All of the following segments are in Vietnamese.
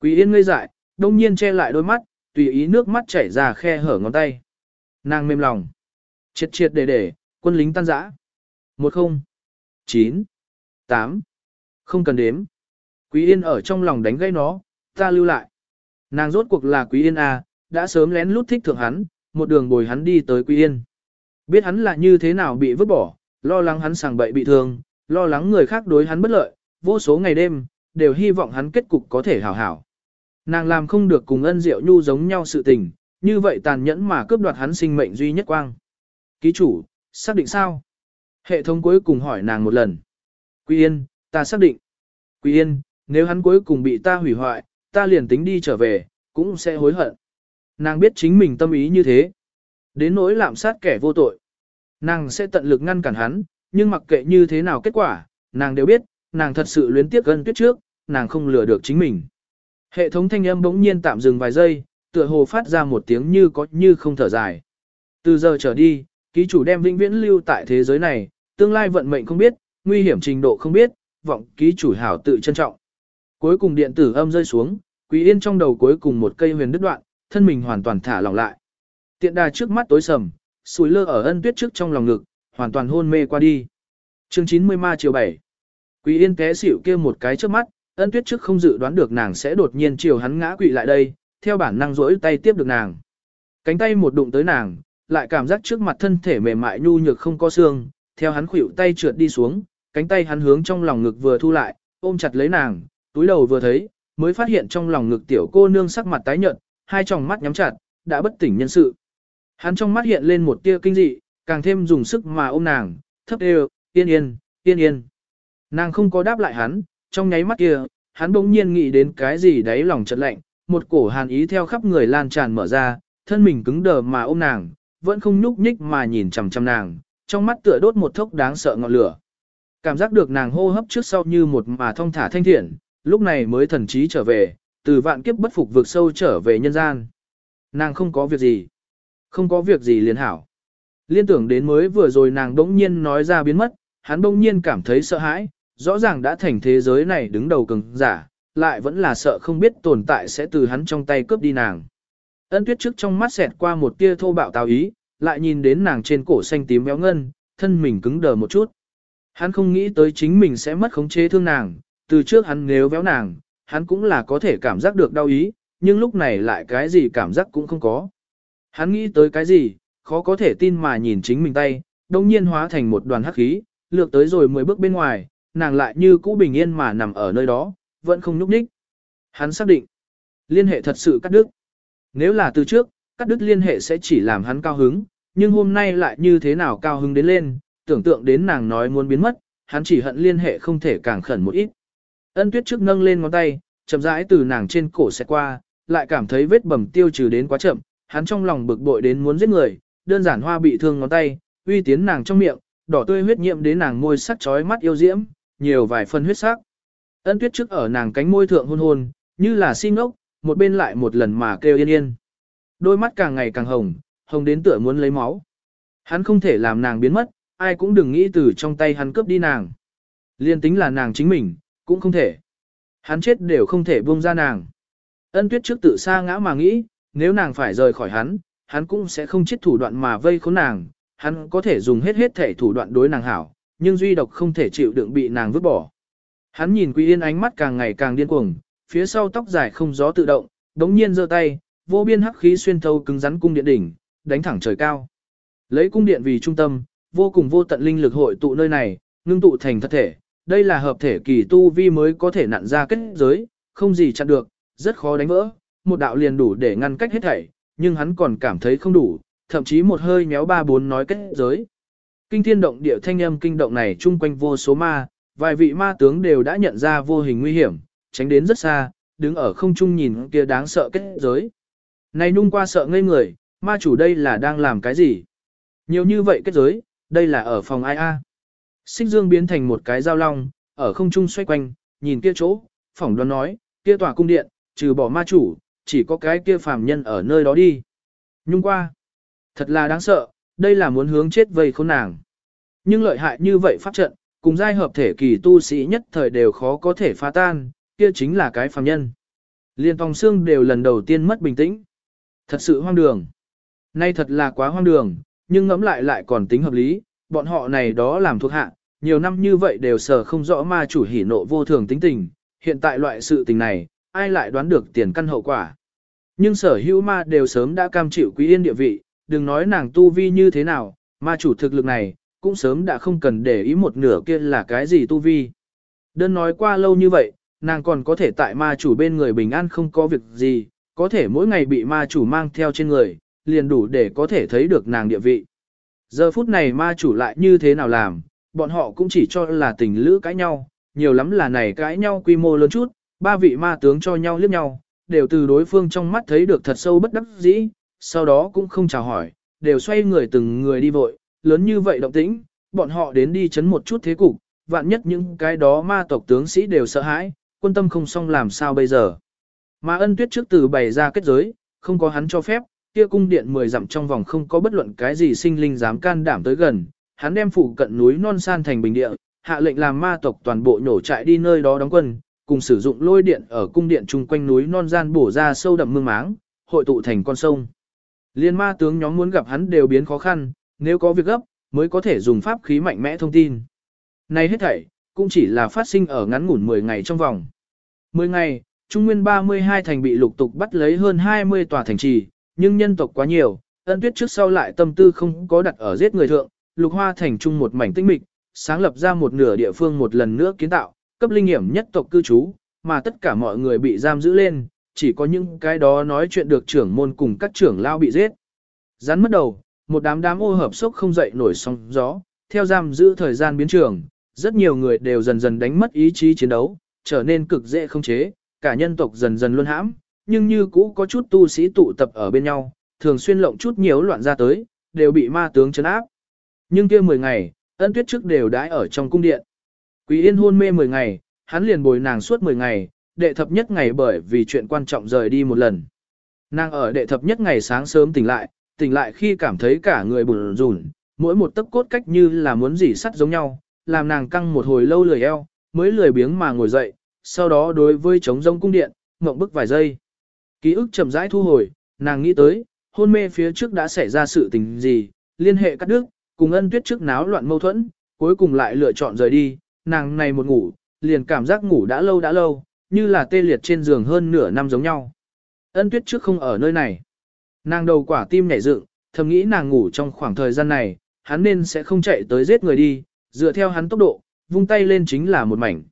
Quý Yên ngây dại, đông nhiên che lại đôi mắt, tùy ý nước mắt chảy ra khe hở ngón tay. Nàng mềm lòng. Triệt triệt để để, quân lính tan rã. Một không. Chín. Tám. Không cần đếm. Quý Yên ở trong lòng đánh gây nó, ta lưu lại. Nàng rốt cuộc là Quý Yên à, đã sớm lén lút thích thượng hắn, một đường bồi hắn đi tới Quý Yên. Biết hắn là như thế nào bị vứt bỏ, lo lắng hắn sàng bậy bị thương, lo lắng người khác đối hắn bất lợi, vô số ngày đêm, đều hy vọng hắn kết cục có thể hảo hảo. Nàng làm không được cùng ân diệu nhu giống nhau sự tình, như vậy tàn nhẫn mà cướp đoạt hắn sinh mệnh duy nhất quang. Ký chủ, xác định sao? Hệ thống cuối cùng hỏi nàng một lần. Quý Yên, ta xác định. Quý Yên, nếu hắn cuối cùng bị ta hủy hoại, ta liền tính đi trở về, cũng sẽ hối hận. Nàng biết chính mình tâm ý như thế. Đến nỗi lạm sát kẻ vô tội. Nàng sẽ tận lực ngăn cản hắn, nhưng mặc kệ như thế nào kết quả, nàng đều biết, nàng thật sự luyến tiếc gần tuyết trước, nàng không lừa được chính mình. Hệ thống thanh âm bỗng nhiên tạm dừng vài giây, tựa hồ phát ra một tiếng như có như không thở dài. Từ giờ trở đi, ký chủ đem vĩnh viễn lưu tại thế giới này, tương lai vận mệnh không biết, nguy hiểm trình độ không biết, vọng ký chủ hảo tự trân trọng. Cuối cùng điện tử âm rơi xuống, Quý Yên trong đầu cuối cùng một cây huyền đứt đoạn, thân mình hoàn toàn thả lỏng lại. Tiện đà trước mắt tối sầm, sùi lơ ở ân tuyết trước trong lòng ngực, hoàn toàn hôn mê qua đi. Chương 90 ma chiều 7. Quý Yên té xỉu kia một cái trước mắt, ân tuyết trước không dự đoán được nàng sẽ đột nhiên chiều hắn ngã quỵ lại đây, theo bản năng rỗi tay tiếp được nàng. Cánh tay một đụng tới nàng, lại cảm giác trước mặt thân thể mềm mại nhu nhược không có xương, theo hắn khuỷu tay trượt đi xuống, cánh tay hắn hướng trong lòng ngực vừa thu lại, ôm chặt lấy nàng, túi đầu vừa thấy, mới phát hiện trong lòng ngực tiểu cô nương sắc mặt tái nhợt, hai tròng mắt nhắm chặt, đã bất tỉnh nhân sự. Hắn trong mắt hiện lên một tia kinh dị, càng thêm dùng sức mà ôm nàng, thấp đều, yên yên, yên yên. Nàng không có đáp lại hắn, trong nháy mắt kia, hắn bỗng nhiên nghĩ đến cái gì đấy lòng chợt lạnh, một cổ hàn ý theo khắp người lan tràn mở ra, thân mình cứng đờ mà ôm nàng, vẫn không nhúc nhích mà nhìn chằm chằm nàng, trong mắt tựa đốt một thốc đáng sợ ngọn lửa. Cảm giác được nàng hô hấp trước sau như một mà thong thả thanh thiện, lúc này mới thần trí trở về, từ vạn kiếp bất phục vượt sâu trở về nhân gian. Nàng không có việc gì. Không có việc gì liền hảo. Liên tưởng đến mới vừa rồi nàng đống nhiên nói ra biến mất, hắn đống nhiên cảm thấy sợ hãi, rõ ràng đã thành thế giới này đứng đầu cường giả, lại vẫn là sợ không biết tồn tại sẽ từ hắn trong tay cướp đi nàng. Ân tuyết trước trong mắt xẹt qua một tia thô bạo tào ý, lại nhìn đến nàng trên cổ xanh tím béo ngân, thân mình cứng đờ một chút. Hắn không nghĩ tới chính mình sẽ mất khống chế thương nàng, từ trước hắn nếu véo nàng, hắn cũng là có thể cảm giác được đau ý, nhưng lúc này lại cái gì cảm giác cũng không có. Hắn nghĩ tới cái gì, khó có thể tin mà nhìn chính mình tay, đồng nhiên hóa thành một đoàn hắc khí, lược tới rồi mới bước bên ngoài, nàng lại như cũ bình yên mà nằm ở nơi đó, vẫn không nhúc nhích. Hắn xác định, liên hệ thật sự cắt đứt. Nếu là từ trước, cắt đứt liên hệ sẽ chỉ làm hắn cao hứng, nhưng hôm nay lại như thế nào cao hứng đến lên, tưởng tượng đến nàng nói muốn biến mất, hắn chỉ hận liên hệ không thể càng khẩn một ít. Ân tuyết trước nâng lên ngón tay, chậm rãi từ nàng trên cổ sẽ qua, lại cảm thấy vết bầm tiêu trừ đến quá chậm, hắn trong lòng bực bội đến muốn giết người, đơn giản hoa bị thương ngón tay, uy tiến nàng trong miệng, đỏ tươi huyết nhiễm đến nàng môi sắc chói mắt yêu diễm, nhiều vài phần huyết sắc. Ân tuyết trước ở nàng cánh môi thượng hôn hôn, như là xin ngốc, một bên lại một lần mà kêu yên yên. Đôi mắt càng ngày càng hồng, hồng đến tựa muốn lấy máu. Hắn không thể làm nàng biến mất, ai cũng đừng nghĩ từ trong tay hắn cướp đi nàng. Liên tính là nàng chính mình, cũng không thể. Hắn chết đều không thể buông ra nàng. Ân tuyết trước tự xa ngã mà nghĩ, nếu nàng phải rời khỏi hắn, hắn cũng sẽ không chết thủ đoạn mà vây khốn nàng, hắn có thể dùng hết hết thể thủ đoạn đối nàng hảo, nhưng duy độc không thể chịu đựng bị nàng vứt bỏ. Hắn nhìn Quý Yên ánh mắt càng ngày càng điên cuồng, phía sau tóc dài không gió tự động, đống nhiên giơ tay, vô biên hắc khí xuyên thấu cứng rắn cung điện đỉnh, đánh thẳng trời cao. Lấy cung điện vì trung tâm, vô cùng vô tận linh lực hội tụ nơi này, ngưng tụ thành thật thể, đây là hợp thể kỳ tu vi mới có thể nặn ra kết giới, không gì chặn được, rất khó đánh vỡ, một đạo liền đủ để ngăn cách hết thảy, nhưng hắn còn cảm thấy không đủ, thậm chí một hơi méo ba bốn nói kết giới. Kinh thiên động địa thanh âm kinh động này chung quanh vô số ma, vài vị ma tướng đều đã nhận ra vô hình nguy hiểm, tránh đến rất xa, đứng ở không trung nhìn kia đáng sợ kết giới. Này nung qua sợ ngây người, ma chủ đây là đang làm cái gì? Nhiều như vậy kết giới, đây là ở phòng ai a? Xích dương biến thành một cái dao long, ở không trung xoay quanh, nhìn kia chỗ, phỏng đoán nói, kia tòa cung điện, trừ bỏ ma chủ, chỉ có cái kia phàm nhân ở nơi đó đi. Nhung qua, thật là đáng sợ, đây là muốn hướng chết vây khốn nàng. Nhưng lợi hại như vậy pháp trận, cùng giai hợp thể kỳ tu sĩ nhất thời đều khó có thể phá tan, kia chính là cái phàm nhân. Liên tòng xương đều lần đầu tiên mất bình tĩnh. Thật sự hoang đường. Nay thật là quá hoang đường, nhưng ngẫm lại lại còn tính hợp lý, bọn họ này đó làm thuộc hạ, nhiều năm như vậy đều sở không rõ ma chủ hỉ nộ vô thường tính tình, hiện tại loại sự tình này, ai lại đoán được tiền căn hậu quả. Nhưng sở hữu ma đều sớm đã cam chịu quý yên địa vị, đừng nói nàng tu vi như thế nào, ma chủ thực lực này, cũng sớm đã không cần để ý một nửa kia là cái gì tu vi. Đơn nói qua lâu như vậy, nàng còn có thể tại ma chủ bên người bình an không có việc gì, có thể mỗi ngày bị ma chủ mang theo trên người, liền đủ để có thể thấy được nàng địa vị. Giờ phút này ma chủ lại như thế nào làm, bọn họ cũng chỉ cho là tình lữ cãi nhau, nhiều lắm là này cãi nhau quy mô lớn chút, ba vị ma tướng cho nhau liếc nhau, đều từ đối phương trong mắt thấy được thật sâu bất đắc dĩ, sau đó cũng không chào hỏi, đều xoay người từng người đi vội, lớn như vậy động tĩnh, bọn họ đến đi chấn một chút thế cục, vạn nhất những cái đó ma tộc tướng sĩ đều sợ hãi, quân tâm không xong làm sao bây giờ. Mà ân tuyết trước từ bày ra kết giới, không có hắn cho phép, kia cung điện 10 dặm trong vòng không có bất luận cái gì sinh linh dám can đảm tới gần, hắn đem phụ cận núi non san thành bình địa, hạ lệnh làm ma tộc toàn bộ nổ trại đi nơi đó đóng quân, cùng sử dụng lôi điện ở cung điện chung quanh núi non gian bổ ra sâu đậm mương máng, hội tụ thành con sông. Liên ma tướng nhóm muốn gặp hắn đều biến khó khăn, nếu có việc gấp, mới có thể dùng pháp khí mạnh mẽ thông tin. Này hết thảy, cũng chỉ là phát sinh ở ngắn ngủn 10 ngày trong vòng. 10 ngày, Trung Nguyên 32 thành bị lục tục bắt lấy hơn 20 tòa thành trì, nhưng nhân tộc quá nhiều, ân tuyết trước sau lại tâm tư không có đặt ở giết người thượng, lục hoa thành trung một mảnh tinh mịch, sáng lập ra một nửa địa phương một lần nữa kiến tạo, cấp linh hiểm nhất tộc cư trú, mà tất cả mọi người bị giam giữ lên, chỉ có những cái đó nói chuyện được trưởng môn cùng các trưởng lao bị giết. Rắn mất đầu, một đám đám ô hợp sốc không dậy nổi sóng gió, theo giam giữ thời gian biến trường, rất nhiều người đều dần dần đánh mất ý chí chiến đấu, trở nên cực dễ không chế, cả nhân tộc dần dần luân hãm, nhưng như cũ có chút tu sĩ tụ tập ở bên nhau, thường xuyên lộng chút nhiều loạn ra tới, đều bị ma tướng chấn áp. Nhưng kia 10 ngày, ân tuyết trước đều đãi ở trong cung điện. Quý yên hôn mê 10 ngày, hắn liền bồi nàng suốt 10 ngày, đệ thập nhất ngày bởi vì chuyện quan trọng rời đi một lần. Nàng ở đệ thập nhất ngày sáng sớm tỉnh lại, tỉnh lại khi cảm thấy cả người bùn rùn, mỗi một tấc cốt cách như là muốn dỉ sắt giống nhau, làm nàng căng một hồi lâu lười eo, mới lười biếng mà ngồi dậy, sau đó đối với trống rông cung điện, ngậm bức vài giây. Ký ức chậm rãi thu hồi, nàng nghĩ tới, hôn mê phía trước đã xảy ra sự tình gì, liên hệ cắt đứt, cùng ân tuyết trước náo loạn mâu thuẫn, cuối cùng lại lựa chọn rời đi, nàng này một ngủ, liền cảm giác ngủ đã lâu đã lâu, như là tê liệt trên giường hơn nửa năm giống nhau. Ân tuyết trước không ở nơi này. Nàng đầu quả tim nhảy dựng, thầm nghĩ nàng ngủ trong khoảng thời gian này, hắn nên sẽ không chạy tới giết người đi, dựa theo hắn tốc độ, vung tay lên chính là một mảnh.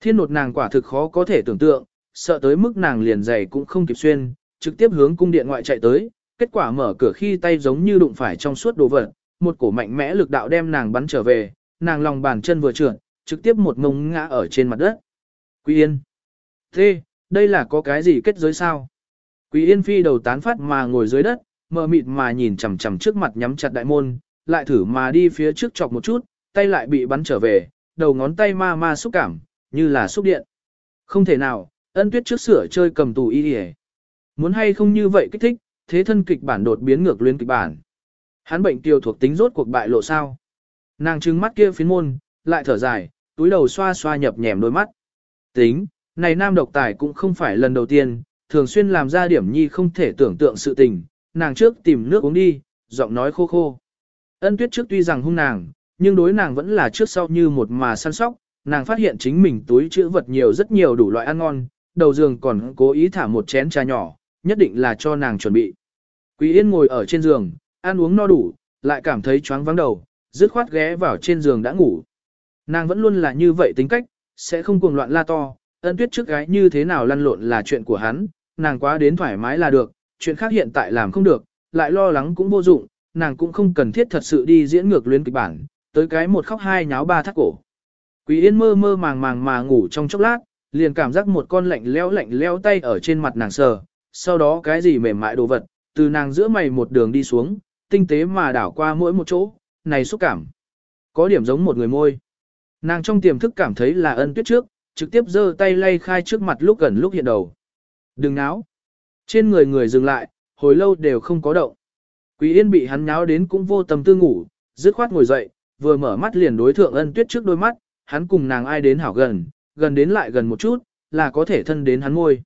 Thiên nột nàng quả thực khó có thể tưởng tượng, sợ tới mức nàng liền giày cũng không kịp xuyên, trực tiếp hướng cung điện ngoại chạy tới, kết quả mở cửa khi tay giống như đụng phải trong suốt đồ vật, một cổ mạnh mẽ lực đạo đem nàng bắn trở về, nàng lòng bàn chân vừa trượt, trực tiếp một ngông ngã ở trên mặt đất. Quý Yên. Thế, đây là có cái gì kết giới sao? Quý Yên phi đầu tán phát mà ngồi dưới đất, mờ mịt mà nhìn chằm chằm trước mặt nhắm chặt đại môn, lại thử mà đi phía trước chọc một chút, tay lại bị bắn trở về, đầu ngón tay ma ma xúc cảm, như là xúc điện. Không thể nào, ân tuyết trước sửa chơi cầm tù y hề. Muốn hay không như vậy kích thích, thế thân kịch bản đột biến ngược luyến kịch bản. Hắn bệnh tiêu thuộc tính rốt cuộc bại lộ sao. Nàng trừng mắt kia phiến môn, lại thở dài, túi đầu xoa xoa nhập nhèm đôi mắt. Tính, này nam độc tài cũng không phải lần đầu tiên, thường xuyên làm ra điểm nhi không thể tưởng tượng sự tình, nàng trước tìm nước uống đi, giọng nói khô khô. Ân tuyết trước tuy rằng hung nàng, nhưng đối nàng vẫn là trước sau như một mà săn sóc, nàng phát hiện chính mình túi chữ vật nhiều rất nhiều đủ loại ăn ngon, đầu giường còn cố ý thả một chén trà nhỏ, nhất định là cho nàng chuẩn bị. Quý Yên ngồi ở trên giường, ăn uống no đủ, lại cảm thấy chóng vắng đầu, dứt khoát ghé vào trên giường đã ngủ. Nàng vẫn luôn là như vậy tính cách, sẽ không cuồng loạn la to, ân tuyết trước gái như thế nào lăn lộn là chuyện của hắn, nàng quá đến thoải mái là được, chuyện khác hiện tại làm không được, lại lo lắng cũng vô dụng, nàng cũng không cần thiết thật sự đi diễn ngược luyến kịch bản, tới cái một khóc hai nháo ba thắt cổ. Quý Yên mơ mơ màng màng mà ngủ trong chốc lát, liền cảm giác một con lạnh leo lạnh leo tay ở trên mặt nàng sờ, sau đó cái gì mềm mại đồ vật, từ nàng giữa mày một đường đi xuống, tinh tế mà đảo qua mỗi một chỗ, này xúc cảm. Có điểm giống một người môi. Nàng trong tiềm thức cảm thấy là ân tuyết trước, trực tiếp giơ tay lay khai trước mặt lúc gần lúc hiện đầu. Đừng náo. Trên người người dừng lại, hồi lâu đều không có động. Quý Yên bị hắn nháo đến cũng vô tâm tư ngủ, dứt khoát ngồi dậy, vừa mở mắt liền đối thượng ân tuyết trước đôi mắt, hắn cùng nàng ai đến hảo gần, gần đến lại gần một chút, là có thể thân đến hắn ngôi.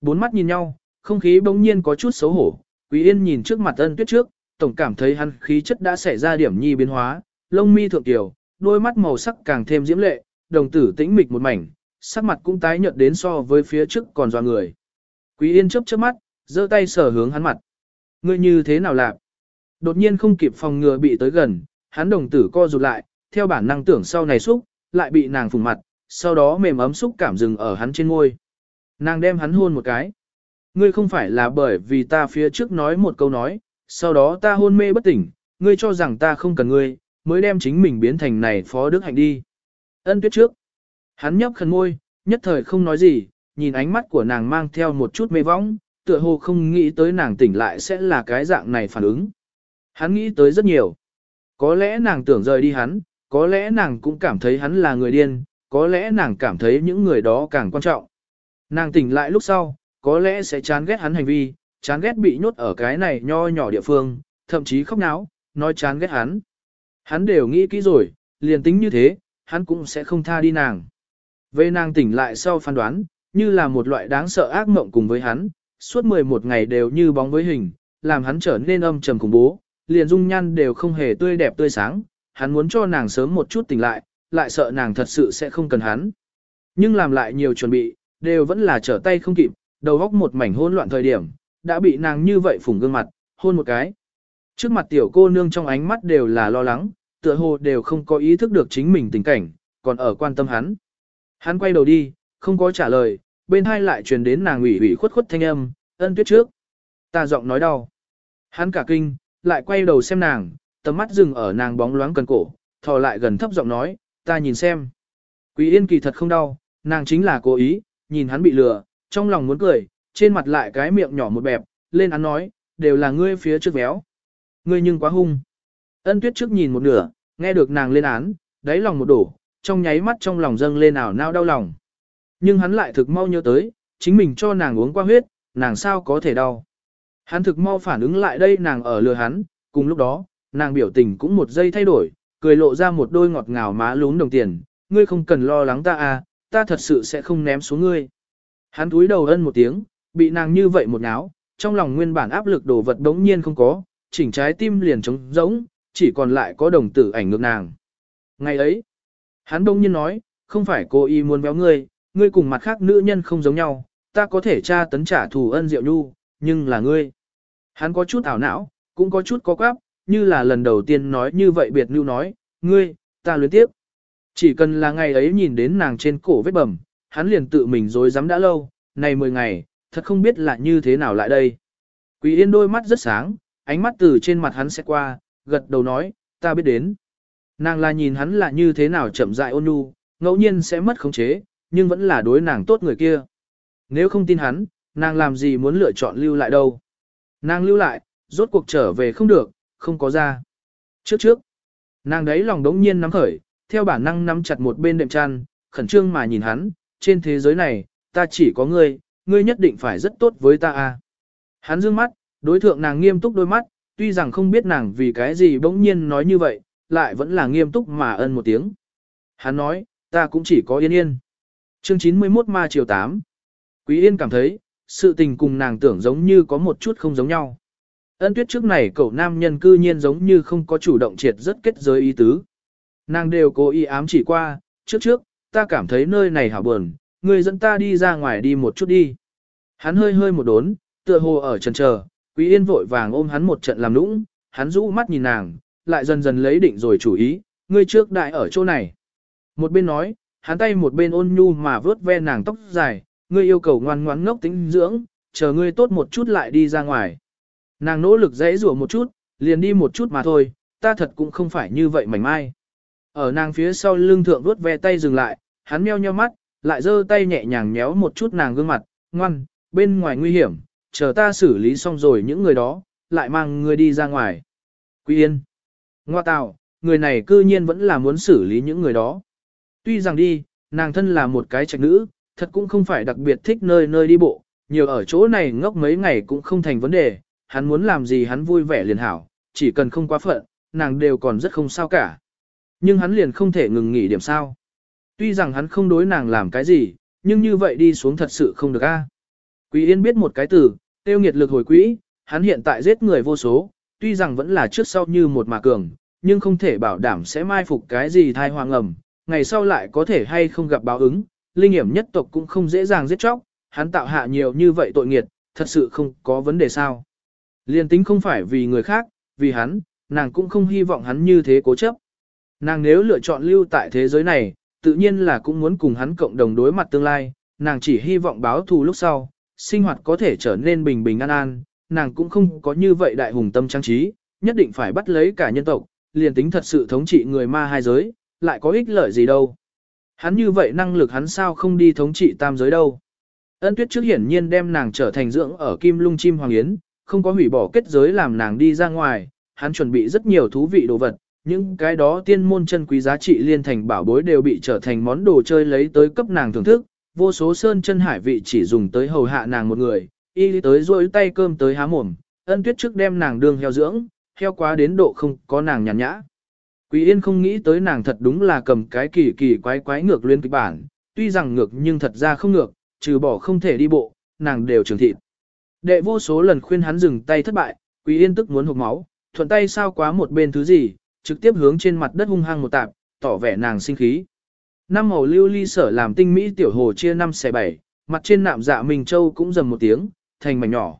Bốn mắt nhìn nhau, không khí bỗng nhiên có chút xấu hổ, Quý Yên nhìn trước mặt ân tuyết trước, tổng cảm thấy hắn khí chất đã xảy ra điểm nhi biến hóa, lông mi thượng tiểu, đôi mắt màu sắc càng thêm diễm lệ, đồng tử tĩnh mịch một mảnh, sắc mặt cũng tái nhợt đến so với phía trước còn doa người. Quý Yên chớp chớp mắt, giơ tay sờ hướng hắn mặt. Ngươi như thế nào lạc? Đột nhiên không kịp phòng ngừa bị tới gần, hắn đồng tử co rụt lại, theo bản năng tưởng sau này xúc, lại bị nàng phùng mặt, sau đó mềm ấm xúc cảm dừng ở hắn trên môi. Nàng đem hắn hôn một cái. Ngươi không phải là bởi vì ta phía trước nói một câu nói, sau đó ta hôn mê bất tỉnh, ngươi cho rằng ta không cần ngươi, mới đem chính mình biến thành này phó đức hạnh đi. Ân tuyết trước. Hắn nhấp khẩn môi, nhất thời không nói gì, nhìn ánh mắt của nàng mang theo một chút mê võng tựa hồ không nghĩ tới nàng tỉnh lại sẽ là cái dạng này phản ứng. Hắn nghĩ tới rất nhiều. Có lẽ nàng tưởng rời đi hắn, có lẽ nàng cũng cảm thấy hắn là người điên, có lẽ nàng cảm thấy những người đó càng quan trọng. Nàng tỉnh lại lúc sau, có lẽ sẽ chán ghét hắn hành vi, chán ghét bị nhốt ở cái này nho nhỏ địa phương, thậm chí khóc náo, nói chán ghét hắn. Hắn đều nghĩ kỹ rồi, liền tính như thế, hắn cũng sẽ không tha đi nàng. Về nàng tỉnh lại sau phán đoán, như là một loại đáng sợ ác mộng cùng với hắn, suốt 11 ngày đều như bóng với hình, làm hắn trở nên âm trầm khủng bố, liền dung nhan đều không hề tươi đẹp tươi sáng, hắn muốn cho nàng sớm một chút tỉnh lại, lại sợ nàng thật sự sẽ không cần hắn. Nhưng làm lại nhiều chuẩn bị, đều vẫn là trở tay không kịp, đầu góc một mảnh hỗn loạn thời điểm, đã bị nàng như vậy phủng gương mặt, hôn một cái. Trước mặt tiểu cô nương trong ánh mắt đều là lo lắng, tựa hồ đều không có ý thức được chính mình tình cảnh, còn ở quan tâm hắn. Hắn quay đầu đi, không có trả lời, bên hai lại truyền đến nàng ủy ủy khuất khuất thanh âm, ân tuyết trước. Ta giọng nói đau. Hắn cả kinh, lại quay đầu xem nàng, tầm mắt dừng ở nàng bóng loáng cần cổ, thò lại gần thấp giọng nói, ta nhìn xem. Quý yên kỳ thật không đau, nàng chính là cố ý, nhìn hắn bị lừa, trong lòng muốn cười, trên mặt lại cái miệng nhỏ một bẹp, lên án nói, đều là ngươi phía trước véo. Ngươi nhưng quá hung. Ân tuyết trước nhìn một nửa, nghe được nàng lên án, đáy lòng một đổ, trong nháy mắt trong lòng dâng lên ảo nao đau lòng. Nhưng hắn lại thực mau nhớ tới, chính mình cho nàng uống qua huyết, nàng sao có thể đau. Hắn thực mau phản ứng lại đây nàng ở lừa hắn, cùng lúc đó, nàng biểu tình cũng một giây thay đổi, cười lộ ra một đôi ngọt ngào má lún đồng tiền, ngươi không cần lo lắng ta à, ta thật sự sẽ không ném xuống ngươi. Hắn túi đầu ân một tiếng, bị nàng như vậy một náo, trong lòng nguyên bản áp lực đồ vật đống nhiên không có, chỉnh trái tim liền trống rỗng, chỉ còn lại có đồng tử ảnh ngược nàng. Ngày ấy, hắn đông nhiên nói, không phải cô y muốn béo ngươi, ngươi cùng mặt khác nữ nhân không giống nhau, ta có thể tra tấn trả thù ân diệu nhu, nhưng là ngươi. Hắn có chút ảo não, cũng có chút có quáp, như là lần đầu tiên nói như vậy biệt lưu nói, ngươi, ta luyến tiếp. Chỉ cần là ngày ấy nhìn đến nàng trên cổ vết bầm, hắn liền tự mình dối dám đã lâu, này 10 ngày, thật không biết là như thế nào lại đây. Quý yên đôi mắt rất sáng, ánh mắt từ trên mặt hắn sẽ qua, gật đầu nói, ta biết đến. Nàng là nhìn hắn là như thế nào chậm dại ôn nhu, ngẫu nhiên sẽ mất khống chế, nhưng vẫn là đối nàng tốt người kia. Nếu không tin hắn, nàng làm gì muốn lựa chọn lưu lại đâu. Nàng lưu lại, rốt cuộc trở về không được, không có ra. Trước trước, nàng đấy lòng đống nhiên nắm khởi, theo bản năng nắm chặt một bên đệm chăn, khẩn trương mà nhìn hắn, trên thế giới này, ta chỉ có ngươi, ngươi nhất định phải rất tốt với ta a. Hắn dương mắt, đối thượng nàng nghiêm túc đôi mắt, tuy rằng không biết nàng vì cái gì bỗng nhiên nói như vậy, lại vẫn là nghiêm túc mà ân một tiếng. Hắn nói, ta cũng chỉ có yên yên. Chương 91 ma chiều 8. Quý yên cảm thấy, sự tình cùng nàng tưởng giống như có một chút không giống nhau. Ân tuyết trước này cậu nam nhân cư nhiên giống như không có chủ động triệt rất kết giới ý tứ. Nàng đều cố ý ám chỉ qua, trước trước, ta cảm thấy nơi này hảo buồn, người dẫn ta đi ra ngoài đi một chút đi. Hắn hơi hơi một đốn, tựa hồ ở trần chờ, Quý Yên vội vàng ôm hắn một trận làm nũng, hắn rũ mắt nhìn nàng, lại dần dần lấy định rồi chủ ý, ngươi trước đại ở chỗ này. Một bên nói, hắn tay một bên ôn nhu mà vớt ve nàng tóc dài, ngươi yêu cầu ngoan ngoãn ngốc tính dưỡng, chờ ngươi tốt một chút lại đi ra ngoài. Nàng nỗ lực dãy rủa một chút, liền đi một chút mà thôi, ta thật cũng không phải như vậy mảnh mai. Ở nàng phía sau lưng thượng vuốt ve tay dừng lại, hắn meo nheo mắt, lại giơ tay nhẹ nhàng nhéo một chút nàng gương mặt, ngoan, bên ngoài nguy hiểm, chờ ta xử lý xong rồi những người đó, lại mang ngươi đi ra ngoài. Quý yên. Ngoa tào, người này cư nhiên vẫn là muốn xử lý những người đó. Tuy rằng đi, nàng thân là một cái trạch nữ, thật cũng không phải đặc biệt thích nơi nơi đi bộ, nhiều ở chỗ này ngốc mấy ngày cũng không thành vấn đề, hắn muốn làm gì hắn vui vẻ liền hảo, chỉ cần không quá phận, nàng đều còn rất không sao cả. Nhưng hắn liền không thể ngừng nghỉ điểm sao. Tuy rằng hắn không đối nàng làm cái gì, nhưng như vậy đi xuống thật sự không được a. Quý Yên biết một cái từ, tiêu nghiệt lực hồi quỹ, hắn hiện tại giết người vô số, tuy rằng vẫn là trước sau như một mà cường, nhưng không thể bảo đảm sẽ mai phục cái gì thai hoàng ẩm, ngày sau lại có thể hay không gặp báo ứng, linh hiểm nhất tộc cũng không dễ dàng giết chóc, hắn tạo hạ nhiều như vậy tội nghiệt, thật sự không có vấn đề sao. Liên tính không phải vì người khác, vì hắn, nàng cũng không hy vọng hắn như thế cố chấp. Nàng nếu lựa chọn lưu tại thế giới này, tự nhiên là cũng muốn cùng hắn cộng đồng đối mặt tương lai, nàng chỉ hy vọng báo thù lúc sau, sinh hoạt có thể trở nên bình bình an an, nàng cũng không có như vậy đại hùng tâm trang trí, nhất định phải bắt lấy cả nhân tộc, liền tính thật sự thống trị người ma hai giới, lại có ích lợi gì đâu. Hắn như vậy năng lực hắn sao không đi thống trị tam giới đâu. Ân tuyết trước hiển nhiên đem nàng trở thành dưỡng ở kim lung chim hoàng yến, không có hủy bỏ kết giới làm nàng đi ra ngoài, hắn chuẩn bị rất nhiều thú vị đồ vật, những cái đó tiên môn chân quý giá trị liên thành bảo bối đều bị trở thành món đồ chơi lấy tới cấp nàng thưởng thức, vô số sơn chân hải vị chỉ dùng tới hầu hạ nàng một người, y tới rôi tay cơm tới há mồm, ân tuyết trước đem nàng đương heo dưỡng, heo quá đến độ không có nàng nhàn nhã. Quý Yên không nghĩ tới nàng thật đúng là cầm cái kỳ kỳ quái quái ngược luyến kịch bản, tuy rằng ngược nhưng thật ra không ngược, trừ bỏ không thể đi bộ, nàng đều trường thịt. Đệ vô số lần khuyên hắn dừng tay thất bại, Quý Yên tức muốn hộc máu, thuận tay sao quá một bên thứ gì, trực tiếp hướng trên mặt đất hung hăng một tạp, tỏ vẻ nàng sinh khí. Năm màu lưu ly sở làm tinh mỹ tiểu hồ chia năm xẻ bảy, mặt trên nạm dạ mình châu cũng dầm một tiếng, thành mảnh nhỏ.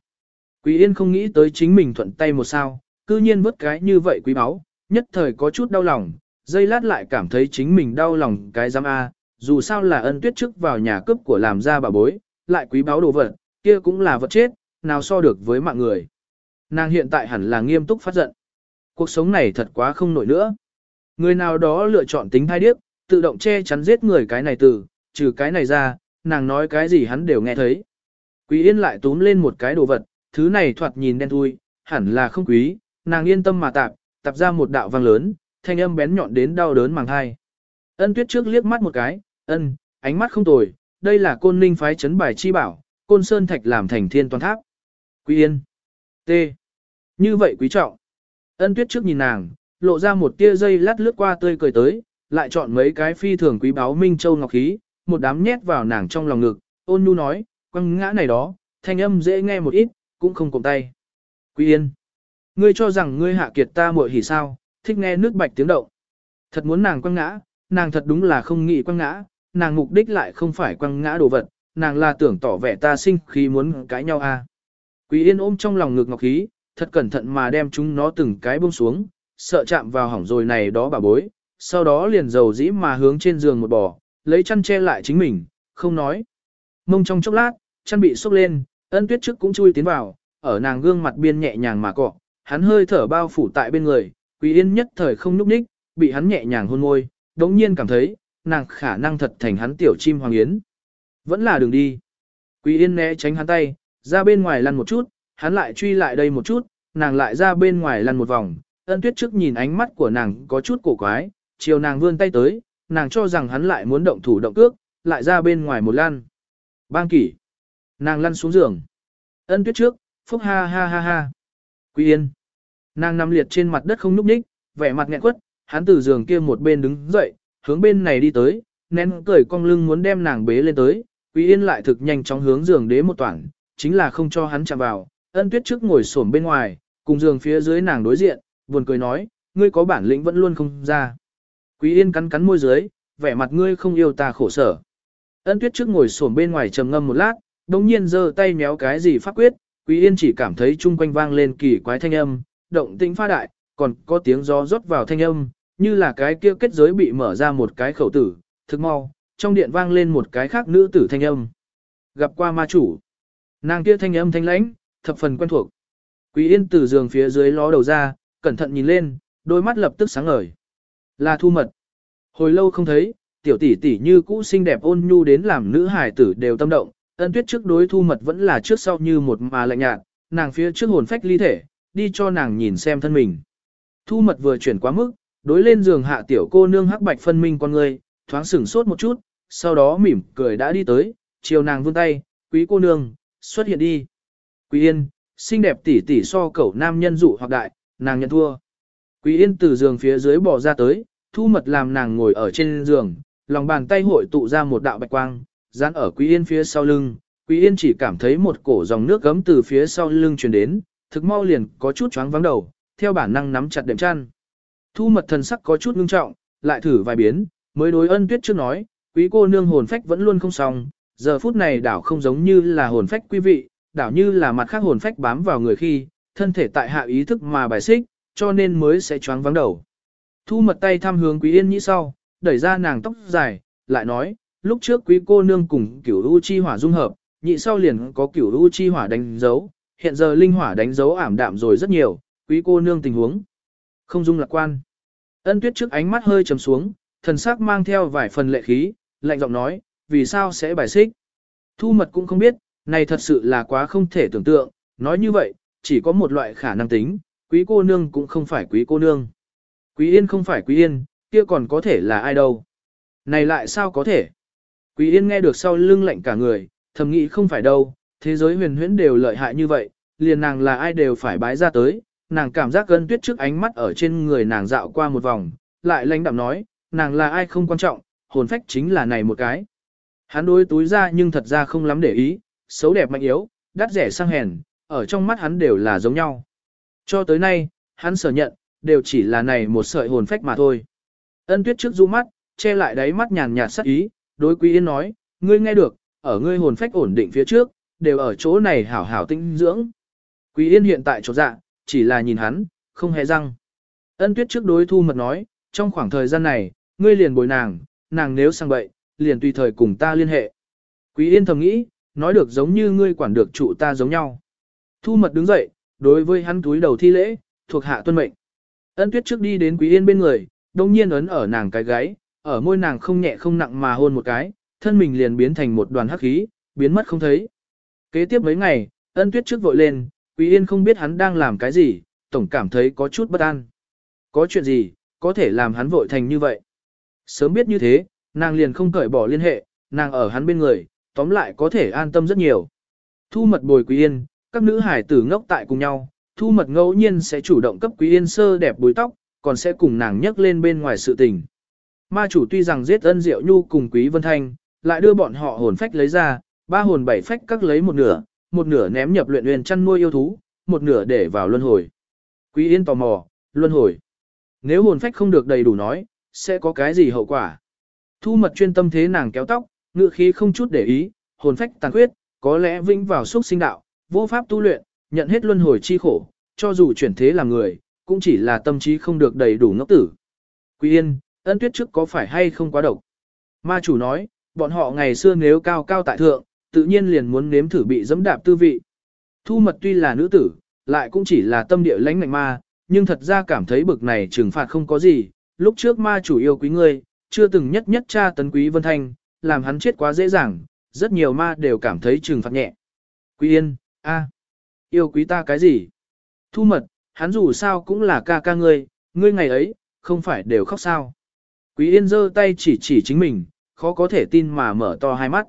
Quý Yên không nghĩ tới chính mình thuận tay một sao, cư nhiên vứt cái như vậy quý báu, nhất thời có chút đau lòng, dây lát lại cảm thấy chính mình đau lòng cái giám A, dù sao là ân tuyết trước vào nhà cướp của làm ra bà bối, lại quý báu đồ vật, kia cũng là vật chết, nào so được với mạng người. Nàng hiện tại hẳn là nghiêm túc phát giận. Cuộc sống này thật quá không nổi nữa. Người nào đó lựa chọn tính thai điếc, tự động che chắn giết người cái này từ, trừ cái này ra, nàng nói cái gì hắn đều nghe thấy. Quý yên lại túm lên một cái đồ vật, thứ này thoạt nhìn đen thui, hẳn là không quý, nàng yên tâm mà tạp, tạp ra một đạo vang lớn, thanh âm bén nhọn đến đau đớn màng hai. Ân tuyết trước liếc mắt một cái, ân, ánh mắt không tồi, đây là côn ninh phái chấn bài chi bảo, côn sơn thạch làm thành thiên toàn tháp. Quý yên. T. Như vậy quý trọng. Ân tuyết trước nhìn nàng, lộ ra một tia dây lát lướt qua tươi cười tới, lại chọn mấy cái phi thường quý báo minh châu ngọc khí, một đám nhét vào nàng trong lòng ngực, ôn nhu nói, quăng ngã này đó, thanh âm dễ nghe một ít, cũng không cùng tay. Quý yên. Ngươi cho rằng ngươi hạ kiệt ta muội hỉ sao, thích nghe nước bạch tiếng động. Thật muốn nàng quăng ngã, nàng thật đúng là không nghĩ quăng ngã, nàng mục đích lại không phải quăng ngã đồ vật, nàng là tưởng tỏ vẻ ta sinh khi muốn cãi nhau. À. Quý yên ôm trong lòng ngực ngọc khí, thật cẩn thận mà đem chúng nó từng cái buông xuống, sợ chạm vào hỏng rồi này đó bà bối, sau đó liền dầu dĩ mà hướng trên giường một bò, lấy chăn che lại chính mình, không nói. Mông trong chốc lát, chăn bị xốc lên, ân tuyết trước cũng chui tiến vào, ở nàng gương mặt biên nhẹ nhàng mà cọ, hắn hơi thở bao phủ tại bên người, Quý Yên nhất thời không núp ních, bị hắn nhẹ nhàng hôn môi, đống nhiên cảm thấy, nàng khả năng thật thành hắn tiểu chim hoàng yến. Vẫn là đường đi. Quý Yên né tránh hắn tay, ra bên ngoài lăn một chút, hắn lại truy lại đây một chút, nàng lại ra bên ngoài lăn một vòng, ân tuyết trước nhìn ánh mắt của nàng có chút cổ quái, chiều nàng vươn tay tới, nàng cho rằng hắn lại muốn động thủ động cước, lại ra bên ngoài một lăn. Bang kỷ. Nàng lăn xuống giường. Ân tuyết trước, phúc ha ha ha ha. Quý yên. Nàng nằm liệt trên mặt đất không núp nhích, vẻ mặt nghẹn quất, hắn từ giường kia một bên đứng dậy, hướng bên này đi tới, nén cười cong lưng muốn đem nàng bế lên tới. Quý yên lại thực nhanh chóng hướng giường đế một toảng, chính là không cho hắn chạm vào. Ân tuyết trước ngồi xổm bên ngoài, cùng giường phía dưới nàng đối diện, buồn cười nói, ngươi có bản lĩnh vẫn luôn không ra. Quý yên cắn cắn môi dưới, vẻ mặt ngươi không yêu ta khổ sở. Ân tuyết trước ngồi xổm bên ngoài trầm ngâm một lát, đồng nhiên giơ tay méo cái gì pháp quyết, Quý Yên chỉ cảm thấy chung quanh vang lên kỳ quái thanh âm, động tĩnh pha đại, còn có tiếng gió rót vào thanh âm, như là cái kia kết giới bị mở ra một cái khẩu tử, thực mau, trong điện vang lên một cái khác nữ tử thanh âm. Gặp qua ma chủ. Nàng kia thanh âm thanh lãnh, thập phần quen thuộc. Quý Yên từ giường phía dưới ló đầu ra, cẩn thận nhìn lên, đôi mắt lập tức sáng ngời. Là thu mật. Hồi lâu không thấy, tiểu tỷ tỷ như cũ xinh đẹp ôn nhu đến làm nữ hài tử đều tâm động, ân tuyết trước đối thu mật vẫn là trước sau như một mà lạnh nhạt, nàng phía trước hồn phách ly thể, đi cho nàng nhìn xem thân mình. Thu mật vừa chuyển quá mức, đối lên giường hạ tiểu cô nương hắc bạch phân minh con người, thoáng sửng sốt một chút, sau đó mỉm cười đã đi tới, chiều nàng vươn tay, quý cô nương, xuất hiện đi. Quý yên, xinh đẹp tỷ tỷ so cẩu nam nhân dụ hoặc đại, nàng nhận thua. Quý yên từ giường phía dưới bò ra tới, thu mật làm nàng ngồi ở trên giường, lòng bàn tay hội tụ ra một đạo bạch quang, dán ở Quý Yên phía sau lưng, Quý Yên chỉ cảm thấy một cổ dòng nước gấm từ phía sau lưng truyền đến, thực mau liền có chút choáng vắng đầu, theo bản năng nắm chặt đệm chăn. Thu mật thần sắc có chút ngưng trọng, lại thử vài biến, mới đối ân tuyết trước nói, quý cô nương hồn phách vẫn luôn không xong, giờ phút này đảo không giống như là hồn phách quý vị, đảo như là mặt khác hồn phách bám vào người khi, thân thể tại hạ ý thức mà bài xích, cho nên mới sẽ choáng vắng đầu. Thu mật tay thăm hướng quý yên nhĩ sau, đẩy ra nàng tóc dài, lại nói, lúc trước quý cô nương cùng cửu u chi hỏa dung hợp, nhị sau liền có cửu u chi hỏa đánh dấu, hiện giờ linh hỏa đánh dấu ảm đạm rồi rất nhiều, quý cô nương tình huống. Không dung lạc quan. Ân tuyết trước ánh mắt hơi trầm xuống, thần sắc mang theo vài phần lệ khí, lạnh giọng nói, vì sao sẽ bài xích. Thu mật cũng không biết, này thật sự là quá không thể tưởng tượng, nói như vậy, chỉ có một loại khả năng tính, quý cô nương cũng không phải quý cô nương. Quý yên không phải quý yên, kia còn có thể là ai đâu. Này lại sao có thể? Quý yên nghe được sau lưng lạnh cả người, thầm nghĩ không phải đâu, thế giới huyền huyễn đều lợi hại như vậy, liền nàng là ai đều phải bái ra tới, nàng cảm giác gân tuyết trước ánh mắt ở trên người nàng dạo qua một vòng, lại lãnh đạm nói, nàng là ai không quan trọng, hồn phách chính là này một cái. Hắn đối túi ra nhưng thật ra không lắm để ý, xấu đẹp mạnh yếu, đắt rẻ sang hèn, ở trong mắt hắn đều là giống nhau. Cho tới nay, hắn sở nhận, đều chỉ là này một sợi hồn phách mà thôi. Ân tuyết trước du mắt, che lại đáy mắt nhàn nhạt sắc ý, đối quý yên nói, ngươi nghe được, ở ngươi hồn phách ổn định phía trước, đều ở chỗ này hảo hảo tinh dưỡng. Quý yên hiện tại chỗ dạ, chỉ là nhìn hắn, không hề răng. Ân tuyết trước đối thu mật nói, trong khoảng thời gian này, ngươi liền bồi nàng, nàng nếu sang bậy, liền tùy thời cùng ta liên hệ. Quý yên thầm nghĩ, nói được giống như ngươi quản được trụ ta giống nhau. Thu mật đứng dậy, đối với hắn túi đầu thi lễ, thuộc hạ tuân mệnh. Ân tuyết trước đi đến quý yên bên người, đồng nhiên ấn ở nàng cái gáy, ở môi nàng không nhẹ không nặng mà hôn một cái, thân mình liền biến thành một đoàn hắc khí, biến mất không thấy. Kế tiếp mấy ngày, ân tuyết trước vội lên, quý yên không biết hắn đang làm cái gì, tổng cảm thấy có chút bất an. Có chuyện gì, có thể làm hắn vội thành như vậy. Sớm biết như thế, nàng liền không cởi bỏ liên hệ, nàng ở hắn bên người, tóm lại có thể an tâm rất nhiều. Thu mật bồi quý yên, các nữ hải tử ngốc tại cùng nhau, thu mật ngẫu nhiên sẽ chủ động cấp quý yên sơ đẹp búi tóc, còn sẽ cùng nàng nhắc lên bên ngoài sự tình. Ma chủ tuy rằng giết ân diệu nhu cùng quý vân thanh, lại đưa bọn họ hồn phách lấy ra, ba hồn bảy phách các lấy một nửa, một nửa ném nhập luyện huyền chăn nuôi yêu thú, một nửa để vào luân hồi. Quý yên tò mò, luân hồi. Nếu hồn phách không được đầy đủ nói, sẽ có cái gì hậu quả? Thu mật chuyên tâm thế nàng kéo tóc, ngựa khí không chút để ý, hồn phách tàn khuyết, có lẽ vĩnh vào suốt sinh đạo, vô pháp tu luyện, nhận hết luân hồi chi khổ, cho dù chuyển thế làm người, cũng chỉ là tâm trí không được đầy đủ ngốc tử. Quý yên, ân tuyết trước có phải hay không quá độc? Ma chủ nói, bọn họ ngày xưa nếu cao cao tại thượng, tự nhiên liền muốn nếm thử bị dẫm đạp tư vị. Thu mật tuy là nữ tử, lại cũng chỉ là tâm địa lãnh ngạnh ma, nhưng thật ra cảm thấy bực này trừng phạt không có gì, lúc trước ma chủ yêu quý ngươi, chưa từng nhất nhất tra tấn quý vân thanh, làm hắn chết quá dễ dàng, rất nhiều ma đều cảm thấy trừng phạt nhẹ. Quý yên, a, yêu quý ta cái gì? Thu mật, hắn dù sao cũng là ca ca ngươi, ngươi ngày ấy, không phải đều khóc sao. Quý yên giơ tay chỉ chỉ chính mình, khó có thể tin mà mở to hai mắt.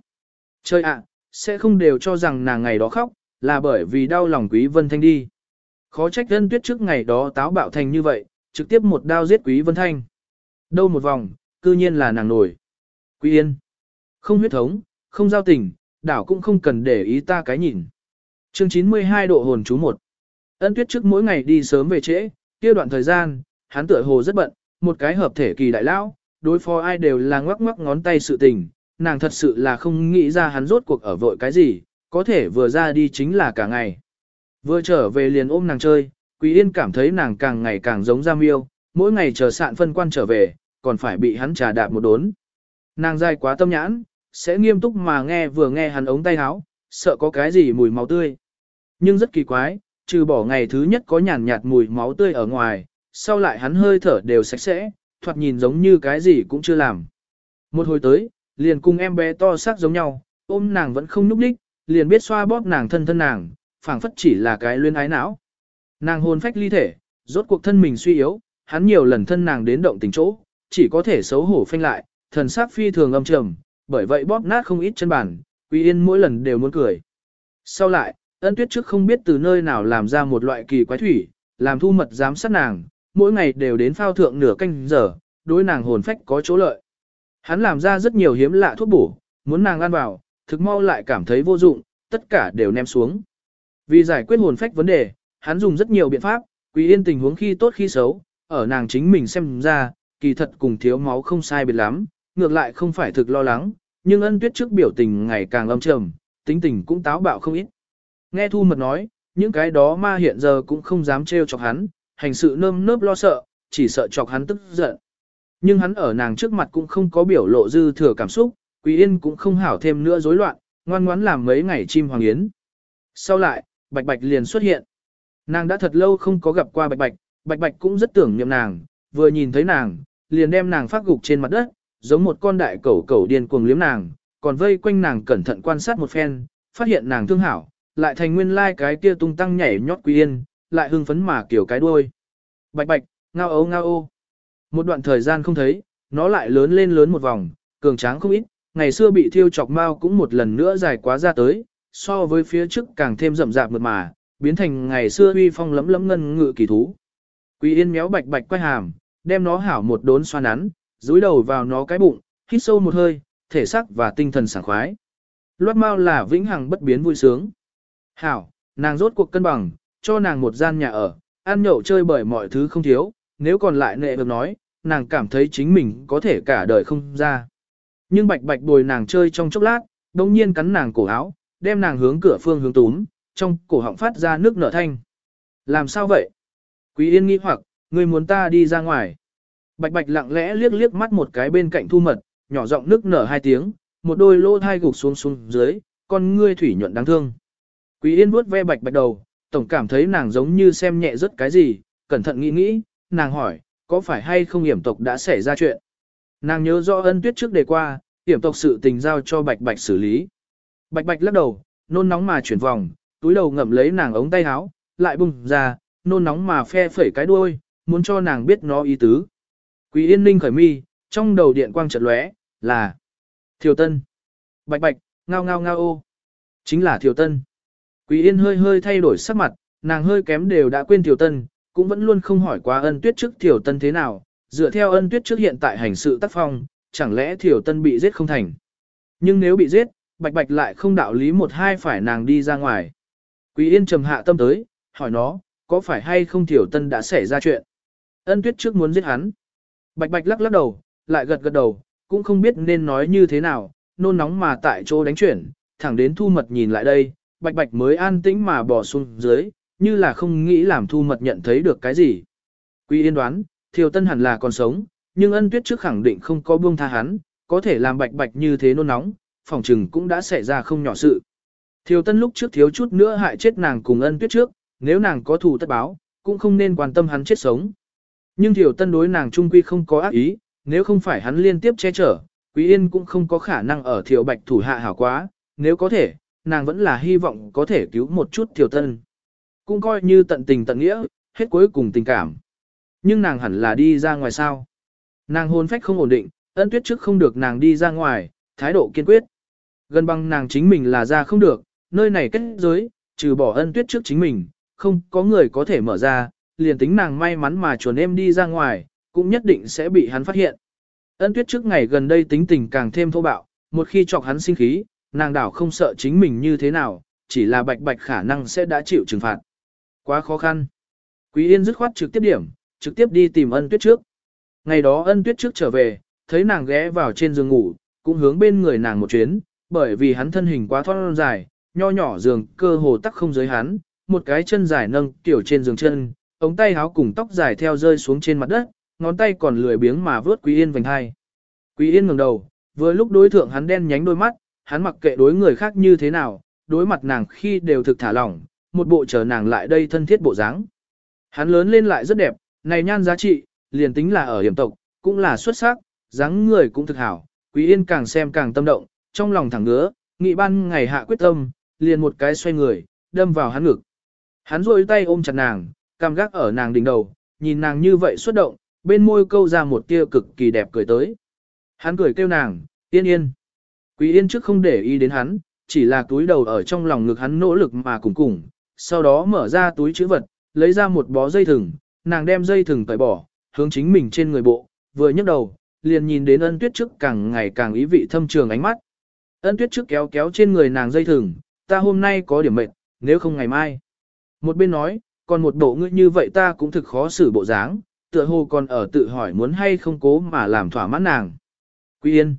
Chơi ạ, sẽ không đều cho rằng nàng ngày đó khóc, là bởi vì đau lòng quý vân thanh đi. Khó trách Ân tuyết trước ngày đó táo bạo thành như vậy, trực tiếp một đao giết quý vân thanh. Đâu một vòng, cư nhiên là nàng nổi. Quý yên. Không huyết thống, không giao tình, đảo cũng không cần để ý ta cái nhìn. Chương 92 độ hồn chú một. Ân tuyết trước mỗi ngày đi sớm về trễ, kia đoạn thời gian, hắn tựa hồ rất bận, một cái hợp thể kỳ đại lão, đối phó ai đều là ngoắc ngoắc ngón tay sự tình, nàng thật sự là không nghĩ ra hắn rốt cuộc ở vội cái gì, có thể vừa ra đi chính là cả ngày. Vừa trở về liền ôm nàng chơi, Quý Yên cảm thấy nàng càng ngày càng giống Gia Miêu, mỗi ngày chờ sạn phân quan trở về, còn phải bị hắn trà đạp một đốn. Nàng dai quá tâm nhãn, sẽ nghiêm túc mà nghe vừa nghe hắn ống tay áo, sợ có cái gì mùi máu tươi. Nhưng rất kỳ quái, trừ bỏ ngày thứ nhất có nhàn nhạt mùi máu tươi ở ngoài, sau lại hắn hơi thở đều sạch sẽ, thoạt nhìn giống như cái gì cũng chưa làm. Một hồi tới, liền cùng em bé to xác giống nhau, ôm nàng vẫn không núp đích, liền biết xoa bóp nàng thân thân nàng, phảng phất chỉ là cái luyên ái não. Nàng hồn phách ly thể, rốt cuộc thân mình suy yếu, hắn nhiều lần thân nàng đến động tình chỗ, chỉ có thể xấu hổ phanh lại, thần sắc phi thường âm trầm, bởi vậy bóp nát không ít chân bản, Quý Yên mỗi lần đều muốn cười. Sau lại, ân tuyết trước không biết từ nơi nào làm ra một loại kỳ quái thủy, làm thu mật giám sát nàng, mỗi ngày đều đến phao thượng nửa canh giờ, đối nàng hồn phách có chỗ lợi. Hắn làm ra rất nhiều hiếm lạ thuốc bổ, muốn nàng ăn vào, thực mau lại cảm thấy vô dụng, tất cả đều ném xuống. Vì giải quyết hồn phách vấn đề, hắn dùng rất nhiều biện pháp, Quý Yên tình huống khi tốt khi xấu, ở nàng chính mình xem ra, kỳ thật cùng thiếu máu không sai biệt lắm, ngược lại không phải thực lo lắng, nhưng ân tuyết trước biểu tình ngày càng âm trầm, tính tình cũng táo bạo không ít. Nghe Thu Mật nói, những cái đó ma hiện giờ cũng không dám trêu chọc hắn, hành sự nơm nớp lo sợ, chỉ sợ chọc hắn tức giận. Nhưng hắn ở nàng trước mặt cũng không có biểu lộ dư thừa cảm xúc, Quý Yên cũng không hảo thêm nữa rối loạn, ngoan ngoãn làm mấy ngày chim hoàng yến. Sau lại, Bạch Bạch liền xuất hiện. Nàng đã thật lâu không có gặp qua Bạch Bạch, Bạch Bạch cũng rất tưởng niệm nàng, vừa nhìn thấy nàng, liền đem nàng phát gục trên mặt đất, giống một con đại cẩu cẩu điên cuồng liếm nàng, còn vây quanh nàng cẩn thận quan sát một phen, phát hiện nàng thương hảo, lại thành nguyên lai cái kia tung tăng nhảy nhót quý yên, lại hưng phấn mà kiểu cái đuôi. Bạch bạch, ngao ấu ngao ô. Một đoạn thời gian không thấy, nó lại lớn lên lớn một vòng, cường tráng không ít, ngày xưa bị thiêu chọc mau cũng một lần nữa dài quá ra tới, so với phía trước càng thêm rậm rạp mượt mà, biến thành ngày xưa uy phong lấm lấm ngân ngự kỳ thú. Quý yên méo bạch bạch quay hàm, đem nó hảo một đốn xoa nắn, dúi đầu vào nó cái bụng, hít sâu một hơi, thể xác và tinh thần sảng khoái. Loát mau là vĩnh hằng bất biến vui sướng. Hảo, nàng rốt cuộc cân bằng, cho nàng một gian nhà ở, ăn nhậu chơi bởi mọi thứ không thiếu, nếu còn lại nệ được nói, nàng cảm thấy chính mình có thể cả đời không ra. Nhưng bạch bạch bồi nàng chơi trong chốc lát, đồng nhiên cắn nàng cổ áo, đem nàng hướng cửa phương hướng túm, trong cổ họng phát ra nước nở thanh. Làm sao vậy? Quý yên nghi hoặc, người muốn ta đi ra ngoài. Bạch bạch lặng lẽ liếc liếc mắt một cái bên cạnh thu mật, nhỏ giọng nước nở hai tiếng, một đôi lỗ thai gục xuống xuống dưới, con ngươi thủy nhuận đáng thương. Quý yên vuốt ve bạch bạch đầu, tổng cảm thấy nàng giống như xem nhẹ rất cái gì, cẩn thận nghĩ nghĩ, nàng hỏi, có phải hay không hiểm tộc đã xảy ra chuyện? Nàng nhớ rõ ân tuyết trước đề qua, hiểm tộc sự tình giao cho bạch bạch xử lý. Bạch bạch lắc đầu, nôn nóng mà chuyển vòng, túi đầu ngậm lấy nàng ống tay áo, lại bung ra, nôn nóng mà phe phẩy cái đuôi, muốn cho nàng biết nó ý tứ. Quý Yên Ninh khởi mi, trong đầu điện quang chợt lóe, là Thiều Tân. Bạch bạch, ngao ngao ngao ô. Chính là Thiều Tân. Quý Yên hơi hơi thay đổi sắc mặt, nàng hơi kém đều đã quên Tiểu Tân, cũng vẫn luôn không hỏi qua ân tuyết trước Tiểu Tân thế nào, dựa theo ân tuyết trước hiện tại hành sự tác phong, chẳng lẽ Tiểu Tân bị giết không thành. Nhưng nếu bị giết, bạch bạch lại không đạo lý một hai phải nàng đi ra ngoài. Quý Yên trầm hạ tâm tới, hỏi nó, có phải hay không Tiểu Tân đã xảy ra chuyện? Ân tuyết trước muốn giết hắn. Bạch bạch lắc lắc đầu, lại gật gật đầu, cũng không biết nên nói như thế nào, nôn nóng mà tại chỗ đánh chuyển, thẳng đến thu mật nhìn lại đây, bạch bạch mới an tĩnh mà bỏ xuống dưới, như là không nghĩ làm thu mật nhận thấy được cái gì. Quý yên đoán, thiều tân hẳn là còn sống, nhưng ân tuyết trước khẳng định không có buông tha hắn, có thể làm bạch bạch như thế nôn nóng, phòng trừng cũng đã xảy ra không nhỏ sự. Thiều tân lúc trước thiếu chút nữa hại chết nàng cùng ân tuyết trước, nếu nàng có thù tất báo, cũng không nên quan tâm hắn chết sống. Nhưng Thiều Tân đối nàng trung quy không có ác ý, nếu không phải hắn liên tiếp che chở, Quý Yên cũng không có khả năng ở Thiều Bạch thủ hạ hảo quá, nếu có thể, nàng vẫn là hy vọng có thể cứu một chút Thiều Tân. Cũng coi như tận tình tận nghĩa, hết cuối cùng tình cảm. Nhưng nàng hẳn là đi ra ngoài sao. Nàng hôn phách không ổn định, ân tuyết trước không được nàng đi ra ngoài, thái độ kiên quyết. Gần bằng nàng chính mình là ra không được, nơi này kết giới, trừ bỏ ân tuyết trước chính mình, không có người có thể mở ra, liền tính nàng may mắn mà chuồn em đi ra ngoài, cũng nhất định sẽ bị hắn phát hiện. Ân tuyết trước ngày gần đây tính tình càng thêm thô bạo, một khi chọc hắn sinh khí, nàng đảo không sợ chính mình như thế nào, chỉ là bạch bạch khả năng sẽ đã chịu trừng phạt. Quá khó khăn. Quý Yên dứt khoát trực tiếp điểm, trực tiếp đi tìm ân tuyết trước. Ngày đó ân tuyết trước trở về, thấy nàng ghé vào trên giường ngủ, cũng hướng bên người nàng một chuyến, bởi vì hắn thân hình quá thon dài, nho nhỏ giường cơ hồ tắc không giới hắn, một cái chân dài nâng tiểu trên giường chân, ống tay háo cùng tóc dài theo rơi xuống trên mặt đất, ngón tay còn lười biếng mà vớt Quý Yên vành hai. Quý Yên ngẩng đầu, vừa lúc đối thượng hắn đen nhánh đôi mắt, hắn mặc kệ đối người khác như thế nào, đối mặt nàng khi đều thực thả lỏng, một bộ chờ nàng lại đây thân thiết bộ dáng. Hắn lớn lên lại rất đẹp, này nhan giá trị, liền tính là ở hiểm tộc, cũng là xuất sắc, dáng người cũng thực hảo. Quý Yên càng xem càng tâm động, trong lòng thẳng ngứa, nghị ban ngày hạ quyết tâm, liền một cái xoay người, đâm vào hắn ngực. Hắn rôi tay ôm chặt nàng, cam gác ở nàng đỉnh đầu, nhìn nàng như vậy xuất động, bên môi câu ra một tia cực kỳ đẹp cười tới. Hắn cười kêu nàng, yên yên. Quý yên trước không để ý đến hắn, chỉ là túi đầu ở trong lòng ngực hắn nỗ lực mà cùng cùng, sau đó mở ra túi chữ vật, lấy ra một bó dây thừng, nàng đem dây thừng tẩy bỏ, hướng chính mình trên người bộ, vừa nhấc đầu, liền nhìn đến ân tuyết trước càng ngày càng ý vị thâm trường ánh mắt. Ân tuyết trước kéo kéo trên người nàng dây thừng, ta hôm nay có điểm mệt, nếu không ngày mai. Một bên nói, còn một bộ ngươi như vậy ta cũng thực khó xử bộ dáng, tựa hồ còn ở tự hỏi muốn hay không cố mà làm thỏa mãn nàng. Quý yên,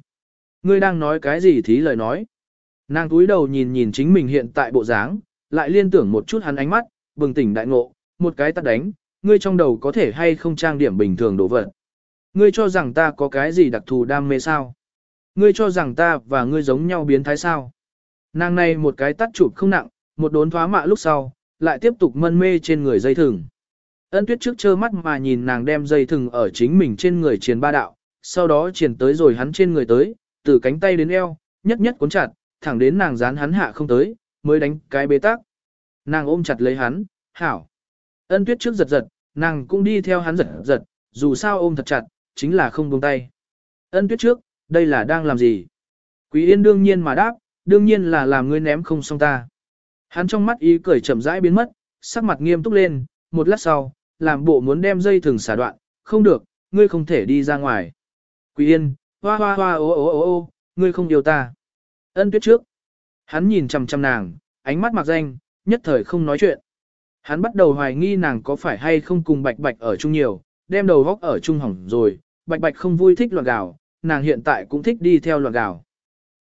ngươi đang nói cái gì thí lời nói. Nàng túi đầu nhìn nhìn chính mình hiện tại bộ dáng, lại liên tưởng một chút hắn ánh mắt, bừng tỉnh đại ngộ, một cái tắt đánh, ngươi trong đầu có thể hay không trang điểm bình thường đổ vật. Ngươi cho rằng ta có cái gì đặc thù đam mê sao? Ngươi cho rằng ta và ngươi giống nhau biến thái sao? Nàng này một cái tắt chụp không nặng, một đốn thoá mạ lúc sau, lại tiếp tục mân mê trên người dây thừng. Ân tuyết trước trơ mắt mà nhìn nàng đem dây thừng ở chính mình trên người triền ba đạo, sau đó triền tới rồi hắn trên người tới, từ cánh tay đến eo, nhất nhất cuốn chặt, thẳng đến nàng dán hắn hạ không tới, mới đánh cái bế tắc. Nàng ôm chặt lấy hắn, hảo. Ân tuyết trước giật giật, nàng cũng đi theo hắn giật giật, dù sao ôm thật chặt, chính là không buông tay. Ân tuyết trước, đây là đang làm gì? Quý yên đương nhiên mà đáp, đương nhiên là làm ngươi ném không xong ta. Hắn trong mắt ý cười chậm rãi biến mất, sắc mặt nghiêm túc lên, một lát sau, làm bộ muốn đem dây thừng xả đoạn, không được, ngươi không thể đi ra ngoài. Quý yên, hoa hoa hoa ô ô ô ô, ngươi không yêu ta. Ân tuyết trước. Hắn nhìn chằm chằm nàng, ánh mắt mặc danh, nhất thời không nói chuyện. Hắn bắt đầu hoài nghi nàng có phải hay không cùng bạch bạch ở chung nhiều, đem đầu góc ở chung hỏng rồi, bạch bạch không vui thích loạn gào, nàng hiện tại cũng thích đi theo loạn gào.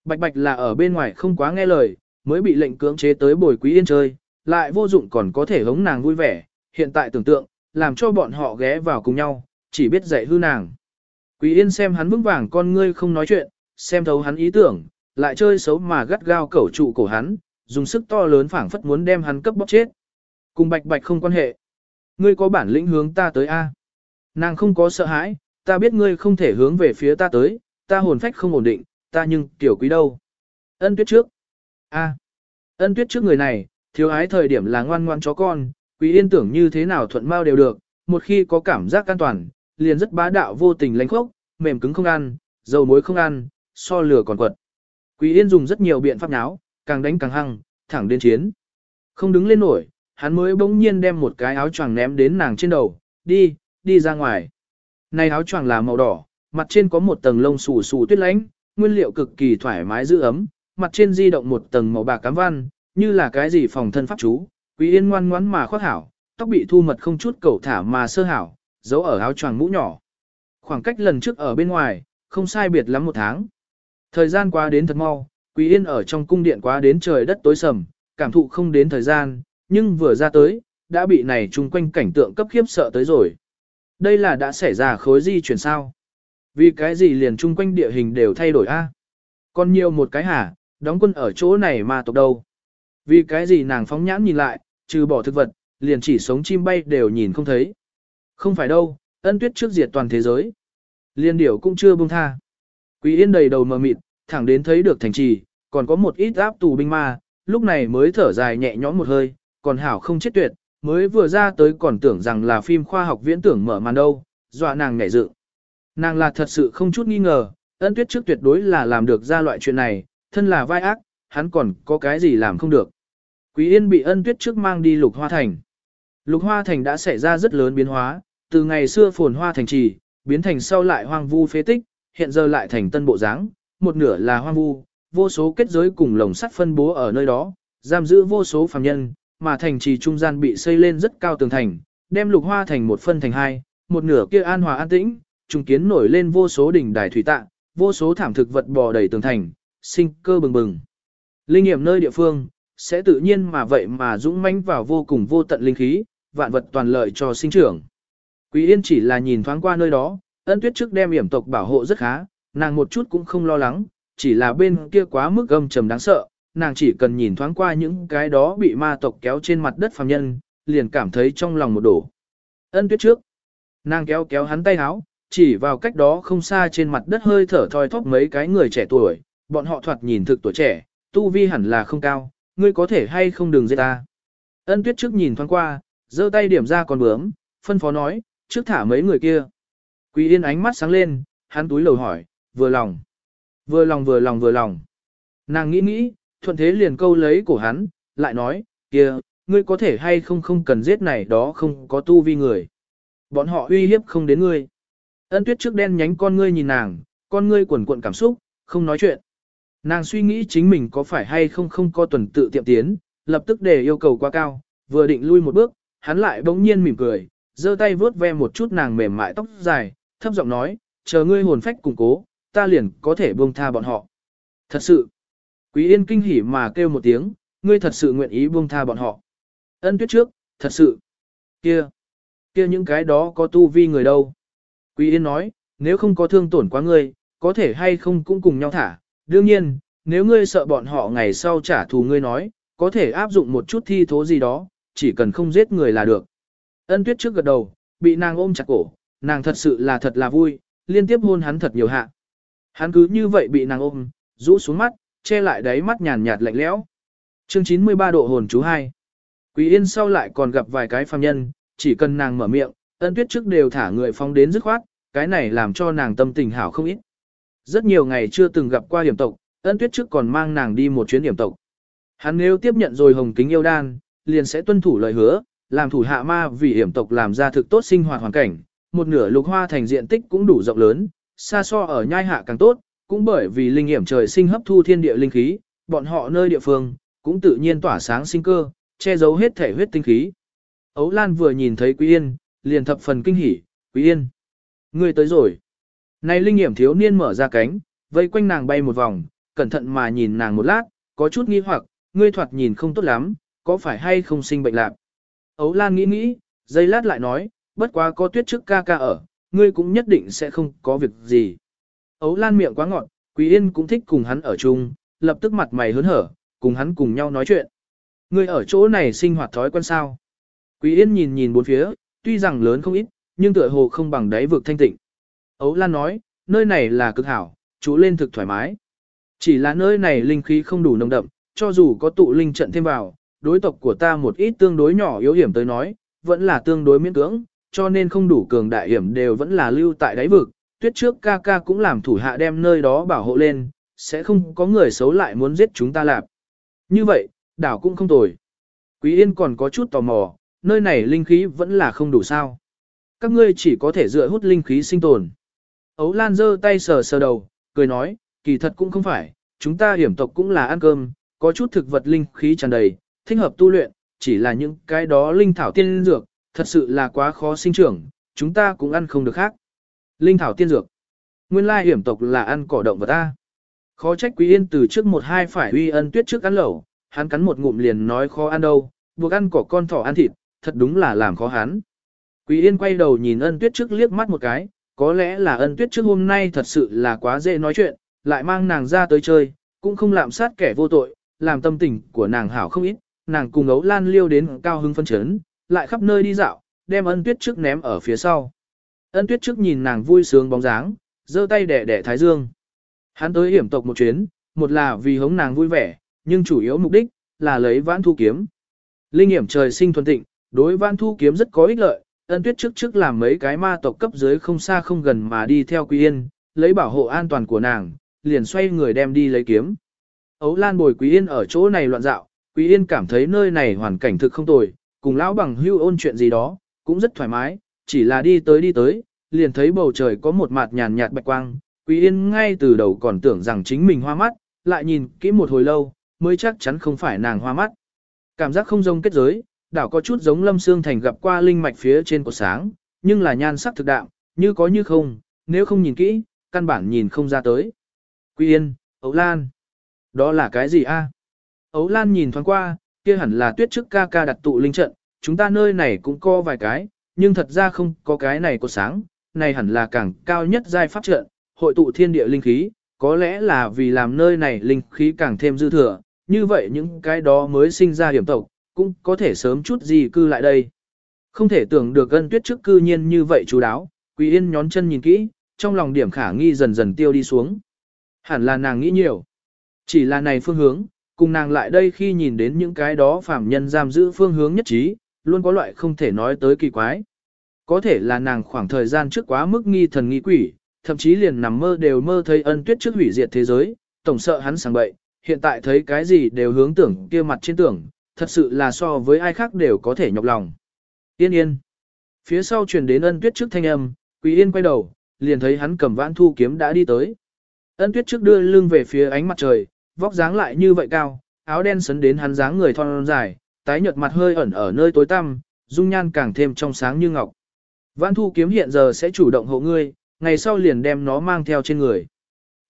Bạch bạch là ở bên ngoài không quá nghe lời, mới bị lệnh cưỡng chế tới bồi quý yên chơi, lại vô dụng còn có thể hống nàng vui vẻ, hiện tại tưởng tượng, làm cho bọn họ ghé vào cùng nhau, chỉ biết dạy hư nàng. Quý yên xem hắn vững vàng con ngươi không nói chuyện, xem thấu hắn ý tưởng, lại chơi xấu mà gắt gao cẩu trụ cổ hắn, dùng sức to lớn phảng phất muốn đem hắn cấp bóc chết. Cùng bạch bạch không quan hệ. Ngươi có bản lĩnh hướng ta tới A. Nàng không có sợ hãi, ta biết ngươi không thể hướng về phía ta tới, ta hồn phách không ổn định, ta nhưng tiểu quý đâu. Ân tuyết trước. A. Ân tuyết trước người này, thiếu ái thời điểm là ngoan ngoan chó con, quý yên tưởng như thế nào thuận mau đều được, một khi có cảm giác an toàn, liền rất bá đạo vô tình lánh khốc, mềm cứng không ăn, dầu muối không ăn, so lửa còn quật. Quý yên dùng rất nhiều biện pháp náo, càng đánh càng hăng, thẳng đến chiến. Không đứng lên nổi, hắn mới bỗng nhiên đem một cái áo choàng ném đến nàng trên đầu, đi, đi ra ngoài. Này áo choàng là màu đỏ, mặt trên có một tầng lông xù xù tuyết lánh, nguyên liệu cực kỳ thoải mái giữ ấm, mặt trên di động một tầng màu bạc cám văn, như là cái gì phòng thân pháp chú. Quý Yên ngoan ngoãn mà khoác hảo, tóc bị thu mật không chút cầu thả mà sơ hảo, giấu ở áo choàng mũ nhỏ. Khoảng cách lần trước ở bên ngoài, không sai biệt lắm một tháng. Thời gian qua đến thật mau, Quý Yên ở trong cung điện quá đến trời đất tối sầm, cảm thụ không đến thời gian, nhưng vừa ra tới, đã bị này chung quanh cảnh tượng cấp khiếp sợ tới rồi. Đây là đã xảy ra khối di chuyển sao? Vì cái gì liền chung quanh địa hình đều thay đổi a? Còn nhiều một cái hả, đóng quân ở chỗ này mà tộc đâu? Vì cái gì nàng phóng nhãn nhìn lại, trừ bỏ thực vật, liền chỉ sống chim bay đều nhìn không thấy. Không phải đâu, ân tuyết trước diệt toàn thế giới. Liên điểu cũng chưa buông tha. Quý yên đầy đầu mờ mịt, thẳng đến thấy được thành trì, còn có một ít áp tù binh ma, lúc này mới thở dài nhẹ nhõm một hơi, còn hảo không chết tuyệt, mới vừa ra tới còn tưởng rằng là phim khoa học viễn tưởng mở màn đâu, dọa nàng nhảy dựng. Nàng là thật sự không chút nghi ngờ, ân tuyết trước tuyệt đối là làm được ra loại chuyện này, thân là vai ác, hắn còn có cái gì làm không được. Quý Yên bị ân tuyết trước mang đi lục hoa thành. Lục hoa thành đã xảy ra rất lớn biến hóa, từ ngày xưa phồn hoa thành trì, biến thành sau lại hoang vu phế tích, hiện giờ lại thành tân bộ dáng, một nửa là hoang vu, vô số kết giới cùng lồng sắt phân bố ở nơi đó, giam giữ vô số phàm nhân, mà thành trì trung gian bị xây lên rất cao tường thành, đem lục hoa thành một phân thành hai, một nửa kia an hòa an tĩnh, trung kiến nổi lên vô số đỉnh đài thủy tạ, vô số thảm thực vật bò đầy tường thành, sinh cơ bừng bừng. Linh nghiệm nơi địa phương, sẽ tự nhiên mà vậy mà dũng mãnh vào vô cùng vô tận linh khí, vạn vật toàn lợi cho sinh trưởng. Quý Yên chỉ là nhìn thoáng qua nơi đó, ân tuyết trước đem yểm tộc bảo hộ rất khá, nàng một chút cũng không lo lắng, chỉ là bên kia quá mức âm trầm đáng sợ, nàng chỉ cần nhìn thoáng qua những cái đó bị ma tộc kéo trên mặt đất phàm nhân, liền cảm thấy trong lòng một đổ. Ân tuyết trước, nàng kéo kéo hắn tay háo, chỉ vào cách đó không xa trên mặt đất hơi thở thoi thóp mấy cái người trẻ tuổi, bọn họ thoạt nhìn thực tuổi trẻ, tu vi hẳn là không cao, ngươi có thể hay không đừng giết ta. Ân tuyết trước nhìn thoáng qua, giơ tay điểm ra con bướm, phân phó nói, trước thả mấy người kia. Quý yên ánh mắt sáng lên, hắn túi lầu hỏi, vừa lòng. Vừa lòng vừa lòng vừa lòng. Nàng nghĩ nghĩ, thuận thế liền câu lấy cổ hắn, lại nói, kia, ngươi có thể hay không không cần giết này đó không có tu vi người. Bọn họ uy hiếp không đến ngươi. Ân tuyết trước đen nhánh con ngươi nhìn nàng, con ngươi cuộn cuộn cảm xúc, không nói chuyện. Nàng suy nghĩ chính mình có phải hay không không có tuần tự tiệm tiến, lập tức để yêu cầu quá cao, vừa định lui một bước, hắn lại bỗng nhiên mỉm cười, giơ tay vuốt ve một chút nàng mềm mại tóc dài, thấp giọng nói, chờ ngươi hồn phách củng cố, ta liền có thể buông tha bọn họ. Thật sự, Quý Yên kinh hỉ mà kêu một tiếng, ngươi thật sự nguyện ý buông tha bọn họ. Ân tuyết trước, thật sự. Kia, kia những cái đó có tu vi người đâu. Quý Yên nói, nếu không có thương tổn quá ngươi, có thể hay không cũng cùng nhau thả. Đương nhiên, nếu ngươi sợ bọn họ ngày sau trả thù ngươi nói, có thể áp dụng một chút thi thố gì đó, chỉ cần không giết người là được. Ân tuyết trước gật đầu, bị nàng ôm chặt cổ, nàng thật sự là thật là vui, liên tiếp hôn hắn thật nhiều hạ. Hắn cứ như vậy bị nàng ôm, rũ xuống mắt, che lại đáy mắt nhàn nhạt lạnh lẽo. Chương 93 độ hồn chú 2. Quý Yên sau lại còn gặp vài cái phàm nhân, chỉ cần nàng mở miệng, ân tuyết trước đều thả người phong đến dứt khoát, cái này làm cho nàng tâm tình hảo không ít. Rất nhiều ngày chưa từng gặp qua hiểm tộc, ân tuyết trước còn mang nàng đi một chuyến hiểm tộc. Hắn nếu tiếp nhận rồi hồng kính yêu đan, liền sẽ tuân thủ lời hứa, làm thủ hạ ma vì hiểm tộc làm ra thực tốt sinh hoạt hoàn cảnh, một nửa lục hoa thành diện tích cũng đủ rộng lớn, xa so ở nhai hạ càng tốt, cũng bởi vì linh hiểm trời sinh hấp thu thiên địa linh khí, bọn họ nơi địa phương cũng tự nhiên tỏa sáng sinh cơ, che giấu hết thể huyết tinh khí. Ấu Lan vừa nhìn thấy Quý Yên, liền thập phần kinh hỉ, Quý Yên, ngươi tới rồi. Này linh hiểm thiếu niên mở ra cánh, vây quanh nàng bay một vòng, cẩn thận mà nhìn nàng một lát, có chút nghi hoặc, ngươi thoạt nhìn không tốt lắm, có phải hay không sinh bệnh lạc. Ấu Lan nghĩ nghĩ, giây lát lại nói, bất quá có tuyết trước ca ca ở, ngươi cũng nhất định sẽ không có việc gì. Ấu Lan miệng quá ngọt, Quý Yên cũng thích cùng hắn ở chung, lập tức mặt mày hớn hở, cùng hắn cùng nhau nói chuyện. Ngươi ở chỗ này sinh hoạt thói quen sao? Quý Yên nhìn nhìn bốn phía, tuy rằng lớn không ít, nhưng tựa hồ không bằng đáy vực thanh tịnh. Ấu Lan nói, nơi này là cực hảo, chú lên thực thoải mái. Chỉ là nơi này linh khí không đủ nồng đậm, cho dù có tụ linh trận thêm vào, đối tộc của ta một ít tương đối nhỏ yếu hiểm tới nói, vẫn là tương đối miễn cưỡng, cho nên không đủ cường đại hiểm đều vẫn là lưu tại đáy vực. Tuyết trước ca ca cũng làm thủ hạ đem nơi đó bảo hộ lên, sẽ không có người xấu lại muốn giết chúng ta lạp. Như vậy, đảo cũng không tồi. Quý Yên còn có chút tò mò, nơi này linh khí vẫn là không đủ sao. Các ngươi chỉ có thể dựa hút linh khí sinh tồn. Ấu Lan giơ tay sờ sờ đầu, cười nói, kỳ thật cũng không phải, chúng ta hiểm tộc cũng là ăn cơm, có chút thực vật linh khí tràn đầy, thích hợp tu luyện, chỉ là những cái đó linh thảo tiên dược, thật sự là quá khó sinh trưởng, chúng ta cũng ăn không được khác. Linh thảo tiên dược. Nguyên lai hiểm tộc là ăn cỏ động vật ta. Khó trách Quý Yên từ trước một hai phải uy ân tuyết trước ăn lẩu, hắn cắn một ngụm liền nói khó ăn đâu, buộc ăn cỏ con thỏ ăn thịt, thật đúng là làm khó hắn. Quý Yên quay đầu nhìn ân tuyết trước liếc mắt một cái, có lẽ là ân tuyết trước hôm nay thật sự là quá dễ nói chuyện, lại mang nàng ra tới chơi, cũng không lạm sát kẻ vô tội, làm tâm tình của nàng hảo không ít, nàng cùng ấu lan liêu đến cao hưng phân chấn, lại khắp nơi đi dạo, đem ân tuyết trước ném ở phía sau. Ân tuyết trước nhìn nàng vui sướng bóng dáng, giơ tay đẻ đẻ thái dương. Hắn tới hiểm tộc một chuyến, một là vì hống nàng vui vẻ, nhưng chủ yếu mục đích là lấy vãn thu kiếm. Linh hiểm trời sinh thuần tịnh, đối vãn thu kiếm rất có ích lợi, ân tuyết trước trước làm mấy cái ma tộc cấp dưới không xa không gần mà đi theo Quý Yên, lấy bảo hộ an toàn của nàng, liền xoay người đem đi lấy kiếm. Ấu Lan bồi Quý Yên ở chỗ này loạn dạo, Quý Yên cảm thấy nơi này hoàn cảnh thực không tồi, cùng lão bằng hưu ôn chuyện gì đó, cũng rất thoải mái, chỉ là đi tới đi tới, liền thấy bầu trời có một mặt nhàn nhạt bạch quang, Quý Yên ngay từ đầu còn tưởng rằng chính mình hoa mắt, lại nhìn kỹ một hồi lâu, mới chắc chắn không phải nàng hoa mắt. Cảm giác không giống kết giới, đảo có chút giống Lâm Sương Thành gặp qua linh mạch phía trên của sáng, nhưng là nhan sắc thực đạm, như có như không, nếu không nhìn kỹ, căn bản nhìn không ra tới. Quý Yên, Âu Lan. Đó là cái gì a? Ấu Lan nhìn thoáng qua, kia hẳn là tuyết trước ca ca đặt tụ linh trận, chúng ta nơi này cũng có vài cái, nhưng thật ra không có cái này có sáng, này hẳn là càng cao nhất giai pháp trận, hội tụ thiên địa linh khí, có lẽ là vì làm nơi này linh khí càng thêm dư thừa, như vậy những cái đó mới sinh ra hiểm tộc, cũng có thể sớm chút gì cư lại đây. Không thể tưởng được ân tuyết trước cư nhiên như vậy chú đáo, Quý Yên nhón chân nhìn kỹ, trong lòng điểm khả nghi dần dần tiêu đi xuống. Hẳn là nàng nghĩ nhiều. Chỉ là này phương hướng, cùng nàng lại đây khi nhìn đến những cái đó phạm nhân giam giữ phương hướng nhất trí, luôn có loại không thể nói tới kỳ quái. Có thể là nàng khoảng thời gian trước quá mức nghi thần nghi quỷ, thậm chí liền nằm mơ đều mơ thấy ân tuyết trước hủy diệt thế giới, tổng sợ hắn sang bậy, hiện tại thấy cái gì đều hướng tưởng kia mặt trên tưởng, thật sự là so với ai khác đều có thể nhọc lòng. Yên yên. Phía sau truyền đến ân tuyết trước thanh âm, Quý Yên quay đầu, liền thấy hắn cầm vãn thu kiếm đã đi tới. Ân tuyết trước đưa lưng về phía ánh mặt trời, vóc dáng lại như vậy cao, áo đen sấn đến hắn dáng người thon dài, tái nhợt mặt hơi ẩn ở nơi tối tăm, dung nhan càng thêm trong sáng như ngọc. Vãn Thu kiếm hiện giờ sẽ chủ động hộ ngươi, ngày sau liền đem nó mang theo trên người.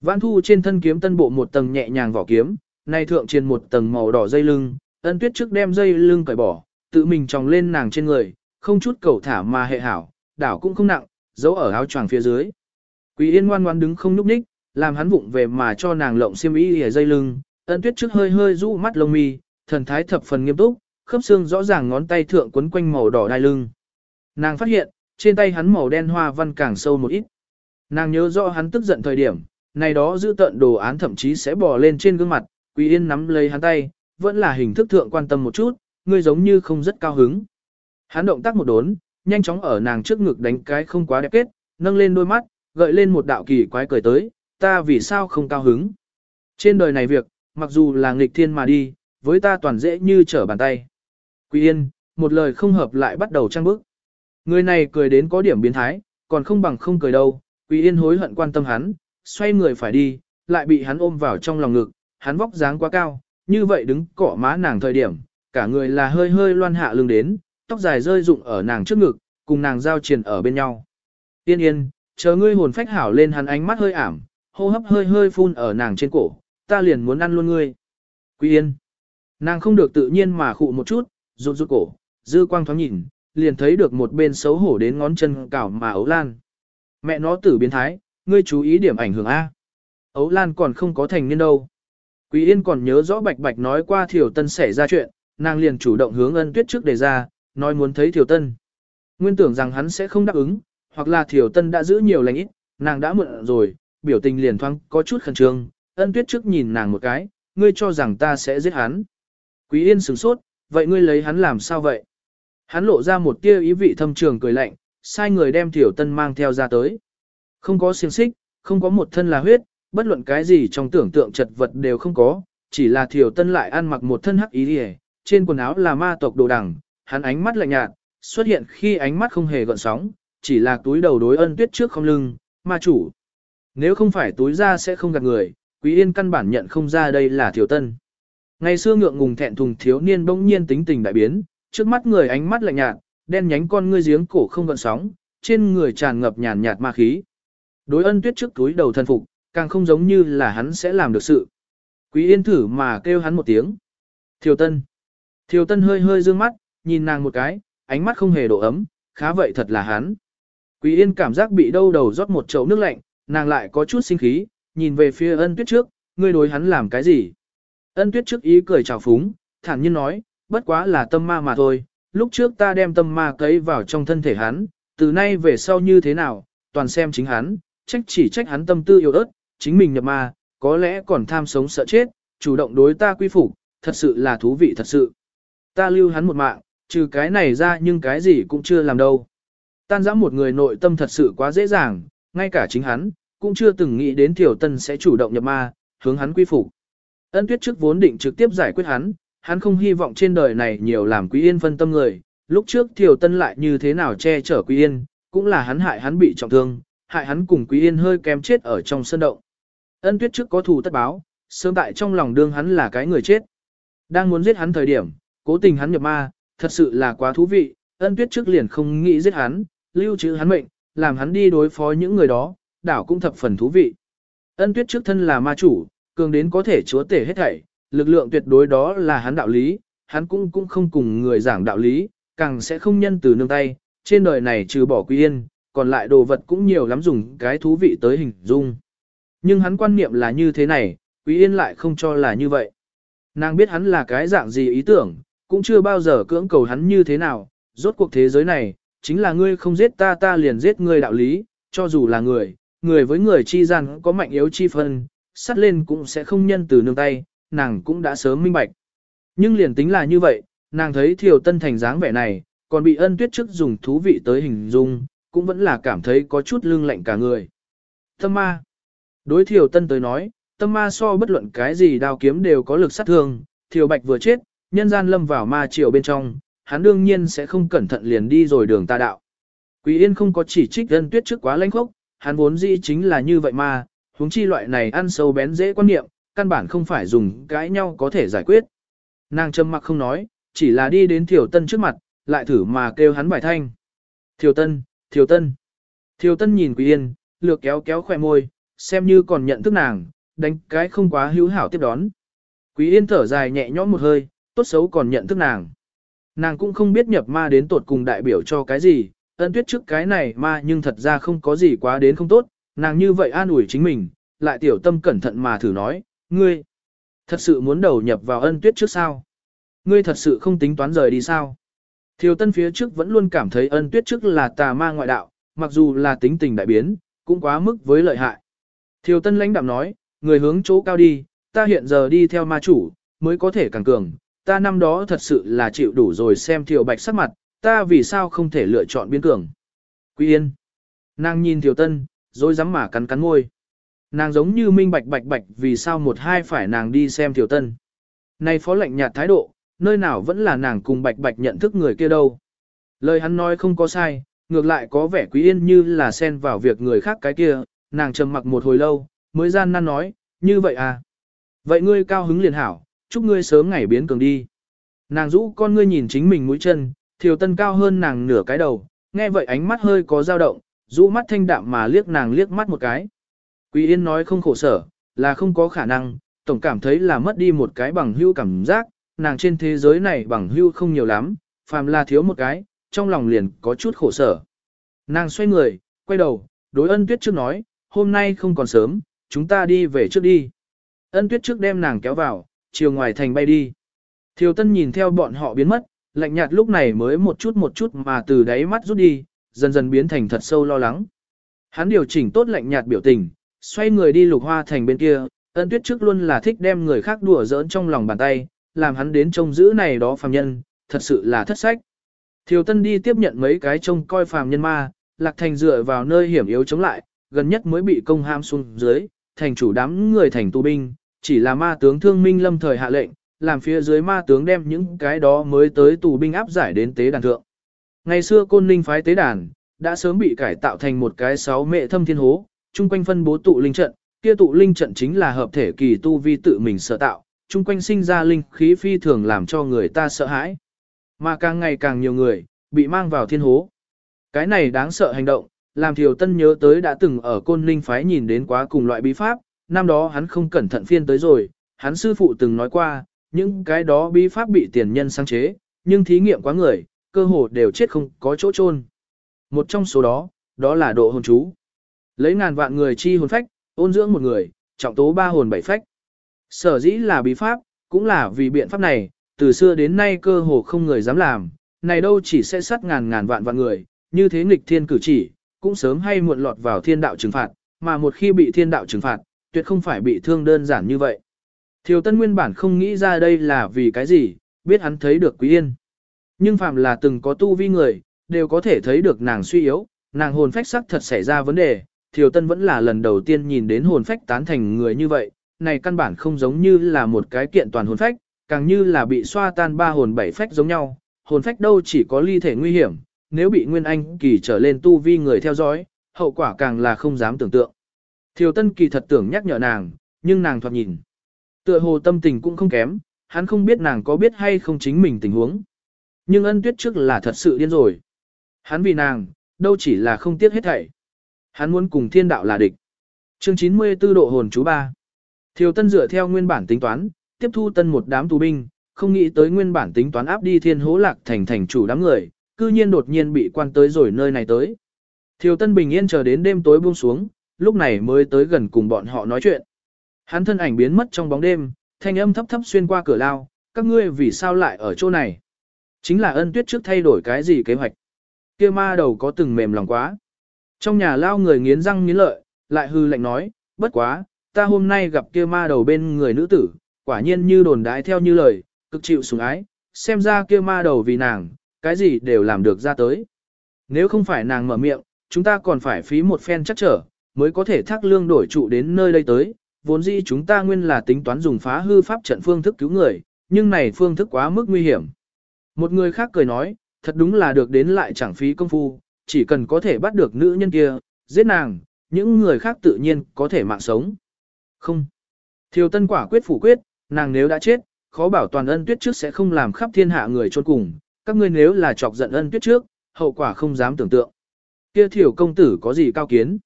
Vãn Thu trên thân kiếm tân bộ một tầng nhẹ nhàng vỏ kiếm, nay thượng trên một tầng màu đỏ dây lưng, ân tuyết trước đem dây lưng cởi bỏ, tự mình tròng lên nàng trên người, không chút cầu thả mà hệ hảo, đảo cũng không nặng, giấu ở áo choàng phía dưới. Quý Yên ngoan ngoan đứng không nhúc nhích, làm hắn vụng về mà cho nàng lộng xiêm y ở dây lưng, ân tuyết trước hơi hơi rũ mắt lông mi, thần thái thập phần nghiêm túc, khớp xương rõ ràng ngón tay thượng quấn quanh màu đỏ đai lưng. Nàng phát hiện, trên tay hắn màu đen hoa văn càng sâu một ít. Nàng nhớ rõ hắn tức giận thời điểm, này đó giữ tận đồ án thậm chí sẽ bò lên trên gương mặt, Quý Yên nắm lấy hắn tay, vẫn là hình thức thượng quan tâm một chút, ngươi giống như không rất cao hứng. Hắn động tác một đốn, nhanh chóng ở nàng trước ngực đánh cái không quá đẹp kết, nâng lên đôi mắt, gợi lên một đạo kỳ quái cười tới, ta vì sao không cao hứng. Trên đời này việc, mặc dù là nghịch thiên mà đi, với ta toàn dễ như trở bàn tay. Quý Yên, một lời không hợp lại bắt đầu trang bức. Người này cười đến có điểm biến thái, còn không bằng không cười đâu. Quý Yên hối hận quan tâm hắn, xoay người phải đi, lại bị hắn ôm vào trong lòng ngực, hắn vóc dáng quá cao, như vậy đứng cọ má nàng thời điểm, cả người là hơi hơi loan hạ lưng đến, tóc dài rơi rụng ở nàng trước ngực, cùng nàng giao triền ở bên nhau. Yên yên, chờ ngươi hồn phách hảo lên hắn ánh mắt hơi ảm, hô hấp hơi hơi phun ở nàng trên cổ, ta liền muốn ăn luôn ngươi. Quý yên. Nàng không được tự nhiên mà khụ một chút, rụt rụt cổ, dư quang thoáng nhìn, liền thấy được một bên xấu hổ đến ngón chân cào mà ấu lan. Mẹ nó tử biến thái, ngươi chú ý điểm ảnh hưởng A. Ấu lan còn không có thành niên đâu. Quý yên còn nhớ rõ bạch bạch nói qua thiểu tân xảy ra chuyện, nàng liền chủ động hướng ân tuyết trước đề ra, nói muốn thấy thiểu tân. Nguyên tưởng rằng hắn sẽ không đáp ứng, hoặc là thiểu tân đã giữ nhiều lành ít, nàng đã mượn rồi, biểu tình liền thoáng có chút khẩn trương, ân tuyết trước nhìn nàng một cái, ngươi cho rằng ta sẽ giết hắn. Quý yên sửng sốt, vậy ngươi lấy hắn làm sao vậy? Hắn lộ ra một tia ý vị thâm trường cười lạnh, sai người đem tiểu tân mang theo ra tới. Không có xiềng xích, không có một thân là huyết, bất luận cái gì trong tưởng tượng chật vật đều không có, chỉ là thiểu tân lại ăn mặc một thân hắc ý đi trên quần áo là ma tộc đồ đằng, hắn ánh mắt lạnh nhạt, xuất hiện khi ánh mắt không hề gợn sóng, chỉ là túi đầu đối ân tuyết trước không lưng, ma chủ. Nếu không phải túi ra sẽ không gạt người, quý yên căn bản nhận không ra đây là Tiểu tân. Ngày xưa ngượng ngùng thẹn thùng thiếu niên bỗng nhiên tính tình đại biến, trước mắt người ánh mắt lạnh nhạt, đen nhánh con ngươi giếng cổ không gợn sóng, trên người tràn ngập nhàn nhạt ma khí. Đối ân tuyết trước túi đầu thân phục, càng không giống như là hắn sẽ làm được sự. Quý yên thử mà kêu hắn một tiếng. Thiều tân. Thiều tân hơi hơi dương mắt, nhìn nàng một cái, ánh mắt không hề độ ấm, khá vậy thật là hắn. Quý yên cảm giác bị đâu đầu rót một chậu nước lạnh, nàng lại có chút sinh khí, nhìn về phía ân tuyết trước, ngươi đối hắn làm cái gì? Ân tuyết trước ý cười chào phúng, thản nhiên nói, bất quá là tâm ma mà thôi, lúc trước ta đem tâm ma cấy vào trong thân thể hắn, từ nay về sau như thế nào, toàn xem chính hắn, trách chỉ trách hắn tâm tư yếu ớt, chính mình nhập ma, có lẽ còn tham sống sợ chết, chủ động đối ta quy phục, thật sự là thú vị thật sự. Ta lưu hắn một mạng, trừ cái này ra nhưng cái gì cũng chưa làm đâu. Tan giã một người nội tâm thật sự quá dễ dàng, ngay cả chính hắn, cũng chưa từng nghĩ đến Tiểu Tân sẽ chủ động nhập ma, hướng hắn quy phục. Ân tuyết trước vốn định trực tiếp giải quyết hắn, hắn không hy vọng trên đời này nhiều làm Quý Yên phân tâm người, lúc trước Tiểu Tân lại như thế nào che chở Quý Yên, cũng là hắn hại hắn bị trọng thương, hại hắn cùng Quý Yên hơi kém chết ở trong sân động. Ân tuyết trước có thù tất báo, sớm tại trong lòng đương hắn là cái người chết. Đang muốn giết hắn thời điểm, cố tình hắn nhập ma, thật sự là quá thú vị, ân tuyết trước liền không nghĩ giết hắn, lưu trữ hắn mệnh, làm hắn đi đối phó những người đó, đảo cũng thập phần thú vị. Ân tuyết trước thân là ma chủ, cường đến có thể chúa tể hết thảy, lực lượng tuyệt đối đó là hắn đạo lý, hắn cũng cũng không cùng người giảng đạo lý, càng sẽ không nhân từ nương tay, trên đời này trừ bỏ quý yên, còn lại đồ vật cũng nhiều lắm dùng cái thú vị tới hình dung. Nhưng hắn quan niệm là như thế này, quý yên lại không cho là như vậy. Nàng biết hắn là cái dạng gì ý tưởng, cũng chưa bao giờ cưỡng cầu hắn như thế nào, rốt cuộc thế giới này, chính là ngươi không giết ta ta liền giết ngươi đạo lý, cho dù là người, người với người chi gian có mạnh yếu chi phân, sắt lên cũng sẽ không nhân từ nương tay, nàng cũng đã sớm minh bạch. Nhưng liền tính là như vậy, nàng thấy thiều tân thành dáng vẻ này, còn bị ân tuyết trước dùng thú vị tới hình dung, cũng vẫn là cảm thấy có chút lưng lạnh cả người. Tâm ma. Đối thiều tân tới nói, tâm ma so bất luận cái gì đao kiếm đều có lực sát thương, thiều bạch vừa chết, nhân gian lâm vào ma triều bên trong, hắn đương nhiên sẽ không cẩn thận liền đi rồi đường tà đạo. Quý Yên không có chỉ trích ân tuyết trước quá lãnh khốc, hắn vốn dĩ chính là như vậy mà, huống chi loại này ăn sâu bén dễ quan niệm, căn bản không phải dùng cãi nhau có thể giải quyết. Nàng trầm mặc không nói, chỉ là đi đến Thiều Tân trước mặt, lại thử mà kêu hắn bài thanh. Thiều Tân, Thiều Tân. Thiều Tân nhìn Quý Yên, lược kéo kéo khỏe môi, xem như còn nhận thức nàng, đánh cái không quá hữu hảo tiếp đón. Quý Yên thở dài nhẹ nhõm một hơi, tốt xấu còn nhận thức nàng. Nàng cũng không biết nhập ma đến tột cùng đại biểu cho cái gì, ân tuyết trước cái này ma nhưng thật ra không có gì quá đến không tốt, nàng như vậy an ủi chính mình, lại tiểu tâm cẩn thận mà thử nói, ngươi, thật sự muốn đầu nhập vào ân tuyết trước sao? Ngươi thật sự không tính toán rời đi sao? Thiều tân phía trước vẫn luôn cảm thấy ân tuyết trước là tà ma ngoại đạo, mặc dù là tính tình đại biến, cũng quá mức với lợi hại. Thiều tân lãnh đạm nói, người hướng chỗ cao đi, ta hiện giờ đi theo ma chủ, mới có thể càng cường, ta năm đó thật sự là chịu đủ rồi xem Thiều Bạch sắc mặt, ta vì sao không thể lựa chọn biến cường. Quý Yên. Nàng nhìn Thiều Tân, rồi dám mà cắn cắn môi. Nàng giống như minh bạch bạch bạch vì sao một hai phải nàng đi xem Thiều Tân. nay phó lệnh nhạt thái độ, nơi nào vẫn là nàng cùng bạch bạch nhận thức người kia đâu. Lời hắn nói không có sai, ngược lại có vẻ Quý Yên như là xen vào việc người khác cái kia, nàng trầm mặc một hồi lâu, mới gian nan nói, như vậy à. Vậy ngươi cao hứng liền hảo, chúc ngươi sớm ngày biến cường đi. Nàng rũ con ngươi nhìn chính mình mũi chân, thiều tân cao hơn nàng nửa cái đầu, nghe vậy ánh mắt hơi có dao động, rũ mắt thanh đạm mà liếc nàng liếc mắt một cái. Quý Yên nói không khổ sở, là không có khả năng, tổng cảm thấy là mất đi một cái bằng hưu cảm giác, nàng trên thế giới này bằng hưu không nhiều lắm, phàm là thiếu một cái, trong lòng liền có chút khổ sở. Nàng xoay người, quay đầu, đối ân tuyết trước nói, hôm nay không còn sớm, chúng ta đi về trước đi. Ân tuyết trước đem nàng kéo vào, chiều ngoài thành bay đi. Thiều tân nhìn theo bọn họ biến mất, lạnh nhạt lúc này mới một chút một chút mà từ đáy mắt rút đi, dần dần biến thành thật sâu lo lắng. Hắn điều chỉnh tốt lạnh nhạt biểu tình, xoay người đi lục hoa thành bên kia, ân tuyết trước luôn là thích đem người khác đùa giỡn trong lòng bàn tay, làm hắn đến trông giữ này đó phàm nhân, thật sự là thất sách. Thiều tân đi tiếp nhận mấy cái trông coi phàm nhân ma, lạc thành dựa vào nơi hiểm yếu chống lại, gần nhất mới bị công ham xuống dưới, thành chủ đám người thành tù binh, chỉ là ma tướng thương minh lâm thời hạ lệnh, làm phía dưới ma tướng đem những cái đó mới tới tù binh áp giải đến tế đàn thượng. Ngày xưa côn ninh phái tế đàn, đã sớm bị cải tạo thành một cái sáu mệ thâm thiên hố, chung quanh phân bố tụ linh trận, kia tụ linh trận chính là hợp thể kỳ tu vi tự mình sở tạo, chung quanh sinh ra linh khí phi thường làm cho người ta sợ hãi. Mà càng ngày càng nhiều người, bị mang vào thiên hố. Cái này đáng sợ hành động, làm Thiều Tân nhớ tới đã từng ở côn linh phái nhìn đến quá cùng loại bí pháp, năm đó hắn không cẩn thận phiên tới rồi, hắn sư phụ từng nói qua, những cái đó bí pháp bị tiền nhân sáng chế, nhưng thí nghiệm quá người, cơ hồ đều chết không có chỗ chôn. Một trong số đó, đó là độ hồn chú. Lấy ngàn vạn người chi hồn phách, ôn dưỡng một người, trọng tố ba hồn bảy phách. Sở dĩ là bí pháp, cũng là vì biện pháp này, từ xưa đến nay cơ hồ không người dám làm, này đâu chỉ sẽ sát ngàn ngàn vạn vạn người, như thế nghịch thiên cử chỉ, cũng sớm hay muộn lọt vào thiên đạo trừng phạt, mà một khi bị thiên đạo trừng phạt, tuyệt không phải bị thương đơn giản như vậy. Thiều Tân nguyên bản không nghĩ ra đây là vì cái gì, biết hắn thấy được Quý Yên. Nhưng phạm là từng có tu vi người, đều có thể thấy được nàng suy yếu, nàng hồn phách sắc thật xảy ra vấn đề. Thiều Tân vẫn là lần đầu tiên nhìn đến hồn phách tán thành người như vậy, này căn bản không giống như là một cái kiện toàn hồn phách, càng như là bị xoa tan ba hồn bảy phách giống nhau. Hồn phách đâu chỉ có ly thể nguy hiểm, nếu bị Nguyên Anh kỳ trở lên tu vi người theo dõi, hậu quả càng là không dám tưởng tượng. Thiều Tân kỳ thật tưởng nhắc nhở nàng, nhưng nàng thoạt nhìn. Tựa hồ tâm tình cũng không kém, hắn không biết nàng có biết hay không chính mình tình huống. Nhưng ân tuyết trước là thật sự điên rồi. Hắn vì nàng, đâu chỉ là không tiếc hết thảy. Hắn muốn cùng thiên đạo là địch. Chương 94 độ hồn chú ba. Thiều Tân dựa theo nguyên bản tính toán, tiếp thu tân một đám tù binh, không nghĩ tới nguyên bản tính toán áp đi thiên hố lạc thành thành chủ đám người, cư nhiên đột nhiên bị quan tới rồi nơi này tới. Thiều Tân bình yên chờ đến đêm tối buông xuống, lúc này mới tới gần cùng bọn họ nói chuyện. Hắn thân ảnh biến mất trong bóng đêm, thanh âm thấp thấp xuyên qua cửa lao, các ngươi vì sao lại ở chỗ này? Chính là ân tuyết trước thay đổi cái gì kế hoạch? Kia ma đầu có từng mềm lòng quá. Trong nhà lao người nghiến răng nghiến lợi, lại hư lạnh nói, bất quá, ta hôm nay gặp kia ma đầu bên người nữ tử, quả nhiên như đồn đái theo như lời, cực chịu sủng ái, xem ra kia ma đầu vì nàng, cái gì đều làm được ra tới. Nếu không phải nàng mở miệng, chúng ta còn phải phí một phen chắc trở, mới có thể thác lương đổi trụ đến nơi đây tới, vốn dĩ chúng ta nguyên là tính toán dùng phá hư pháp trận phương thức cứu người, nhưng này phương thức quá mức nguy hiểm. Một người khác cười nói, thật đúng là được đến lại chẳng phí công phu, chỉ cần có thể bắt được nữ nhân kia, giết nàng, những người khác tự nhiên có thể mạng sống. Không. Thiều Tân quả quyết phủ quyết, nàng nếu đã chết, khó bảo toàn ân tuyết trước sẽ không làm khắp thiên hạ người chôn cùng, các ngươi nếu là chọc giận ân tuyết trước, hậu quả không dám tưởng tượng. Kia thiểu công tử có gì cao kiến?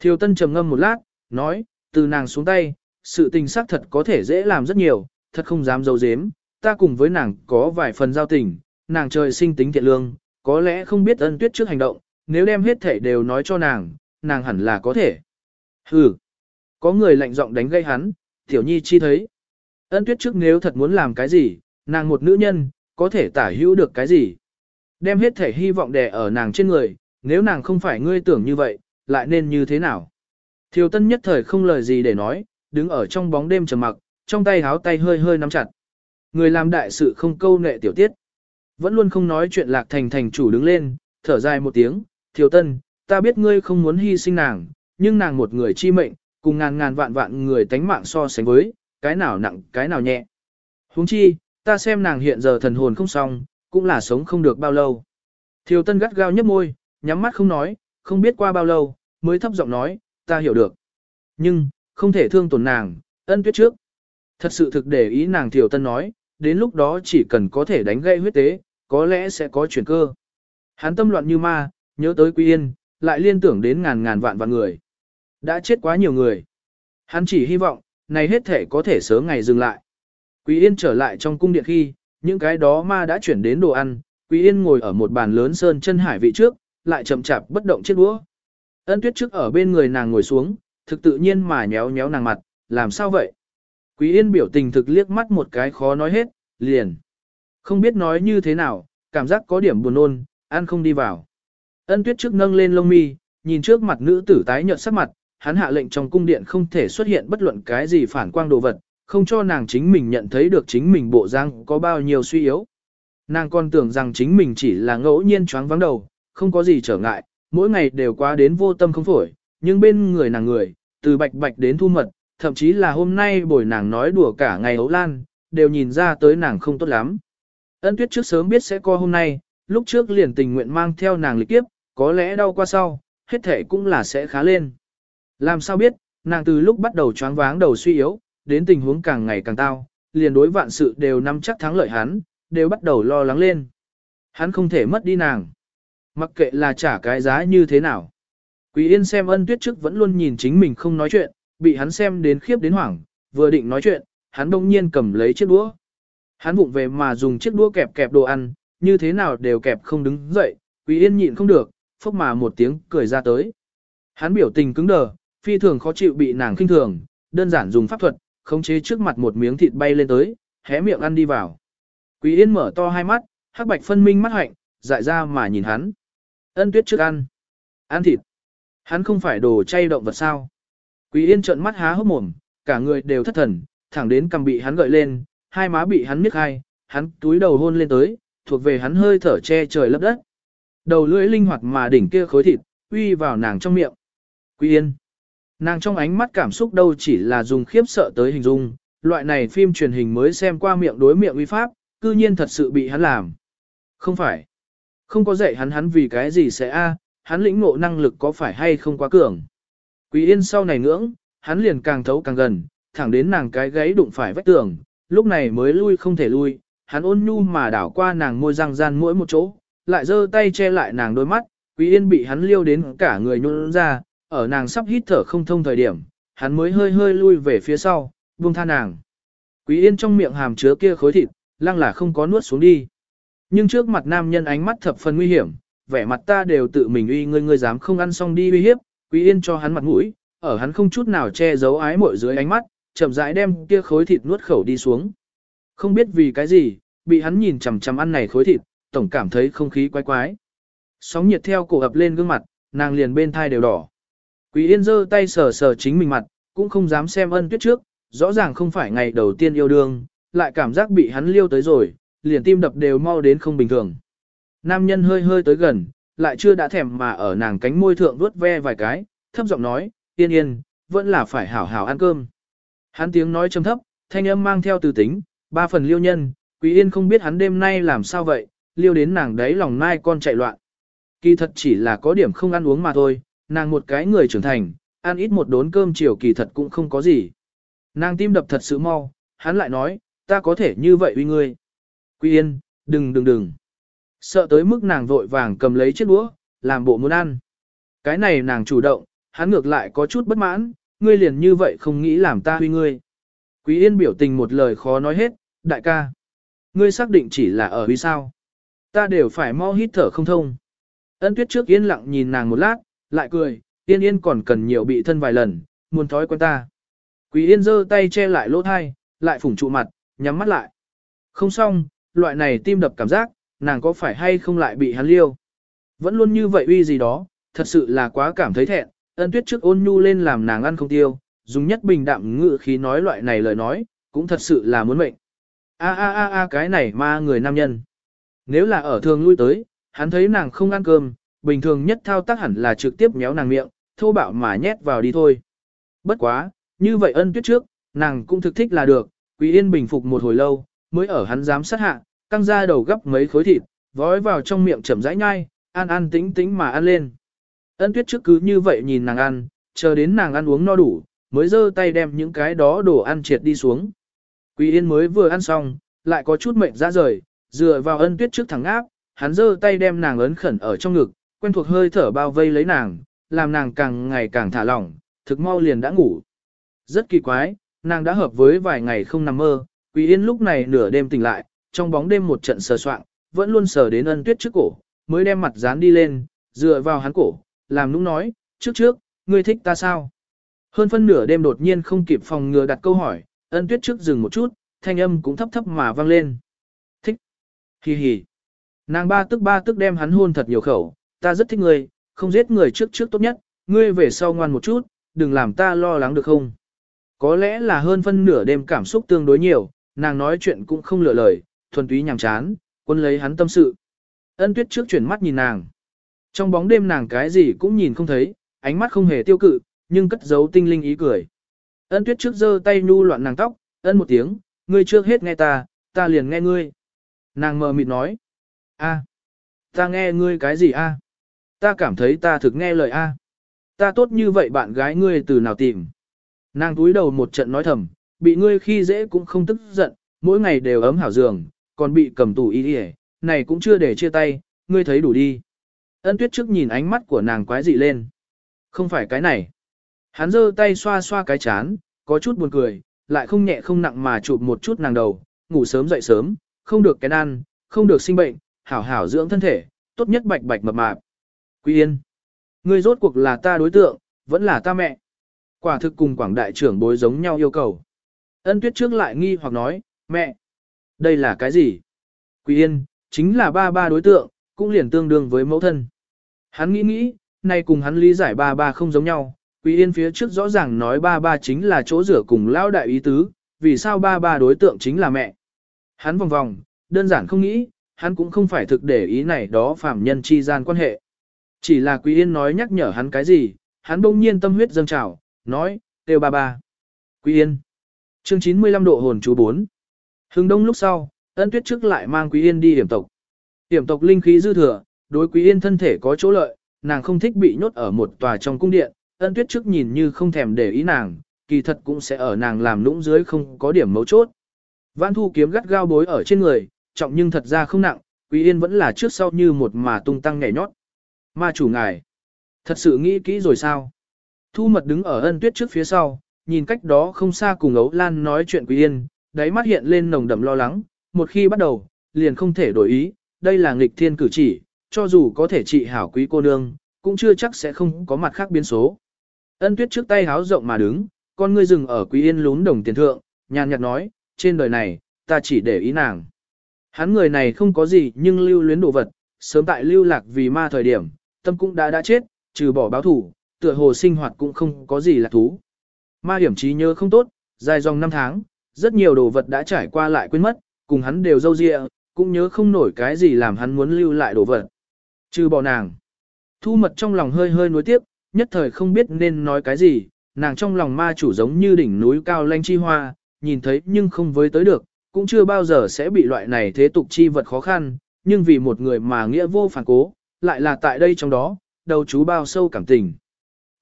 Thiều Tân trầm ngâm một lát, nói, từ nàng xuống tay, sự tình xác thật có thể dễ làm rất nhiều, thật không dám dấu dếm, ta cùng với nàng có vài phần giao tình, nàng trời sinh tính thiện lương, có lẽ không biết ân tuyết trước hành động, nếu đem hết thể đều nói cho nàng, nàng hẳn là có thể. Hừ, có người lạnh giọng đánh gây hắn, tiểu nhi chi thấy. Ân tuyết trước nếu thật muốn làm cái gì, nàng một nữ nhân, có thể tả hữu được cái gì. Đem hết thể hy vọng đè ở nàng trên người, nếu nàng không phải ngươi tưởng như vậy, lại nên như thế nào. Thiều tân nhất thời không lời gì để nói, đứng ở trong bóng đêm trầm mặc, trong tay háo tay hơi hơi nắm chặt. Người làm đại sự không câu nệ tiểu tiết. Vẫn luôn không nói chuyện lạc thành thành chủ đứng lên, thở dài một tiếng, thiều tân, ta biết ngươi không muốn hy sinh nàng, nhưng nàng một người chi mệnh, cùng ngàn ngàn vạn vạn người tánh mạng so sánh với, cái nào nặng, cái nào nhẹ. huống chi, ta xem nàng hiện giờ thần hồn không xong, cũng là sống không được bao lâu. Thiều tân gắt gao nhấp môi, nhắm mắt không nói, không biết qua bao lâu, mới thấp giọng nói, ta hiểu được. Nhưng, không thể thương tổn nàng, ân tuyết trước. Thật sự thực để ý nàng Thiều Tân nói, đến lúc đó chỉ cần có thể đánh gây huyết tế, có lẽ sẽ có chuyển cơ. Hắn tâm loạn như ma, nhớ tới Quy Yên, lại liên tưởng đến ngàn ngàn vạn vạn người. Đã chết quá nhiều người. Hắn chỉ hy vọng, này hết thể có thể sớm ngày dừng lại. Quý Yên trở lại trong cung điện khi, những cái đó ma đã chuyển đến đồ ăn, Quý Yên ngồi ở một bàn lớn sơn chân hải vị trước, lại chậm chạp bất động chiếc đũa. Ân tuyết trước ở bên người nàng ngồi xuống, thực tự nhiên mà nhéo nhéo nàng mặt, làm sao vậy? Quý Yên biểu tình thực liếc mắt một cái khó nói hết, liền. Không biết nói như thế nào, cảm giác có điểm buồn nôn, ăn không đi vào. Ân tuyết trước nâng lên lông mi, nhìn trước mặt nữ tử tái nhợt sắc mặt, hắn hạ lệnh trong cung điện không thể xuất hiện bất luận cái gì phản quang đồ vật, không cho nàng chính mình nhận thấy được chính mình bộ răng có bao nhiêu suy yếu. Nàng còn tưởng rằng chính mình chỉ là ngẫu nhiên choáng vắng đầu, không có gì trở ngại, mỗi ngày đều qua đến vô tâm không phổi, nhưng bên người nàng người, từ bạch bạch đến thu mật, thậm chí là hôm nay buổi nàng nói đùa cả ngày ấu lan, đều nhìn ra tới nàng không tốt lắm. Ân tuyết trước sớm biết sẽ có hôm nay, lúc trước liền tình nguyện mang theo nàng lịch kiếp, có lẽ đau qua sau, hết thể cũng là sẽ khá lên. Làm sao biết, nàng từ lúc bắt đầu choáng váng đầu suy yếu, đến tình huống càng ngày càng tao, liền đối vạn sự đều nắm chắc thắng lợi hắn, đều bắt đầu lo lắng lên. Hắn không thể mất đi nàng. Mặc kệ là trả cái giá như thế nào. Quý Yên xem ân tuyết trước vẫn luôn nhìn chính mình không nói chuyện, bị hắn xem đến khiếp đến hoảng, vừa định nói chuyện, hắn đông nhiên cầm lấy chiếc đũa. Hắn vụng về mà dùng chiếc đũa kẹp kẹp đồ ăn, như thế nào đều kẹp không đứng dậy, Quý Yên nhịn không được, phốc mà một tiếng cười ra tới. Hắn biểu tình cứng đờ, phi thường khó chịu bị nàng khinh thường, đơn giản dùng pháp thuật, khống chế trước mặt một miếng thịt bay lên tới, hé miệng ăn đi vào. Quý Yên mở to hai mắt, hắc bạch phân minh mắt hạnh, dại ra mà nhìn hắn. Ân tuyết trước ăn. Ăn thịt. Hắn không phải đồ chay động vật sao. Quý Yên trợn mắt há hốc mồm, cả người đều thất thần, thẳng đến cầm bị hắn gợi lên, hai má bị hắn miết hai, hắn túi đầu hôn lên tới, thuộc về hắn hơi thở che trời lấp đất. Đầu lưỡi linh hoạt mà đỉnh kia khối thịt, uy vào nàng trong miệng. Quý Yên. Nàng trong ánh mắt cảm xúc đâu chỉ là dùng khiếp sợ tới hình dung, loại này phim truyền hình mới xem qua miệng đối miệng uy pháp, cư nhiên thật sự bị hắn làm. Không phải. Không có dạy hắn hắn vì cái gì sẽ a, hắn lĩnh ngộ năng lực có phải hay không quá cường. Quý yên sau này ngưỡng, hắn liền càng thấu càng gần, thẳng đến nàng cái gáy đụng phải vách tường, lúc này mới lui không thể lui, hắn ôn nhu mà đảo qua nàng môi răng gian mỗi một chỗ, lại giơ tay che lại nàng đôi mắt, quý yên bị hắn liêu đến cả người nhún ra, ở nàng sắp hít thở không thông thời điểm, hắn mới hơi hơi lui về phía sau, buông tha nàng. Quý yên trong miệng hàm chứa kia khối thịt, lăng là không có nuốt xuống đi. Nhưng trước mặt nam nhân ánh mắt thập phần nguy hiểm, vẻ mặt ta đều tự mình uy ngươi ngươi dám không ăn xong đi uy hiếp, Quý Yên cho hắn mặt mũi, ở hắn không chút nào che giấu ái mội dưới ánh mắt, chậm rãi đem kia khối thịt nuốt khẩu đi xuống. Không biết vì cái gì, bị hắn nhìn chằm chằm ăn này khối thịt, tổng cảm thấy không khí quái quái. Sóng nhiệt theo cổ ập lên gương mặt, nàng liền bên thai đều đỏ. Quý Yên giơ tay sờ sờ chính mình mặt, cũng không dám xem ân tuyết trước, rõ ràng không phải ngày đầu tiên yêu đương, lại cảm giác bị hắn liêu tới rồi, liền tim đập đều mau đến không bình thường. Nam nhân hơi hơi tới gần, lại chưa đã thèm mà ở nàng cánh môi thượng vuốt ve vài cái, thấp giọng nói, yên yên, vẫn là phải hảo hảo ăn cơm. Hắn tiếng nói trầm thấp, thanh âm mang theo từ tính, ba phần liêu nhân, quý yên không biết hắn đêm nay làm sao vậy, liêu đến nàng đấy lòng nai con chạy loạn. Kỳ thật chỉ là có điểm không ăn uống mà thôi, nàng một cái người trưởng thành, ăn ít một đốn cơm chiều kỳ thật cũng không có gì. Nàng tim đập thật sự mau, hắn lại nói, ta có thể như vậy uy ngươi. Quý yên, đừng đừng đừng. Sợ tới mức nàng vội vàng cầm lấy chiếc đũa, làm bộ muốn ăn. Cái này nàng chủ động, hắn ngược lại có chút bất mãn, ngươi liền như vậy không nghĩ làm ta huy ngươi. Quý yên biểu tình một lời khó nói hết, đại ca. Ngươi xác định chỉ là ở huy sao. Ta đều phải mau hít thở không thông. Ân tuyết trước yên lặng nhìn nàng một lát, lại cười, yên yên còn cần nhiều bị thân vài lần, muốn thói quen ta. Quý yên giơ tay che lại lỗ thai, lại phủng trụ mặt, nhắm mắt lại. Không xong, loại này tim đập cảm giác, nàng có phải hay không lại bị hắn liêu. Vẫn luôn như vậy uy gì đó, thật sự là quá cảm thấy thẹn, ân tuyết trước ôn nhu lên làm nàng ăn không tiêu, dùng nhất bình đạm ngự khí nói loại này lời nói, cũng thật sự là muốn mệnh. A a a a cái này ma người nam nhân. Nếu là ở thường lui tới, hắn thấy nàng không ăn cơm, bình thường nhất thao tác hẳn là trực tiếp méo nàng miệng, thô bạo mà nhét vào đi thôi. Bất quá, như vậy ân tuyết trước, nàng cũng thực thích là được, Quý Yên bình phục một hồi lâu, mới ở hắn dám sát hạ, căng ra đầu gấp mấy khối thịt, vói vào trong miệng chậm rãi nhai, ăn ăn tĩnh tĩnh mà ăn lên. Ân tuyết trước cứ như vậy nhìn nàng ăn, chờ đến nàng ăn uống no đủ, mới giơ tay đem những cái đó đồ ăn triệt đi xuống. Quý Yên mới vừa ăn xong, lại có chút mệnh ra rời, dựa vào ân tuyết trước thẳng áp, hắn giơ tay đem nàng ấn khẩn ở trong ngực, quen thuộc hơi thở bao vây lấy nàng, làm nàng càng ngày càng thả lỏng, thực mau liền đã ngủ. Rất kỳ quái, nàng đã hợp với vài ngày không nằm mơ, Quý Yên lúc này nửa đêm tỉnh lại, trong bóng đêm một trận sờ soạng, vẫn luôn sờ đến ân tuyết trước cổ, mới đem mặt dán đi lên, dựa vào hắn cổ, làm nũng nói, trước trước, ngươi thích ta sao? Hơn phân nửa đêm đột nhiên không kịp phòng ngừa đặt câu hỏi, ân tuyết trước dừng một chút, thanh âm cũng thấp thấp mà vang lên. Thích. Hi hi. Nàng ba tức ba tức đem hắn hôn thật nhiều khẩu, ta rất thích ngươi, không giết người trước trước tốt nhất, ngươi về sau ngoan một chút, đừng làm ta lo lắng được không? Có lẽ là hơn phân nửa đêm cảm xúc tương đối nhiều, nàng nói chuyện cũng không lựa lời, thuần túy nhàm chán, quân lấy hắn tâm sự. Ân tuyết trước chuyển mắt nhìn nàng. Trong bóng đêm nàng cái gì cũng nhìn không thấy, ánh mắt không hề tiêu cự, nhưng cất giấu tinh linh ý cười. Ân tuyết trước giơ tay nhu loạn nàng tóc, ân một tiếng, ngươi trước hết nghe ta, ta liền nghe ngươi. Nàng mờ mịt nói, a, ta nghe ngươi cái gì a? Ta cảm thấy ta thực nghe lời a. Ta tốt như vậy bạn gái ngươi từ nào tìm. Nàng túi đầu một trận nói thầm, bị ngươi khi dễ cũng không tức giận, mỗi ngày đều ấm hảo giường, còn bị cầm tù y đi này cũng chưa để chia tay, ngươi thấy đủ đi. Ân tuyết trước nhìn ánh mắt của nàng quái dị lên. Không phải cái này. Hắn giơ tay xoa xoa cái chán, có chút buồn cười, lại không nhẹ không nặng mà chụp một chút nàng đầu, ngủ sớm dậy sớm, không được cái ăn, không được sinh bệnh, hảo hảo dưỡng thân thể, tốt nhất bạch bạch mập mạp. Quý yên. Ngươi rốt cuộc là ta đối tượng, vẫn là ta mẹ. Quả thực cùng quảng đại trưởng bối giống nhau yêu cầu. Ân tuyết trước lại nghi hoặc nói, mẹ, đây là cái gì? Quý yên, chính là ba ba đối tượng, cũng liền tương đương với mẫu thân. Hắn nghĩ nghĩ, nay cùng hắn lý giải ba ba không giống nhau, Quý Yên phía trước rõ ràng nói ba ba chính là chỗ rửa cùng lao đại ý tứ, vì sao ba ba đối tượng chính là mẹ. Hắn vòng vòng, đơn giản không nghĩ, hắn cũng không phải thực để ý này đó phạm nhân chi gian quan hệ. Chỉ là Quý Yên nói nhắc nhở hắn cái gì, hắn bỗng nhiên tâm huyết dâng trào, nói, têu ba ba. Quý Yên. Chương 95 độ hồn chú 4. Hưng đông lúc sau, ân tuyết trước lại mang Quý Yên đi hiểm tộc. Hiểm tộc linh khí dư thừa, đối Quý Yên thân thể có chỗ lợi, nàng không thích bị nhốt ở một tòa trong cung điện, ân tuyết trước nhìn như không thèm để ý nàng, kỳ thật cũng sẽ ở nàng làm nũng dưới không có điểm mấu chốt. Vãn thu kiếm gắt gao bối ở trên người, trọng nhưng thật ra không nặng, Quý Yên vẫn là trước sau như một mà tung tăng nhảy nhót. Ma chủ ngài, thật sự nghĩ kỹ rồi sao? Thu mật đứng ở ân tuyết trước phía sau, nhìn cách đó không xa cùng ấu lan nói chuyện Quý Yên, đáy mắt hiện lên nồng đậm lo lắng, một khi bắt đầu, liền không thể đổi ý, đây là nghịch thiên cử chỉ, cho dù có thể trị hảo quý cô nương, cũng chưa chắc sẽ không có mặt khác biến số. Ân tuyết trước tay háo rộng mà đứng, con ngươi dừng ở quý yên lún đồng tiền thượng, nhàn nhạt nói, trên đời này, ta chỉ để ý nàng. Hắn người này không có gì nhưng lưu luyến đồ vật, sớm tại lưu lạc vì ma thời điểm, tâm cũng đã đã chết, trừ bỏ báo thủ, tựa hồ sinh hoạt cũng không có gì là thú. Ma hiểm trí nhớ không tốt, dài dòng năm tháng, rất nhiều đồ vật đã trải qua lại quên mất, cùng hắn đều dâu dịa, cũng nhớ không nổi cái gì làm hắn muốn lưu lại đồ vật. Trừ bỏ nàng. Thu mật trong lòng hơi hơi nuối tiếc, nhất thời không biết nên nói cái gì, nàng trong lòng ma chủ giống như đỉnh núi cao lanh chi hoa, nhìn thấy nhưng không với tới được, cũng chưa bao giờ sẽ bị loại này thế tục chi vật khó khăn, nhưng vì một người mà nghĩa vô phản cố, lại là tại đây trong đó, đầu chú bao sâu cảm tình.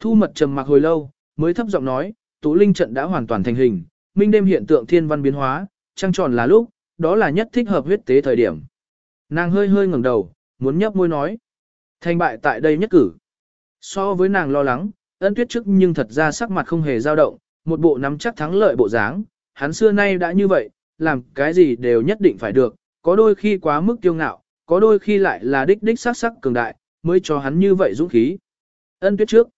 Thu mật trầm mặc hồi lâu, mới thấp giọng nói, Tụ linh trận đã hoàn toàn thành hình, minh đêm hiện tượng thiên văn biến hóa, trăng tròn là lúc, đó là nhất thích hợp huyết tế thời điểm. Nàng hơi hơi ngẩng đầu, muốn nhấp môi nói. Thành bại tại đây nhất cử. So với nàng lo lắng, ân tuyết trước nhưng thật ra sắc mặt không hề dao động, một bộ nắm chắc thắng lợi bộ dáng, hắn xưa nay đã như vậy, làm cái gì đều nhất định phải được, có đôi khi quá mức kiêu ngạo, có đôi khi lại là đích đích sắc sắc cường đại, mới cho hắn như vậy dũng khí. Ân tuyết trước.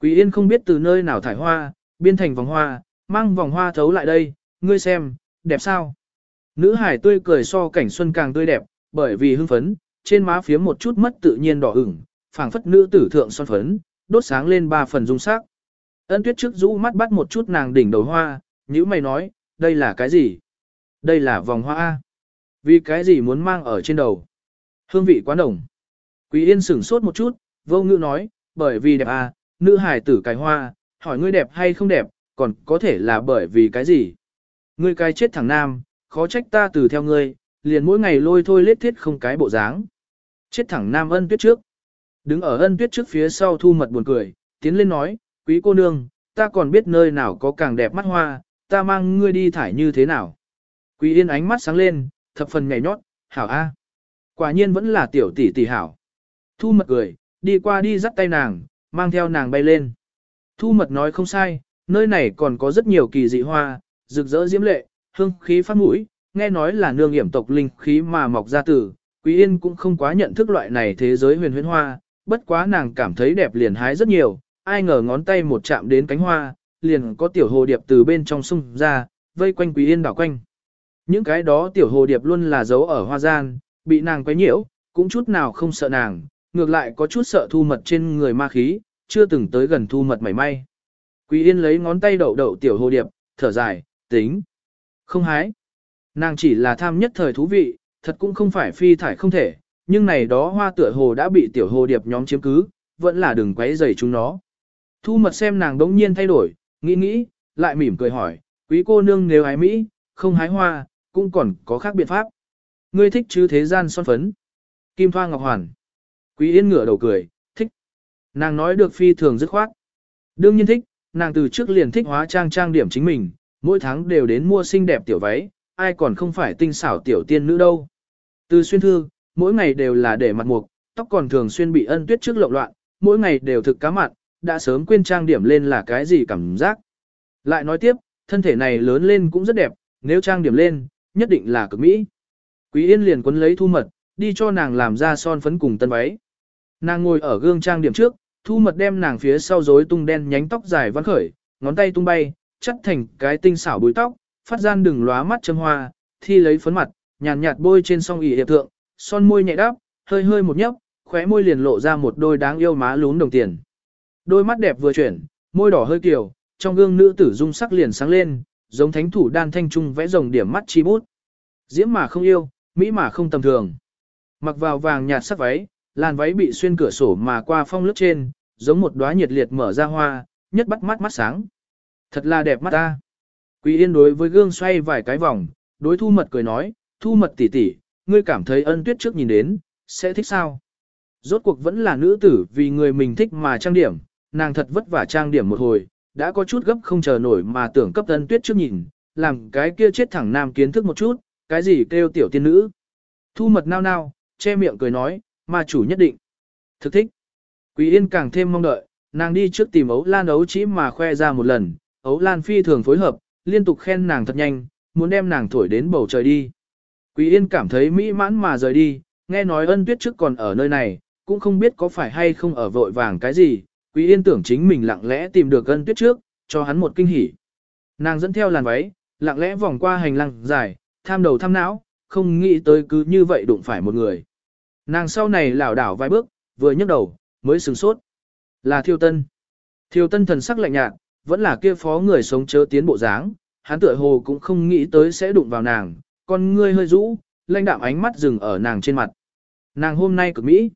Quý Yên không biết từ nơi nào thải hoa, biên thành vòng hoa, mang vòng hoa thấu lại đây, ngươi xem, đẹp sao? Nữ hải tươi cười so cảnh xuân càng tươi đẹp, bởi vì hưng phấn, trên má phía một chút mất tự nhiên đỏ ửng, phảng phất nữ tử thượng son phấn, đốt sáng lên ba phần dung sắc. Ân tuyết trước rũ mắt bắt một chút nàng đỉnh đầu hoa, nhữ mày nói, đây là cái gì? Đây là vòng hoa A. Vì cái gì muốn mang ở trên đầu? Hương vị quá nồng. Quý yên sửng sốt một chút, vô ngữ nói, bởi vì đẹp A, nữ hải tử cái hoa, hỏi ngươi đẹp hay không đẹp, còn có thể là bởi vì cái gì? Ngươi cái chết thằng nam, khó trách ta từ theo ngươi, liền mỗi ngày lôi thôi lết thiết không cái bộ dáng. Chết thẳng nam ân tuyết trước. Đứng ở ân tuyết trước phía sau thu mật buồn cười, tiến lên nói, quý cô nương, ta còn biết nơi nào có càng đẹp mắt hoa, ta mang ngươi đi thải như thế nào. Quý yên ánh mắt sáng lên, thập phần nhảy nhót, hảo a. Quả nhiên vẫn là tiểu tỷ tỷ hảo. Thu mật cười, đi qua đi dắt tay nàng, mang theo nàng bay lên. Thu mật nói không sai, nơi này còn có rất nhiều kỳ dị hoa, rực rỡ diễm lệ, hương khí phát mũi, nghe nói là nương hiểm tộc linh khí mà mọc ra từ, Quý Yên cũng không quá nhận thức loại này thế giới huyền huyễn hoa, bất quá nàng cảm thấy đẹp liền hái rất nhiều, ai ngờ ngón tay một chạm đến cánh hoa, liền có tiểu hồ điệp từ bên trong sung ra, vây quanh Quý Yên đảo quanh. Những cái đó tiểu hồ điệp luôn là giấu ở hoa gian, bị nàng quấy nhiễu, cũng chút nào không sợ nàng, ngược lại có chút sợ thu mật trên người ma khí, chưa từng tới gần thu mật mảy may. Quý Yên lấy ngón tay đậu đậu tiểu hồ điệp, thở dài, tính. Không hái. Nàng chỉ là tham nhất thời thú vị, thật cũng không phải phi thải không thể, nhưng này đó hoa tựa hồ đã bị tiểu hồ điệp nhóm chiếm cứ, vẫn là đừng quấy rầy chúng nó. Thu mật xem nàng đống nhiên thay đổi, nghĩ nghĩ, lại mỉm cười hỏi, quý cô nương nếu hái Mỹ, không hái hoa, cũng còn có khác biện pháp. Ngươi thích chứ thế gian son phấn. Kim Thoa Ngọc Hoàn. Quý Yên ngửa đầu cười. Nàng nói được phi thường dứt khoát. Đương nhiên thích, nàng từ trước liền thích hóa trang trang điểm chính mình, mỗi tháng đều đến mua xinh đẹp tiểu váy, ai còn không phải tinh xảo tiểu tiên nữ đâu. Từ xuyên thư, mỗi ngày đều là để mặt mục, tóc còn thường xuyên bị ân tuyết trước lộn loạn, mỗi ngày đều thực cá mặt, đã sớm quên trang điểm lên là cái gì cảm giác. Lại nói tiếp, thân thể này lớn lên cũng rất đẹp, nếu trang điểm lên, nhất định là cực mỹ. Quý Yên liền quấn lấy thu mật, đi cho nàng làm ra son phấn cùng tân váy. Nàng ngồi ở gương trang điểm trước, thu mật đem nàng phía sau rối tung đen nhánh tóc dài văn khởi, ngón tay tung bay, chắt thành cái tinh xảo búi tóc, phát gian đừng lóa mắt châm hoa, thi lấy phấn mặt, nhàn nhạt, bôi trên song ỉ hiệp thượng, son môi nhẹ đáp, hơi hơi một nhấp, khóe môi liền lộ ra một đôi đáng yêu má lún đồng tiền. Đôi mắt đẹp vừa chuyển, môi đỏ hơi kiều, trong gương nữ tử dung sắc liền sáng lên, giống thánh thủ đan thanh trung vẽ rồng điểm mắt chi bút. Diễm mà không yêu, mỹ mà không tầm thường. Mặc vào vàng nhạt sắc váy, làn váy bị xuyên cửa sổ mà qua phong lướt trên, giống một đóa nhiệt liệt mở ra hoa, nhất bắt mắt mắt sáng. Thật là đẹp mắt ta. Quý Yên đối với gương xoay vài cái vòng, đối Thu Mật cười nói, Thu Mật tỷ tỷ, ngươi cảm thấy ân tuyết trước nhìn đến, sẽ thích sao? Rốt cuộc vẫn là nữ tử vì người mình thích mà trang điểm, nàng thật vất vả trang điểm một hồi, đã có chút gấp không chờ nổi mà tưởng cấp ân tuyết trước nhìn, làm cái kia chết thẳng nam kiến thức một chút, cái gì kêu tiểu tiên nữ. Thu Mật nao nao, che miệng cười nói, mà chủ nhất định. Thực thích. Quý Yên càng thêm mong đợi, nàng đi trước tìm ấu lan ấu chỉ mà khoe ra một lần, ấu lan phi thường phối hợp, liên tục khen nàng thật nhanh, muốn đem nàng thổi đến bầu trời đi. Quý Yên cảm thấy mỹ mãn mà rời đi, nghe nói ân tuyết trước còn ở nơi này, cũng không biết có phải hay không ở vội vàng cái gì, Quý Yên tưởng chính mình lặng lẽ tìm được ân tuyết trước, cho hắn một kinh hỉ. Nàng dẫn theo làn váy, lặng lẽ vòng qua hành lang dài, tham đầu tham não, không nghĩ tới cứ như vậy đụng phải một người. Nàng sau này lảo đảo vài bước, vừa nhấc đầu, mới sừng sốt. Là Thiêu Tân. Thiêu Tân thần sắc lạnh nhạt, vẫn là kia phó người sống chớ tiến bộ dáng, hắn tựa hồ cũng không nghĩ tới sẽ đụng vào nàng, con ngươi hơi rũ, lãnh đạm ánh mắt dừng ở nàng trên mặt. Nàng hôm nay cực mỹ,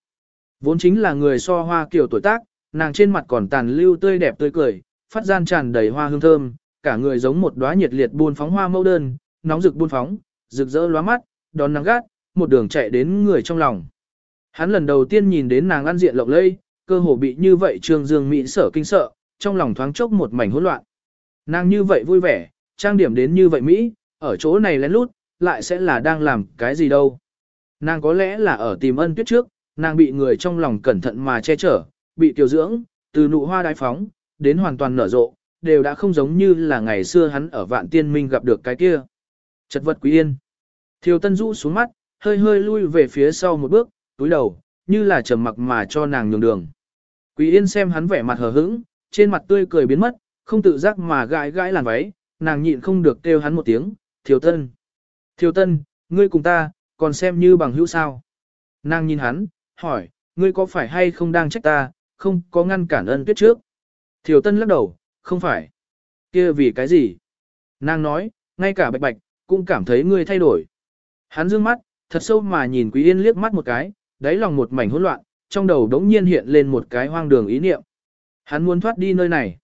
vốn chính là người so hoa kiểu tuổi tác, nàng trên mặt còn tàn lưu tươi đẹp tươi cười, phát gian tràn đầy hoa hương thơm, cả người giống một đóa nhiệt liệt buôn phóng hoa mẫu đơn, nóng rực buôn phóng, rực rỡ lóa mắt, đón nắng gắt, một đường chạy đến người trong lòng. Hắn lần đầu tiên nhìn đến nàng ăn diện lộng lây, cơ hồ bị như vậy trương dương mỹ sở kinh sợ, trong lòng thoáng chốc một mảnh hỗn loạn. Nàng như vậy vui vẻ, trang điểm đến như vậy Mỹ, ở chỗ này lén lút, lại sẽ là đang làm cái gì đâu. Nàng có lẽ là ở tìm ân tuyết trước, nàng bị người trong lòng cẩn thận mà che chở, bị tiểu dưỡng, từ nụ hoa đai phóng, đến hoàn toàn nở rộ, đều đã không giống như là ngày xưa hắn ở vạn tiên minh gặp được cái kia. Chật vật quý yên. Thiều tân Du xuống mắt, hơi hơi lui về phía sau một bước, túi đầu, như là trầm mặc mà cho nàng nhường đường. Quý yên xem hắn vẻ mặt hờ hững, trên mặt tươi cười biến mất, không tự giác mà gãi gãi làn váy, nàng nhịn không được kêu hắn một tiếng, thiều tân. Thiều tân, ngươi cùng ta, còn xem như bằng hữu sao. Nàng nhìn hắn, hỏi, ngươi có phải hay không đang trách ta, không có ngăn cản ân tuyết trước. Thiều tân lắc đầu, không phải. kia vì cái gì? Nàng nói, ngay cả bạch bạch, cũng cảm thấy ngươi thay đổi. Hắn dương mắt, thật sâu mà nhìn Quý Yên liếc mắt một cái, đáy lòng một mảnh hỗn loạn, trong đầu đống nhiên hiện lên một cái hoang đường ý niệm. Hắn muốn thoát đi nơi này.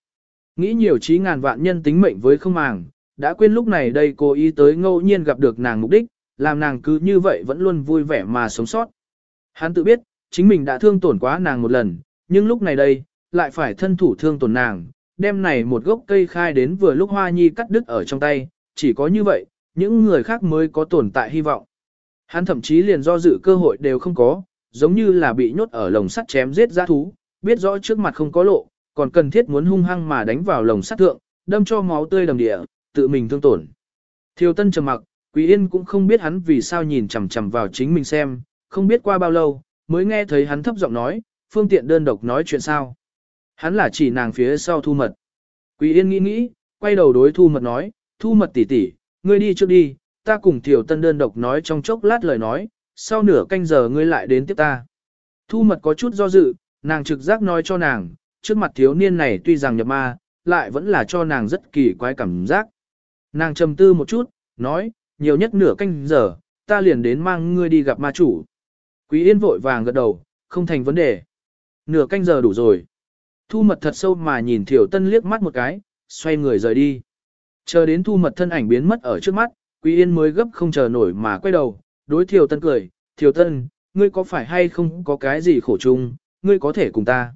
Nghĩ nhiều trí ngàn vạn nhân tính mệnh với không màng, đã quên lúc này đây cô ý tới ngẫu nhiên gặp được nàng mục đích, làm nàng cứ như vậy vẫn luôn vui vẻ mà sống sót. Hắn tự biết, chính mình đã thương tổn quá nàng một lần, nhưng lúc này đây, lại phải thân thủ thương tổn nàng, đem này một gốc cây khai đến vừa lúc hoa nhi cắt đứt ở trong tay, chỉ có như vậy, những người khác mới có tồn tại hy vọng. Hắn thậm chí liền do dự cơ hội đều không có, giống như là bị nhốt ở lồng sắt chém giết giã thú, biết rõ trước mặt không có lộ, còn cần thiết muốn hung hăng mà đánh vào lồng sắt thượng, đâm cho máu tươi đầm địa, tự mình thương tổn. Thiều Tân trầm mặc, Quý Yên cũng không biết hắn vì sao nhìn chằm chằm vào chính mình xem, không biết qua bao lâu, mới nghe thấy hắn thấp giọng nói, phương tiện đơn độc nói chuyện sao. Hắn là chỉ nàng phía sau thu mật. Quý Yên nghĩ nghĩ, quay đầu đối thu mật nói, thu mật tỷ tỷ, ngươi đi trước đi, ta cùng tiểu Tân đơn độc nói trong chốc lát lời nói, sau nửa canh giờ ngươi lại đến tiếp ta. Thu mật có chút do dự, nàng trực giác nói cho nàng, trước mặt thiếu niên này tuy rằng nhập ma, lại vẫn là cho nàng rất kỳ quái cảm giác. Nàng trầm tư một chút, nói, nhiều nhất nửa canh giờ, ta liền đến mang ngươi đi gặp ma chủ. Quý Yên vội vàng gật đầu, không thành vấn đề. Nửa canh giờ đủ rồi. Thu mật thật sâu mà nhìn Thiểu Tân liếc mắt một cái, xoay người rời đi. Chờ đến thu mật thân ảnh biến mất ở trước mắt, Quý Yên mới gấp không chờ nổi mà quay đầu, đối Thiều Tân cười, Thiều Tân, ngươi có phải hay không có cái gì khổ chung, ngươi có thể cùng ta.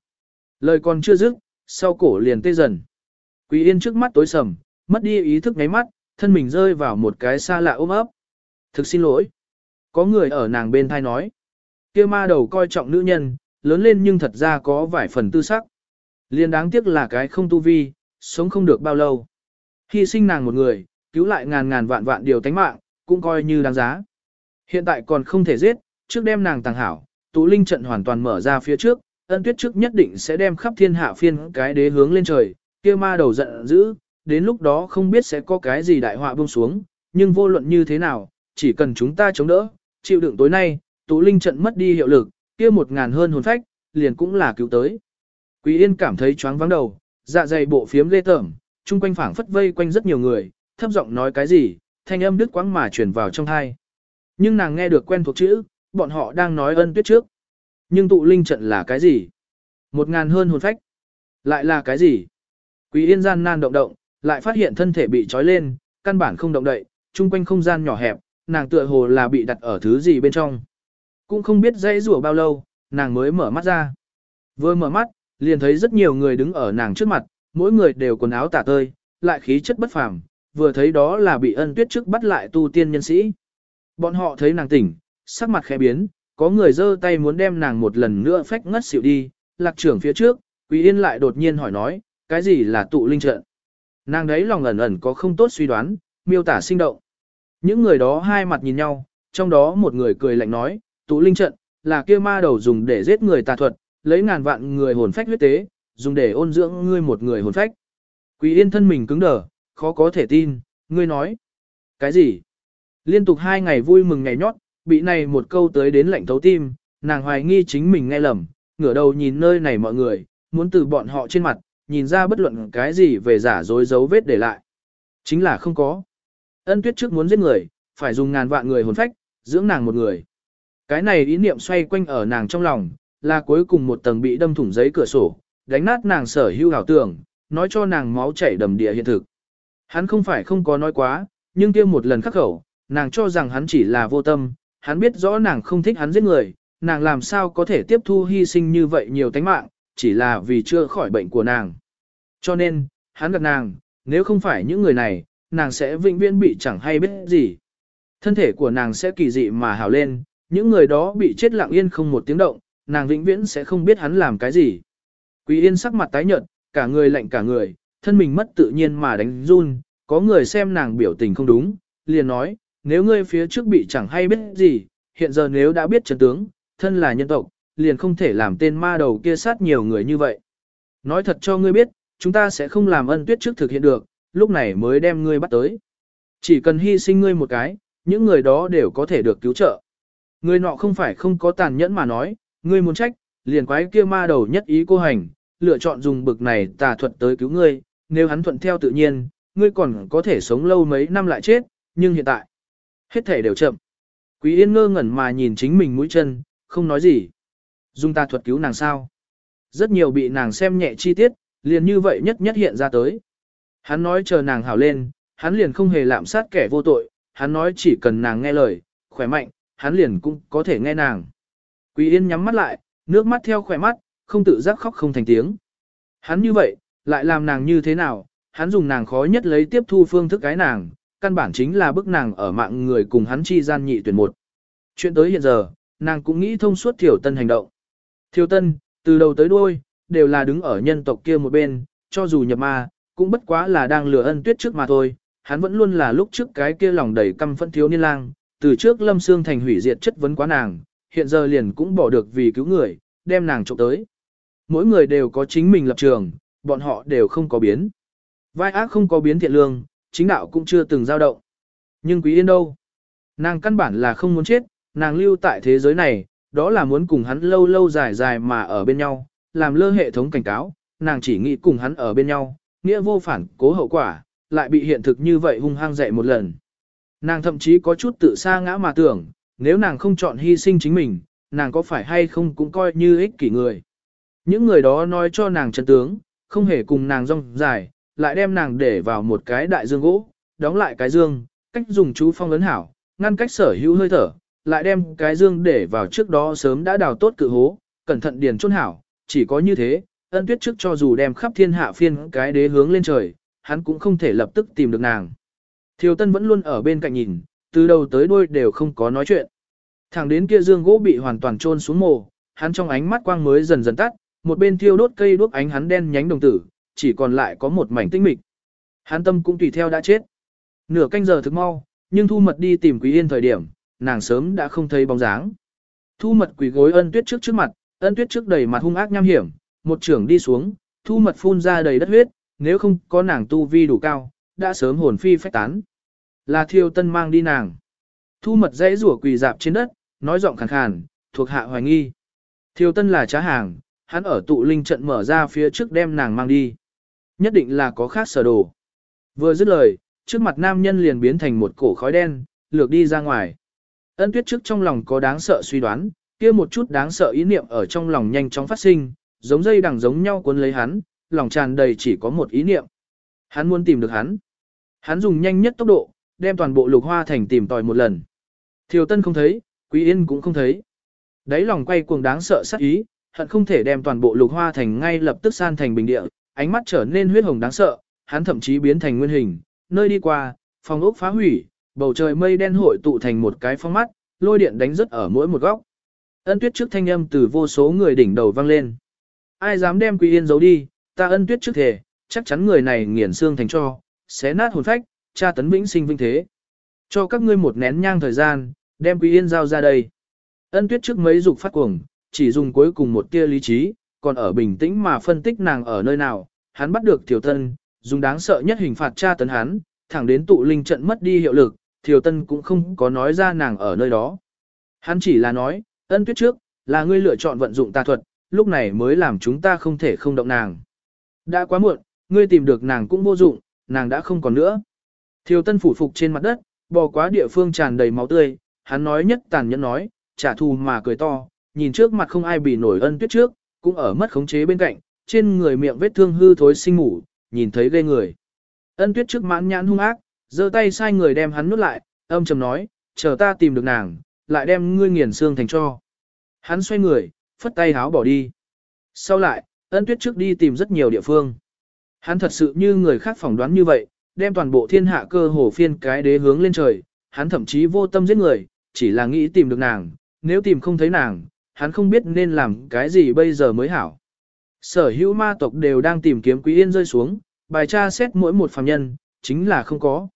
Lời còn chưa dứt, sau cổ liền tê dần. Quý Yên trước mắt tối sầm, mất đi ý thức ngáy mắt, thân mình rơi vào một cái xa lạ ôm ấp. Thực xin lỗi. Có người ở nàng bên thai nói. kia ma đầu coi trọng nữ nhân, lớn lên nhưng thật ra có vài phần tư sắc. Liên đáng tiếc là cái không tu vi, sống không được bao lâu. Hy sinh nàng một người, cứu lại ngàn ngàn vạn vạn điều tánh mạng, cũng coi như đáng giá. Hiện tại còn không thể giết, trước đem nàng tàng hảo, tụ linh trận hoàn toàn mở ra phía trước, ân tuyết trước nhất định sẽ đem khắp thiên hạ phiên cái đế hướng lên trời, kia ma đầu giận dữ, đến lúc đó không biết sẽ có cái gì đại họa buông xuống, nhưng vô luận như thế nào, chỉ cần chúng ta chống đỡ, chịu đựng tối nay, tụ linh trận mất đi hiệu lực, kia một ngàn hơn hồn phách, liền cũng là cứu tới. Quý Yên cảm thấy choáng vắng đầu, dạ dày bộ phiếm lê tởm, chung quanh phảng phất vây quanh rất nhiều người, thấp giọng nói cái gì, thanh âm đứt quãng mà truyền vào trong tai. Nhưng nàng nghe được quen thuộc chữ, bọn họ đang nói ân tuyết trước. Nhưng tụ linh trận là cái gì? Một ngàn hơn hồn phách. Lại là cái gì? Quý Yên gian nan động động, lại phát hiện thân thể bị trói lên, căn bản không động đậy, chung quanh không gian nhỏ hẹp, nàng tựa hồ là bị đặt ở thứ gì bên trong. Cũng không biết dây rủa bao lâu, nàng mới mở mắt ra. Vừa mở mắt, liền thấy rất nhiều người đứng ở nàng trước mặt, mỗi người đều quần áo tả tơi, lại khí chất bất phàm, vừa thấy đó là bị ân tuyết trước bắt lại tu tiên nhân sĩ. Bọn họ thấy nàng tỉnh, sắc mặt khẽ biến, có người giơ tay muốn đem nàng một lần nữa phách ngất xỉu đi, lạc trưởng phía trước, Quý Yên lại đột nhiên hỏi nói, cái gì là tụ linh trận? Nàng đấy lòng ẩn ẩn có không tốt suy đoán, miêu tả sinh động. Những người đó hai mặt nhìn nhau, trong đó một người cười lạnh nói, tụ linh trận, là kia ma đầu dùng để giết người tà thuật, lấy ngàn vạn người hồn phách huyết tế, dùng để ôn dưỡng ngươi một người hồn phách. Quý yên thân mình cứng đờ, khó có thể tin, ngươi nói. Cái gì? Liên tục hai ngày vui mừng ngày nhót, bị này một câu tới đến lạnh thấu tim, nàng hoài nghi chính mình nghe lầm, ngửa đầu nhìn nơi này mọi người, muốn từ bọn họ trên mặt, nhìn ra bất luận cái gì về giả dối dấu vết để lại. Chính là không có. Ân tuyết trước muốn giết người, phải dùng ngàn vạn người hồn phách, dưỡng nàng một người. Cái này ý niệm xoay quanh ở nàng trong lòng, là cuối cùng một tầng bị đâm thủng giấy cửa sổ, đánh nát nàng sở hữu ảo tưởng, nói cho nàng máu chảy đầm địa hiện thực. Hắn không phải không có nói quá, nhưng kia một lần khắc khẩu, nàng cho rằng hắn chỉ là vô tâm, hắn biết rõ nàng không thích hắn giết người, nàng làm sao có thể tiếp thu hy sinh như vậy nhiều tánh mạng, chỉ là vì chưa khỏi bệnh của nàng. Cho nên, hắn gặp nàng, nếu không phải những người này, nàng sẽ vĩnh viễn bị chẳng hay biết gì. Thân thể của nàng sẽ kỳ dị mà hào lên, những người đó bị chết lặng yên không một tiếng động, nàng vĩnh viễn sẽ không biết hắn làm cái gì. Quý yên sắc mặt tái nhợt, cả người lạnh cả người, thân mình mất tự nhiên mà đánh run, có người xem nàng biểu tình không đúng, liền nói, nếu ngươi phía trước bị chẳng hay biết gì, hiện giờ nếu đã biết chân tướng, thân là nhân tộc, liền không thể làm tên ma đầu kia sát nhiều người như vậy. Nói thật cho ngươi biết, chúng ta sẽ không làm ân tuyết trước thực hiện được, lúc này mới đem ngươi bắt tới. Chỉ cần hy sinh ngươi một cái, những người đó đều có thể được cứu trợ. Ngươi nọ không phải không có tàn nhẫn mà nói, ngươi muốn trách, liền quái kia ma đầu nhất ý cô hành, lựa chọn dùng bực này tà thuật tới cứu ngươi, nếu hắn thuận theo tự nhiên, ngươi còn có thể sống lâu mấy năm lại chết, nhưng hiện tại, hết thể đều chậm. Quý Yên ngơ ngẩn mà nhìn chính mình mũi chân, không nói gì. dung ta thuật cứu nàng sao? Rất nhiều bị nàng xem nhẹ chi tiết, liền như vậy nhất nhất hiện ra tới. Hắn nói chờ nàng hảo lên, hắn liền không hề lạm sát kẻ vô tội, hắn nói chỉ cần nàng nghe lời, khỏe mạnh, hắn liền cũng có thể nghe nàng. Quý Yên nhắm mắt lại, nước mắt theo khỏe mắt, không tự giác khóc không thành tiếng. Hắn như vậy, lại làm nàng như thế nào, hắn dùng nàng khó nhất lấy tiếp thu phương thức cái nàng, căn bản chính là bức nàng ở mạng người cùng hắn chi gian nhị tuyển một. Chuyện tới hiện giờ, nàng cũng nghĩ thông suốt Thiểu Tân hành động. Thiểu Tân, từ đầu tới đuôi, đều là đứng ở nhân tộc kia một bên, cho dù nhập ma, cũng bất quá là đang lừa ân tuyết trước mà thôi, hắn vẫn luôn là lúc trước cái kia lòng đầy căm phẫn thiếu niên lang, từ trước lâm xương thành hủy diệt chất vấn quá nàng, hiện giờ liền cũng bỏ được vì cứu người, đem nàng trộm tới. Mỗi người đều có chính mình lập trường, bọn họ đều không có biến. Vai ác không có biến thiện lương, chính đạo cũng chưa từng dao động. Nhưng quý yên đâu? Nàng căn bản là không muốn chết, nàng lưu tại thế giới này, đó là muốn cùng hắn lâu lâu dài dài mà ở bên nhau, làm lơ hệ thống cảnh cáo, nàng chỉ nghĩ cùng hắn ở bên nhau, nghĩa vô phản cố hậu quả, lại bị hiện thực như vậy hung hăng dạy một lần. Nàng thậm chí có chút tự xa ngã mà tưởng, nếu nàng không chọn hy sinh chính mình, nàng có phải hay không cũng coi như ích kỷ người. Những người đó nói cho nàng chân tướng, không hề cùng nàng rong dài, lại đem nàng để vào một cái đại dương gỗ, đóng lại cái dương, cách dùng chú phong lớn hảo, ngăn cách sở hữu hơi thở, lại đem cái dương để vào trước đó sớm đã đào tốt cự hố, cẩn thận điền chôn hảo, chỉ có như thế, ân tuyết trước cho dù đem khắp thiên hạ phiên cái đế hướng lên trời, hắn cũng không thể lập tức tìm được nàng. Thiều Tân vẫn luôn ở bên cạnh nhìn, từ đầu tới đuôi đều không có nói chuyện. Thẳng đến kia dương gỗ bị hoàn toàn chôn xuống mồ, hắn trong ánh mắt quang mới dần dần tắt, một bên thiêu đốt cây đuốc ánh hắn đen nhánh đồng tử, chỉ còn lại có một mảnh tinh mịch. Hắn tâm cũng tùy theo đã chết. Nửa canh giờ thực mau, nhưng thu mật đi tìm Quý Yên thời điểm, nàng sớm đã không thấy bóng dáng. Thu mật quỳ gối ân tuyết trước trước mặt, ân tuyết trước đầy mặt hung ác nham hiểm, một trưởng đi xuống, thu mật phun ra đầy đất huyết, nếu không có nàng tu vi đủ cao, đã sớm hồn phi phách tán. Là thiêu tân mang đi nàng. Thu mật dãy rủa quỳ dạp trên đất, nói giọng khàn khàn, thuộc hạ hoài nghi. Thiêu tân là trá hàng, hắn ở tụ linh trận mở ra phía trước đem nàng mang đi. Nhất định là có khác sở đồ. Vừa dứt lời, trước mặt nam nhân liền biến thành một cổ khói đen, lược đi ra ngoài. Ân tuyết trước trong lòng có đáng sợ suy đoán, kia một chút đáng sợ ý niệm ở trong lòng nhanh chóng phát sinh, giống dây đằng giống nhau cuốn lấy hắn, lòng tràn đầy chỉ có một ý niệm. Hắn muốn tìm được hắn. Hắn dùng nhanh nhất tốc độ, đem toàn bộ lục hoa thành tìm tòi một lần. Thiều Tân không thấy, Quý Yên cũng không thấy. Đấy lòng quay cuồng đáng sợ sát ý, hận không thể đem toàn bộ lục hoa thành ngay lập tức san thành bình địa, ánh mắt trở nên huyết hồng đáng sợ, hắn thậm chí biến thành nguyên hình, nơi đi qua, phòng ốc phá hủy, bầu trời mây đen hội tụ thành một cái phong mắt, lôi điện đánh rất ở mỗi một góc. Ân tuyết trước thanh âm từ vô số người đỉnh đầu vang lên. Ai dám đem Quý Yên giấu đi, ta ân tuyết trước thể, chắc chắn người này nghiền xương thành cho, xé nát hồn phách, tra tấn vĩnh sinh vinh thế. Cho các ngươi một nén nhang thời gian, đem Quý Yên giao ra đây. Ân tuyết trước mấy dục phát cuồng, chỉ dùng cuối cùng một tia lý trí, còn ở bình tĩnh mà phân tích nàng ở nơi nào, hắn bắt được Thiều Tân, dùng đáng sợ nhất hình phạt tra tấn hắn, thẳng đến tụ linh trận mất đi hiệu lực, Thiều Tân cũng không có nói ra nàng ở nơi đó. Hắn chỉ là nói, ân tuyết trước, là ngươi lựa chọn vận dụng tà thuật, lúc này mới làm chúng ta không thể không động nàng. Đã quá muộn, ngươi tìm được nàng cũng vô dụng, nàng đã không còn nữa. Thiều Tân phủ phục trên mặt đất, bò quá địa phương tràn đầy máu tươi, hắn nói nhất tàn nhẫn nói, trả thù mà cười to, nhìn trước mặt không ai bị nổi ân tuyết trước, cũng ở mất khống chế bên cạnh, trên người miệng vết thương hư thối sinh ngủ, nhìn thấy ghê người. Ân tuyết trước mãn nhãn hung ác, giơ tay sai người đem hắn nuốt lại, âm trầm nói, chờ ta tìm được nàng, lại đem ngươi nghiền xương thành cho. Hắn xoay người, phất tay háo bỏ đi. Sau lại, ân tuyết trước đi tìm rất nhiều địa phương. Hắn thật sự như người khác phỏng đoán như vậy, đem toàn bộ thiên hạ cơ hồ phiên cái đế hướng lên trời, hắn thậm chí vô tâm giết người, chỉ là nghĩ tìm được nàng, nếu tìm không thấy nàng, hắn không biết nên làm cái gì bây giờ mới hảo. Sở hữu ma tộc đều đang tìm kiếm Quý Yên rơi xuống, bài tra xét mỗi một phàm nhân, chính là không có.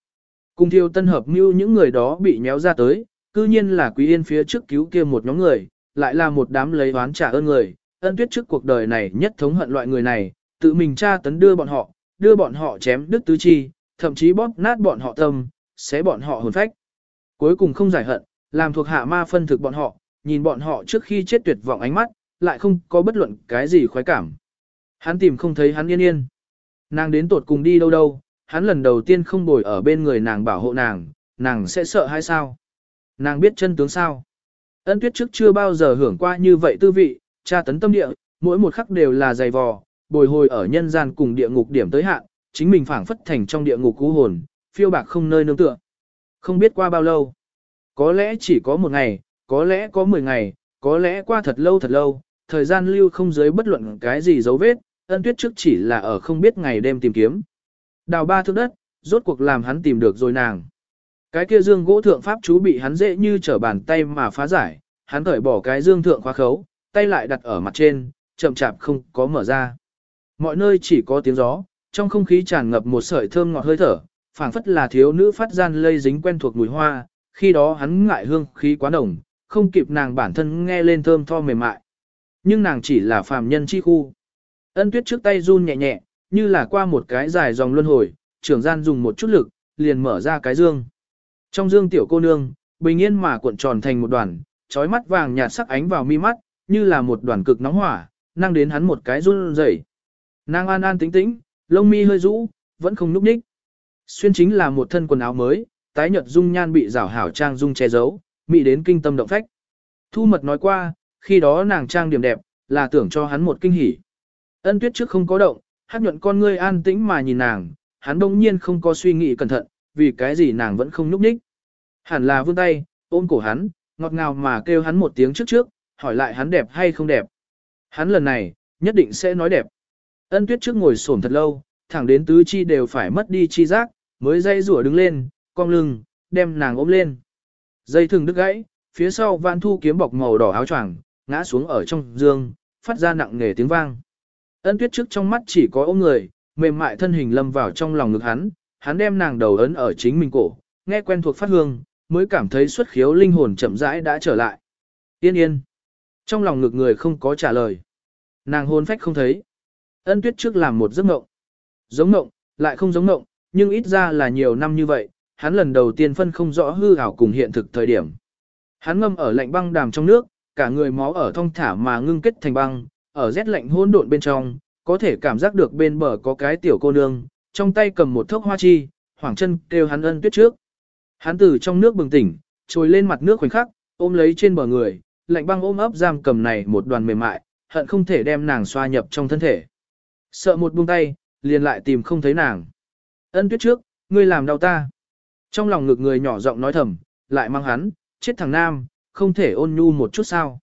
Cùng thiêu tân hợp mưu những người đó bị méo ra tới, cư nhiên là Quý Yên phía trước cứu kia một nhóm người, lại là một đám lấy oán trả ơn người, ân tuyết trước cuộc đời này nhất thống hận loại người này, tự mình tra tấn đưa bọn họ, đưa bọn họ chém đứt tứ chi, thậm chí bóp nát bọn họ tâm, xé bọn họ hồn phách. Cuối cùng không giải hận, làm thuộc hạ ma phân thực bọn họ, nhìn bọn họ trước khi chết tuyệt vọng ánh mắt, lại không có bất luận cái gì khoái cảm. Hắn tìm không thấy hắn yên yên. Nàng đến tột cùng đi đâu đâu, hắn lần đầu tiên không bồi ở bên người nàng bảo hộ nàng, nàng sẽ sợ hay sao? Nàng biết chân tướng sao? Ân tuyết trước chưa bao giờ hưởng qua như vậy tư vị, tra tấn tâm địa, mỗi một khắc đều là dày vò, bồi hồi ở nhân gian cùng địa ngục điểm tới hạn, chính mình phảng phất thành trong địa ngục cú hồn, phiêu bạc không nơi nương tựa. Không biết qua bao lâu. Có lẽ chỉ có một ngày, có lẽ có mười ngày, có lẽ qua thật lâu thật lâu, thời gian lưu không dưới bất luận cái gì dấu vết, ân tuyết trước chỉ là ở không biết ngày đêm tìm kiếm. Đào ba thước đất, rốt cuộc làm hắn tìm được rồi nàng. Cái kia dương gỗ thượng pháp chú bị hắn dễ như trở bàn tay mà phá giải, hắn cởi bỏ cái dương thượng khóa khấu, tay lại đặt ở mặt trên, chậm chạp không có mở ra. Mọi nơi chỉ có tiếng gió, trong không khí tràn ngập một sợi thơm ngọt hơi thở, phảng phất là thiếu nữ phát gian lây dính quen thuộc mùi hoa, khi đó hắn ngại hương khí quá nồng, không kịp nàng bản thân nghe lên thơm tho mềm mại. Nhưng nàng chỉ là phàm nhân chi khu. Ân tuyết trước tay run nhẹ nhẹ, như là qua một cái dài dòng luân hồi, trưởng gian dùng một chút lực, liền mở ra cái dương. Trong dương tiểu cô nương, bình yên mà cuộn tròn thành một đoàn, trói mắt vàng nhạt sắc ánh vào mi mắt, như là một đoàn cực nóng hỏa, năng đến hắn một cái run rẩy. Nàng an an tĩnh tĩnh, lông mi hơi rũ, vẫn không núp ních. Xuyên chính là một thân quần áo mới, tái nhợt dung nhan bị rảo hảo trang dung che giấu, mị đến kinh tâm động phách. Thu mật nói qua, khi đó nàng trang điểm đẹp, là tưởng cho hắn một kinh hỉ. Ân tuyết trước không có động, hát nhuận con ngươi an tĩnh mà nhìn nàng, hắn đông nhiên không có suy nghĩ cẩn thận, vì cái gì nàng vẫn không núp ních. Hẳn là vươn tay, ôm cổ hắn, ngọt ngào mà kêu hắn một tiếng trước trước, hỏi lại hắn đẹp hay không đẹp. Hắn lần này, nhất định sẽ nói đẹp. Ân tuyết trước ngồi xổm thật lâu, thẳng đến tứ chi đều phải mất đi chi giác, mới dây rủa đứng lên, cong lưng, đem nàng ôm lên. Dây thừng đứt gãy, phía sau van thu kiếm bọc màu đỏ áo choàng ngã xuống ở trong giường phát ra nặng nề tiếng vang. Ân tuyết trước trong mắt chỉ có ôm người, mềm mại thân hình lâm vào trong lòng ngực hắn, hắn đem nàng đầu ấn ở chính mình cổ, nghe quen thuộc phát hương, mới cảm thấy xuất khiếu linh hồn chậm rãi đã trở lại. Yên yên. Trong lòng ngực người không có trả lời. Nàng hôn phách không thấy. Ân tuyết trước làm một giấc mộng. Giống mộng, lại không giống mộng, nhưng ít ra là nhiều năm như vậy, hắn lần đầu tiên phân không rõ hư ảo cùng hiện thực thời điểm. Hắn ngâm ở lạnh băng đàm trong nước, cả người máu ở thong thả mà ngưng kết thành băng, ở rét lạnh hỗn độn bên trong, có thể cảm giác được bên bờ có cái tiểu cô nương, trong tay cầm một thốc hoa chi, hoảng chân kêu hắn ân tuyết trước. Hắn từ trong nước bừng tỉnh, trồi lên mặt nước khoảnh khắc, ôm lấy trên bờ người, lạnh băng ôm ấp giam cầm này một đoàn mềm mại, hận không thể đem nàng xoa nhập trong thân thể. Sợ một buông tay, liền lại tìm không thấy nàng. Ân tuyết trước, ngươi làm đau ta. Trong lòng ngực người nhỏ giọng nói thầm, lại mang hắn, chết thằng nam, không thể ôn nhu một chút sao.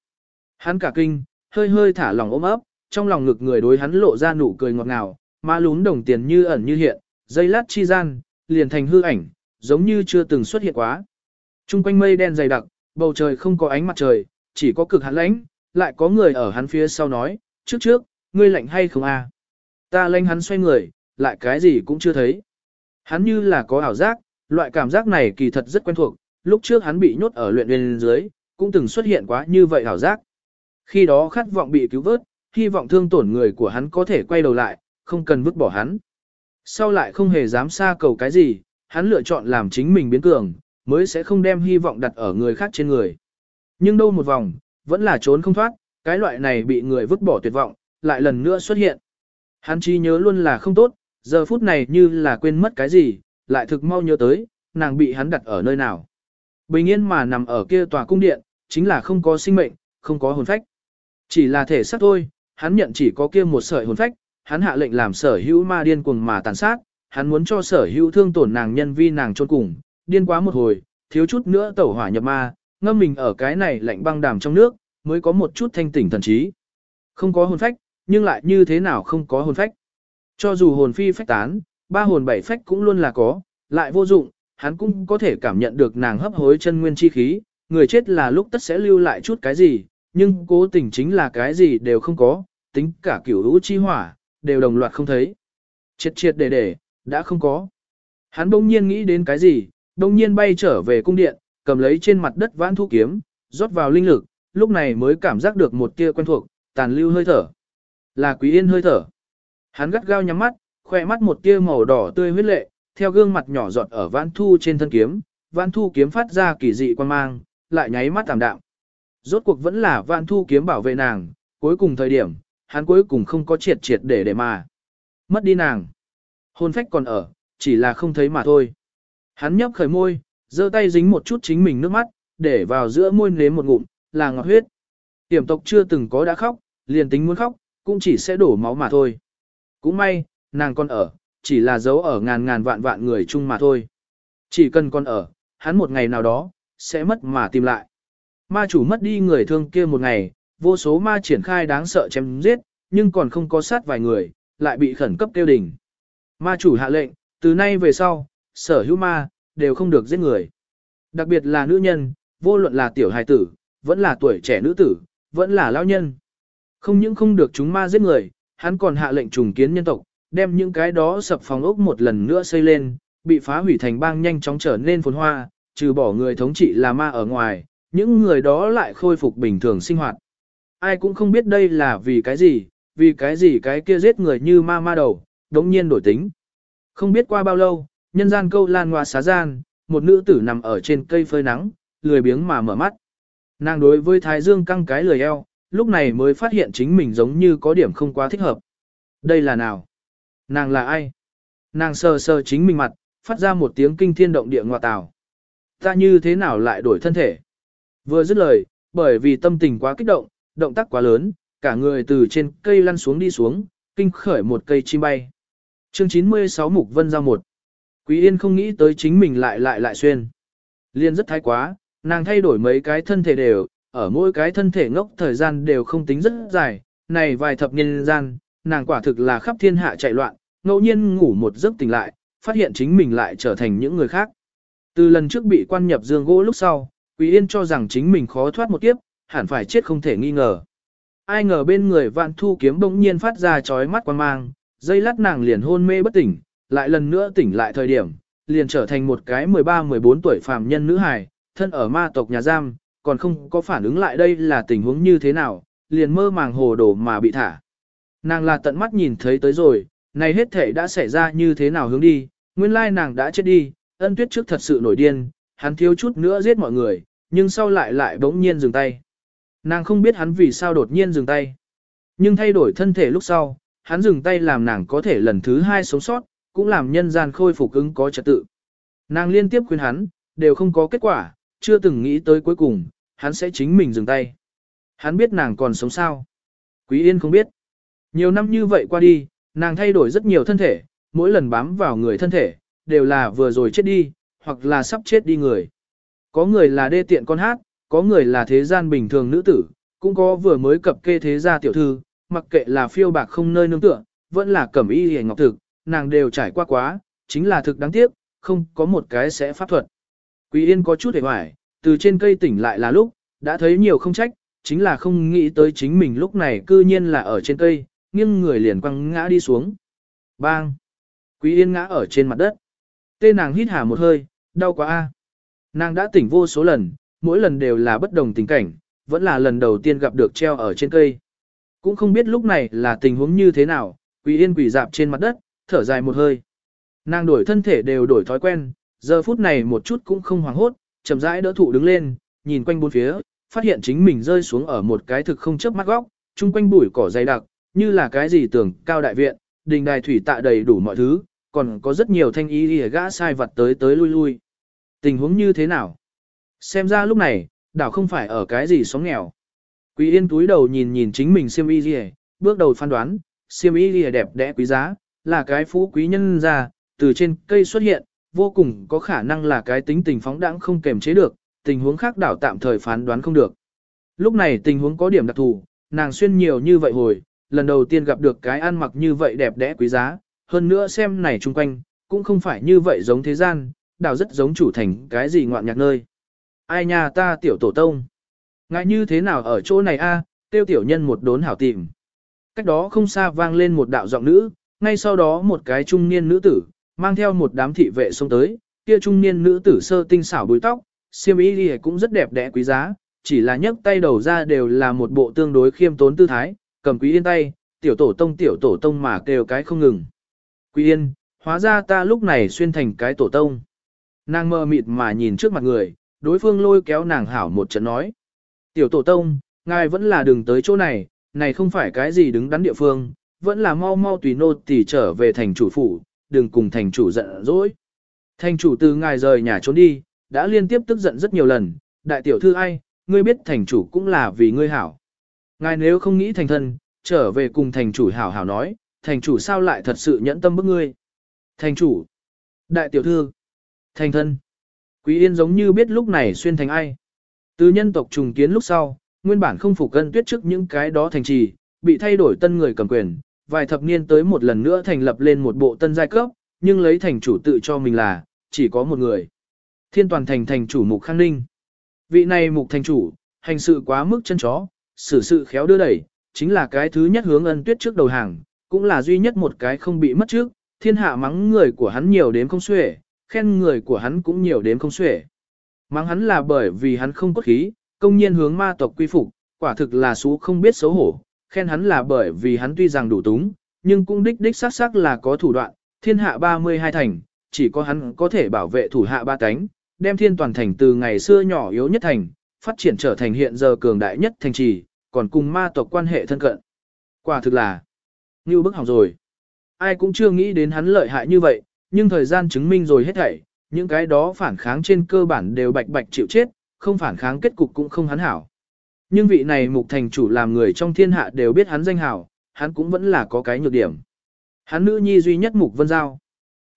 Hắn cả kinh, hơi hơi thả lòng ôm ấp, trong lòng ngực người đối hắn lộ ra nụ cười ngọt ngào, má lún đồng tiền như ẩn như hiện, dây lát chi gian, liền thành hư ảnh, giống như chưa từng xuất hiện quá. Trung quanh mây đen dày đặc, bầu trời không có ánh mặt trời, chỉ có cực hắn lãnh, lại có người ở hắn phía sau nói, trước trước, ngươi lạnh hay không à? Ta lanh hắn xoay người, lại cái gì cũng chưa thấy. Hắn như là có ảo giác, loại cảm giác này kỳ thật rất quen thuộc, lúc trước hắn bị nhốt ở luyện viên dưới, cũng từng xuất hiện quá như vậy hảo giác. Khi đó khát vọng bị cứu vớt, hy vọng thương tổn người của hắn có thể quay đầu lại, không cần vứt bỏ hắn. Sau lại không hề dám xa cầu cái gì, hắn lựa chọn làm chính mình biến cường, mới sẽ không đem hy vọng đặt ở người khác trên người. Nhưng đâu một vòng, vẫn là trốn không thoát, cái loại này bị người vứt bỏ tuyệt vọng, lại lần nữa xuất hiện. Hắn chỉ nhớ luôn là không tốt, giờ phút này như là quên mất cái gì, lại thực mau nhớ tới, nàng bị hắn đặt ở nơi nào. Bình yên mà nằm ở kia tòa cung điện, chính là không có sinh mệnh, không có hồn phách. Chỉ là thể xác thôi, hắn nhận chỉ có kia một sợi hồn phách, hắn hạ lệnh làm sở hữu ma điên cuồng mà tàn sát, hắn muốn cho sở hữu thương tổn nàng nhân vi nàng trôn cùng, điên quá một hồi, thiếu chút nữa tẩu hỏa nhập ma, ngâm mình ở cái này lạnh băng đàm trong nước, mới có một chút thanh tỉnh thần trí. Không có hồn phách, nhưng lại như thế nào không có hồn phách. Cho dù hồn phi phách tán, ba hồn bảy phách cũng luôn là có, lại vô dụng, hắn cũng có thể cảm nhận được nàng hấp hối chân nguyên chi khí, người chết là lúc tất sẽ lưu lại chút cái gì, nhưng cố tình chính là cái gì đều không có, tính cả kiểu hữu chi hỏa, đều đồng loạt không thấy. Triệt triệt để để, đã không có. Hắn bỗng nhiên nghĩ đến cái gì, bỗng nhiên bay trở về cung điện, cầm lấy trên mặt đất vãn thu kiếm, rót vào linh lực, lúc này mới cảm giác được một tia quen thuộc, tàn lưu hơi thở. Là quý yên hơi thở. Hắn gắt gao nhắm mắt, khoe mắt một tia màu đỏ tươi huyết lệ, theo gương mặt nhỏ giọt ở vãn thu trên thân kiếm, vãn thu kiếm phát ra kỳ dị quan mang, lại nháy mắt tạm đạm. Rốt cuộc vẫn là vãn thu kiếm bảo vệ nàng, cuối cùng thời điểm, hắn cuối cùng không có triệt triệt để để mà. Mất đi nàng. Hôn phách còn ở, chỉ là không thấy mà thôi. Hắn nhấp khởi môi, giơ tay dính một chút chính mình nước mắt, để vào giữa môi nếm một ngụm, là ngọt huyết. Tiểm tộc chưa từng có đã khóc, liền tính muốn khóc, cũng chỉ sẽ đổ máu mà thôi. Cũng may, nàng còn ở, chỉ là dấu ở ngàn ngàn vạn vạn người chung mà thôi. Chỉ cần còn ở, hắn một ngày nào đó, sẽ mất mà tìm lại. Ma chủ mất đi người thương kia một ngày, vô số ma triển khai đáng sợ chém giết, nhưng còn không có sát vài người, lại bị khẩn cấp tiêu đình. Ma chủ hạ lệnh, từ nay về sau, sở hữu ma, đều không được giết người. Đặc biệt là nữ nhân, vô luận là tiểu hài tử, vẫn là tuổi trẻ nữ tử, vẫn là lão nhân. Không những không được chúng ma giết người, hắn còn hạ lệnh trùng kiến nhân tộc, đem những cái đó sập phòng ốc một lần nữa xây lên, bị phá hủy thành bang nhanh chóng trở nên phồn hoa, trừ bỏ người thống trị là ma ở ngoài, những người đó lại khôi phục bình thường sinh hoạt. Ai cũng không biết đây là vì cái gì, vì cái gì cái kia giết người như ma ma đầu, đống nhiên đổi tính. Không biết qua bao lâu, nhân gian câu lan ngoa xá gian, một nữ tử nằm ở trên cây phơi nắng, lười biếng mà mở mắt. Nàng đối với Thái Dương căng cái lười eo, lúc này mới phát hiện chính mình giống như có điểm không quá thích hợp. Đây là nào? Nàng là ai? Nàng sờ sờ chính mình mặt, phát ra một tiếng kinh thiên động địa ngoại tào. Ta như thế nào lại đổi thân thể? Vừa dứt lời, bởi vì tâm tình quá kích động, động tác quá lớn, cả người từ trên cây lăn xuống đi xuống, kinh khởi một cây chim bay. Chương 96 Mục Vân Giao một Quý Yên không nghĩ tới chính mình lại lại lại xuyên. Liên rất thái quá, nàng thay đổi mấy cái thân thể đều, ở mỗi cái thân thể ngốc thời gian đều không tính rất dài, này vài thập niên gian, nàng quả thực là khắp thiên hạ chạy loạn, ngẫu nhiên ngủ một giấc tỉnh lại, phát hiện chính mình lại trở thành những người khác. Từ lần trước bị quan nhập dương gỗ lúc sau, Quý Yên cho rằng chính mình khó thoát một kiếp, hẳn phải chết không thể nghi ngờ. Ai ngờ bên người vạn thu kiếm bỗng nhiên phát ra chói mắt quan mang, dây lát nàng liền hôn mê bất tỉnh, lại lần nữa tỉnh lại thời điểm, liền trở thành một cái 13-14 tuổi phàm nhân nữ hài, thân ở ma tộc nhà giam, còn không có phản ứng lại đây là tình huống như thế nào, liền mơ màng hồ đồ mà bị thả. Nàng là tận mắt nhìn thấy tới rồi, này hết thể đã xảy ra như thế nào hướng đi, nguyên lai nàng đã chết đi, ân tuyết trước thật sự nổi điên, hắn thiếu chút nữa giết mọi người, nhưng sau lại lại bỗng nhiên dừng tay. Nàng không biết hắn vì sao đột nhiên dừng tay. Nhưng thay đổi thân thể lúc sau, hắn dừng tay làm nàng có thể lần thứ hai sống sót, cũng làm nhân gian khôi phục ứng có trật tự. Nàng liên tiếp khuyên hắn, đều không có kết quả, chưa từng nghĩ tới cuối cùng, hắn sẽ chính mình dừng tay. Hắn biết nàng còn sống sao. Quý Yên không biết. Nhiều năm như vậy qua đi, nàng thay đổi rất nhiều thân thể, mỗi lần bám vào người thân thể, đều là vừa rồi chết đi, hoặc là sắp chết đi người. Có người là đê tiện con hát, có người là thế gian bình thường nữ tử, cũng có vừa mới cập kê thế gia tiểu thư, mặc kệ là phiêu bạc không nơi nương tựa, vẫn là cẩm y hề ngọc thực, nàng đều trải qua quá, chính là thực đáng tiếc, không có một cái sẽ pháp thuật. Quý Yên có chút hề hoài, từ trên cây tỉnh lại là lúc, đã thấy nhiều không trách, chính là không nghĩ tới chính mình lúc này cư nhiên là ở trên cây, nghiêng người liền quăng ngã đi xuống. Bang! Quý Yên ngã ở trên mặt đất. Tên nàng hít hà một hơi, đau quá a. Nàng đã tỉnh vô số lần, mỗi lần đều là bất đồng tình cảnh, vẫn là lần đầu tiên gặp được treo ở trên cây. Cũng không biết lúc này là tình huống như thế nào, Quý Yên quỳ dạp trên mặt đất, thở dài một hơi. Nàng đổi thân thể đều đổi thói quen, giờ phút này một chút cũng không hoảng hốt, chậm rãi đỡ thụ đứng lên, nhìn quanh bốn phía, phát hiện chính mình rơi xuống ở một cái thực không chớp mắt góc, chung quanh bụi cỏ dày đặc, như là cái gì tưởng cao đại viện, đình đài thủy tạ đầy đủ mọi thứ, còn có rất nhiều thanh ý y gã sai vật tới tới lui lui. Tình huống như thế nào? Xem ra lúc này, đảo không phải ở cái gì sóng nghèo. Quý yên túi đầu nhìn nhìn chính mình siêm y gì, bước đầu phán đoán, siêm y gì đẹp đẽ quý giá, là cái phú quý nhân ra, từ trên cây xuất hiện, vô cùng có khả năng là cái tính tình phóng đãng không kềm chế được, tình huống khác đảo tạm thời phán đoán không được. Lúc này tình huống có điểm đặc thù, nàng xuyên nhiều như vậy hồi, lần đầu tiên gặp được cái ăn mặc như vậy đẹp đẽ quý giá, hơn nữa xem này chung quanh, cũng không phải như vậy giống thế gian, đảo rất giống chủ thành cái gì ngoạn nhạc nơi. Ai nhà ta tiểu tổ tông? Ngại như thế nào ở chỗ này a? À, tiêu tiểu nhân một đốn hảo tìm. Cách đó không xa vang lên một đạo giọng nữ, ngay sau đó một cái trung niên nữ tử, mang theo một đám thị vệ xông tới, kia trung niên nữ tử sơ tinh xảo búi tóc, xiêm y cũng rất đẹp đẽ quý giá, chỉ là nhấc tay đầu ra đều là một bộ tương đối khiêm tốn tư thái, cầm quý yên tay, tiểu tổ tông tiểu tổ tông mà kêu cái không ngừng. Quý yên, hóa ra ta lúc này xuyên thành cái tổ tông. Nàng mơ mịt mà nhìn trước mặt người, đối phương lôi kéo nàng hảo một trận nói. Tiểu tổ tông, ngài vẫn là đừng tới chỗ này, này không phải cái gì đứng đắn địa phương, vẫn là mau mau tùy nô tỳ trở về thành chủ phủ, đừng cùng thành chủ giận dỗi. Thành chủ từ ngài rời nhà trốn đi, đã liên tiếp tức giận rất nhiều lần, đại tiểu thư ai, ngươi biết thành chủ cũng là vì ngươi hảo. Ngài nếu không nghĩ thành thân, trở về cùng thành chủ hảo hảo nói, thành chủ sao lại thật sự nhẫn tâm bức ngươi. Thành chủ, đại tiểu thư, thành thân. Quý Yên giống như biết lúc này xuyên thành ai. Từ nhân tộc trùng kiến lúc sau, nguyên bản không phục cân tuyết trước những cái đó thành trì, bị thay đổi tân người cầm quyền, vài thập niên tới một lần nữa thành lập lên một bộ tân giai cấp, nhưng lấy thành chủ tự cho mình là, chỉ có một người. Thiên toàn thành thành chủ Mục Khang Ninh. Vị này Mục thành chủ, hành sự quá mức chân chó, xử sự khéo đưa đẩy, chính là cái thứ nhất hướng ân tuyết trước đầu hàng, cũng là duy nhất một cái không bị mất trước, thiên hạ mắng người của hắn nhiều đến không xuể, khen người của hắn cũng nhiều đến không xuể. Mắng hắn là bởi vì hắn không cốt khí, công nhiên hướng ma tộc quy phục, quả thực là xú không biết xấu hổ, khen hắn là bởi vì hắn tuy rằng đủ túng, nhưng cũng đích đích xác xác là có thủ đoạn, thiên hạ 32 thành, chỉ có hắn có thể bảo vệ thủ hạ ba cánh, đem thiên toàn thành từ ngày xưa nhỏ yếu nhất thành, phát triển trở thành hiện giờ cường đại nhất thành trì, còn cùng ma tộc quan hệ thân cận. Quả thực là, như bức hỏng rồi. Ai cũng chưa nghĩ đến hắn lợi hại như vậy, nhưng thời gian chứng minh rồi hết thảy, những cái đó phản kháng trên cơ bản đều bạch bạch chịu chết, không phản kháng kết cục cũng không hắn hảo. Nhưng vị này mục thành chủ làm người trong thiên hạ đều biết hắn danh hảo, hắn cũng vẫn là có cái nhược điểm. Hắn nữ nhi duy nhất mục vân giao.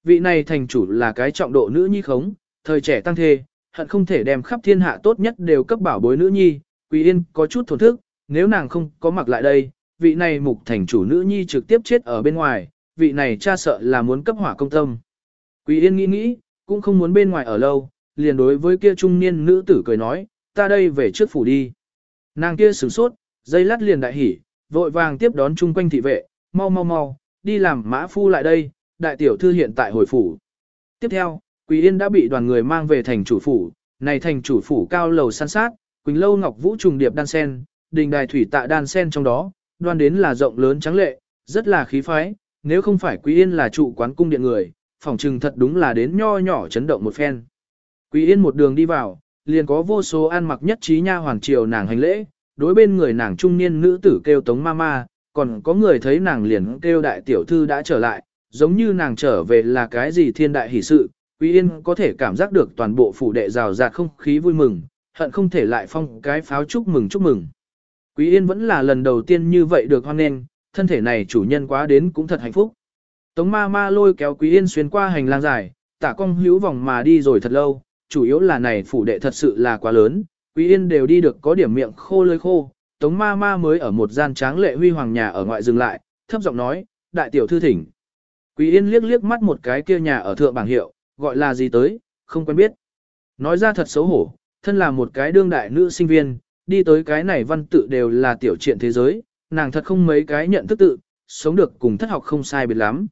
Vị này thành chủ là cái trọng độ nữ nhi khống, thời trẻ tăng thê, hận không thể đem khắp thiên hạ tốt nhất đều cấp bảo bối nữ nhi, Quý Yên có chút thổn thức, nếu nàng không có mặc lại đây, vị này mục thành chủ nữ nhi trực tiếp chết ở bên ngoài, vị này cha sợ là muốn cấp hỏa công tâm. Quý Yên nghĩ nghĩ, cũng không muốn bên ngoài ở lâu, liền đối với kia trung niên nữ tử cười nói, ta đây về trước phủ đi. Nàng kia sửng sốt, dây lát liền đại hỉ, vội vàng tiếp đón chung quanh thị vệ, mau mau mau, đi làm mã phu lại đây, đại tiểu thư hiện tại hồi phủ. Tiếp theo, Quý Yên đã bị đoàn người mang về thành chủ phủ, này thành chủ phủ cao lầu san sát, Quỳnh Lâu Ngọc Vũ trùng điệp đan sen, đình đài thủy tạ đan sen trong đó, đoan đến là rộng lớn trắng lệ, rất là khí phái, nếu không phải Quý Yên là trụ quán cung điện người, phòng trừng thật đúng là đến nho nhỏ chấn động một phen. Quý Yên một đường đi vào, liền có vô số ăn mặc nhất trí nha hoàng triều nàng hành lễ, đối bên người nàng trung niên nữ tử kêu tống mama, còn có người thấy nàng liền kêu đại tiểu thư đã trở lại, giống như nàng trở về là cái gì thiên đại hỷ sự, Quý Yên có thể cảm giác được toàn bộ phủ đệ rào rạt không khí vui mừng, hận không thể lại phong cái pháo chúc mừng chúc mừng. Quý Yên vẫn là lần đầu tiên như vậy được hoan nghênh, thân thể này chủ nhân quá đến cũng thật hạnh phúc. Tống ma ma lôi kéo Quý Yên xuyên qua hành lang dài, tả cong hữu vòng mà đi rồi thật lâu, chủ yếu là này phủ đệ thật sự là quá lớn, Quý Yên đều đi được có điểm miệng khô lơi khô, Tống ma ma mới ở một gian tráng lệ huy hoàng nhà ở ngoại dừng lại, thấp giọng nói, đại tiểu thư thỉnh. Quý Yên liếc liếc mắt một cái kia nhà ở thượng bảng hiệu, gọi là gì tới, không quen biết. Nói ra thật xấu hổ, thân là một cái đương đại nữ sinh viên, đi tới cái này văn tự đều là tiểu triện thế giới, nàng thật không mấy cái nhận thức tự, sống được cùng thất học không sai biệt lắm.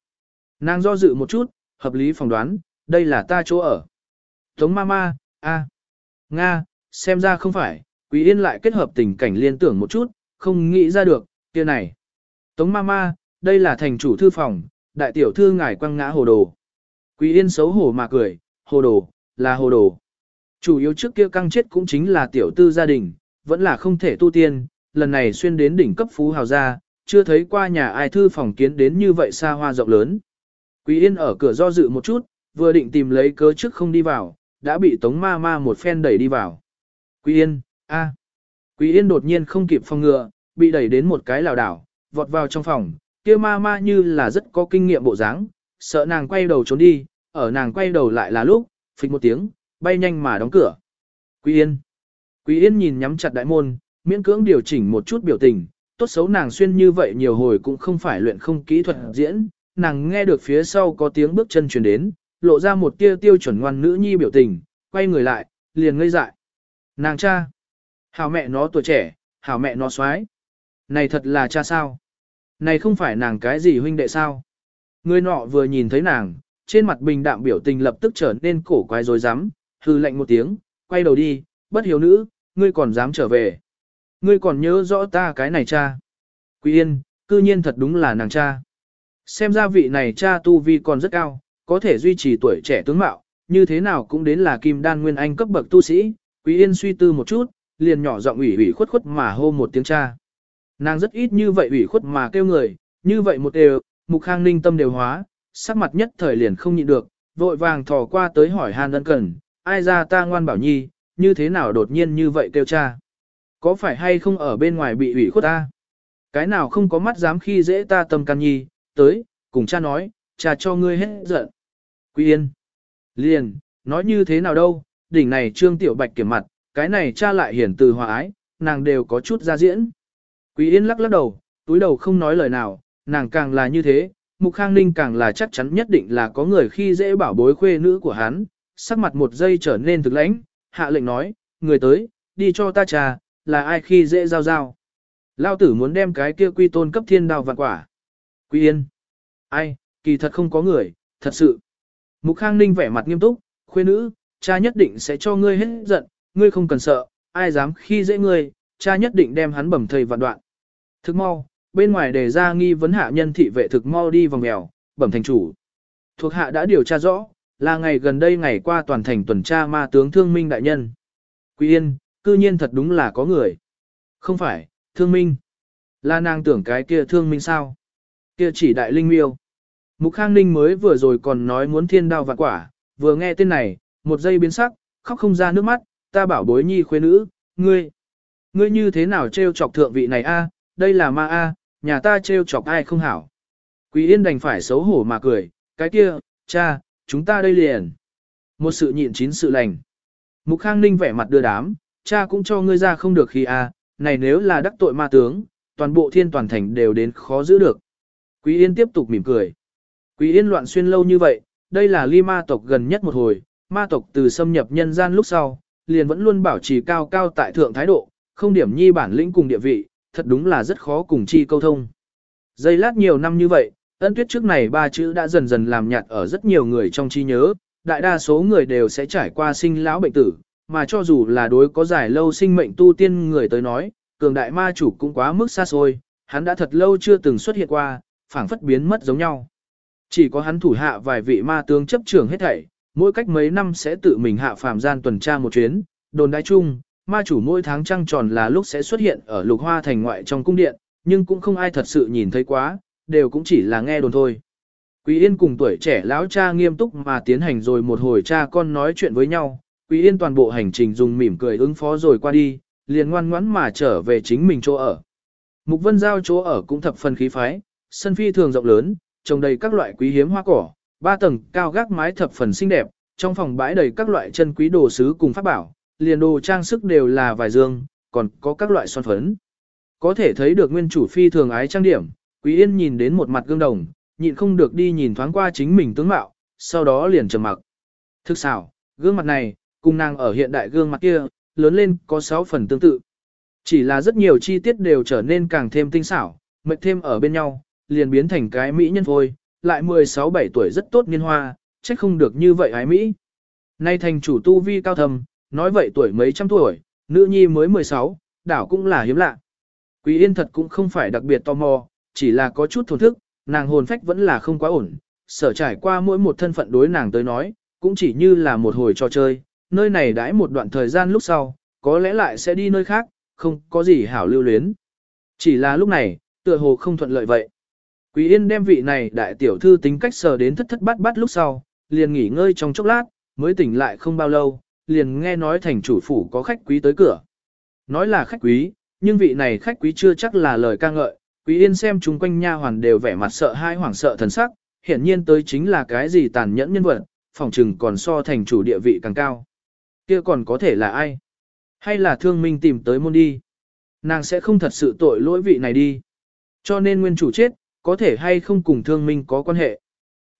Nàng do dự một chút, hợp lý phỏng đoán, đây là ta chỗ ở. Tống Mama, a, Nga, xem ra không phải, Quý Yên lại kết hợp tình cảnh liên tưởng một chút, không nghĩ ra được, kia này. Tống Mama, đây là thành chủ thư phòng, đại tiểu thư ngài quăng ngã hồ đồ. Quý Yên xấu hổ mà cười, hồ đồ, là hồ đồ. Chủ yếu trước kia căng chết cũng chính là tiểu tư gia đình, vẫn là không thể tu tiên, lần này xuyên đến đỉnh cấp phú hào gia, chưa thấy qua nhà ai thư phòng kiến đến như vậy xa hoa rộng lớn. Quý Yên ở cửa do dự một chút, vừa định tìm lấy cớ trước không đi vào, đã bị Tống Ma Ma một phen đẩy đi vào. Quý Yên, a. Quý Yên đột nhiên không kịp phòng ngừa, bị đẩy đến một cái lảo đảo, vọt vào trong phòng, kia Ma Ma như là rất có kinh nghiệm bộ dáng, sợ nàng quay đầu trốn đi, ở nàng quay đầu lại là lúc, phịch một tiếng, bay nhanh mà đóng cửa. Quý Yên. Quý Yên nhìn nhắm chặt đại môn, miễn cưỡng điều chỉnh một chút biểu tình, tốt xấu nàng xuyên như vậy nhiều hồi cũng không phải luyện không kỹ thuật diễn, nàng nghe được phía sau có tiếng bước chân truyền đến, lộ ra một tia tiêu chuẩn ngoan nữ nhi biểu tình, quay người lại, liền ngây dại. Nàng cha. Hảo mẹ nó tuổi trẻ, hảo mẹ nó xoái. Này thật là cha sao? Này không phải nàng cái gì huynh đệ sao? Người nọ vừa nhìn thấy nàng, trên mặt bình đạm biểu tình lập tức trở nên cổ quái rồi dám, hư lạnh một tiếng, quay đầu đi, bất hiếu nữ, ngươi còn dám trở về. Ngươi còn nhớ rõ ta cái này cha. Quý yên, cư nhiên thật đúng là nàng cha. Xem ra vị này cha tu vi còn rất cao, có thể duy trì tuổi trẻ tướng mạo, như thế nào cũng đến là kim đan nguyên anh cấp bậc tu sĩ. Quý yên suy tư một chút, liền nhỏ giọng ủy ủy khuất khuất mà hô một tiếng cha. Nàng rất ít như vậy ủy khuất mà kêu người, như vậy một đều, mục khang ninh tâm đều hóa, sắc mặt nhất thời liền không nhịn được, vội vàng thò qua tới hỏi hàn ân cần, ai ra ta ngoan bảo nhi, như thế nào đột nhiên như vậy kêu cha. Có phải hay không ở bên ngoài bị ủy khuất ta? Cái nào không có mắt dám khi dễ ta tâm can nhi, tới, cùng cha nói, cha cho ngươi hết giận. Quý yên. Liền, nói như thế nào đâu, đỉnh này trương tiểu bạch kiểm mặt, cái này cha lại hiển từ hòa ái, nàng đều có chút ra diễn. Quý yên lắc lắc đầu, túi đầu không nói lời nào, nàng càng là như thế, mục khang ninh càng là chắc chắn nhất định là có người khi dễ bảo bối khuê nữ của hắn, sắc mặt một giây trở nên thực lãnh, hạ lệnh nói, người tới, đi cho ta trà, là ai khi dễ giao giao. Lao tử muốn đem cái kia quy tôn cấp thiên đào vạn quả. Quý yên. Ai, kỳ thật không có người, thật sự. Mục Khang Ninh vẻ mặt nghiêm túc, khuê nữ, cha nhất định sẽ cho ngươi hết giận, ngươi không cần sợ, ai dám khi dễ ngươi, cha nhất định đem hắn bẩm thầy vạn đoạn. Thức mau, bên ngoài đề ra nghi vấn hạ nhân thị vệ thực mau đi vòng mèo, bẩm thành chủ. Thuộc hạ đã điều tra rõ, là ngày gần đây ngày qua toàn thành tuần tra ma tướng thương minh đại nhân. Quý yên, cư nhiên thật đúng là có người. Không phải, thương minh. Là nàng tưởng cái kia thương minh sao? Kia chỉ đại linh miêu. Mục Khang Ninh mới vừa rồi còn nói muốn thiên đao vạn quả, vừa nghe tên này, một giây biến sắc, khóc không ra nước mắt, ta bảo bối nhi khuê nữ, ngươi. Ngươi như thế nào trêu chọc thượng vị này a? đây là ma a, nhà ta trêu chọc ai không hảo. Quý Yên đành phải xấu hổ mà cười, cái kia, cha, chúng ta đây liền. Một sự nhịn chín sự lành. Mục Khang Ninh vẻ mặt đưa đám, cha cũng cho ngươi ra không được khi a, này nếu là đắc tội ma tướng, toàn bộ thiên toàn thành đều đến khó giữ được. Quý Yên tiếp tục mỉm cười. Quý Yên loạn xuyên lâu như vậy, đây là ly ma tộc gần nhất một hồi, ma tộc từ xâm nhập nhân gian lúc sau, liền vẫn luôn bảo trì cao cao tại thượng thái độ, không điểm nhi bản lĩnh cùng địa vị, thật đúng là rất khó cùng chi câu thông. dây lát nhiều năm như vậy, ân tuyết trước này ba chữ đã dần dần làm nhạt ở rất nhiều người trong trí nhớ, đại đa số người đều sẽ trải qua sinh lão bệnh tử, mà cho dù là đối có dài lâu sinh mệnh tu tiên người tới nói, cường đại ma chủ cũng quá mức xa xôi, hắn đã thật lâu chưa từng xuất hiện qua, phảng phất biến mất giống nhau. Chỉ có hắn thủ hạ vài vị ma tướng chấp trưởng hết thảy, mỗi cách mấy năm sẽ tự mình hạ phàm gian tuần tra một chuyến, đồn đại chung, ma chủ mỗi tháng trăng tròn là lúc sẽ xuất hiện ở lục hoa thành ngoại trong cung điện, nhưng cũng không ai thật sự nhìn thấy quá, đều cũng chỉ là nghe đồn thôi. Quý Yên cùng tuổi trẻ lão cha nghiêm túc mà tiến hành rồi một hồi cha con nói chuyện với nhau, Quý Yên toàn bộ hành trình dùng mỉm cười ứng phó rồi qua đi, liền ngoan ngoãn mà trở về chính mình chỗ ở. Mục Vân Giao chỗ ở cũng thập phần khí phái, sân phi thường rộng lớn, trồng đầy các loại quý hiếm hoa cỏ, ba tầng cao gác mái thập phần xinh đẹp, trong phòng bãi đầy các loại chân quý đồ sứ cùng pháp bảo, liền đồ trang sức đều là vài dương, còn có các loại son phấn. Có thể thấy được nguyên chủ phi thường ái trang điểm, Quý Yên nhìn đến một mặt gương đồng, nhịn không được đi nhìn thoáng qua chính mình tướng mạo, sau đó liền trầm mặc. Thực xảo, gương mặt này, cùng nàng ở hiện đại gương mặt kia, lớn lên có 6 phần tương tự. Chỉ là rất nhiều chi tiết đều trở nên càng thêm tinh xảo, mệt thêm ở bên nhau, liền biến thành cái mỹ nhân thôi. lại 16-17 tuổi rất tốt niên hoa, chắc không được như vậy ái mỹ. Nay thành chủ tu vi cao thầm, nói vậy tuổi mấy trăm tuổi, nữ nhi mới 16, đảo cũng là hiếm lạ. Quý yên thật cũng không phải đặc biệt tò mò, chỉ là có chút thổn thức, nàng hồn phách vẫn là không quá ổn, sở trải qua mỗi một thân phận đối nàng tới nói, cũng chỉ như là một hồi trò chơi, nơi này đãi một đoạn thời gian lúc sau, có lẽ lại sẽ đi nơi khác, không có gì hảo lưu luyến. Chỉ là lúc này, tựa hồ không thuận lợi vậy. Quý Yên đem vị này đại tiểu thư tính cách sờ đến thất thất bát bát lúc sau, liền nghỉ ngơi trong chốc lát, mới tỉnh lại không bao lâu, liền nghe nói thành chủ phủ có khách quý tới cửa. Nói là khách quý, nhưng vị này khách quý chưa chắc là lời ca ngợi, Quý Yên xem chúng quanh nha hoàn đều vẻ mặt sợ hãi, hoảng sợ thần sắc, hiển nhiên tới chính là cái gì tàn nhẫn nhân vật, phòng trừng còn so thành chủ địa vị càng cao. Kia còn có thể là ai? Hay là thương minh tìm tới môn đi? Nàng sẽ không thật sự tội lỗi vị này đi. Cho nên nguyên chủ chết, có thể hay không cùng thương minh có quan hệ.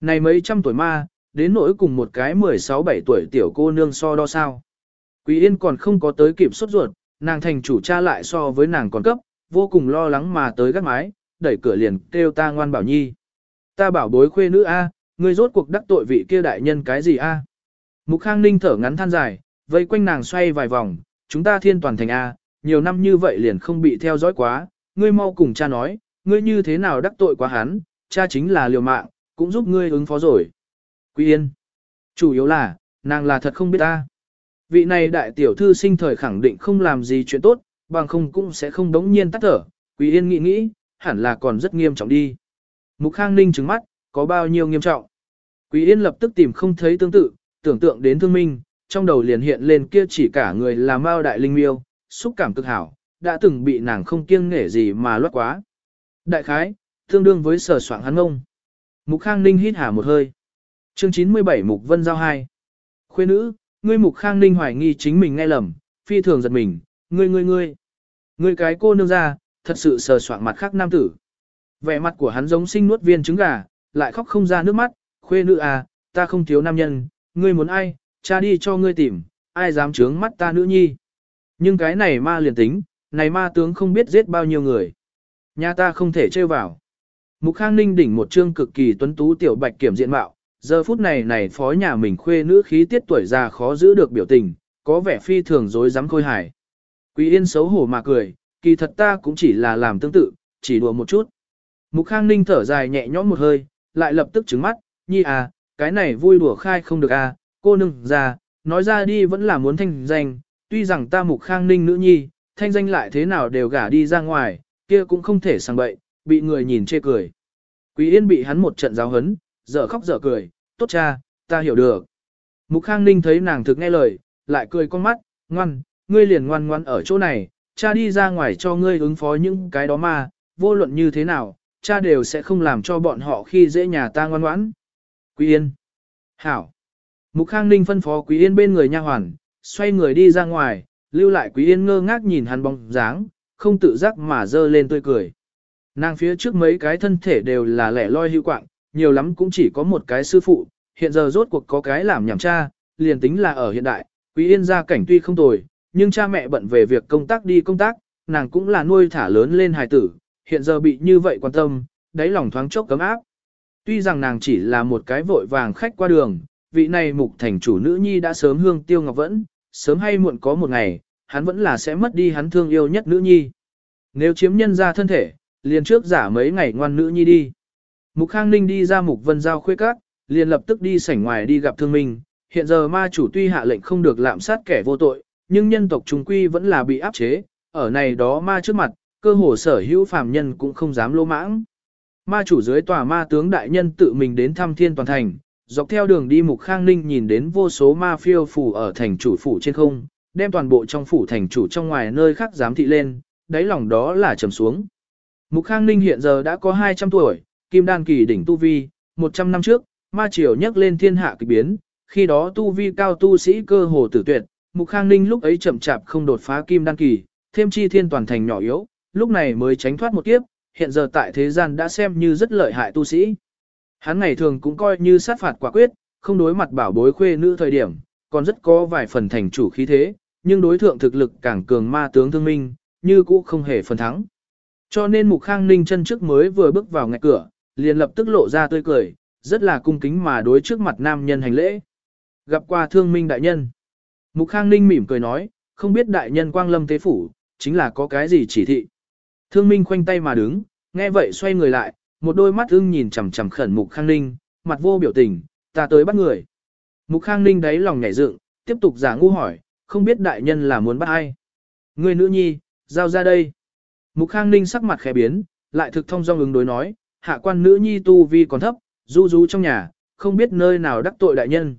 Này mấy trăm tuổi ma, đến nỗi cùng một cái 16-17 tuổi tiểu cô nương so đo sao. Quý Yên còn không có tới kịp sốt ruột, nàng thành chủ cha lại so với nàng còn cấp, vô cùng lo lắng mà tới gác mái, đẩy cửa liền kêu ta ngoan bảo nhi. Ta bảo bối khuê nữ A, ngươi rốt cuộc đắc tội vị kia đại nhân cái gì A. Mục Khang Ninh thở ngắn than dài, vây quanh nàng xoay vài vòng, chúng ta thiên toàn thành A, nhiều năm như vậy liền không bị theo dõi quá, ngươi mau cùng cha nói, ngươi như thế nào đắc tội quá hắn, cha chính là liều mạng, cũng giúp ngươi ứng phó rồi. Quý Yên, chủ yếu là, nàng là thật không biết ta. Vị này đại tiểu thư sinh thời khẳng định không làm gì chuyện tốt, bằng không cũng sẽ không đống nhiên tắt thở, Quý Yên nghĩ nghĩ, hẳn là còn rất nghiêm trọng đi. Mục Khang Ninh trừng mắt, có bao nhiêu nghiêm trọng. Quý Yên lập tức tìm không thấy tương tự, tưởng tượng đến thương minh, trong đầu liền hiện lên kia chỉ cả người là mao đại linh miêu, xúc cảm cực hảo, đã từng bị nàng không kiêng nể gì mà loát quá. Đại khái, tương đương với sở soạn hắn ngông. Mục Khang Ninh hít hà một hơi. Chương 97 Mục Vân Giao 2 Khuê nữ, ngươi Mục Khang Ninh hoài nghi chính mình nghe lầm, phi thường giật mình, ngươi ngươi ngươi người cái cô nương ra, thật sự sờ soạn mặt khác nam tử. Vẻ mặt của hắn giống sinh nuốt viên trứng gà, lại khóc không ra nước mắt, khuê nữ à, ta không thiếu nam nhân, ngươi muốn ai, cha đi cho ngươi tìm, ai dám trướng mắt ta nữ nhi. Nhưng cái này ma liền tính, này ma tướng không biết giết bao nhiêu người. Nhà ta không thể trêu vào. Mục Khang Ninh đỉnh một trương cực kỳ tuấn tú tiểu bạch kiểm diện mạo, giờ phút này này phó nhà mình khuê nữ khí tiết tuổi già khó giữ được biểu tình, có vẻ phi thường dối dám khôi hài. Quý Yên xấu hổ mà cười, kỳ thật ta cũng chỉ là làm tương tự, chỉ đùa một chút. Mục Khang Ninh thở dài nhẹ nhõm một hơi, lại lập tức trứng mắt, nhi à, cái này vui đùa khai không được à, cô nương ra, nói ra đi vẫn là muốn thanh danh, tuy rằng ta Mục Khang Ninh nữ nhi, thanh danh lại thế nào đều gả đi ra ngoài, kia cũng không thể sang bậy, bị người nhìn chê cười. Quý Yên bị hắn một trận giáo hấn, dở khóc dở cười, tốt cha, ta hiểu được. Mục Khang Ninh thấy nàng thực nghe lời, lại cười con mắt, ngoan, ngươi liền ngoan ngoan ở chỗ này, cha đi ra ngoài cho ngươi ứng phó những cái đó mà, vô luận như thế nào, cha đều sẽ không làm cho bọn họ khi dễ nhà ta ngoan ngoãn. Quý Yên. Hảo. Mục Khang Ninh phân phó Quý Yên bên người nha hoàn, xoay người đi ra ngoài, lưu lại Quý Yên ngơ ngác nhìn hắn bóng dáng, không tự giác mà dơ lên tươi cười. Nàng phía trước mấy cái thân thể đều là lẻ loi hưu quạng, nhiều lắm cũng chỉ có một cái sư phụ, hiện giờ rốt cuộc có cái làm nhảm cha, liền tính là ở hiện đại, Quý Yên gia cảnh tuy không tồi, nhưng cha mẹ bận về việc công tác đi công tác, nàng cũng là nuôi thả lớn lên hài tử, hiện giờ bị như vậy quan tâm, đáy lòng thoáng chốc cấm áp. Tuy rằng nàng chỉ là một cái vội vàng khách qua đường, vị này mục thành chủ nữ nhi đã sớm hương tiêu ngọc vẫn, sớm hay muộn có một ngày, hắn vẫn là sẽ mất đi hắn thương yêu nhất nữ nhi. Nếu chiếm nhân ra thân thể, liền trước giả mấy ngày ngoan nữ nhi đi. Mục Khang Ninh đi ra mục vân giao khuê các, liền lập tức đi sảnh ngoài đi gặp thương minh. Hiện giờ ma chủ tuy hạ lệnh không được lạm sát kẻ vô tội, nhưng nhân tộc trung quy vẫn là bị áp chế, ở này đó ma trước mặt, cơ hồ sở hữu phàm nhân cũng không dám lô mãng. Ma chủ dưới tòa ma tướng đại nhân tự mình đến thăm thiên toàn thành, dọc theo đường đi mục khang ninh nhìn đến vô số ma phiêu phủ ở thành chủ phủ trên không, đem toàn bộ trong phủ thành chủ trong ngoài nơi khác giám thị lên, đáy lòng đó là trầm xuống. Mục khang ninh hiện giờ đã có 200 tuổi, kim đan kỳ đỉnh tu vi, 100 năm trước, ma triều nhắc lên thiên hạ kỳ biến, khi đó tu vi cao tu sĩ cơ hồ tử tuyệt, Mục Khang Ninh lúc ấy chậm chạp không đột phá kim đăng kỳ, thêm chi thiên toàn thành nhỏ yếu, lúc này mới tránh thoát một kiếp, hiện giờ tại thế gian đã xem như rất lợi hại tu sĩ. Hắn ngày thường cũng coi như sát phạt quả quyết, không đối mặt bảo bối khuê nữ thời điểm, còn rất có vài phần thành chủ khí thế, nhưng đối thượng thực lực càng cường ma tướng thương minh, như cũ không hề phần thắng. Cho nên Mục Khang Ninh chân trước mới vừa bước vào ngạch cửa, liền lập tức lộ ra tươi cười, rất là cung kính mà đối trước mặt nam nhân hành lễ. Gặp qua thương minh đại nhân. Mục Khang Ninh mỉm cười nói, không biết đại nhân quang lâm tế phủ, chính là có cái gì chỉ thị. Thương Minh khoanh tay mà đứng, nghe vậy xoay người lại, một đôi mắt ưng nhìn chằm chằm khẩn Mục Khang Ninh, mặt vô biểu tình, ta tới bắt người. Mục Khang Ninh đáy lòng nhảy dựng, tiếp tục giả ngu hỏi, không biết đại nhân là muốn bắt ai. Người nữ nhi, giao ra đây. Mục Khang Ninh sắc mặt khẽ biến, lại thực thông dong ứng đối nói, hạ quan nữ nhi tu vi còn thấp, du du trong nhà, không biết nơi nào đắc tội đại nhân.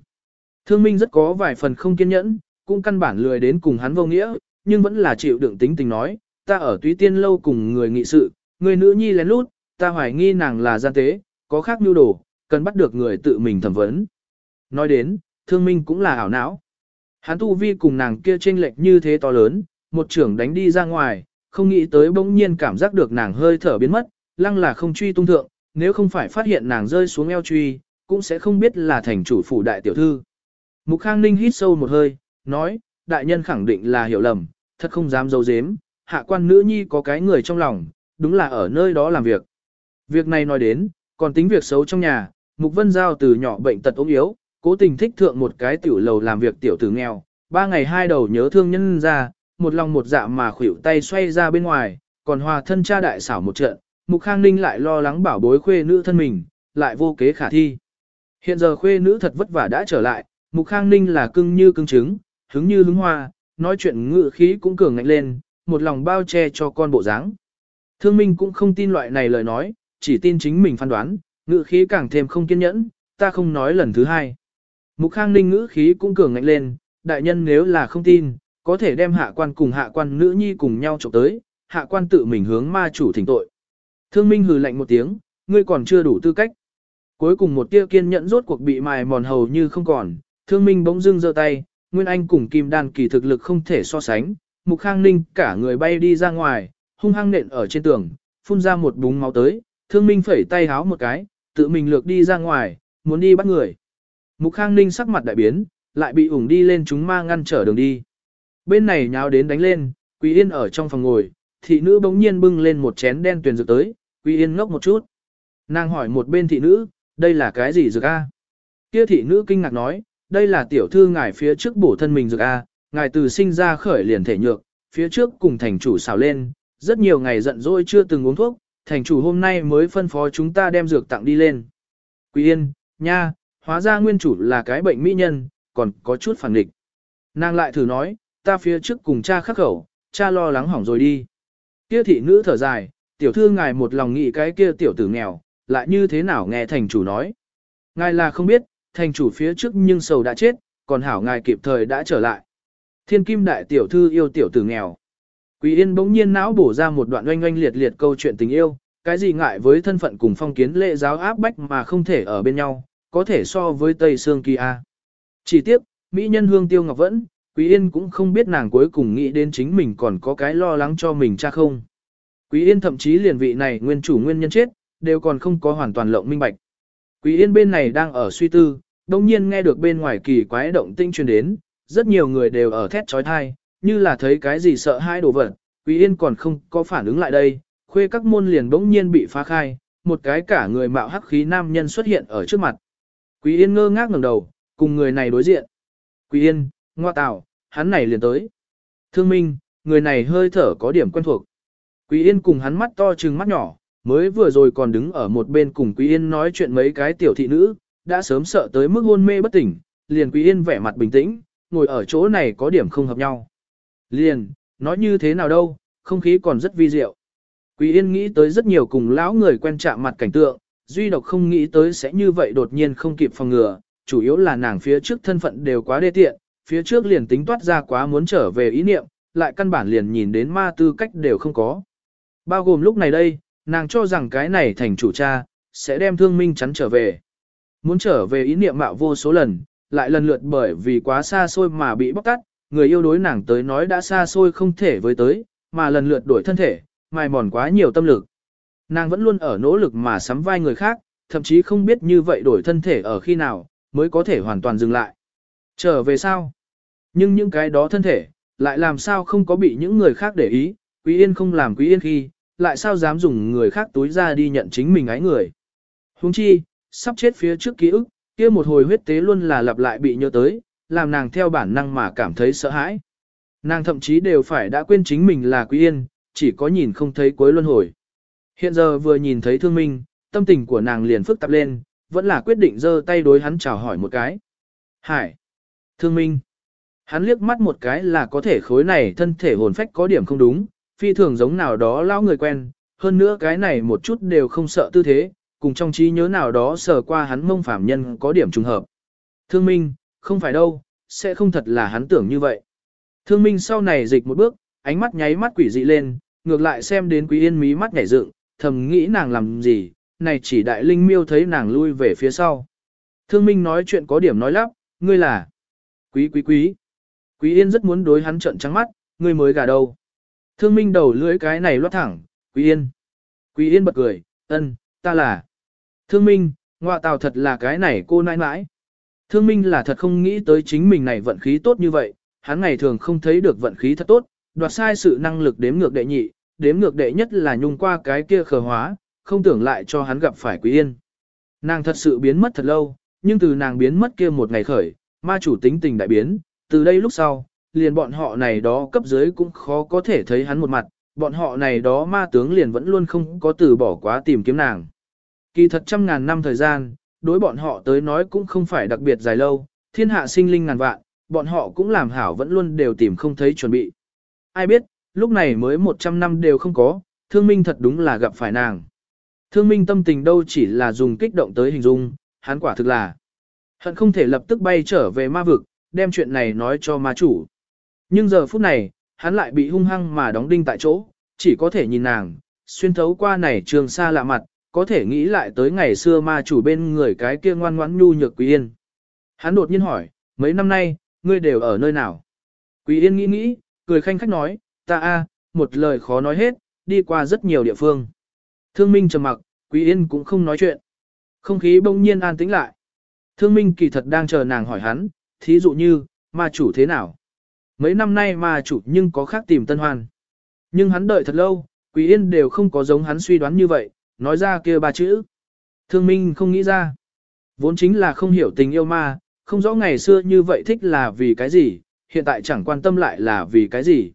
Thương Minh rất có vài phần không kiên nhẫn, cũng căn bản lười đến cùng hắn vô nghĩa, nhưng vẫn là chịu đựng tính tình nói, ta ở túy tiên lâu cùng người nghị sự, người nữ nhi lén lút, ta hoài nghi nàng là gian tế, có khác mưu đồ, cần bắt được người tự mình thẩm vấn. Nói đến, thương minh cũng là ảo não. Hắn tu vi cùng nàng kia chênh lệch như thế to lớn, một trưởng đánh đi ra ngoài, không nghĩ tới bỗng nhiên cảm giác được nàng hơi thở biến mất, lăng là không truy tung thượng, nếu không phải phát hiện nàng rơi xuống eo truy, cũng sẽ không biết là thành chủ phủ đại tiểu thư. Mục Khang Ninh hít sâu một hơi, nói, đại nhân khẳng định là hiểu lầm, thật không dám dấu dếm, hạ quan nữ nhi có cái người trong lòng, đúng là ở nơi đó làm việc. Việc này nói đến, còn tính việc xấu trong nhà, Mục Vân Giao từ nhỏ bệnh tật ốm yếu, cố tình thích thượng một cái tiểu lầu làm việc tiểu tử nghèo, ba ngày hai đầu nhớ thương nhân ra, một lòng một dạ mà khuỷu tay xoay ra bên ngoài, còn hòa thân cha đại xảo một trận, Mục Khang Ninh lại lo lắng bảo bối khuê nữ thân mình, lại vô kế khả thi. Hiện giờ khuê nữ thật vất vả đã trở lại, Mục Khang Ninh là cưng như cưng trứng, hứng như hứng hoa, nói chuyện ngự khí cũng cường ngạnh lên, một lòng bao che cho con bộ dáng. Thương Minh cũng không tin loại này lời nói, chỉ tin chính mình phán đoán, ngự khí càng thêm không kiên nhẫn, ta không nói lần thứ hai. Mục Khang Ninh ngữ khí cũng cường ngạnh lên, đại nhân nếu là không tin, có thể đem hạ quan cùng hạ quan nữ nhi cùng nhau trộm tới, hạ quan tự mình hướng ma chủ thỉnh tội. Thương Minh hừ lạnh một tiếng, ngươi còn chưa đủ tư cách. Cuối cùng một tia kiên nhẫn rốt cuộc bị mài mòn hầu như không còn, Thương Minh bỗng dưng giơ tay, Nguyên Anh cùng Kim Đan kỳ thực lực không thể so sánh, Mục Khang Ninh cả người bay đi ra ngoài, hung hăng nện ở trên tường, phun ra một búng máu tới, Thương Minh phẩy tay háo một cái, tự mình lược đi ra ngoài, muốn đi bắt người. Mục Khang Ninh sắc mặt đại biến, lại bị ủng đi lên chúng ma ngăn trở đường đi. Bên này nháo đến đánh lên, Quý Yên ở trong phòng ngồi, thị nữ bỗng nhiên bưng lên một chén đen tuyền dược tới, Quý Yên ngốc một chút. Nàng hỏi một bên thị nữ, đây là cái gì dược a? Kia thị nữ kinh ngạc nói, đây là tiểu thư ngài phía trước bổ thân mình dược a, ngài từ sinh ra khởi liền thể nhược, phía trước cùng thành chủ xào lên, rất nhiều ngày giận dỗi chưa từng uống thuốc, thành chủ hôm nay mới phân phó chúng ta đem dược tặng đi lên. Quý Yên, nha, hóa ra nguyên chủ là cái bệnh mỹ nhân, còn có chút phản nghịch. Nàng lại thử nói, ta phía trước cùng cha khắc khẩu, cha lo lắng hỏng rồi đi. Kia thị nữ thở dài, tiểu thư ngài một lòng nghĩ cái kia tiểu tử nghèo, lại như thế nào nghe thành chủ nói. Ngài là không biết, thành chủ phía trước nhưng sầu đã chết, còn hảo ngài kịp thời đã trở lại. Thiên kim đại tiểu thư yêu tiểu tử nghèo. Quý Yên bỗng nhiên não bổ ra một đoạn oanh oanh liệt liệt câu chuyện tình yêu, cái gì ngại với thân phận cùng phong kiến lệ giáo áp bách mà không thể ở bên nhau, có thể so với Tây Sương kỳ a. Chỉ tiếc, Mỹ nhân hương tiêu ngọc vẫn, Quý Yên cũng không biết nàng cuối cùng nghĩ đến chính mình còn có cái lo lắng cho mình cha không. Quý Yên thậm chí liền vị này nguyên chủ nguyên nhân chết, đều còn không có hoàn toàn lộng minh bạch. Quý Yên bên này đang ở suy tư, đồng nhiên nghe được bên ngoài kỳ quái động tinh truyền đến, rất nhiều người đều ở thét trói thai, như là thấy cái gì sợ hai đồ vật. Quý Yên còn không có phản ứng lại đây, khuê các môn liền bỗng nhiên bị phá khai, một cái cả người mạo hắc khí nam nhân xuất hiện ở trước mặt. Quý Yên ngơ ngác ngẩng đầu, cùng người này đối diện. Quý Yên, ngoa tào, hắn này liền tới. Thương Minh, người này hơi thở có điểm quen thuộc. Quý Yên cùng hắn mắt to trừng mắt nhỏ, mới vừa rồi còn đứng ở một bên cùng Quý Yên nói chuyện mấy cái tiểu thị nữ, đã sớm sợ tới mức hôn mê bất tỉnh, liền Quý Yên vẻ mặt bình tĩnh, ngồi ở chỗ này có điểm không hợp nhau. Liền, nói như thế nào đâu, không khí còn rất vi diệu. Quý Yên nghĩ tới rất nhiều cùng lão người quen chạm mặt cảnh tượng, duy độc không nghĩ tới sẽ như vậy đột nhiên không kịp phòng ngừa, chủ yếu là nàng phía trước thân phận đều quá đê tiện, phía trước liền tính toát ra quá muốn trở về ý niệm, lại căn bản liền nhìn đến ma tư cách đều không có. Bao gồm lúc này đây, nàng cho rằng cái này thành chủ cha, sẽ đem thương minh chắn trở về. Muốn trở về ý niệm mạo vô số lần, lại lần lượt bởi vì quá xa xôi mà bị bóc tắt, người yêu đối nàng tới nói đã xa xôi không thể với tới, mà lần lượt đổi thân thể, mài mòn quá nhiều tâm lực. Nàng vẫn luôn ở nỗ lực mà sắm vai người khác, thậm chí không biết như vậy đổi thân thể ở khi nào, mới có thể hoàn toàn dừng lại. Trở về sao? Nhưng những cái đó thân thể, lại làm sao không có bị những người khác để ý, Quý Yên không làm Quý Yên khi, lại sao dám dùng người khác túi ra đi nhận chính mình ái người. Huống chi, sắp chết phía trước ký ức, kia một hồi huyết tế luôn là lặp lại bị nhớ tới, làm nàng theo bản năng mà cảm thấy sợ hãi. Nàng thậm chí đều phải đã quên chính mình là Quý Yên, chỉ có nhìn không thấy cuối luân hồi. Hiện giờ vừa nhìn thấy thương minh, tâm tình của nàng liền phức tạp lên, vẫn là quyết định giơ tay đối hắn chào hỏi một cái. Hải! Thương minh! Hắn liếc mắt một cái là có thể khối này thân thể hồn phách có điểm không đúng, phi thường giống nào đó lão người quen, hơn nữa cái này một chút đều không sợ tư thế, cùng trong trí nhớ nào đó sờ qua hắn mông phạm nhân có điểm trùng hợp. Thương minh, không phải đâu, sẽ không thật là hắn tưởng như vậy. Thương minh sau này dịch một bước, ánh mắt nháy mắt quỷ dị lên, ngược lại xem đến quý yên mí mắt nhảy dựng, thầm nghĩ nàng làm gì, này chỉ đại linh miêu thấy nàng lui về phía sau. Thương minh nói chuyện có điểm nói lắp, ngươi là quý quý quý. Quý yên rất muốn đối hắn trợn trắng mắt, ngươi mới gà đâu. Thương minh đầu lưỡi cái này loát thẳng, quý yên. Quý yên bật cười, ân, ta là. Thương Minh, ngoại tào thật là cái này cô nãi nãi. Thương Minh là thật không nghĩ tới chính mình này vận khí tốt như vậy, hắn ngày thường không thấy được vận khí thật tốt, đoạt sai sự năng lực đếm ngược đệ nhị, đếm ngược đệ nhất là nhung qua cái kia khờ hóa, không tưởng lại cho hắn gặp phải Quý Yên. Nàng thật sự biến mất thật lâu, nhưng từ nàng biến mất kia một ngày khởi, ma chủ tính tình đại biến, từ đây lúc sau, liền bọn họ này đó cấp dưới cũng khó có thể thấy hắn một mặt, bọn họ này đó ma tướng liền vẫn luôn không có từ bỏ quá tìm kiếm nàng. Kỳ thật trăm ngàn năm thời gian, đối bọn họ tới nói cũng không phải đặc biệt dài lâu, thiên hạ sinh linh ngàn vạn, bọn họ cũng làm hảo vẫn luôn đều tìm không thấy chuẩn bị. Ai biết, lúc này mới 100 năm đều không có, thương minh thật đúng là gặp phải nàng. Thương minh tâm tình đâu chỉ là dùng kích động tới hình dung, hắn quả thực là hận không thể lập tức bay trở về ma vực, đem chuyện này nói cho ma chủ. Nhưng giờ phút này, hắn lại bị hung hăng mà đóng đinh tại chỗ, chỉ có thể nhìn nàng, xuyên thấu qua này trường xa lạ mặt, có thể nghĩ lại tới ngày xưa ma chủ bên người cái kia ngoan ngoãn nhu nhược Quý Yên. Hắn đột nhiên hỏi, mấy năm nay, ngươi đều ở nơi nào? Quý Yên nghĩ nghĩ, cười khanh khách nói, ta a, một lời khó nói hết, đi qua rất nhiều địa phương. Thương Minh trầm mặc, Quý Yên cũng không nói chuyện. Không khí bỗng nhiên an tĩnh lại. Thương Minh kỳ thật đang chờ nàng hỏi hắn, thí dụ như, ma chủ thế nào? Mấy năm nay mà chủ nhưng có khác tìm tân hoan. Nhưng hắn đợi thật lâu, Quý Yên đều không có giống hắn suy đoán như vậy, nói ra kia ba chữ. Thương Minh không nghĩ ra. Vốn chính là không hiểu tình yêu ma, không rõ ngày xưa như vậy thích là vì cái gì, hiện tại chẳng quan tâm lại là vì cái gì.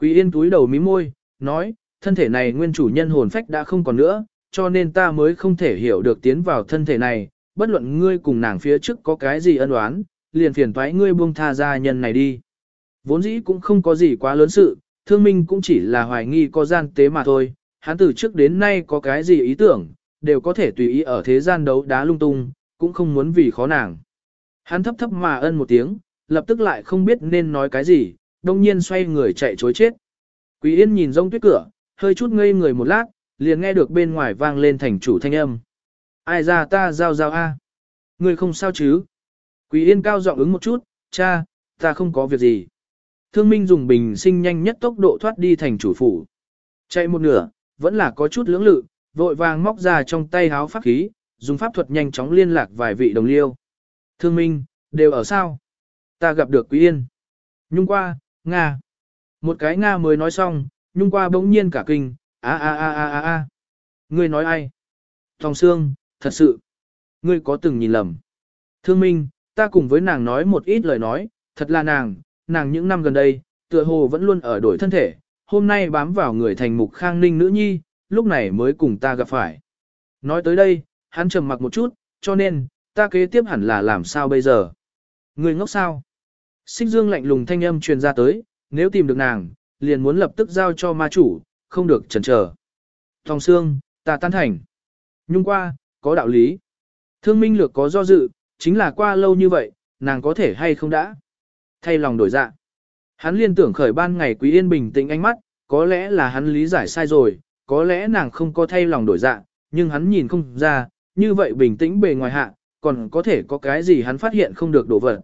Quý Yên túi đầu mí môi, nói, thân thể này nguyên chủ nhân hồn phách đã không còn nữa, cho nên ta mới không thể hiểu được tiến vào thân thể này, bất luận ngươi cùng nàng phía trước có cái gì ân oán, liền phiền toái ngươi buông tha gia nhân này đi. Vốn dĩ cũng không có gì quá lớn sự, thương minh cũng chỉ là hoài nghi có gian tế mà thôi, hắn từ trước đến nay có cái gì ý tưởng, đều có thể tùy ý ở thế gian đấu đá lung tung, cũng không muốn vì khó nàng. Hắn thấp thấp mà ân một tiếng, lập tức lại không biết nên nói cái gì, đông nhiên xoay người chạy chối chết. Quý Yên nhìn rông tuyết cửa, hơi chút ngây người một lát, liền nghe được bên ngoài vang lên thành chủ thanh âm. Ai ra ta giao giao a? Người không sao chứ? Quý Yên cao giọng ứng một chút, cha, ta không có việc gì. Thương Minh dùng bình sinh nhanh nhất tốc độ thoát đi thành chủ phủ. Chạy một nửa, vẫn là có chút lưỡng lự, vội vàng móc ra trong tay háo pháp khí, dùng pháp thuật nhanh chóng liên lạc vài vị đồng liêu. Thương Minh, đều ở sao? Ta gặp được Quý Yên. Nhung qua, Nga. Một cái Nga mới nói xong, Nhung qua bỗng nhiên cả kinh, a a a a a a. Ngươi nói ai? Thòng Sương, thật sự. Ngươi có từng nhìn lầm. Thương Minh, ta cùng với nàng nói một ít lời nói, thật là nàng, nàng những năm gần đây, tựa hồ vẫn luôn ở đổi thân thể, hôm nay bám vào người thành mục khang ninh nữ nhi, lúc này mới cùng ta gặp phải. Nói tới đây, hắn trầm mặc một chút, cho nên, ta kế tiếp hẳn là làm sao bây giờ? Người ngốc sao? Xích dương lạnh lùng thanh âm truyền ra tới, nếu tìm được nàng, liền muốn lập tức giao cho ma chủ, không được chần chờ. Thòng xương, ta tan thành. Nhung qua, có đạo lý. Thương minh lược có do dự, chính là qua lâu như vậy, nàng có thể hay không đã. Thay lòng đổi dạ. Hắn liên tưởng khởi ban ngày Quý Yên bình tĩnh ánh mắt, có lẽ là hắn lý giải sai rồi, có lẽ nàng không có thay lòng đổi dạ, nhưng hắn nhìn không ra, như vậy bình tĩnh bề ngoài hạ, còn có thể có cái gì hắn phát hiện không được đổ vật.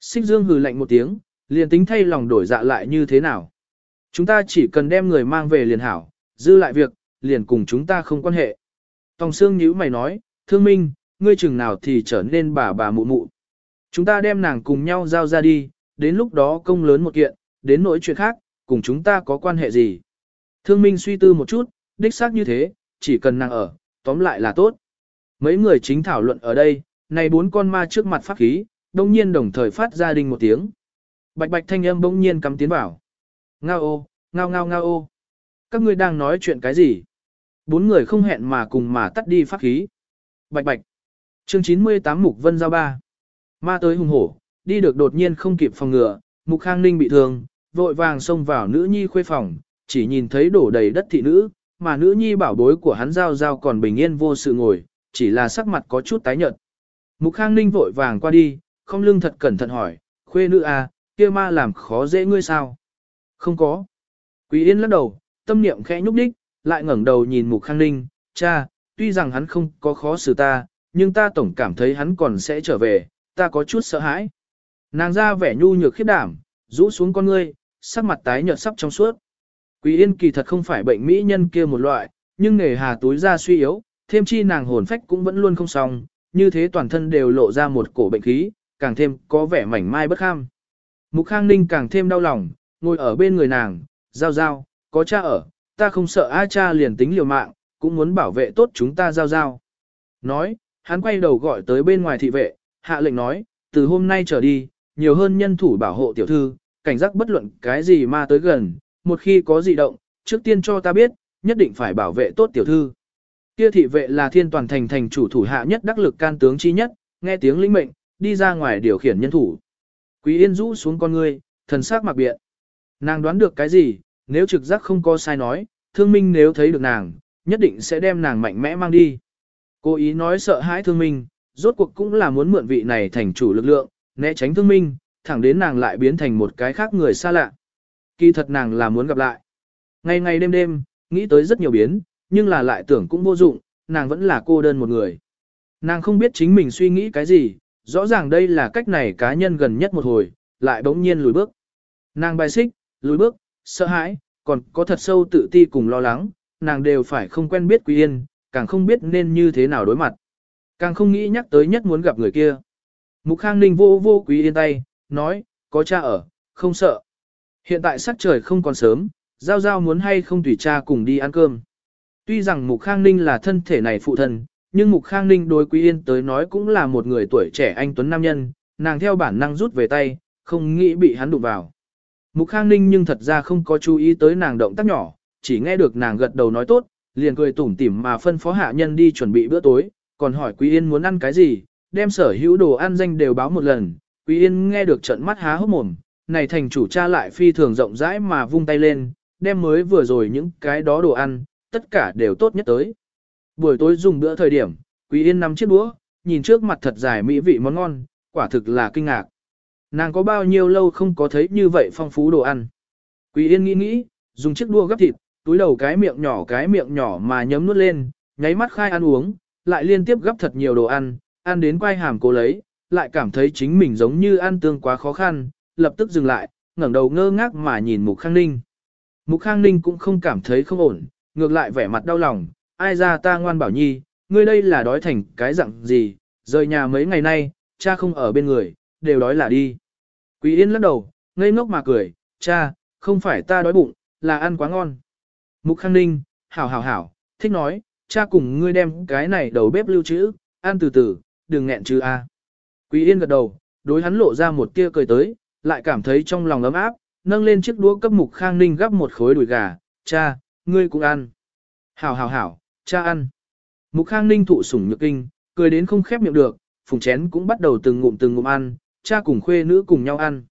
Xích Dương hừ lạnh một tiếng, liền tính thay lòng đổi dạ lại như thế nào. Chúng ta chỉ cần đem người mang về liền hảo, dư lại việc, liền cùng chúng ta không quan hệ. Tòng Sương nhíu mày nói, thương minh, ngươi chừng nào thì trở nên bà bà mụ mụ. Chúng ta đem nàng cùng nhau giao ra đi, đến lúc đó công lớn một kiện, đến nỗi chuyện khác, cùng chúng ta có quan hệ gì. Thương minh suy tư một chút, đích xác như thế, chỉ cần nàng ở, tóm lại là tốt. Mấy người chính thảo luận ở đây, này bốn con ma trước mặt pháp khí, đông nhiên đồng thời phát ra đình một tiếng. Bạch bạch thanh âm bỗng nhiên cắm tiến vào. Ngao ô, ngao ngao ngao ô. Các ngươi đang nói chuyện cái gì? Bốn người không hẹn mà cùng mà tắt đi pháp khí. Bạch bạch. Chương 98 Mục Vân Giao ba. Ma tới hùng hổ, đi được đột nhiên không kịp phòng ngừa, Mục Khang Ninh bị thương, vội vàng xông vào nữ nhi khuê phòng, chỉ nhìn thấy đổ đầy đất thị nữ, mà nữ nhi bảo bối của hắn giao giao còn bình yên vô sự ngồi, chỉ là sắc mặt có chút tái nhợt. Mục Khang Ninh vội vàng qua đi, không lưng thật cẩn thận hỏi, khuê nữ à, kia ma làm khó dễ ngươi sao? Không có. Quý Yên lắc đầu, tâm niệm khẽ nhúc đích, lại ngẩng đầu nhìn Mục Khang Ninh, cha, tuy rằng hắn không có khó xử ta, nhưng ta tổng cảm thấy hắn còn sẽ trở về, ta có chút sợ hãi. Nàng ra vẻ nhu nhược khiếp đảm, rũ xuống con ngươi, sắc mặt tái nhợt sắp trong suốt. Quý Yên kỳ thật không phải bệnh mỹ nhân kia một loại, nhưng nghề hà túi ra suy yếu, thêm chi nàng hồn phách cũng vẫn luôn không xong, như thế toàn thân đều lộ ra một cổ bệnh khí, càng thêm có vẻ mảnh mai bất kham. Mục Khang Ninh càng thêm đau lòng, ngồi ở bên người nàng, giao giao, có cha ở, ta không sợ A cha liền tính liều mạng, cũng muốn bảo vệ tốt chúng ta giao giao. Nói, hắn quay đầu gọi tới bên ngoài thị vệ, hạ lệnh nói, từ hôm nay trở đi, nhiều hơn nhân thủ bảo hộ tiểu thư, cảnh giác bất luận cái gì mà tới gần, một khi có dị động, trước tiên cho ta biết, nhất định phải bảo vệ tốt tiểu thư. Kia thị vệ là thiên toàn thành thành chủ thủ hạ nhất đắc lực can tướng chi nhất, nghe tiếng lĩnh mệnh, đi ra ngoài điều khiển nhân thủ. Quý Yên rũ xuống con ngươi, thần sắc mặc biện. Nàng đoán được cái gì, nếu trực giác không có sai nói, thương minh nếu thấy được nàng, nhất định sẽ đem nàng mạnh mẽ mang đi. Cô ý nói sợ hãi thương minh, rốt cuộc cũng là muốn mượn vị này thành chủ lực lượng, né tránh thương minh, thẳng đến nàng lại biến thành một cái khác người xa lạ. Kỳ thật nàng là muốn gặp lại. Ngày ngày đêm đêm, nghĩ tới rất nhiều biến, nhưng là lại tưởng cũng vô dụng, nàng vẫn là cô đơn một người. Nàng không biết chính mình suy nghĩ cái gì, rõ ràng đây là cách này cá nhân gần nhất một hồi, lại bỗng nhiên lùi bước. Nàng bài xích, lùi bước, sợ hãi, còn có thật sâu tự ti cùng lo lắng, nàng đều phải không quen biết Quý Yên, càng không biết nên như thế nào đối mặt. Càng không nghĩ nhắc tới nhất muốn gặp người kia. Mục Khang Ninh vô vô Quý Yên tay, nói, có cha ở, không sợ. Hiện tại sắc trời không còn sớm, Giao Giao muốn hay không tùy cha cùng đi ăn cơm. Tuy rằng Mục Khang Ninh là thân thể này phụ thân, nhưng Mục Khang Ninh đối Quý Yên tới nói cũng là một người tuổi trẻ anh tuấn nam nhân, nàng theo bản năng rút về tay, không nghĩ bị hắn đụng vào. Mục Khang Ninh nhưng thật ra không có chú ý tới nàng động tác nhỏ, chỉ nghe được nàng gật đầu nói tốt, liền cười tủm tỉm mà phân phó hạ nhân đi chuẩn bị bữa tối, còn hỏi Quý Yên muốn ăn cái gì, đem sở hữu đồ ăn danh đều báo một lần. Quý Yên nghe được trận mắt há hốc mồm, này thành chủ cha lại phi thường rộng rãi mà vung tay lên, đem mới vừa rồi những cái đó đồ ăn, tất cả đều tốt nhất tới. Buổi tối dùng bữa thời điểm, Quý Yên nắm chiếc đũa, nhìn trước mặt thật dài mỹ vị món ngon, quả thực là kinh ngạc. Nàng có bao nhiêu lâu không có thấy như vậy phong phú đồ ăn. Quý Yên nghĩ nghĩ, dùng chiếc đũa gấp thịt, túi đầu cái miệng nhỏ cái miệng nhỏ mà nhấm nuốt lên, nháy mắt khai ăn uống, lại liên tiếp gấp thật nhiều đồ ăn, ăn đến quay hàm cố lấy, lại cảm thấy chính mình giống như ăn tương quá khó khăn, lập tức dừng lại, ngẩng đầu ngơ ngác mà nhìn Mục Khang Ninh. Mục Khang Ninh cũng không cảm thấy không ổn, ngược lại vẻ mặt đau lòng, ai ra ta ngoan bảo nhi, ngươi đây là đói thành cái dạng gì, rời nhà mấy ngày nay, cha không ở bên người, đều đói là đi. Quý Yên lắc đầu, ngây ngốc mà cười, cha, không phải ta đói bụng, là ăn quá ngon. Mục Khang Ninh, hảo hảo hảo, thích nói, cha cùng ngươi đem cái này đầu bếp lưu trữ, ăn từ từ, đừng nghẹn chứ a. Quý Yên gật đầu, đối hắn lộ ra một tia cười tới, lại cảm thấy trong lòng ấm áp, nâng lên chiếc đũa cấp Mục Khang Ninh gắp một khối đùi gà, cha, ngươi cũng ăn. Hảo hảo hảo, cha ăn. Mục Khang Ninh thụ sủng nhược kinh, cười đến không khép miệng được, phùng chén cũng bắt đầu từng ngụm từng ngụm ăn, cha cùng khuê nữ cùng nhau ăn.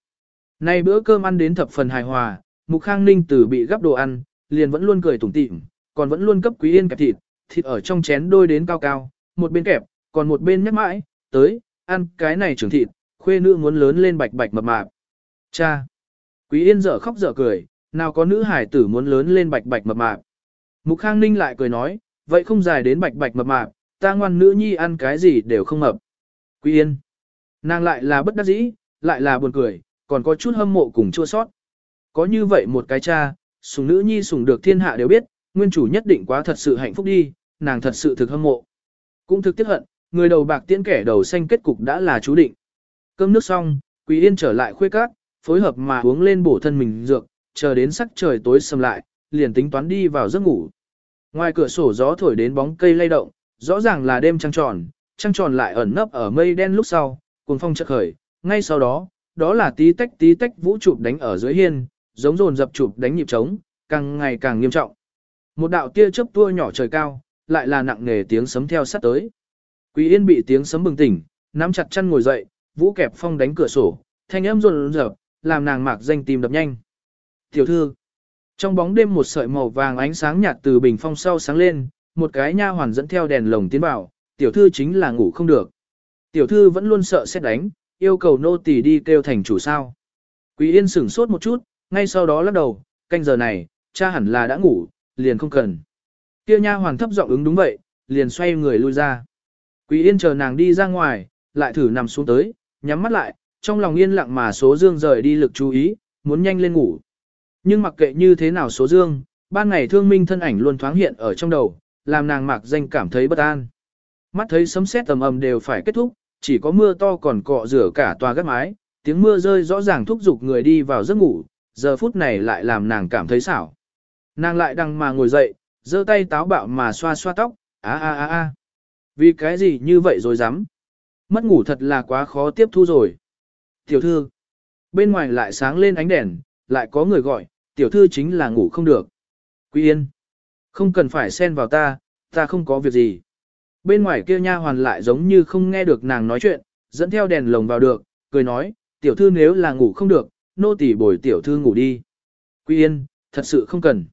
Nay bữa cơm ăn đến thập phần hài hòa, Mục Khang Ninh từ bị gắp đồ ăn, liền vẫn luôn cười tủm tỉm, còn vẫn luôn cấp Quý Yên kẹp thịt, thịt ở trong chén đôi đến cao cao, một bên kẹp, còn một bên nhắc mãi, tới, ăn cái này trưởng thịt, khuê nữ muốn lớn lên bạch bạch mập mạp. Cha! Quý Yên dở khóc dở cười, nào có nữ hải tử muốn lớn lên bạch bạch mập mạp. Mục Khang Ninh lại cười nói, vậy không dài đến bạch bạch mập mạp, ta ngoan nữ nhi ăn cái gì đều không mập. Quý Yên! Nàng lại là bất đắc dĩ, lại là buồn cười, còn có chút hâm mộ cùng chua sót. Có như vậy một cái cha, sùng nữ nhi sùng được thiên hạ đều biết, nguyên chủ nhất định quá thật sự hạnh phúc đi, nàng thật sự thực hâm mộ. Cũng thực tiếc hận, người đầu bạc tiễn kẻ đầu xanh kết cục đã là chú định. Cơm nước xong, Quý Yên trở lại khuê cát, phối hợp mà uống lên bổ thân mình dược, chờ đến sắc trời tối sầm lại, liền tính toán đi vào giấc ngủ. Ngoài cửa sổ gió thổi đến bóng cây lay động, rõ ràng là đêm trăng tròn, trăng tròn lại ẩn nấp ở mây đen lúc sau, cuồng phong chợt khởi, ngay sau đó, đó là tí tách tí tách vũ chụp đánh ở dưới hiên, giống dồn dập chụp đánh nhịp trống, càng ngày càng nghiêm trọng. Một đạo tia chớp tua nhỏ trời cao, lại là nặng nề tiếng sấm theo sát tới. Quý Yên bị tiếng sấm bừng tỉnh, nắm chặt chân ngồi dậy, vũ kẹp phong đánh cửa sổ, thanh âm run rợp, làm nàng mạc danh tìm đập nhanh. Tiểu thư, trong bóng đêm một sợi màu vàng ánh sáng nhạt từ bình phong sau sáng lên, một cái nha hoàn dẫn theo đèn lồng tiến vào, tiểu thư chính là ngủ không được. Tiểu thư vẫn luôn sợ xét đánh, yêu cầu nô tỳ đi kêu thành chủ sao. Quý Yên sửng sốt một chút, ngay sau đó lắc đầu, canh giờ này, cha hẳn là đã ngủ, liền không cần. Kia nha hoàn thấp giọng ứng đúng vậy, liền xoay người lui ra. Quý Yên chờ nàng đi ra ngoài, lại thử nằm xuống tới, nhắm mắt lại, trong lòng yên lặng mà số dương rời đi lực chú ý, muốn nhanh lên ngủ. Nhưng mặc kệ như thế nào số dương, ban ngày thương minh thân ảnh luôn thoáng hiện ở trong đầu, làm nàng mạc danh cảm thấy bất an. Mắt thấy sấm sét tầm ầm đều phải kết thúc, chỉ có mưa to còn cọ rửa cả tòa gác mái, tiếng mưa rơi rõ ràng thúc giục người đi vào giấc ngủ, giờ phút này lại làm nàng cảm thấy xảo. Nàng lại đằng mà ngồi dậy, giơ tay táo bạo mà xoa xoa tóc, a a a a. Vì cái gì như vậy rồi dám? Mất ngủ thật là quá khó tiếp thu rồi. Tiểu thư. Bên ngoài lại sáng lên ánh đèn, lại có người gọi, tiểu thư chính là ngủ không được. Quý yên. Không cần phải xen vào ta, ta không có việc gì. Bên ngoài kia nha hoàn lại giống như không nghe được nàng nói chuyện, dẫn theo đèn lồng vào được, cười nói, tiểu thư nếu là ngủ không được, nô tỳ bồi tiểu thư ngủ đi. Quý yên, thật sự không cần.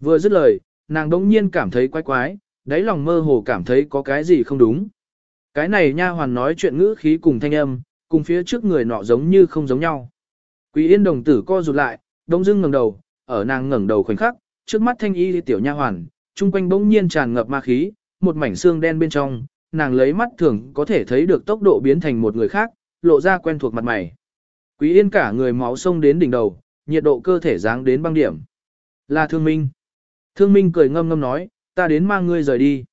Vừa dứt lời, nàng đống nhiên cảm thấy quái quái, đáy lòng mơ hồ cảm thấy có cái gì không đúng. Cái này nha hoàn nói chuyện ngữ khí cùng thanh âm, cùng phía trước người nọ giống như không giống nhau. Quý yên đồng tử co rụt lại, đông dưng ngẩng đầu, ở nàng ngẩng đầu khoảnh khắc, trước mắt thanh y tiểu nha hoàn, trung quanh bỗng nhiên tràn ngập ma khí, một mảnh xương đen bên trong, nàng lấy mắt thường có thể thấy được tốc độ biến thành một người khác, lộ ra quen thuộc mặt mày. Quý yên cả người máu sông đến đỉnh đầu, nhiệt độ cơ thể giáng đến băng điểm. Là thương minh. Thương minh cười ngâm ngâm nói, ta đến mang ngươi rời đi.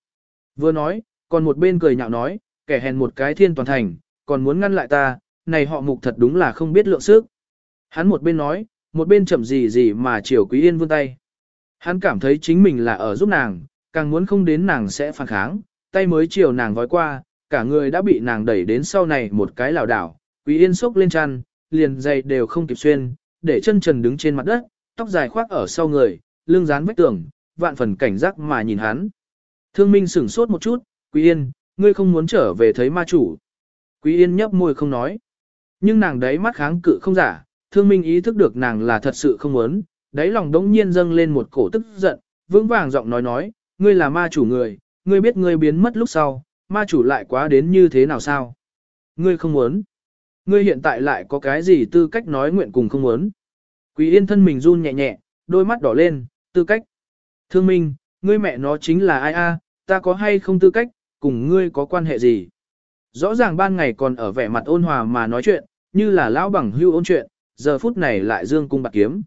Vừa nói, còn một bên cười nhạo nói, kẻ hèn một cái thiên toàn thành, còn muốn ngăn lại ta, này họ mục thật đúng là không biết lượng sức. Hắn một bên nói, một bên chậm gì gì mà chiều Quý Yên vươn tay. Hắn cảm thấy chính mình là ở giúp nàng, càng muốn không đến nàng sẽ phản kháng, tay mới chiều nàng vói qua, cả người đã bị nàng đẩy đến sau này một cái lảo đảo, Quý Yên sốc lên chăn, liền giày đều không kịp xuyên, để chân trần đứng trên mặt đất, tóc dài khoác ở sau người, lưng dán vách tường, vạn phần cảnh giác mà nhìn hắn. Thương Minh sửng sốt một chút, Quý Yên, ngươi không muốn trở về thấy ma chủ. Quý Yên nhấp môi không nói. Nhưng nàng đấy mắt kháng cự không giả, Thương Minh ý thức được nàng là thật sự không muốn, đáy lòng đống nhiên dâng lên một cổ tức giận, vững vàng giọng nói nói, ngươi là ma chủ người, ngươi biết ngươi biến mất lúc sau, ma chủ lại quá đến như thế nào sao? Ngươi không muốn. Ngươi hiện tại lại có cái gì tư cách nói nguyện cùng không muốn? Quý yên thân mình run nhẹ nhẹ, đôi mắt đỏ lên, tư cách. Thương minh, ngươi mẹ nó chính là ai a? ta có hay không tư cách, cùng ngươi có quan hệ gì? Rõ ràng ban ngày còn ở vẻ mặt ôn hòa mà nói chuyện, như là lão bằng hưu ôn chuyện, giờ phút này lại dương cung bạc kiếm.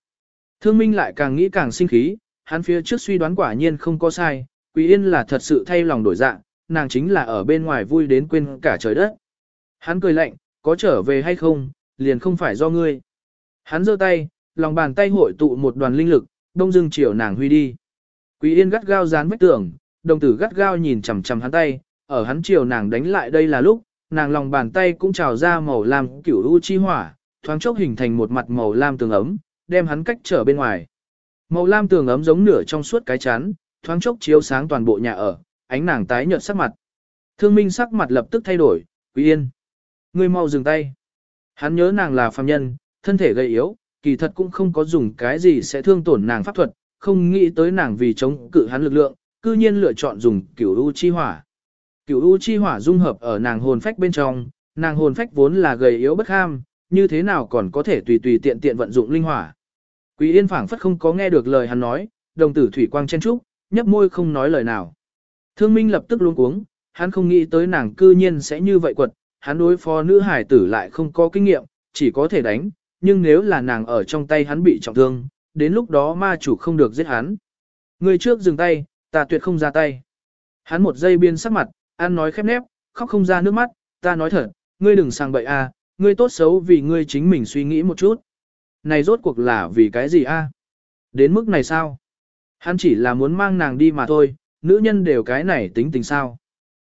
Thương Minh lại càng nghĩ càng sinh khí, hắn phía trước suy đoán quả nhiên không có sai, Quý Yên là thật sự thay lòng đổi dạng, nàng chính là ở bên ngoài vui đến quên cả trời đất. Hắn cười lạnh, có trở về hay không, liền không phải do ngươi. Hắn giơ tay, lòng bàn tay hội tụ một đoàn linh lực, đông dương chiều nàng huy đi. Quý Yên gắt gao dán vách tường, đồng tử gắt gao nhìn chằm chằm hắn tay, ở hắn chiều nàng đánh lại đây là lúc, nàng lòng bàn tay cũng trào ra màu lam kiểu u chi hỏa, thoáng chốc hình thành một mặt màu lam tường ấm, đem hắn cách trở bên ngoài. Màu lam tường ấm giống nửa trong suốt cái chắn, thoáng chốc chiếu sáng toàn bộ nhà ở, ánh nàng tái nhợt sắc mặt. Thương Minh sắc mặt lập tức thay đổi, "Quý Yên, ngươi mau dừng tay." Hắn nhớ nàng là phàm nhân, thân thể gầy yếu, kỳ thật cũng không có dùng cái gì sẽ thương tổn nàng pháp thuật, không nghĩ tới nàng vì chống cự hắn lực lượng, cư nhiên lựa chọn dùng Cửu U chi hỏa. Cửu U chi hỏa dung hợp ở nàng hồn phách bên trong, nàng hồn phách vốn là gầy yếu bất ham, như thế nào còn có thể tùy tùy tiện tiện vận dụng linh hỏa. Quý Yên phảng phất không có nghe được lời hắn nói, đồng tử thủy quang chen trúc, nhấp môi không nói lời nào. Thương Minh lập tức luống cuống, hắn không nghĩ tới nàng cư nhiên sẽ như vậy quật, hắn đối phó nữ hải tử lại không có kinh nghiệm, chỉ có thể đánh, nhưng nếu là nàng ở trong tay hắn bị trọng thương, đến lúc đó ma chủ không được giết hắn. Người trước dừng tay, ta tuyệt không ra tay. Hắn một giây biên sắc mặt, ăn nói khép nép, khóc không ra nước mắt, ta nói thật, ngươi đừng sang bậy à, ngươi tốt xấu vì ngươi chính mình suy nghĩ một chút. Này rốt cuộc là vì cái gì a? Đến mức này sao? Hắn chỉ là muốn mang nàng đi mà thôi, nữ nhân đều cái này tính tình sao.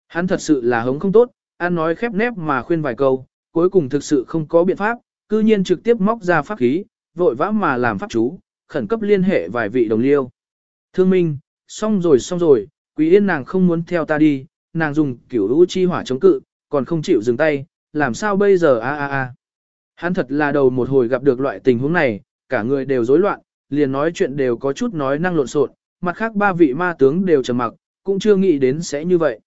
Hắn thật sự là hống không tốt, ăn nói khép nép mà khuyên vài câu, cuối cùng thực sự không có biện pháp, cư nhiên trực tiếp móc ra pháp khí, vội vã mà làm pháp chú, khẩn cấp liên hệ vài vị đồng liêu. Thương minh, xong rồi xong rồi, quý yên nàng không muốn theo ta đi, nàng dùng kiểu lũ chi hỏa chống cự, còn không chịu dừng tay, làm sao bây giờ a a a. Hắn thật là đầu một hồi gặp được loại tình huống này, cả người đều rối loạn, liền nói chuyện đều có chút nói năng lộn xộn, mặt khác ba vị ma tướng đều trầm mặc, cũng chưa nghĩ đến sẽ như vậy.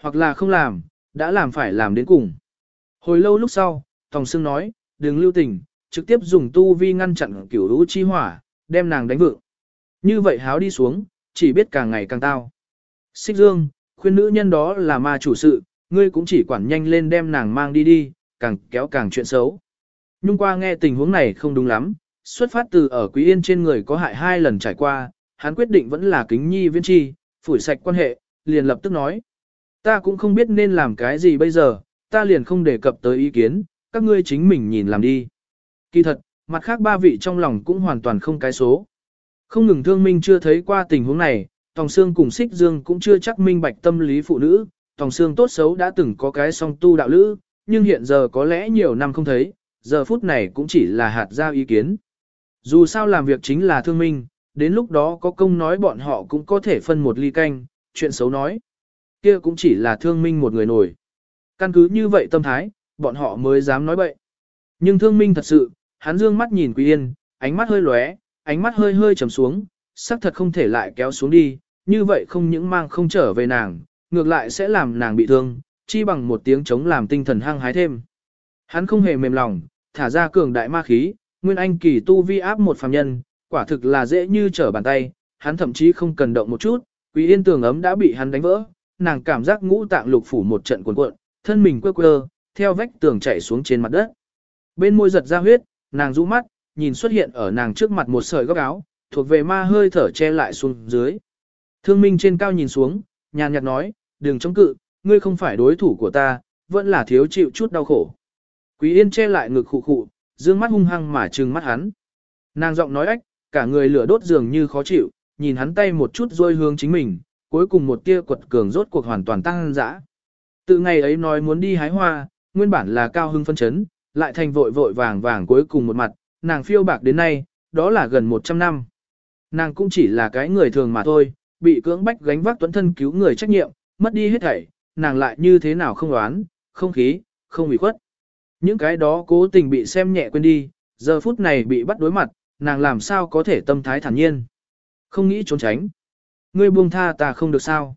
Hoặc là không làm, đã làm phải làm đến cùng. Hồi lâu lúc sau, Tòng Sương nói, đừng lưu tình, trực tiếp dùng tu vi ngăn chặn kiểu lũ chi hỏa, đem nàng đánh vượng. Như vậy háo đi xuống, chỉ biết càng ngày càng tao. Xích Dương, khuyên nữ nhân đó là ma chủ sự, ngươi cũng chỉ quản nhanh lên đem nàng mang đi đi, càng kéo càng chuyện xấu. Nhung qua nghe tình huống này không đúng lắm, xuất phát từ ở Quý Yên trên người có hại hai lần trải qua, hắn quyết định vẫn là kính nhi viên chi, phủi sạch quan hệ, liền lập tức nói. Ta cũng không biết nên làm cái gì bây giờ, ta liền không đề cập tới ý kiến, các ngươi chính mình nhìn làm đi. Kỳ thật, mặt khác ba vị trong lòng cũng hoàn toàn không cái số. Không ngừng thương minh chưa thấy qua tình huống này, Tòng Sương cùng Xích Dương cũng chưa chắc minh bạch tâm lý phụ nữ, Tòng Sương tốt xấu đã từng có cái song tu đạo lữ, nhưng hiện giờ có lẽ nhiều năm không thấy, giờ phút này cũng chỉ là hạt giao ý kiến. Dù sao làm việc chính là thương minh, đến lúc đó có công nói bọn họ cũng có thể phân một ly canh, chuyện xấu nói. kia cũng chỉ là thương minh một người nổi. Căn cứ như vậy tâm thái, bọn họ mới dám nói bậy. Nhưng thương minh thật sự, hắn dương mắt nhìn Quý Yên, ánh mắt hơi lóe, ánh mắt hơi hơi trầm xuống, sắc thật không thể lại kéo xuống đi, như vậy không những mang không trở về nàng, ngược lại sẽ làm nàng bị thương, chi bằng một tiếng chống làm tinh thần hăng hái thêm. Hắn không hề mềm lòng, thả ra cường đại ma khí, nguyên anh kỳ tu vi áp một phàm nhân, quả thực là dễ như trở bàn tay, hắn thậm chí không cần động một chút, Quý Yên tường ấm đã bị hắn đánh vỡ, nàng cảm giác ngũ tạng lục phủ một trận cuộn cuộn, thân mình quơ quơ, theo vách tường chảy xuống trên mặt đất. Bên môi giật ra huyết, nàng rũ mắt, nhìn xuất hiện ở nàng trước mặt một sợi góc áo, thuộc về ma hơi thở che lại xuống dưới. Thương Minh trên cao nhìn xuống, nhàn nhạt nói, đừng chống cự, ngươi không phải đối thủ của ta, vẫn là thiếu chịu chút đau khổ. Quý Yên che lại ngực khụ khụ, dương mắt hung hăng mà trừng mắt hắn. Nàng giọng nói ách, cả người lửa đốt dường như khó chịu, nhìn hắn tay một chút rôi hướng chính mình, cuối cùng một tia quật cường rốt cuộc hoàn toàn tăng dã. Từ ngày ấy nói muốn đi hái hoa, nguyên bản là cao hưng phân chấn, lại thành vội vội vàng vàng cuối cùng một mặt, nàng phiêu bạc đến nay, đó là gần 100 năm. Nàng cũng chỉ là cái người thường mà thôi, bị cưỡng bách gánh vác tuấn thân cứu người trách nhiệm, mất đi hết thảy, nàng lại như thế nào không đoán, không khí, không bị khuất. Những cái đó cố tình bị xem nhẹ quên đi, giờ phút này bị bắt đối mặt, nàng làm sao có thể tâm thái thản nhiên. Không nghĩ trốn tránh. Ngươi buông tha ta không được sao.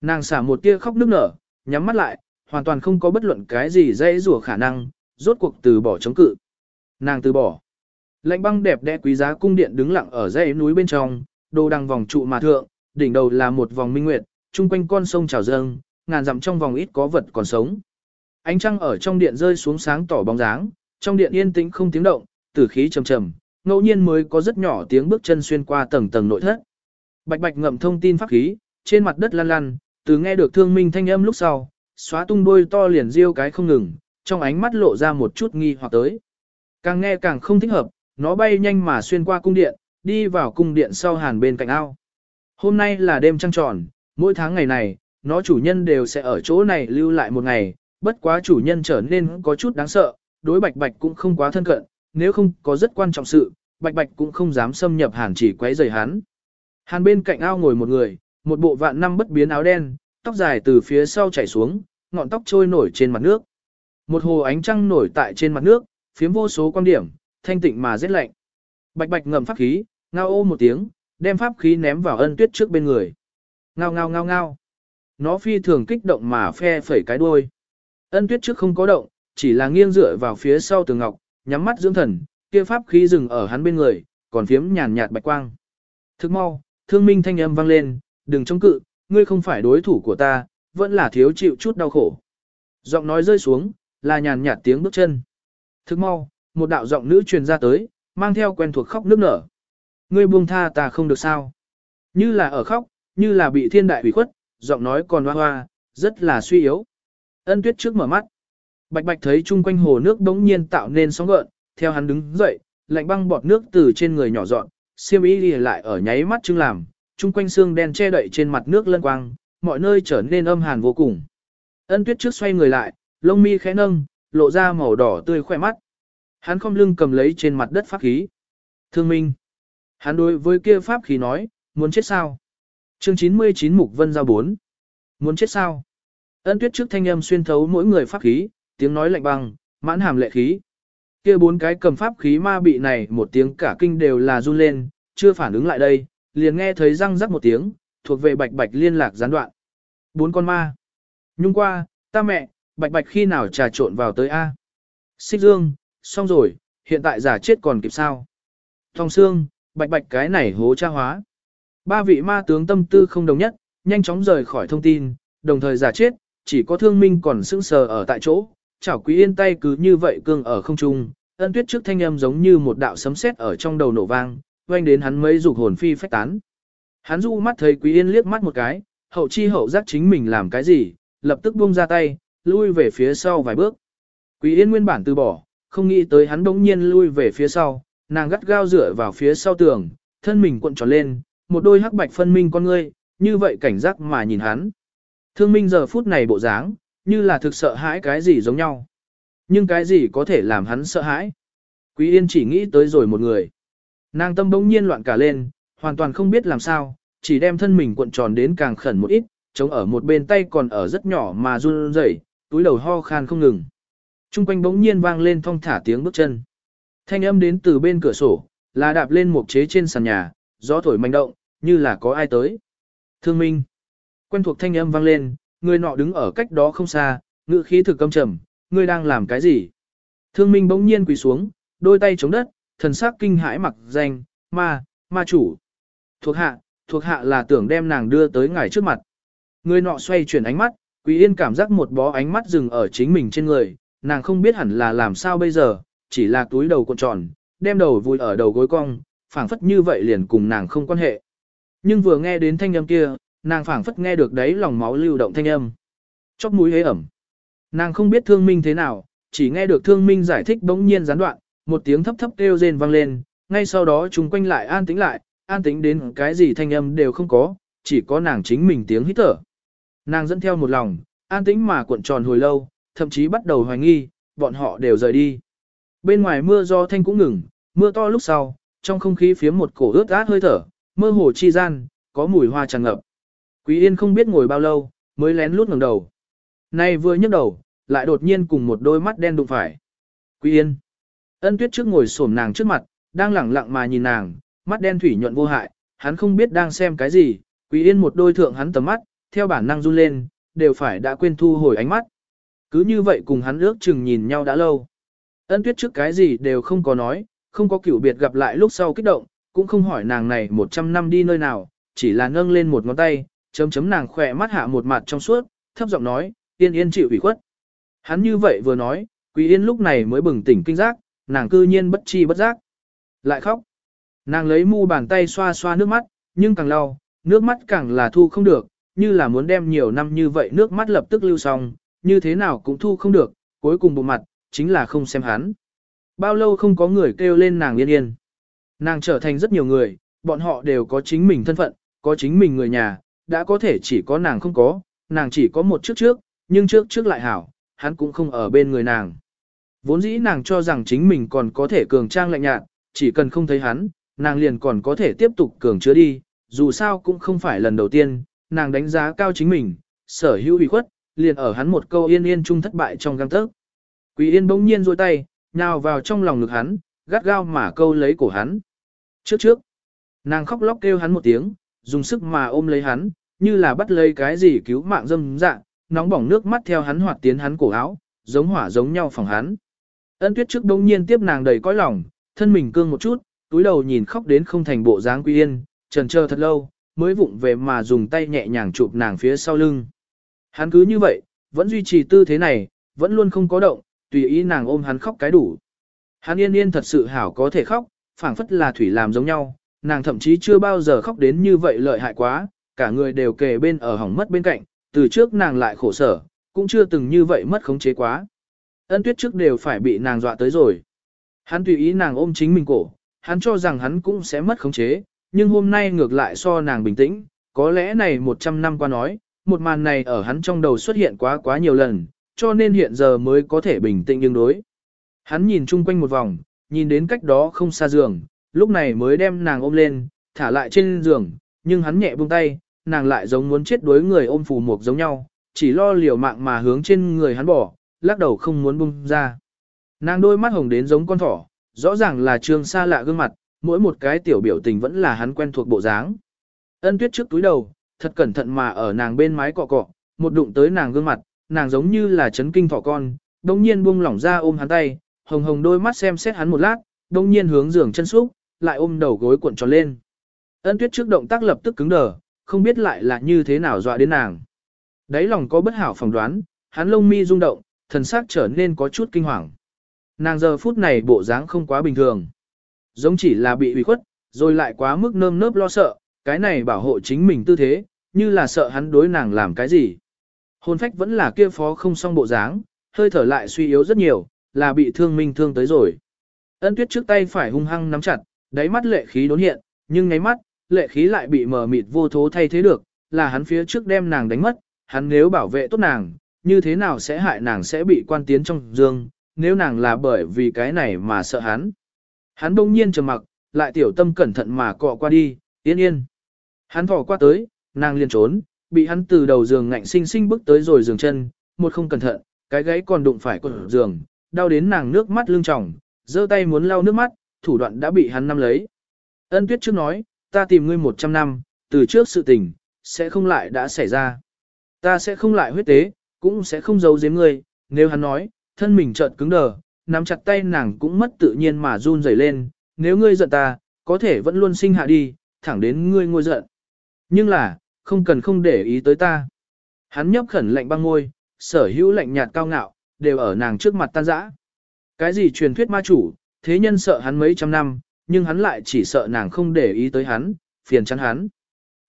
Nàng xả một tia khóc nức nở, nhắm mắt lại, hoàn toàn không có bất luận cái gì dễ rủa khả năng, rốt cuộc từ bỏ chống cự. Nàng từ bỏ. Lạnh băng đẹp đẽ quý giá cung điện đứng lặng ở dãy núi bên trong, đồ đằng vòng trụ mà thượng, đỉnh đầu là một vòng minh nguyệt, chung quanh con sông trào dâng, ngàn dặm trong vòng ít có vật còn sống. Ánh trăng ở trong điện rơi xuống sáng tỏ bóng dáng, trong điện yên tĩnh không tiếng động, tử khí trầm trầm, ngẫu nhiên mới có rất nhỏ tiếng bước chân xuyên qua tầng tầng nội thất. Bạch bạch ngậm thông tin pháp khí, trên mặt đất lăn lăn, từ nghe được thương minh thanh âm lúc sau, xóa tung đôi to liền riêu cái không ngừng, trong ánh mắt lộ ra một chút nghi hoặc tới. Càng nghe càng không thích hợp, nó bay nhanh mà xuyên qua cung điện, đi vào cung điện sau hàn bên cạnh ao. Hôm nay là đêm trăng tròn, mỗi tháng ngày này, nó chủ nhân đều sẽ ở chỗ này lưu lại một ngày, bất quá chủ nhân trở nên có chút đáng sợ, đối bạch bạch cũng không quá thân cận, nếu không có rất quan trọng sự, bạch bạch cũng không dám xâm nhập hàn chỉ quấy rầy hắn. Hàn bên cạnh ao ngồi một người, một bộ vạn năm bất biến áo đen, tóc dài từ phía sau chảy xuống, ngọn tóc trôi nổi trên mặt nước. Một hồ ánh trăng nổi tại trên mặt nước, phiếm vô số quan điểm, thanh tịnh mà rét lạnh. Bạch bạch ngầm pháp khí, ngao ô một tiếng, đem pháp khí ném vào ân tuyết trước bên người. Ngao ngao ngao ngao. Nó phi thường kích động mà phe phẩy cái đuôi. Ân tuyết trước không có động, chỉ là nghiêng dựa vào phía sau tường ngọc, nhắm mắt dưỡng thần, kia pháp khí dừng ở hắn bên người, còn phiếm nhàn nhạt bạch quang. Thức mau, thương minh thanh âm vang lên, đừng chống cự, ngươi không phải đối thủ của ta, vẫn là thiếu chịu chút đau khổ. Giọng nói rơi xuống, là nhàn nhạt tiếng bước chân. Thức mau, một đạo giọng nữ truyền ra tới, mang theo quen thuộc khóc nước nở. Ngươi buông tha ta không được sao. Như là ở khóc, như là bị thiên đại ủy khuất, giọng nói còn hoa hoa, rất là suy yếu. Ân tuyết trước mở mắt. Bạch bạch thấy chung quanh hồ nước đống nhiên tạo nên sóng gợn, theo hắn đứng dậy, lạnh băng bọt nước từ trên người nhỏ dọn, siêm ý đi lại ở nháy mắt chưng làm, chung quanh xương đen che đậy trên mặt nước lân quang, mọi nơi trở nên âm hàn vô cùng. Ân tuyết trước xoay người lại, lông mi khẽ nâng, lộ ra màu đỏ tươi khỏe mắt. Hắn không lưng cầm lấy trên mặt đất pháp khí. Thương minh. Hắn đối với kia pháp khí nói, muốn chết sao? Chương 99 Mục Vân Giao 4. Muốn chết sao? Ân tuyết trước thanh âm xuyên thấu mỗi người pháp khí, tiếng nói lạnh băng, mãn hàm lệ khí. Kia bốn cái cầm pháp khí ma bị này một tiếng cả kinh đều là run lên, chưa phản ứng lại đây, liền nghe thấy răng rắc một tiếng, thuộc về bạch bạch liên lạc gián đoạn. Bốn con ma. Nhung qua, ta mẹ, bạch bạch khi nào trà trộn vào tới A. Xích dương, xong rồi, hiện tại giả chết còn kịp sao. Thong xương, bạch bạch cái này hố tra hóa. Ba vị ma tướng tâm tư không đồng nhất, nhanh chóng rời khỏi thông tin, đồng thời giả chết, chỉ có thương minh còn sững sờ ở tại chỗ, chảo quý yên tay cứ như vậy cương ở không trung, ân tuyết trước thanh âm giống như một đạo sấm sét ở trong đầu nổ vang, oanh đến hắn mấy dục hồn phi phách tán. Hắn du mắt thấy Quý Yên liếc mắt một cái, hậu chi hậu giác chính mình làm cái gì, lập tức buông ra tay, lui về phía sau vài bước. Quý Yên nguyên bản từ bỏ, không nghĩ tới hắn bỗng nhiên lui về phía sau, nàng gắt gao dựa vào phía sau tường, thân mình cuộn tròn lên, một đôi hắc bạch phân minh con ngươi, như vậy cảnh giác mà nhìn hắn. Thương minh giờ phút này bộ dáng, như là thực sợ hãi cái gì giống nhau. Nhưng cái gì có thể làm hắn sợ hãi? Quý Yên chỉ nghĩ tới rồi một người. Nàng tâm bỗng nhiên loạn cả lên, hoàn toàn không biết làm sao, chỉ đem thân mình cuộn tròn đến càng khẩn một ít, chống ở một bên tay còn ở rất nhỏ mà run rẩy, túi đầu ho khan không ngừng. Trung quanh bỗng nhiên vang lên thong thả tiếng bước chân. Thanh âm đến từ bên cửa sổ, là đạp lên một chế trên sàn nhà, gió thổi manh động, như là có ai tới. Thương Minh. Quen thuộc thanh âm vang lên, người nọ đứng ở cách đó không xa, ngữ khí thực căm trầm, ngươi đang làm cái gì? Thương Minh bỗng nhiên quỳ xuống, đôi tay chống đất, thần sắc kinh hãi mặc danh, ma, ma chủ. Thuộc hạ, thuộc hạ là tưởng đem nàng đưa tới ngài trước mặt. Người nọ xoay chuyển ánh mắt, Quý Yên cảm giác một bó ánh mắt dừng ở chính mình trên người, nàng không biết hẳn là làm sao bây giờ, chỉ là túi đầu cuộn tròn, đem đầu vùi ở đầu gối cong, phảng phất như vậy liền cùng nàng không quan hệ. Nhưng vừa nghe đến thanh âm kia, nàng phảng phất nghe được đấy lòng máu lưu động thanh âm. Chóp mũi hế ẩm. Nàng không biết thương minh thế nào, chỉ nghe được thương minh giải thích bỗng nhiên gián đoạn, một tiếng thấp thấp kêu rên vang lên, ngay sau đó chúng quanh lại an tĩnh lại, an tĩnh đến cái gì thanh âm đều không có, chỉ có nàng chính mình tiếng hít thở. Nàng dẫn theo một lòng, an tĩnh mà cuộn tròn hồi lâu, thậm chí bắt đầu hoài nghi, bọn họ đều rời đi. Bên ngoài mưa do thanh cũng ngừng, mưa to lúc sau, trong không khí phía một cổ ướt át hơi thở, mơ hồ chi gian, có mùi hoa tràn ngập. Quý Yên không biết ngồi bao lâu, mới lén lút ngẩng đầu. Nay vừa nhấc đầu, lại đột nhiên cùng một đôi mắt đen đụng phải. Quý Yên. Ân Tuyết trước ngồi xổm nàng trước mặt, đang lẳng lặng mà nhìn nàng, mắt đen thủy nhuận vô hại, hắn không biết đang xem cái gì, Quý Yên một đôi thượng hắn tầm mắt, theo bản năng run lên, đều phải đã quên thu hồi ánh mắt. Cứ như vậy cùng hắn ước chừng nhìn nhau đã lâu. Ân tuyết trước cái gì đều không có nói, không có kiểu biệt gặp lại lúc sau kích động, cũng không hỏi nàng này 100 năm đi nơi nào, chỉ là nâng lên một ngón tay, chấm chấm nàng khỏe mắt hạ một mặt trong suốt, thấp giọng nói, yên yên chịu ủy khuất. Hắn như vậy vừa nói, Quý Yên lúc này mới bừng tỉnh kinh giác, nàng cư nhiên bất chi bất giác. Lại khóc. Nàng lấy mu bàn tay xoa xoa nước mắt, nhưng càng lau, nước mắt càng là thu không được, như là muốn đem nhiều năm như vậy nước mắt lập tức lưu xong, như thế nào cũng thu không được, cuối cùng bộ mặt, chính là không xem hắn. Bao lâu không có người kêu lên nàng yên yên. Nàng trở thành rất nhiều người, bọn họ đều có chính mình thân phận, có chính mình người nhà, đã có thể chỉ có nàng không có, nàng chỉ có một trước trước, nhưng trước trước lại hảo, hắn cũng không ở bên người nàng. Vốn dĩ nàng cho rằng chính mình còn có thể cường trang lạnh nhạt, chỉ cần không thấy hắn, nàng liền còn có thể tiếp tục cường chứa đi, dù sao cũng không phải lần đầu tiên, nàng đánh giá cao chính mình, sở hữu ủy khuất, liền ở hắn một câu yên yên chung thất bại trong găng tấc. Quý yên bỗng nhiên rôi tay, nhào vào trong lòng ngực hắn, gắt gao mà câu lấy cổ hắn. Trước trước, nàng khóc lóc kêu hắn một tiếng, dùng sức mà ôm lấy hắn, như là bắt lấy cái gì cứu mạng dâm dạng, nóng bỏng nước mắt theo hắn hoạt tiến hắn cổ áo, giống hỏa giống nhau phòng hắn. Ân tuyết trước đông nhiên tiếp nàng đầy cõi lòng, thân mình cương một chút, túi đầu nhìn khóc đến không thành bộ dáng quý yên, trần chờ thật lâu, mới vụng về mà dùng tay nhẹ nhàng chụp nàng phía sau lưng. Hắn cứ như vậy, vẫn duy trì tư thế này, vẫn luôn không có động, tùy ý nàng ôm hắn khóc cái đủ. Hắn yên yên thật sự hảo có thể khóc, phảng phất là thủy làm giống nhau, nàng thậm chí chưa bao giờ khóc đến như vậy lợi hại quá, cả người đều kề bên ở hỏng mất bên cạnh, từ trước nàng lại khổ sở, cũng chưa từng như vậy mất khống chế quá. Ân tuyết trước đều phải bị nàng dọa tới rồi. Hắn tùy ý nàng ôm chính mình cổ, hắn cho rằng hắn cũng sẽ mất khống chế, nhưng hôm nay ngược lại so nàng bình tĩnh, có lẽ này 100 năm qua nói, một màn này ở hắn trong đầu xuất hiện quá quá nhiều lần, cho nên hiện giờ mới có thể bình tĩnh nhưng đối. Hắn nhìn chung quanh một vòng, nhìn đến cách đó không xa giường, lúc này mới đem nàng ôm lên, thả lại trên giường, nhưng hắn nhẹ buông tay, nàng lại giống muốn chết đối người ôm phù mục giống nhau, chỉ lo liều mạng mà hướng trên người hắn bỏ, lắc đầu không muốn buông ra. Nàng đôi mắt hồng đến giống con thỏ, rõ ràng là trương xa lạ gương mặt, mỗi một cái tiểu biểu tình vẫn là hắn quen thuộc bộ dáng. Ân tuyết trước túi đầu, thật cẩn thận mà ở nàng bên mái cọ cọ, một đụng tới nàng gương mặt, nàng giống như là chấn kinh thỏ con, đồng nhiên buông lỏng ra ôm hắn tay, hồng hồng đôi mắt xem xét hắn một lát, đồng nhiên hướng giường chân xúc, lại ôm đầu gối cuộn tròn lên. Ân tuyết trước động tác lập tức cứng đờ, không biết lại là như thế nào dọa đến nàng. Đấy lòng có bất hảo phỏng đoán, hắn lông mi rung động, thần sắc trở nên có chút kinh hoàng. Nàng giờ phút này bộ dáng không quá bình thường. Giống chỉ là bị ủy khuất, rồi lại quá mức nơm nớp lo sợ, cái này bảo hộ chính mình tư thế, như là sợ hắn đối nàng làm cái gì. Hồn phách vẫn là kia phó không xong bộ dáng, hơi thở lại suy yếu rất nhiều, là bị thương minh thương tới rồi. Ân tuyết trước tay phải hung hăng nắm chặt, đáy mắt lệ khí đốn hiện, nhưng ngáy mắt, lệ khí lại bị mờ mịt vô thố thay thế được, là hắn phía trước đem nàng đánh mất, hắn nếu bảo vệ tốt nàng, như thế nào sẽ hại nàng sẽ bị quan tiến trong dương, nếu nàng là bởi vì cái này mà sợ hắn. Hắn đông nhiên trầm mặc, lại tiểu tâm cẩn thận mà cọ qua đi, yên yên. Hắn thỏ qua tới, nàng liền trốn, bị hắn từ đầu giường ngạnh sinh sinh bước tới rồi giường chân, một không cẩn thận, cái gáy còn đụng phải cột giường, đau đến nàng nước mắt lưng tròng, giơ tay muốn lau nước mắt, thủ đoạn đã bị hắn nắm lấy. Ân tuyết trước nói, ta tìm ngươi 100 năm, từ trước sự tình, sẽ không lại đã xảy ra. Ta sẽ không lại huyết tế, cũng sẽ không giấu giếm ngươi, nếu hắn nói, thân mình chợt cứng đờ, nắm chặt tay nàng cũng mất tự nhiên mà run rẩy lên, nếu ngươi giận ta, có thể vẫn luôn sinh hạ đi, thẳng đến ngươi ngôi giận. Nhưng là, không cần không để ý tới ta. Hắn nhấp khẩn lạnh băng ngôi, sở hữu lạnh nhạt cao ngạo, đều ở nàng trước mặt tan rã. Cái gì truyền thuyết ma chủ, thế nhân sợ hắn mấy trăm năm, nhưng hắn lại chỉ sợ nàng không để ý tới hắn, phiền chắn hắn.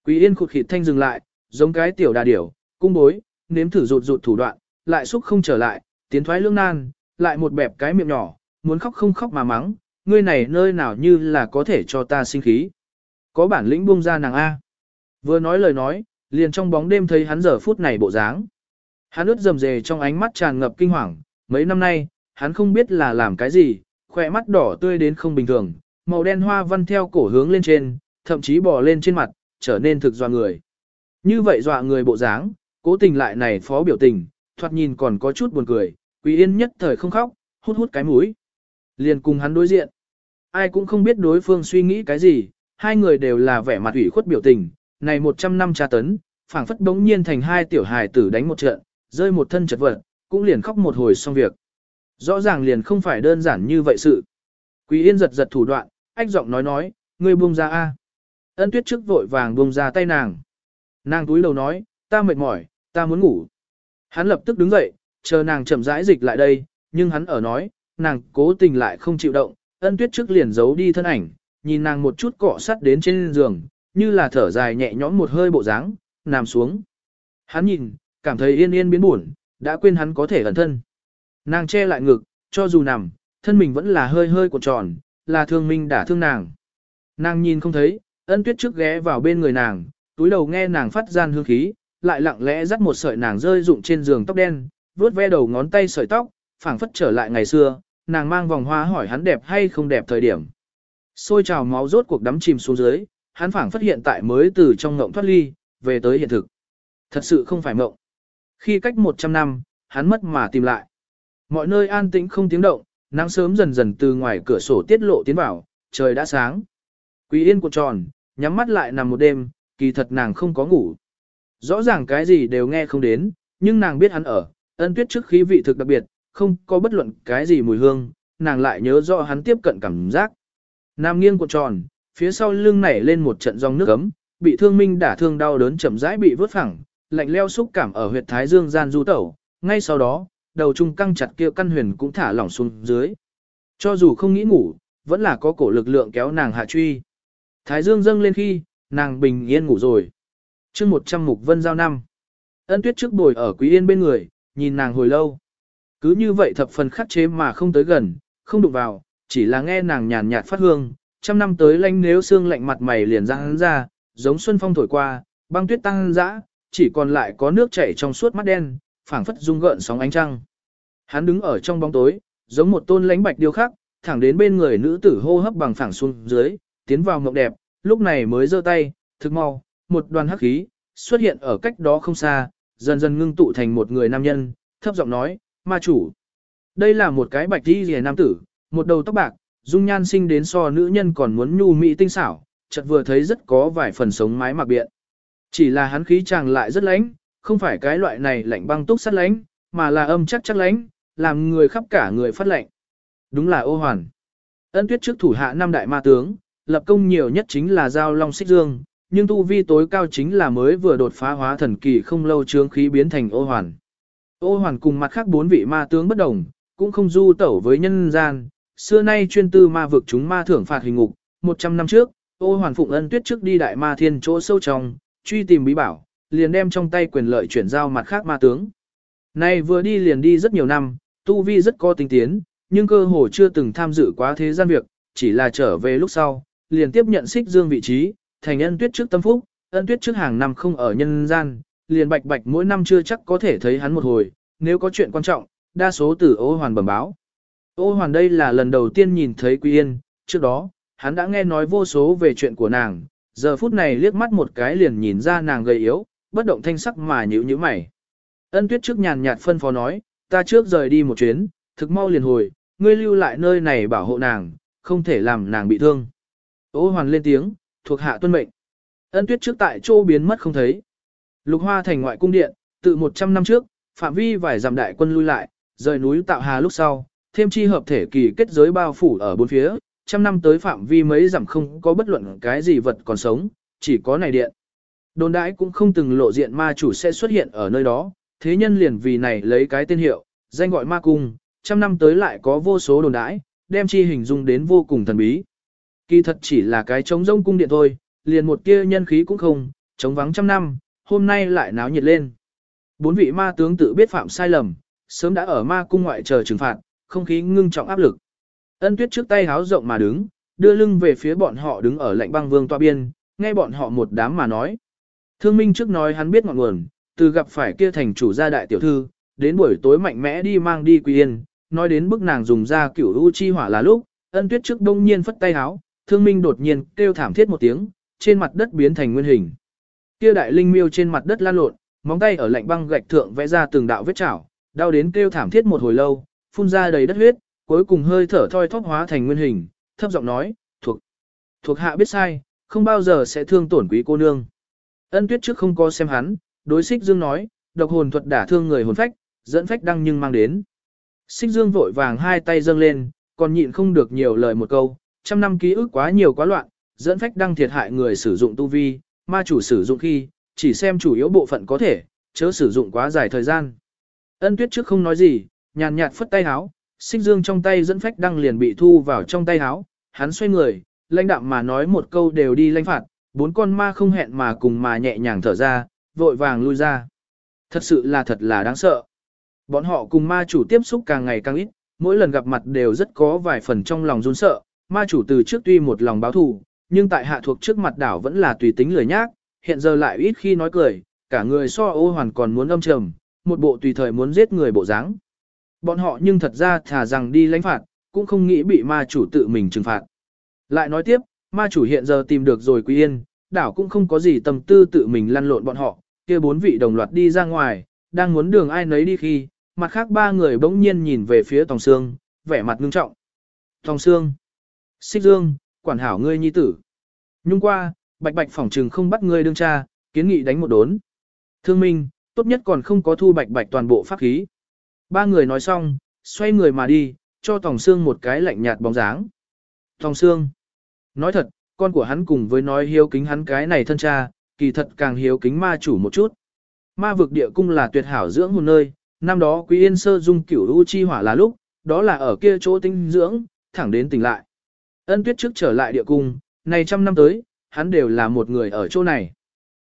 Quý yên khụt khịt thanh dừng lại, giống cái tiểu đà điểu, cung bối, nếm thử rụt rụt thủ đoạn, lại xúc không trở lại, tiến thoái lưỡng nan, lại một bẹp cái miệng nhỏ, muốn khóc không khóc mà mắng, ngươi này nơi nào như là có thể cho ta sinh khí. Có bản lĩnh buông ra nàng A. Vừa nói lời nói, liền trong bóng đêm thấy hắn giờ phút này bộ dáng. Hắn ướt rầm rề trong ánh mắt tràn ngập kinh hoàng, mấy năm nay, hắn không biết là làm cái gì, khỏe mắt đỏ tươi đến không bình thường, màu đen hoa văn theo cổ hướng lên trên, thậm chí bò lên trên mặt, trở nên thực dọa người. Như vậy dọa người bộ dáng, cố tình lại này phó biểu tình, thoạt nhìn còn có chút buồn cười, Quý Yên nhất thời không khóc, hút hút cái mũi. Liền cùng hắn đối diện. Ai cũng không biết đối phương suy nghĩ cái gì, hai người đều là vẻ mặt ủy khuất biểu tình, này 100 năm tra tấn, phảng phất bỗng nhiên thành hai tiểu hài tử đánh một trận, rơi một thân chật vật, cũng liền khóc một hồi xong việc. Rõ ràng liền không phải đơn giản như vậy sự. Quý Yên giật giật thủ đoạn, ách giọng nói nói, ngươi buông ra a. Ân Tuyết trước vội vàng buông ra tay nàng. Nàng túi đầu nói, ta mệt mỏi, ta muốn ngủ. Hắn lập tức đứng dậy, chờ nàng chậm rãi dịch lại đây, nhưng hắn ở nói, nàng cố tình lại không chịu động, ân tuyết trước liền giấu đi thân ảnh, nhìn nàng một chút cọ sắt đến trên giường, như là thở dài nhẹ nhõm một hơi bộ dáng, nằm xuống. Hắn nhìn, cảm thấy yên yên biến buồn, đã quên hắn có thể ẩn thân. Nàng che lại ngực, cho dù nằm, thân mình vẫn là hơi hơi cuộn tròn, là thương minh đã thương nàng. Nàng nhìn không thấy, ân tuyết trước ghé vào bên người nàng, túi đầu nghe nàng phát gian hương khí, lại lặng lẽ dắt một sợi nàng rơi rụng trên giường tóc đen, vuốt ve đầu ngón tay sợi tóc, phảng phất trở lại ngày xưa, nàng mang vòng hoa hỏi hắn đẹp hay không đẹp thời điểm. Xôi trào máu rốt cuộc đắm chìm xuống dưới, hắn phảng phất hiện tại mới từ trong ngộng thoát ly, về tới hiện thực. Thật sự không phải mộng. Khi cách 100 năm, hắn mất mà tìm lại. Mọi nơi an tĩnh không tiếng động, nắng sớm dần dần từ ngoài cửa sổ tiết lộ tiến vào, trời đã sáng. Quý yên cuộn tròn, nhắm mắt lại nằm một đêm, kỳ thật nàng không có ngủ. Rõ ràng cái gì đều nghe không đến, nhưng nàng biết hắn ở, ân tuyết trước khí vị thực đặc biệt, không có bất luận cái gì mùi hương, nàng lại nhớ rõ hắn tiếp cận cảm giác. Nam nghiêng cuộn tròn, phía sau lưng nảy lên một trận dòng nước ấm, bị thương minh đả thương đau đớn chậm rãi bị vớt phẳng, lạnh leo xúc cảm ở huyệt thái dương gian du tẩu, ngay sau đó, đầu trung căng chặt kia căn huyền cũng thả lỏng xuống dưới. Cho dù không nghĩ ngủ, vẫn là có cổ lực lượng kéo nàng hạ truy. Thái dương dâng lên khi, nàng bình yên ngủ rồi chương 100 mục vân giao năm. Ân tuyết trước bồi ở quý yên bên người, nhìn nàng hồi lâu. Cứ như vậy thập phần khắc chế mà không tới gần, không đụng vào, chỉ là nghe nàng nhàn nhạt phát hương, trăm năm tới lanh nếu xương lạnh mặt mày liền ra hắn ra, giống xuân phong thổi qua, băng tuyết tăng dã, chỉ còn lại có nước chảy trong suốt mắt đen, phảng phất rung gợn sóng ánh trăng. Hắn đứng ở trong bóng tối, giống một tôn lãnh bạch điêu khắc, thẳng đến bên người nữ tử hô hấp bằng phẳng xuống dưới, tiến vào mộng đẹp, lúc này mới giơ tay, thực mau, một đoàn hắc khí, xuất hiện ở cách đó không xa, dần dần ngưng tụ thành một người nam nhân, thấp giọng nói, ma chủ. Đây là một cái bạch đi rìa nam tử, một đầu tóc bạc, dung nhan sinh đến so nữ nhân còn muốn nhu mỹ tinh xảo, chợt vừa thấy rất có vài phần sống mái mặc biện. Chỉ là hắn khí chàng lại rất lãnh, không phải cái loại này lạnh băng túc sắt lãnh, mà là âm chắc chắc lãnh, làm người khắp cả người phát lạnh. Đúng là ô hoàn. Ân tuyết trước thủ hạ năm đại ma tướng, lập công nhiều nhất chính là giao long xích dương, nhưng tu vi tối cao chính là mới vừa đột phá hóa thần kỳ không lâu trướng khí biến thành ô hoàn. Ô hoàn cùng mặt khác bốn vị ma tướng bất đồng, cũng không du tẩu với nhân gian, xưa nay chuyên tư ma vực chúng ma thưởng phạt hình ngục, 100 năm trước, Ô hoàn phụng ân tuyết trước đi đại ma thiên chỗ sâu trong, truy tìm bí bảo, liền đem trong tay quyền lợi chuyển giao mặt khác ma tướng. Này vừa đi liền đi rất nhiều năm, tu vi rất có tinh tiến, nhưng cơ hồ chưa từng tham dự quá thế gian việc, chỉ là trở về lúc sau, liền tiếp nhận xích dương vị trí, thành ân tuyết trước tâm phúc, ân tuyết trước hàng năm không ở nhân gian, liền bạch bạch mỗi năm chưa chắc có thể thấy hắn một hồi, nếu có chuyện quan trọng, đa số từ ô hoàn bẩm báo. Ô hoàn đây là lần đầu tiên nhìn thấy Quý Yên, trước đó, hắn đã nghe nói vô số về chuyện của nàng, giờ phút này liếc mắt một cái liền nhìn ra nàng gầy yếu, bất động thanh sắc mà nhíu nhíu mày. Ân tuyết trước nhàn nhạt phân phó nói, ta trước rời đi một chuyến, thực mau liền hồi, ngươi lưu lại nơi này bảo hộ nàng, không thể làm nàng bị thương. Ô hoàn lên tiếng, thuộc hạ tuân mệnh. Ân tuyết trước tại chỗ biến mất không thấy. Lục hoa thành ngoại cung điện, từ 100 năm trước, phạm vi vài dặm đại quân lui lại, rời núi tạo hà lúc sau, thêm chi hợp thể kỳ kết giới bao phủ ở bốn phía, trăm năm tới phạm vi mấy dặm không có bất luận cái gì vật còn sống, chỉ có này điện. Đồn đãi cũng không từng lộ diện ma chủ sẽ xuất hiện ở nơi đó, thế nhân liền vì này lấy cái tên hiệu, danh gọi ma cung, trăm năm tới lại có vô số đồn đãi, đem chi hình dung đến vô cùng thần bí. Kỳ thật chỉ là cái trống rông cung điện thôi, liền một tia nhân khí cũng không, trống vắng trăm năm, hôm nay lại náo nhiệt lên. Bốn vị ma tướng tự biết phạm sai lầm, sớm đã ở ma cung ngoại chờ trừng phạt, không khí ngưng trọng áp lực. Ân tuyết trước tay háo rộng mà đứng, đưa lưng về phía bọn họ đứng ở lạnh băng vương toa biên, nghe bọn họ một đám mà nói. Thương minh trước nói hắn biết ngọn nguồn, từ gặp phải kia thành chủ gia đại tiểu thư, đến buổi tối mạnh mẽ đi mang đi quy yên, nói đến bức nàng dùng ra cửu u chi hỏa là lúc, ân tuyết trước đông nhiên phất tay háo, thương minh đột nhiên kêu thảm thiết một tiếng, trên mặt đất biến thành nguyên hình. Kia đại linh miêu trên mặt đất lan lộn, móng tay ở lạnh băng gạch thượng vẽ ra từng đạo vết chảo, đau đến kêu thảm thiết một hồi lâu, phun ra đầy đất huyết, cuối cùng hơi thở thoi thóp hóa thành nguyên hình, thấp giọng nói, thuộc, thuộc hạ biết sai, không bao giờ sẽ thương tổn quý cô nương. Ân tuyết trước không có xem hắn, đối xích dương nói, độc hồn thuật đả thương người hồn phách, dẫn phách đăng nhưng mang đến. Xích dương vội vàng hai tay dâng lên, còn nhịn không được nhiều lời một câu, trăm năm ký ức quá nhiều quá loạn, dẫn phách đăng thiệt hại người sử dụng tu vi, ma chủ sử dụng khi, chỉ xem chủ yếu bộ phận có thể, chớ sử dụng quá dài thời gian. Ân tuyết trước không nói gì, nhàn nhạt phất tay háo, xích dương trong tay dẫn phách đăng liền bị thu vào trong tay háo, hắn xoay người, lãnh đạm mà nói một câu đều đi lãnh phạt, bốn con ma không hẹn mà cùng mà nhẹ nhàng thở ra, vội vàng lui ra. Thật sự là thật là đáng sợ. Bọn họ cùng ma chủ tiếp xúc càng ngày càng ít, mỗi lần gặp mặt đều rất có vài phần trong lòng run sợ, ma chủ từ trước tuy một lòng báo thù, nhưng tại hạ thuộc trước mặt đảo vẫn là tùy tính lười nhác, hiện giờ lại ít khi nói cười, cả người so ô hoàn còn muốn âm trầm, một bộ tùy thời muốn giết người bộ dáng. Bọn họ nhưng thật ra thả rằng đi lãnh phạt, cũng không nghĩ bị ma chủ tự mình trừng phạt. Lại nói tiếp, ma chủ hiện giờ tìm được rồi Quý Yên, đảo cũng không có gì tâm tư tự mình lăn lộn bọn họ, kia bốn vị đồng loạt đi ra ngoài, đang muốn đường ai nấy đi khi, mặt khác ba người bỗng nhiên nhìn về phía Tòng Sương, vẻ mặt ngưng trọng. Tòng Sương, Xích Dương, quản hảo ngươi nhi tử. Nhung qua, bạch bạch phỏng trừng không bắt ngươi đương cha, kiến nghị đánh một đốn. Thương minh, tốt nhất còn không có thu bạch bạch toàn bộ pháp khí. Ba người nói xong, xoay người mà đi, cho Tòng Sương một cái lạnh nhạt bóng dáng. Tòng Sương. Nói thật, con của hắn cùng với nói hiếu kính hắn cái này thân cha, kỳ thật càng hiếu kính ma chủ một chút. Ma vực địa cung là tuyệt hảo dưỡng một nơi, năm đó Quý Yên Sơ dung cửu u chi hỏa là lúc, đó là ở kia chỗ tinh dưỡng, thẳng đến tỉnh lại. Ân tuyết trước trở lại địa cung, này trăm năm tới, hắn đều là một người ở chỗ này.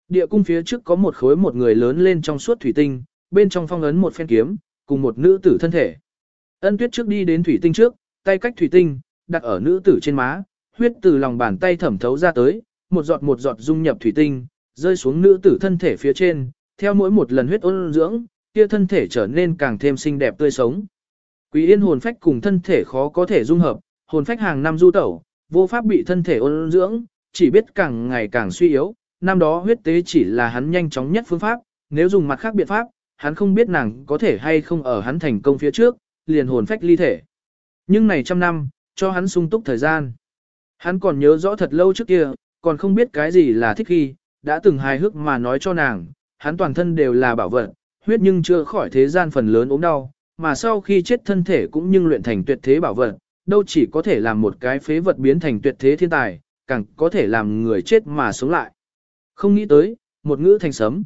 Địa cung phía trước có một khối một người lớn lên trong suốt thủy tinh, bên trong phong ấn một phen kiếm, cùng một nữ tử thân thể. Ân tuyết trước đi đến thủy tinh trước, tay cách thủy tinh, đặt ở nữ tử trên má, huyết từ lòng bàn tay thẩm thấu ra tới, một giọt một giọt dung nhập thủy tinh, rơi xuống nữ tử thân thể phía trên, theo mỗi một lần huyết ôn dưỡng, kia thân thể trở nên càng thêm xinh đẹp tươi sống. Quý yên hồn phách cùng thân thể khó có thể dung hợp, hồn phách hàng năm du tẩu, vô pháp bị thân thể ôn dưỡng, chỉ biết càng ngày càng suy yếu, năm đó huyết tế chỉ là hắn nhanh chóng nhất phương pháp, nếu dùng mặt khác biện pháp, hắn không biết nàng có thể hay không ở hắn thành công phía trước, liền hồn phách ly thể. Nhưng này trăm năm, cho hắn sung túc thời gian. Hắn còn nhớ rõ thật lâu trước kia, còn không biết cái gì là thích ghi, đã từng hài hước mà nói cho nàng, hắn toàn thân đều là bảo vật, huyết nhưng chưa khỏi thế gian phần lớn ốm đau, mà sau khi chết thân thể cũng nhưng luyện thành tuyệt thế bảo vật, đâu chỉ có thể làm một cái phế vật biến thành tuyệt thế thiên tài, càng có thể làm người chết mà sống lại. Không nghĩ tới, một ngữ thành sấm.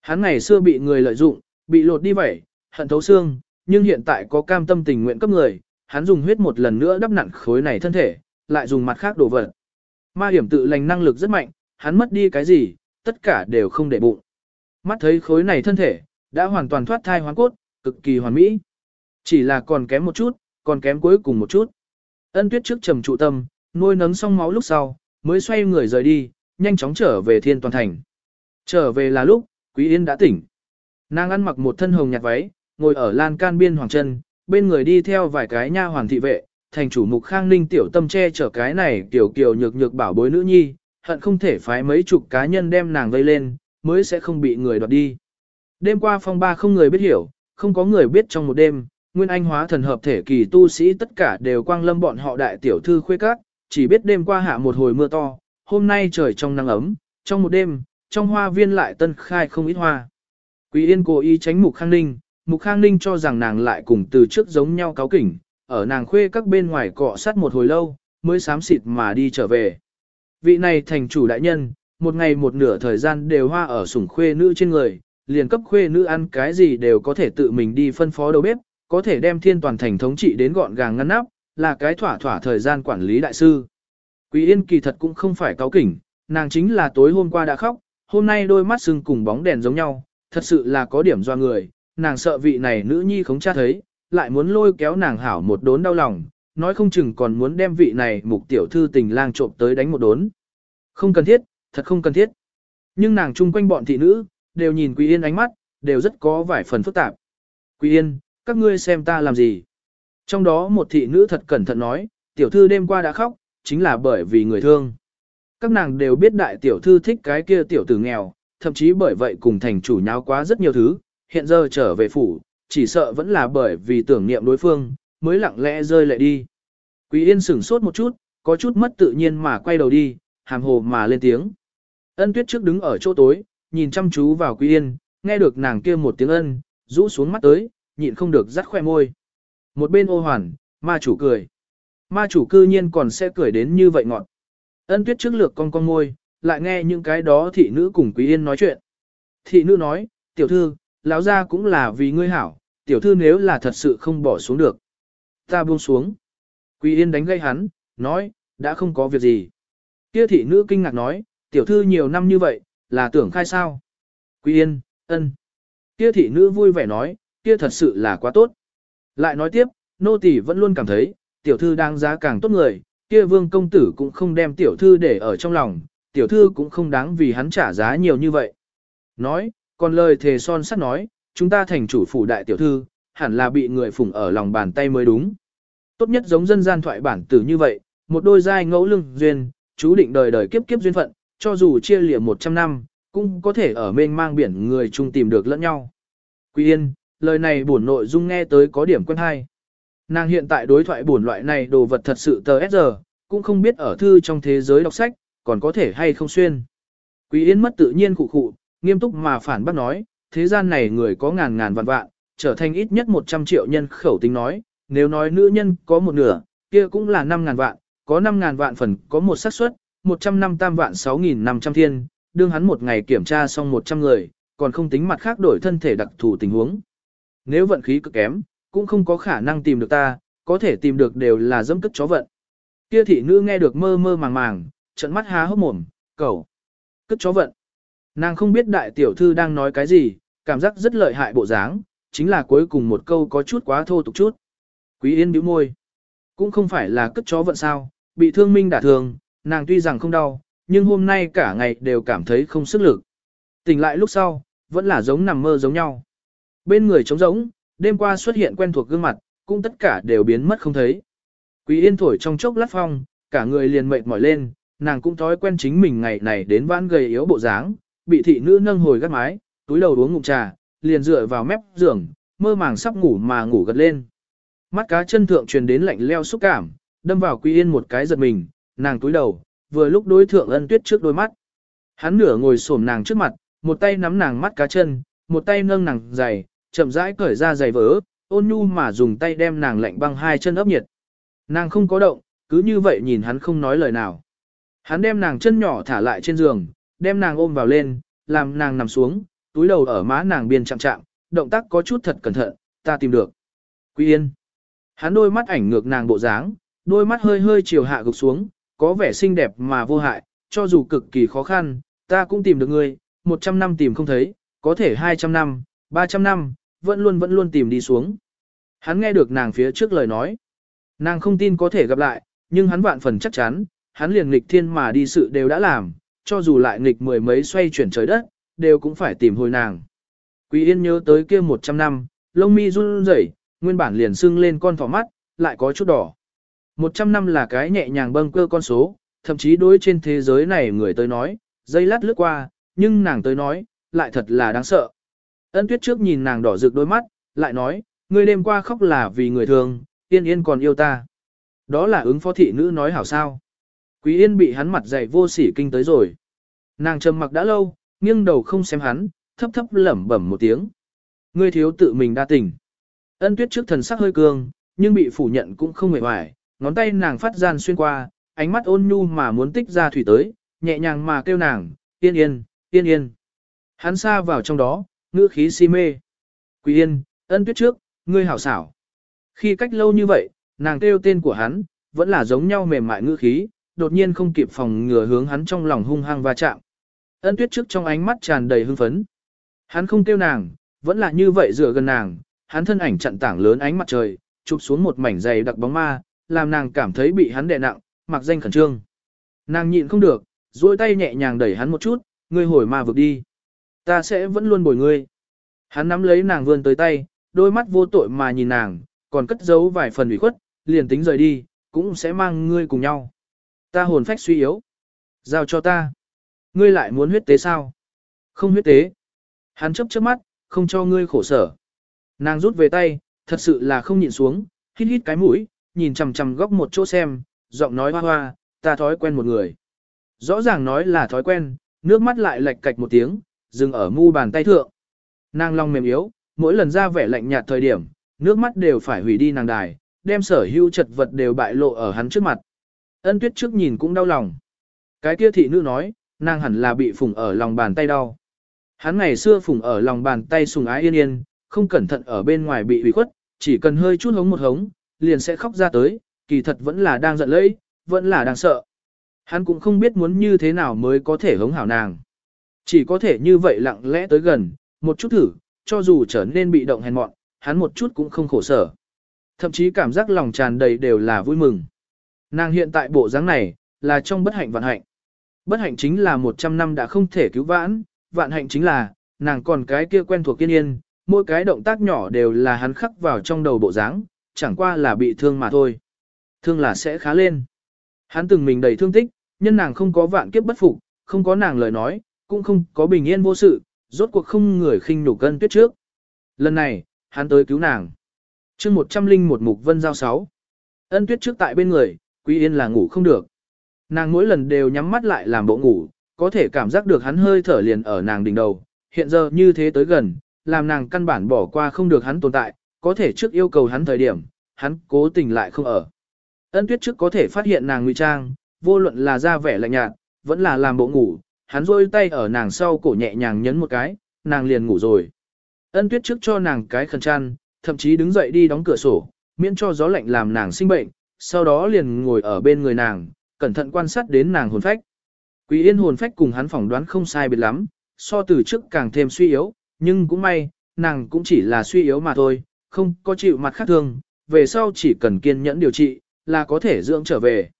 Hắn ngày xưa bị người lợi dụng, bị lột đi vậy, hận thấu xương, nhưng hiện tại có cam tâm tình nguyện cấp người, hắn dùng huyết một lần nữa đắp nặn khối này thân thể, lại dùng mặt khác đổ vật. Ma hiểm tự lành năng lực rất mạnh, hắn mất đi cái gì, tất cả đều không để bụng. Mắt thấy khối này thân thể, đã hoàn toàn thoát thai hoán cốt, cực kỳ hoàn mỹ. Chỉ là còn kém một chút, còn kém cuối cùng một chút. Ân tuyết trước trầm trụ tâm, nuôi nấng xong máu lúc sau, mới xoay người rời đi, nhanh chóng trở về thiên toàn thành. Trở về là lúc, Quý Yên đã tỉnh. Nàng ăn mặc một thân hồng nhạt váy, ngồi ở lan can biên hoàng chân, bên người đi theo vài cái nha hoàng thị vệ, thành chủ mục khang ninh tiểu tâm che chở cái này tiểu kiều nhược nhược bảo bối nữ nhi, hận không thể phái mấy chục cá nhân đem nàng vây lên, mới sẽ không bị người đoạt đi. Đêm qua phong ba không người biết hiểu, không có người biết trong một đêm, nguyên anh hóa thần hợp thể kỳ tu sĩ tất cả đều quang lâm bọn họ đại tiểu thư khuê các, chỉ biết đêm qua hạ một hồi mưa to, hôm nay trời trong nắng ấm, trong một đêm, trong hoa viên lại tân khai không ít hoa. Quý Yên cố ý tránh Mục Khang Ninh, Mục Khang Ninh cho rằng nàng lại cùng từ trước giống nhau cáo kỉnh, ở nàng khuê các bên ngoài cọ sát một hồi lâu, mới sám xịt mà đi trở về. Vị này thành chủ đại nhân, một ngày một nửa thời gian đều hoa ở sủng khuê nữ trên người, liền cấp khuê nữ ăn cái gì đều có thể tự mình đi phân phó đầu bếp, có thể đem thiên toàn thành thống trị đến gọn gàng ngăn nắp, là cái thỏa thỏa thời gian quản lý đại sư. Quý Yên kỳ thật cũng không phải cáo kỉnh, nàng chính là tối hôm qua đã khóc, hôm nay đôi mắt sưng cùng bóng đèn giống nhau, thật sự là có điểm do người, nàng sợ vị này nữ nhi không tra thấy, lại muốn lôi kéo nàng hảo một đốn đau lòng, nói không chừng còn muốn đem vị này mục tiểu thư tình lang trộm tới đánh một đốn. Không cần thiết, thật không cần thiết. Nhưng nàng chung quanh bọn thị nữ, đều nhìn Quý Yên ánh mắt, đều rất có vài phần phức tạp. Quý Yên, các ngươi xem ta làm gì? Trong đó một thị nữ thật cẩn thận nói, tiểu thư đêm qua đã khóc, chính là bởi vì người thương. Các nàng đều biết đại tiểu thư thích cái kia tiểu tử nghèo, thậm chí bởi vậy cùng thành chủ nháo quá rất nhiều thứ, hiện giờ trở về phủ, chỉ sợ vẫn là bởi vì tưởng niệm đối phương, mới lặng lẽ rơi lệ đi. Quý Yên sửng sốt một chút, có chút mất tự nhiên mà quay đầu đi, hàm hồ mà lên tiếng. Ân tuyết trước đứng ở chỗ tối, nhìn chăm chú vào Quý Yên, nghe được nàng kia một tiếng ân, rũ xuống mắt tới, nhịn không được rắt khoe môi. Một bên ô hoàn, ma chủ cười. Ma chủ cư nhiên còn sẽ cười đến như vậy ngọn. Ân tuyết trước lược con con môi, lại nghe những cái đó thị nữ cùng Quý Yên nói chuyện. Thị nữ nói, tiểu thư, lão gia cũng là vì ngươi hảo, tiểu thư nếu là thật sự không bỏ xuống được. Ta buông xuống. Quý Yên đánh gây hắn, nói, đã không có việc gì. Kia thị nữ kinh ngạc nói, tiểu thư nhiều năm như vậy, là tưởng khai sao. Quý Yên, ân. Kia thị nữ vui vẻ nói, kia thật sự là quá tốt. Lại nói tiếp, nô tỳ vẫn luôn cảm thấy, tiểu thư đáng giá càng tốt người, kia vương công tử cũng không đem tiểu thư để ở trong lòng, tiểu thư cũng không đáng vì hắn trả giá nhiều như vậy. Nói, còn lời thề son sắt nói, chúng ta thành chủ phủ đại tiểu thư, hẳn là bị người phụng ở lòng bàn tay mới đúng. Tốt nhất giống dân gian thoại bản tử như vậy, một đôi giai ngẫu lưng duyên, chú định đời đời kiếp kiếp duyên phận, cho dù chia lìa 100 năm, cũng có thể ở mênh mang biển người chung tìm được lẫn nhau. Quý Yên, lời này buồn nội dung nghe tới có điểm quen hay. Nàng hiện tại đối thoại buồn loại này đồ vật thật sự tờ giờ, cũng không biết ở thư trong thế giới đọc sách, còn có thể hay không xuyên. Quý Yên mất tự nhiên cụ khụ, nghiêm túc mà phản bác nói, thế gian này người có ngàn ngàn vạn vạn, trở thành ít nhất 100 triệu nhân khẩu tính nói, nếu nói nữ nhân có một nửa, kia cũng là 5 ngàn vạn, có 5 ngàn vạn phần có một xác suất, 100 năm tam vạn 6.500 thiên, đương hắn một ngày kiểm tra xong 100 người, còn không tính mặt khác đổi thân thể đặc thù tình huống. Nếu vận khí cực kém, cũng không có khả năng tìm được ta, có thể tìm được đều là dâm cất chó vận. Kia thị nữ nghe được mơ mơ màng màng, trận mắt há hốc mồm, cầu. Cất chó vận. Nàng không biết đại tiểu thư đang nói cái gì, cảm giác rất lợi hại bộ dáng, chính là cuối cùng một câu có chút quá thô tục chút. Quý yên bĩu môi. Cũng không phải là cất chó vận sao, bị thương minh đả thương, nàng tuy rằng không đau, nhưng hôm nay cả ngày đều cảm thấy không sức lực. Tỉnh lại lúc sau, vẫn là giống nằm mơ giống nhau. Bên người trống rỗng, đêm qua xuất hiện quen thuộc gương mặt, cũng tất cả đều biến mất không thấy. Quý yên thổi trong chốc lát phong, cả người liền mệt mỏi lên, nàng cũng thói quen chính mình ngày này đến vãn gầy yếu bộ dáng, bị thị nữ nâng hồi gác mái, túi đầu uống ngụm trà, liền dựa vào mép giường, mơ màng sắp ngủ mà ngủ gật lên. Mắt cá chân thượng truyền đến lạnh leo xúc cảm, đâm vào Quý Yên một cái giật mình, nàng túi đầu, vừa lúc đối thượng ân tuyết trước đôi mắt. Hắn nửa ngồi xổm nàng trước mặt, một tay nắm nàng mắt cá chân, một tay nâng nàng giày, chậm rãi cởi ra giày vỡ, ôn nhu mà dùng tay đem nàng lạnh băng hai chân ấp nhiệt. Nàng không có động, cứ như vậy nhìn hắn không nói lời nào. Hắn đem nàng chân nhỏ thả lại trên giường, đem nàng ôm vào lên, làm nàng nằm xuống, túi đầu ở má nàng biên chạm chạm, động tác có chút thật cẩn thận, ta tìm được. Quý yên. Hắn đôi mắt ảnh ngược nàng bộ dáng, đôi mắt hơi hơi chiều hạ gục xuống, có vẻ xinh đẹp mà vô hại, cho dù cực kỳ khó khăn, ta cũng tìm được ngươi, 100 năm tìm không thấy, có thể 200 năm, 300 năm, vẫn luôn vẫn luôn tìm đi xuống. Hắn nghe được nàng phía trước lời nói. Nàng không tin có thể gặp lại, nhưng hắn vạn phần chắc chắn, hắn liền nghịch thiên mà đi sự đều đã làm, cho dù lại nghịch mười mấy xoay chuyển trời đất, đều cũng phải tìm hồi nàng. Quý Yên nhớ tới kia 100 năm, lông mi run rẩy, nguyên bản liền sưng lên con thỏ mắt, lại có chút đỏ. 100 năm là cái nhẹ nhàng bâng cơ con số, thậm chí đối trên thế giới này người tới nói, dây lát lướt qua, nhưng nàng tới nói, lại thật là đáng sợ. Ân tuyết trước nhìn nàng đỏ rực đôi mắt, lại nói, Ngươi đêm qua khóc là vì người thường, yên yên còn yêu ta. Đó là ứng phó thị nữ nói hảo sao. Quý yên bị hắn mặt dày vô sỉ kinh tới rồi. Nàng trầm mặc đã lâu, nghiêng đầu không xem hắn, thấp thấp lẩm bẩm một tiếng. Ngươi thiếu tự mình đa tình. Ân tuyết trước thần sắc hơi cương, nhưng bị phủ nhận cũng không hề hoài, ngón tay nàng phát gian xuyên qua, ánh mắt ôn nhu mà muốn tích ra thủy tới, nhẹ nhàng mà kêu nàng, yên yên, yên yên. Hắn xa vào trong đó, ngữ khí si mê. Quý yên, ân tuyết trước, ngươi hảo xảo. Khi cách lâu như vậy, nàng kêu tên của hắn, vẫn là giống nhau mềm mại ngữ khí, đột nhiên không kịp phòng ngừa hướng hắn trong lòng hung hăng va chạm. Ân tuyết trước trong ánh mắt tràn đầy hưng phấn. Hắn không kêu nàng, vẫn là như vậy dựa gần nàng, hắn thân ảnh chặn tảng lớn ánh mặt trời, chụp xuống một mảnh dày đặc bóng ma, làm nàng cảm thấy bị hắn đè nặng, mặc danh khẩn trương. Nàng nhịn không được, duỗi tay nhẹ nhàng đẩy hắn một chút, ngươi hồi ma vực đi. Ta sẽ vẫn luôn bồi ngươi. Hắn nắm lấy nàng vươn tới tay, đôi mắt vô tội mà nhìn nàng, còn cất giấu vài phần ủy khuất, liền tính rời đi, cũng sẽ mang ngươi cùng nhau. Ta hồn phách suy yếu. Giao cho ta. Ngươi lại muốn huyết tế sao? Không huyết tế. Hắn chấp chớp mắt, không cho ngươi khổ sở. Nàng rút về tay, thật sự là không nhịn xuống, hít hít cái mũi, nhìn chằm chằm góc một chỗ xem, giọng nói hoa hoa, ta thói quen một người. Rõ ràng nói là thói quen, nước mắt lại lệch cạch một tiếng, dừng ở mu bàn tay thượng. Nàng long mềm yếu, mỗi lần ra vẻ lạnh nhạt thời điểm, nước mắt đều phải hủy đi nàng đài, đem sở hữu chật vật đều bại lộ ở hắn trước mặt. Ân tuyết trước nhìn cũng đau lòng. Cái kia thị nữ nói, nàng hẳn là bị phùng ở lòng bàn tay đau. Hắn ngày xưa phùng ở lòng bàn tay sùng ái yên yên, không cẩn thận ở bên ngoài bị hủy khuất, chỉ cần hơi chút hống một hống, liền sẽ khóc ra tới, kỳ thật vẫn là đang giận lẫy, vẫn là đang sợ. Hắn cũng không biết muốn như thế nào mới có thể hống hảo nàng. Chỉ có thể như vậy lặng lẽ tới gần, một chút thử, cho dù trở nên bị động hèn mọn, hắn một chút cũng không khổ sở. Thậm chí cảm giác lòng tràn đầy đều là vui mừng. Nàng hiện tại bộ dáng này, là trong bất hạnh vạn hạnh. Bất hạnh chính là 100 năm đã không thể cứu vãn, vạn hạnh chính là, nàng còn cái kia quen thuộc kiên yên, mỗi cái động tác nhỏ đều là hắn khắc vào trong đầu bộ dáng, chẳng qua là bị thương mà thôi. Thương là sẽ khá lên. Hắn từng mình đầy thương tích, nhân nàng không có vạn kiếp bất phục, không có nàng lời nói, cũng không có bình yên vô sự, rốt cuộc không người khinh nhục cân tuyết trước. Lần này, hắn tới cứu nàng. chương một trăm linh một mục vân giao sáu. Ân tuyết trước tại bên người, quý yên là ngủ không được. Nàng mỗi lần đều nhắm mắt lại làm bộ ngủ, có thể cảm giác được hắn hơi thở liền ở nàng đỉnh đầu. Hiện giờ như thế tới gần, làm nàng căn bản bỏ qua không được hắn tồn tại, có thể trước yêu cầu hắn thời điểm, hắn cố tình lại không ở. Ân tuyết trước có thể phát hiện nàng ngụy trang, vô luận là ra vẻ lạnh nhạt, vẫn là làm bộ ngủ, hắn rôi tay ở nàng sau cổ nhẹ nhàng nhấn một cái, nàng liền ngủ rồi. Ân tuyết trước cho nàng cái khẩn chăn, thậm chí đứng dậy đi đóng cửa sổ, miễn cho gió lạnh làm nàng sinh bệnh, sau đó liền ngồi ở bên người nàng, cẩn thận quan sát đến nàng hồn phách. Quý yên hồn phách cùng hắn phỏng đoán không sai biệt lắm, so từ trước càng thêm suy yếu, nhưng cũng may, nàng cũng chỉ là suy yếu mà thôi, không có chịu mặt khác thương, về sau chỉ cần kiên nhẫn điều trị, là có thể dưỡng trở về.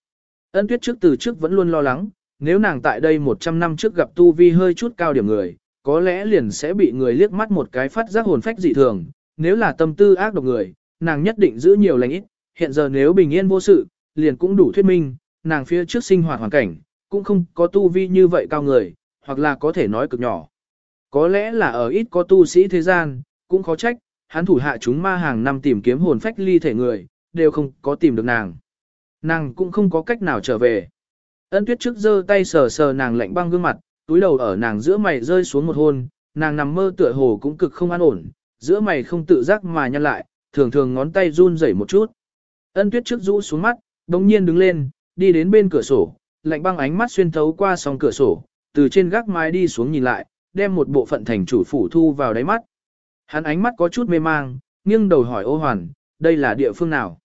Ân tuyết trước từ trước vẫn luôn lo lắng, nếu nàng tại đây 100 năm trước gặp tu vi hơi chút cao điểm người, có lẽ liền sẽ bị người liếc mắt một cái phát giác hồn phách dị thường, nếu là tâm tư ác độc người, nàng nhất định giữ nhiều lành ít, hiện giờ nếu bình yên vô sự, liền cũng đủ thuyết minh, nàng phía trước sinh hoạt hoàn cảnh, cũng không có tu vi như vậy cao người, hoặc là có thể nói cực nhỏ. Có lẽ là ở ít có tu sĩ thế gian, cũng khó trách, hắn thủ hạ chúng ma hàng năm tìm kiếm hồn phách ly thể người, đều không có tìm được nàng. Nàng cũng không có cách nào trở về. Ân tuyết trước giơ tay sờ sờ nàng lạnh băng gương mặt, túi đầu ở nàng giữa mày rơi xuống một hôn, nàng nằm mơ tựa hồ cũng cực không an ổn, giữa mày không tự giác mà nhăn lại, thường thường ngón tay run rẩy một chút. Ân tuyết trước rũ xuống mắt, đồng nhiên đứng lên, đi đến bên cửa sổ, lạnh băng ánh mắt xuyên thấu qua song cửa sổ, từ trên gác mái đi xuống nhìn lại, đem một bộ phận thành chủ phủ thu vào đáy mắt. Hắn ánh mắt có chút mê mang, nghiêng đầu hỏi ô hoàn, đây là địa phương nào?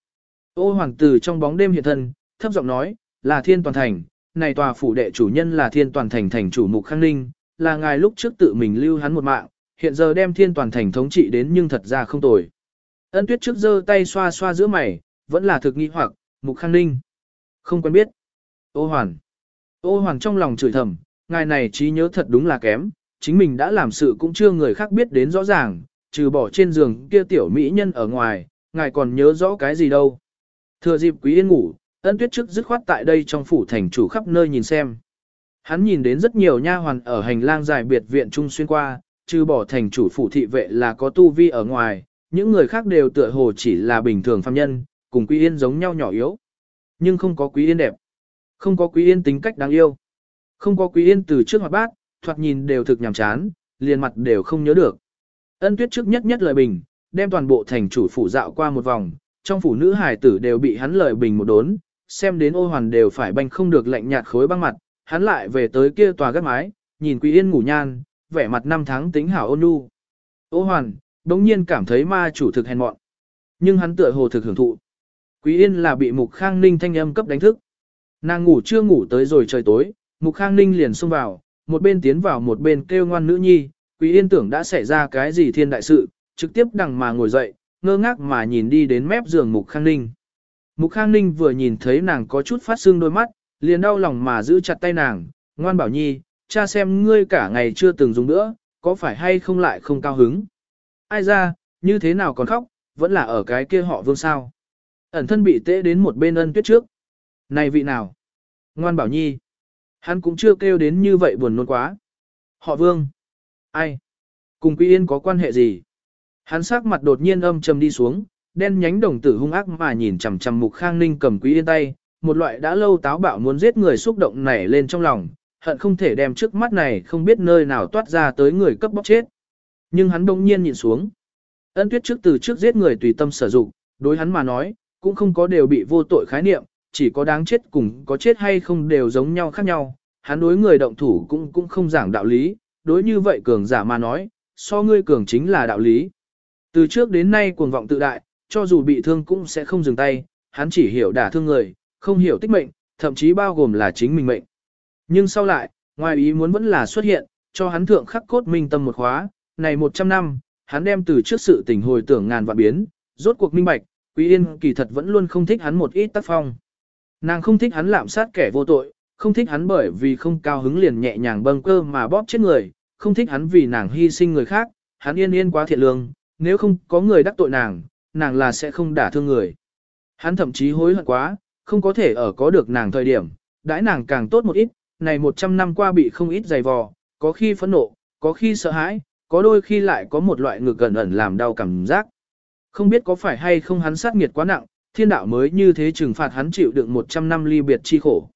Ô hoàn từ trong bóng đêm hiện thân, thấp giọng nói, là thiên toàn thành, này tòa phủ đệ chủ nhân là thiên toàn thành thành chủ mục khang ninh, là ngài lúc trước tự mình lưu hắn một mạng, hiện giờ đem thiên toàn thành thống trị đến nhưng thật ra không tồi. Ân tuyết trước giơ tay xoa xoa giữa mày, vẫn là thực nghi hoặc, mục khang ninh. Không quen biết. Ô hoàn. Ô hoàn trong lòng chửi thầm, ngài này trí nhớ thật đúng là kém, chính mình đã làm sự cũng chưa người khác biết đến rõ ràng, trừ bỏ trên giường kia tiểu mỹ nhân ở ngoài, ngài còn nhớ rõ cái gì đâu. Thừa dịp quý yên ngủ, ân tuyết trước dứt khoát tại đây trong phủ thành chủ khắp nơi nhìn xem. Hắn nhìn đến rất nhiều nha hoàn ở hành lang dài biệt viện trung xuyên qua, trừ bỏ thành chủ phủ thị vệ là có tu vi ở ngoài, những người khác đều tựa hồ chỉ là bình thường phàm nhân, cùng Quý Yên giống nhau nhỏ yếu. Nhưng không có Quý Yên đẹp, không có Quý Yên tính cách đáng yêu, không có Quý Yên từ trước mặt bác, thoạt nhìn đều thực nhàm chán, liền mặt đều không nhớ được. Ân tuyết trước nhất nhất lời bình, đem toàn bộ thành chủ phủ dạo qua một vòng, trong phủ nữ hài tử đều bị hắn lời bình một đốn, xem đến ô hoàn đều phải banh không được lạnh nhạt khối băng mặt, hắn lại về tới kia tòa gác mái, nhìn Quý Yên ngủ nhan, vẻ mặt năm tháng tính hảo ôn nhu. Ô hoàn, đống nhiên cảm thấy ma chủ thực hèn mọn. Nhưng hắn tựa hồ thực hưởng thụ. Quý Yên là bị Mục Khang Ninh thanh âm cấp đánh thức. Nàng ngủ chưa ngủ tới rồi trời tối, Mục Khang Ninh liền xông vào, một bên tiến vào một bên kêu ngoan nữ nhi, Quý Yên tưởng đã xảy ra cái gì thiên đại sự, trực tiếp đằng mà ngồi dậy, ngơ ngác mà nhìn đi đến mép giường Mục Khang Ninh. Mục Khang Ninh vừa nhìn thấy nàng có chút phát sưng đôi mắt, liền đau lòng mà giữ chặt tay nàng, ngoan bảo nhi, cha xem ngươi cả ngày chưa từng dùng nữa, có phải hay không lại không cao hứng. Ai ra, như thế nào còn khóc, vẫn là ở cái kia họ vương sao. Ẩn thân bị tễ đến một bên ân tuyết trước. Này vị nào? Ngoan bảo nhi. Hắn cũng chưa kêu đến như vậy buồn nôn quá. Họ vương. Ai? Cùng Quý Yên có quan hệ gì? Hắn sắc mặt đột nhiên âm trầm đi xuống, đen nhánh đồng tử hung ác mà nhìn chằm chằm Mục Khang Ninh cầm Quý Yên tay, một loại đã lâu táo bạo muốn giết người xúc động nảy lên trong lòng, hận không thể đem trước mắt này không biết nơi nào toát ra tới người cấp bóc chết. Nhưng hắn đông nhiên nhìn xuống. Ân tuyết trước từ trước giết người tùy tâm sử dụng, đối hắn mà nói, cũng không có đều bị vô tội khái niệm, chỉ có đáng chết cùng có chết hay không đều giống nhau khác nhau. Hắn đối người động thủ cũng cũng không giảng đạo lý, đối như vậy cường giả mà nói, so ngươi cường chính là đạo lý. Từ trước đến nay cuồng vọng tự đại, cho dù bị thương cũng sẽ không dừng tay, hắn chỉ hiểu đả thương người, không hiểu tích mệnh, thậm chí bao gồm là chính mình mệnh. Nhưng sau lại, ngoài ý muốn vẫn là xuất hiện, cho hắn thượng khắc cốt minh tâm một khóa, này 100 năm, hắn đem từ trước sự tình hồi tưởng ngàn vạn biến, rốt cuộc minh bạch, Quý Yên kỳ thật vẫn luôn không thích hắn một ít tác phong. Nàng không thích hắn lạm sát kẻ vô tội, không thích hắn bởi vì không cao hứng liền nhẹ nhàng bâng cơ mà bóp chết người, không thích hắn vì nàng hy sinh người khác, hắn yên yên quá thiện lương, nếu không có người đắc tội nàng, nàng là sẽ không đả thương người. Hắn thậm chí hối hận quá, không có thể ở có được nàng thời điểm, đãi nàng càng tốt một ít, này 100 năm qua bị không ít dày vò, có khi phẫn nộ, có khi sợ hãi, có đôi khi lại có một loại ngực gần ẩn làm đau cảm giác. Không biết có phải hay không hắn sát nghiệt quá nặng, thiên đạo mới như thế trừng phạt hắn chịu đựng 100 năm ly biệt chi khổ.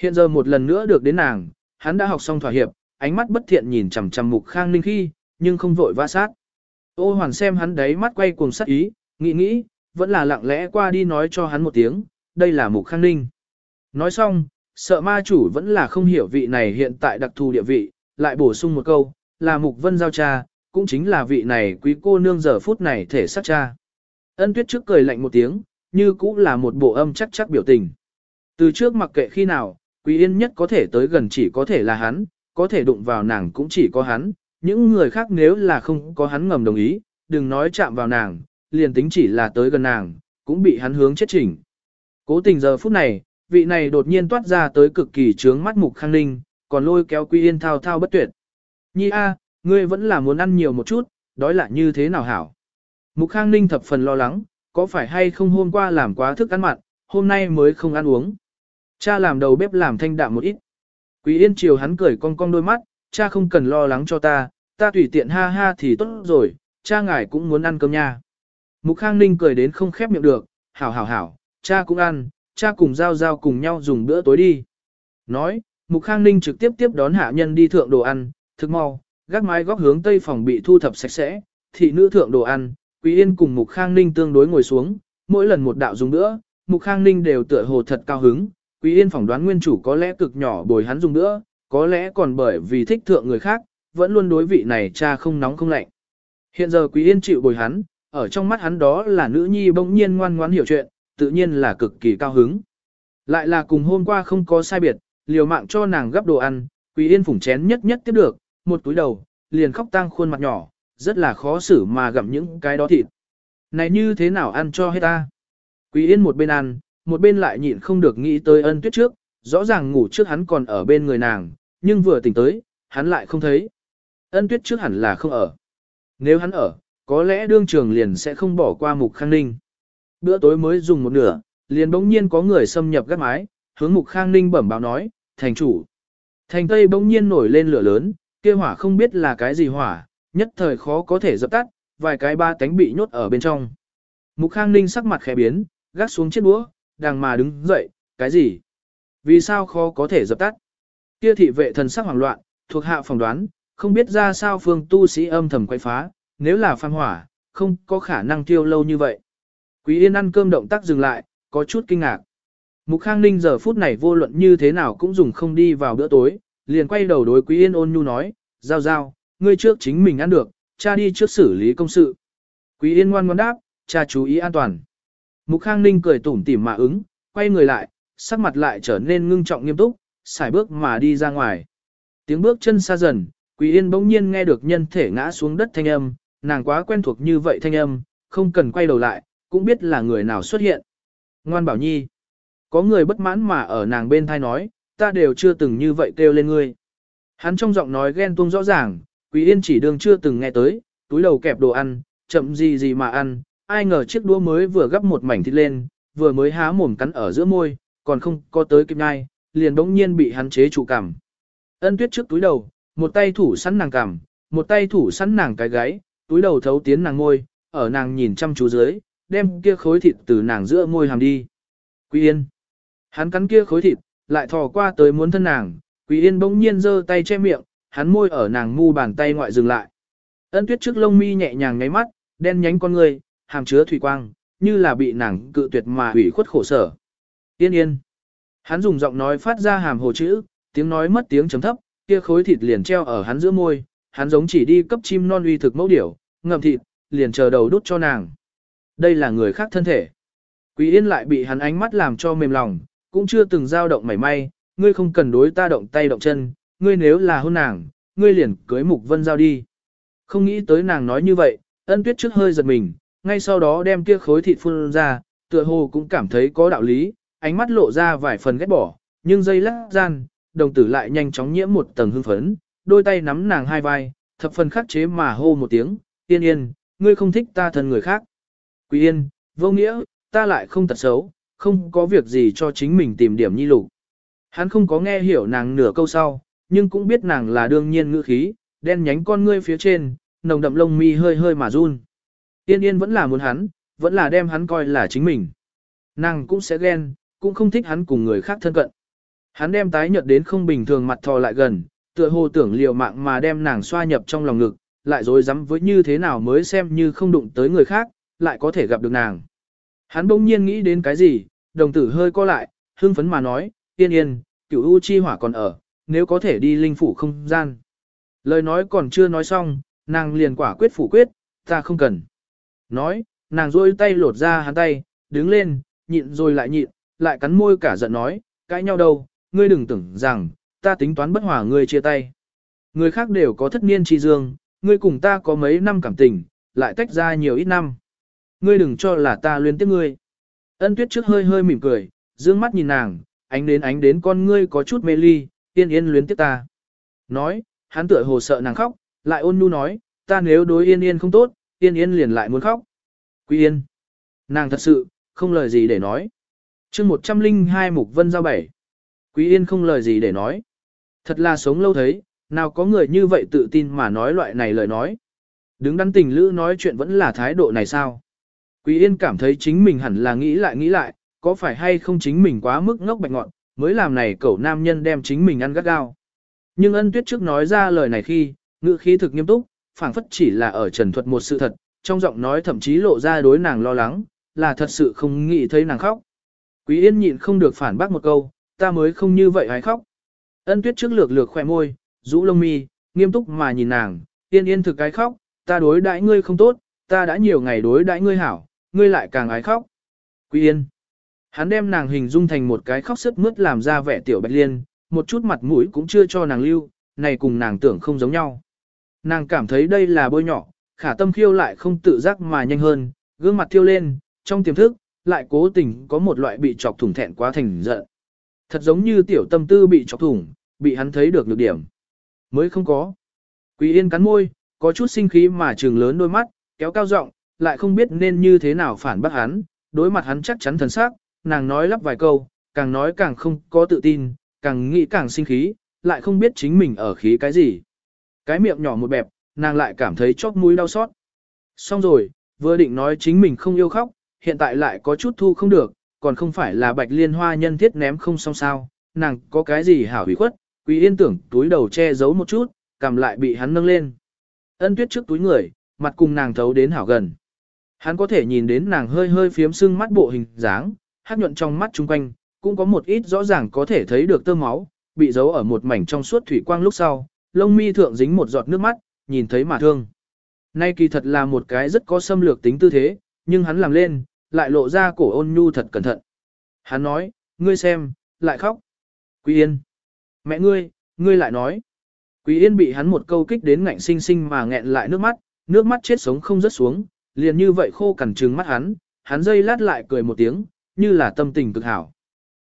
Hiện giờ một lần nữa được đến nàng, hắn đã học xong thỏa hiệp, ánh mắt bất thiện nhìn chằm chằm mục khang ninh khi, nhưng không vội va sát. Ô hoàn xem hắn đấy mắt quay cuồng sát ý, nghĩ nghĩ, vẫn là lặng lẽ qua đi nói cho hắn một tiếng, đây là mục khang ninh. Nói xong, sợ ma chủ vẫn là không hiểu vị này hiện tại đặc thù địa vị, lại bổ sung một câu, là mục vân giao cha, cũng chính là vị này quý cô nương giờ phút này thể sát cha. Ân tuyết trước cười lạnh một tiếng, như cũng là một bộ âm chắc chắc biểu tình. Từ trước mặc kệ khi nào, quý yên nhất có thể tới gần chỉ có thể là hắn, có thể đụng vào nàng cũng chỉ có hắn, những người khác nếu là không có hắn ngầm đồng ý, đừng nói chạm vào nàng, liền tính chỉ là tới gần nàng, cũng bị hắn hướng chết chỉnh. Cố tình giờ phút này, vị này đột nhiên toát ra tới cực kỳ trướng mắt mục khang ninh, còn lôi kéo quy Yên thao thao bất tuyệt. Nhi a, ngươi vẫn là muốn ăn nhiều một chút, đói là như thế nào hảo. Mục khang ninh thập phần lo lắng, có phải hay không hôm qua làm quá thức ăn mặn, hôm nay mới không ăn uống. Cha làm đầu bếp làm thanh đạm một ít. Quý Yên chiều hắn cười cong cong đôi mắt, cha không cần lo lắng cho ta, ta tùy tiện ha ha thì tốt rồi, cha ngài cũng muốn ăn cơm nha. Mục Khang Ninh cười đến không khép miệng được, hảo hảo hảo, cha cũng ăn, cha cùng giao giao cùng nhau dùng bữa tối đi. Nói, Mục Khang Ninh trực tiếp tiếp đón hạ nhân đi thượng đồ ăn, thức mau, gác mái góc hướng tây phòng bị thu thập sạch sẽ, thị nữ thượng đồ ăn, Quý Yên cùng Mục Khang Ninh tương đối ngồi xuống, mỗi lần một đạo dùng bữa, Mục Khang Ninh đều tựa hồ thật cao hứng, Quý Yên phỏng đoán nguyên chủ có lẽ cực nhỏ bồi hắn dùng bữa, có lẽ còn bởi vì thích thượng người khác, vẫn luôn đối vị này cha không nóng không lạnh. Hiện giờ Quý Yên chịu bồi hắn, ở trong mắt hắn đó là nữ nhi bỗng nhiên ngoan ngoãn hiểu chuyện, tự nhiên là cực kỳ cao hứng. Lại là cùng hôm qua không có sai biệt, liều mạng cho nàng gấp đồ ăn, Quý Yên phủng chén nhất nhất tiếp được, một túi đầu, liền khóc tang khuôn mặt nhỏ, rất là khó xử mà gặm những cái đó thịt. Này như thế nào ăn cho hết ta? Quý Yên một bên ăn, một bên lại nhịn không được nghĩ tới ân tuyết trước, rõ ràng ngủ trước hắn còn ở bên người nàng, nhưng vừa tỉnh tới, hắn lại không thấy. Ân tuyết trước hẳn là không ở. Nếu hắn ở, có lẽ đương trường liền sẽ không bỏ qua mục khang ninh. Bữa tối mới dùng một nửa, liền bỗng nhiên có người xâm nhập gác mái, hướng mục khang ninh bẩm báo nói, thành chủ. Thành tây bỗng nhiên nổi lên lửa lớn, kia hỏa không biết là cái gì hỏa, nhất thời khó có thể dập tắt, vài cái ba tánh bị nhốt ở bên trong. Mục khang ninh sắc mặt khẽ biến, gác xuống chiếc đũa, đang mà đứng dậy, cái gì? Vì sao khó có thể dập tắt? Kia thị vệ thần sắc hoảng loạn, thuộc hạ phỏng đoán, không biết ra sao phương tu sĩ âm thầm quay phá, nếu là phang hỏa, không có khả năng tiêu lâu như vậy. Quý Yên ăn cơm động tác dừng lại, có chút kinh ngạc. Mục Khang Ninh giờ phút này vô luận như thế nào cũng dùng không đi vào bữa tối, liền quay đầu đối Quý Yên ôn nhu nói, giao giao, ngươi trước chính mình ăn được, cha đi trước xử lý công sự. Quý Yên ngoan ngoãn đáp, cha chú ý an toàn. Mục Khang Ninh cười tủm tỉm mà ứng, quay người lại, sắc mặt lại trở nên ngưng trọng nghiêm túc, xài bước mà đi ra ngoài. Tiếng bước chân xa dần, Quý Yên bỗng nhiên nghe được nhân thể ngã xuống đất thanh âm, nàng quá quen thuộc như vậy thanh âm, không cần quay đầu lại, cũng biết là người nào xuất hiện. Ngoan Bảo Nhi. Có người bất mãn mà ở nàng bên thai nói, ta đều chưa từng như vậy kêu lên ngươi. Hắn trong giọng nói ghen tuông rõ ràng, Quý Yên chỉ đương chưa từng nghe tới, túi đầu kẹp đồ ăn, chậm gì gì mà ăn, ai ngờ chiếc đũa mới vừa gấp một mảnh thịt lên, vừa mới há mồm cắn ở giữa môi, còn không có tới kịp ngay, liền bỗng nhiên bị hắn chế trụ cằm. Ân tuyết trước túi đầu, một tay thủ sẵn nàng cằm, một tay thủ sẵn nàng cái gáy, túi đầu thấu tiến nàng ngôi, ở nàng nhìn chăm chú dưới, đem kia khối thịt từ nàng giữa môi hàm đi. Quý Yên. Hắn cắn kia khối thịt, lại thò qua tới muốn thân nàng, Quý Yên bỗng nhiên giơ tay che miệng, hắn môi ở nàng mu bàn tay ngoại dừng lại. Ân tuyết trước lông mi nhẹ nhàng nháy mắt, đen nhánh con người, hàm chứa thủy quang, như là bị nàng cự tuyệt mà hủy khuất khổ sở. Yên yên. Hắn dùng giọng nói phát ra hàm hồ chữ, tiếng nói mất tiếng chấm thấp, kia khối thịt liền treo ở hắn giữa môi, hắn giống chỉ đi cấp chim non uy thực mẫu điểu, ngậm thịt, liền chờ đầu đút cho nàng. Đây là người khác thân thể. Quý yên lại bị hắn ánh mắt làm cho mềm lòng, cũng chưa từng dao động mảy may, ngươi không cần đối ta động tay động chân, ngươi nếu là hôn nàng, ngươi liền cưới mục vân giao đi. Không nghĩ tới nàng nói như vậy, ân tuyết trước hơi giật mình, ngay sau đó đem kia khối thịt phun ra, tựa hồ cũng cảm thấy có đạo lý, ánh mắt lộ ra vài phần ghét bỏ, nhưng dây lắc gian, đồng tử lại nhanh chóng nhiễm một tầng hưng phấn, đôi tay nắm nàng hai vai, thập phần khắc chế mà hô một tiếng, yên yên, ngươi không thích ta thân người khác. Quý yên, vô nghĩa, ta lại không tật xấu, không có việc gì cho chính mình tìm điểm nhi lục. Hắn không có nghe hiểu nàng nửa câu sau, nhưng cũng biết nàng là đương nhiên ngữ khí, đen nhánh con ngươi phía trên, nồng đậm lông mi hơi hơi mà run. Yên yên vẫn là muốn hắn, vẫn là đem hắn coi là chính mình. Nàng cũng sẽ ghen, cũng không thích hắn cùng người khác thân cận. Hắn đem tái nhợt đến không bình thường mặt thò lại gần, tựa hồ tưởng liều mạng mà đem nàng xoa nhập trong lòng ngực, lại dối rắm với như thế nào mới xem như không đụng tới người khác, lại có thể gặp được nàng. Hắn bỗng nhiên nghĩ đến cái gì, đồng tử hơi co lại, hưng phấn mà nói, yên yên, cửu u chi hỏa còn ở, nếu có thể đi linh phủ không gian. Lời nói còn chưa nói xong, nàng liền quả quyết phủ quyết, ta không cần. Nói, nàng rôi tay lột ra hắn tay, đứng lên, nhịn rồi lại nhịn, lại cắn môi cả giận nói, cãi nhau đâu, ngươi đừng tưởng rằng, ta tính toán bất hòa ngươi chia tay. Người khác đều có thất niên chi dương, ngươi cùng ta có mấy năm cảm tình, lại tách ra nhiều ít năm. Ngươi đừng cho là ta luyến tiếc ngươi. Ân tuyết trước hơi hơi mỉm cười, dương mắt nhìn nàng, ánh đến ánh đến con ngươi có chút mê ly, yên yên luyến tiếc ta. Nói, hắn tựa hồ sợ nàng khóc, lại ôn nhu nói, ta nếu đối yên yên không tốt, yên yên liền lại muốn khóc. Quý yên. Nàng thật sự, không lời gì để nói. chương 102 Mục Vân Giao bảy Quý yên không lời gì để nói. Thật là sống lâu thấy, nào có người như vậy tự tin mà nói loại này lời nói. Đứng đắn tình lữ nói chuyện vẫn là thái độ này sao? Quý yên cảm thấy chính mình hẳn là nghĩ lại nghĩ lại, có phải hay không chính mình quá mức ngốc bạch ngọn, mới làm này cậu nam nhân đem chính mình ăn gắt gao. Nhưng ân tuyết trước nói ra lời này khi, ngữ khí thực nghiêm túc, phảng phất chỉ là ở trần thuật một sự thật, trong giọng nói thậm chí lộ ra đối nàng lo lắng, là thật sự không nghĩ thấy nàng khóc. Quý Yên nhịn không được phản bác một câu, ta mới không như vậy hay khóc. Ân tuyết trước lược lược khoe môi, rũ lông mi, nghiêm túc mà nhìn nàng, yên yên thực cái khóc, ta đối đãi ngươi không tốt, ta đã nhiều ngày đối đãi ngươi hảo, ngươi lại càng ái khóc. Quý Yên. Hắn đem nàng hình dung thành một cái khóc sức mướt làm ra vẻ tiểu bạch liên, một chút mặt mũi cũng chưa cho nàng lưu, này cùng nàng tưởng không giống nhau. Nàng cảm thấy đây là bôi nhỏ, khả tâm khiêu lại không tự giác mà nhanh hơn, gương mặt thiêu lên, trong tiềm thức, lại cố tình có một loại bị chọc thủng thẹn quá thành giận. Thật giống như tiểu tâm tư bị chọc thủng, bị hắn thấy được nhược điểm. Mới không có. Quý yên cắn môi, có chút sinh khí mà trừng lớn đôi mắt, kéo cao giọng, lại không biết nên như thế nào phản bác hắn, đối mặt hắn chắc chắn thần sắc, nàng nói lắp vài câu, càng nói càng không có tự tin, càng nghĩ càng sinh khí, lại không biết chính mình ở khí cái gì. Cái miệng nhỏ một bẹp, nàng lại cảm thấy chót mũi đau xót. Xong rồi, vừa định nói chính mình không yêu khóc, hiện tại lại có chút thu không được, còn không phải là bạch liên hoa nhân thiết ném không xong sao, nàng có cái gì hảo hủy khuất, quý yên tưởng túi đầu che giấu một chút, cầm lại bị hắn nâng lên. Ân tuyết trước túi người, mặt cùng nàng thấu đến hảo gần. Hắn có thể nhìn đến nàng hơi hơi phiếm sưng mắt bộ hình dáng, hát nhuận trong mắt chung quanh, cũng có một ít rõ ràng có thể thấy được tơ máu, bị giấu ở một mảnh trong suốt thủy quang lúc sau, lông mi thượng dính một giọt nước mắt, nhìn thấy mà thương. Nay kỳ thật là một cái rất có xâm lược tính tư thế, nhưng hắn làm lên, lại lộ ra cổ ôn nhu thật cẩn thận. Hắn nói, ngươi xem, lại khóc. Quý Yên. Mẹ ngươi, ngươi lại nói. Quý Yên bị hắn một câu kích đến ngạnh sinh sinh mà nghẹn lại nước mắt, nước mắt chết sống không rớt xuống, liền như vậy khô cằn trừng mắt hắn, hắn dây lát lại cười một tiếng, như là tâm tình cực hảo.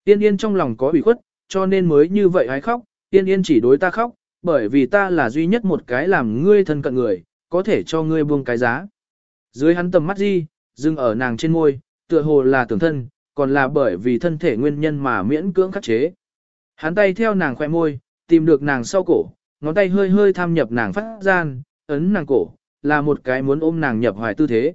yên Yên trong lòng có bị khuất, cho nên mới như vậy hái khóc, yên Yên chỉ đối ta khóc, bởi vì ta là duy nhất một cái làm ngươi thân cận người, có thể cho ngươi buông cái giá. Dưới hắn tầm mắt gì dừng ở nàng trên môi, tựa hồ là tưởng thân, còn là bởi vì thân thể nguyên nhân mà miễn cưỡng khắc chế. Hắn tay theo nàng khoe môi, tìm được nàng sau cổ, ngón tay hơi hơi tham nhập nàng phát gian, ấn nàng cổ, là một cái muốn ôm nàng nhập hoài tư thế.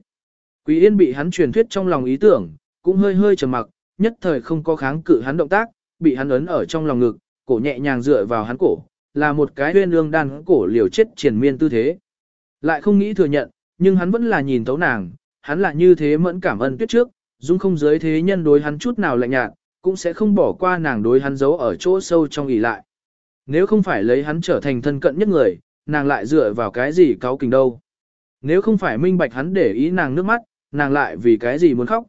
Quý Yên bị hắn truyền thuyết trong lòng ý tưởng, cũng hơi hơi trầm mặc, nhất thời không có kháng cự hắn động tác, bị hắn ấn ở trong lòng ngực, cổ nhẹ nhàng dựa vào hắn cổ, là một cái huyên ương đan cổ liều chết triển miên tư thế. Lại không nghĩ thừa nhận, nhưng hắn vẫn là nhìn tấu nàng, hắn là như thế mẫn cảm ơn tuyết trước, dung không giới thế nhân đối hắn chút nào lạnh nhạt, cũng sẽ không bỏ qua nàng đối hắn giấu ở chỗ sâu trong ỉ lại. Nếu không phải lấy hắn trở thành thân cận nhất người, nàng lại dựa vào cái gì cáo kình đâu. Nếu không phải minh bạch hắn để ý nàng nước mắt, nàng lại vì cái gì muốn khóc.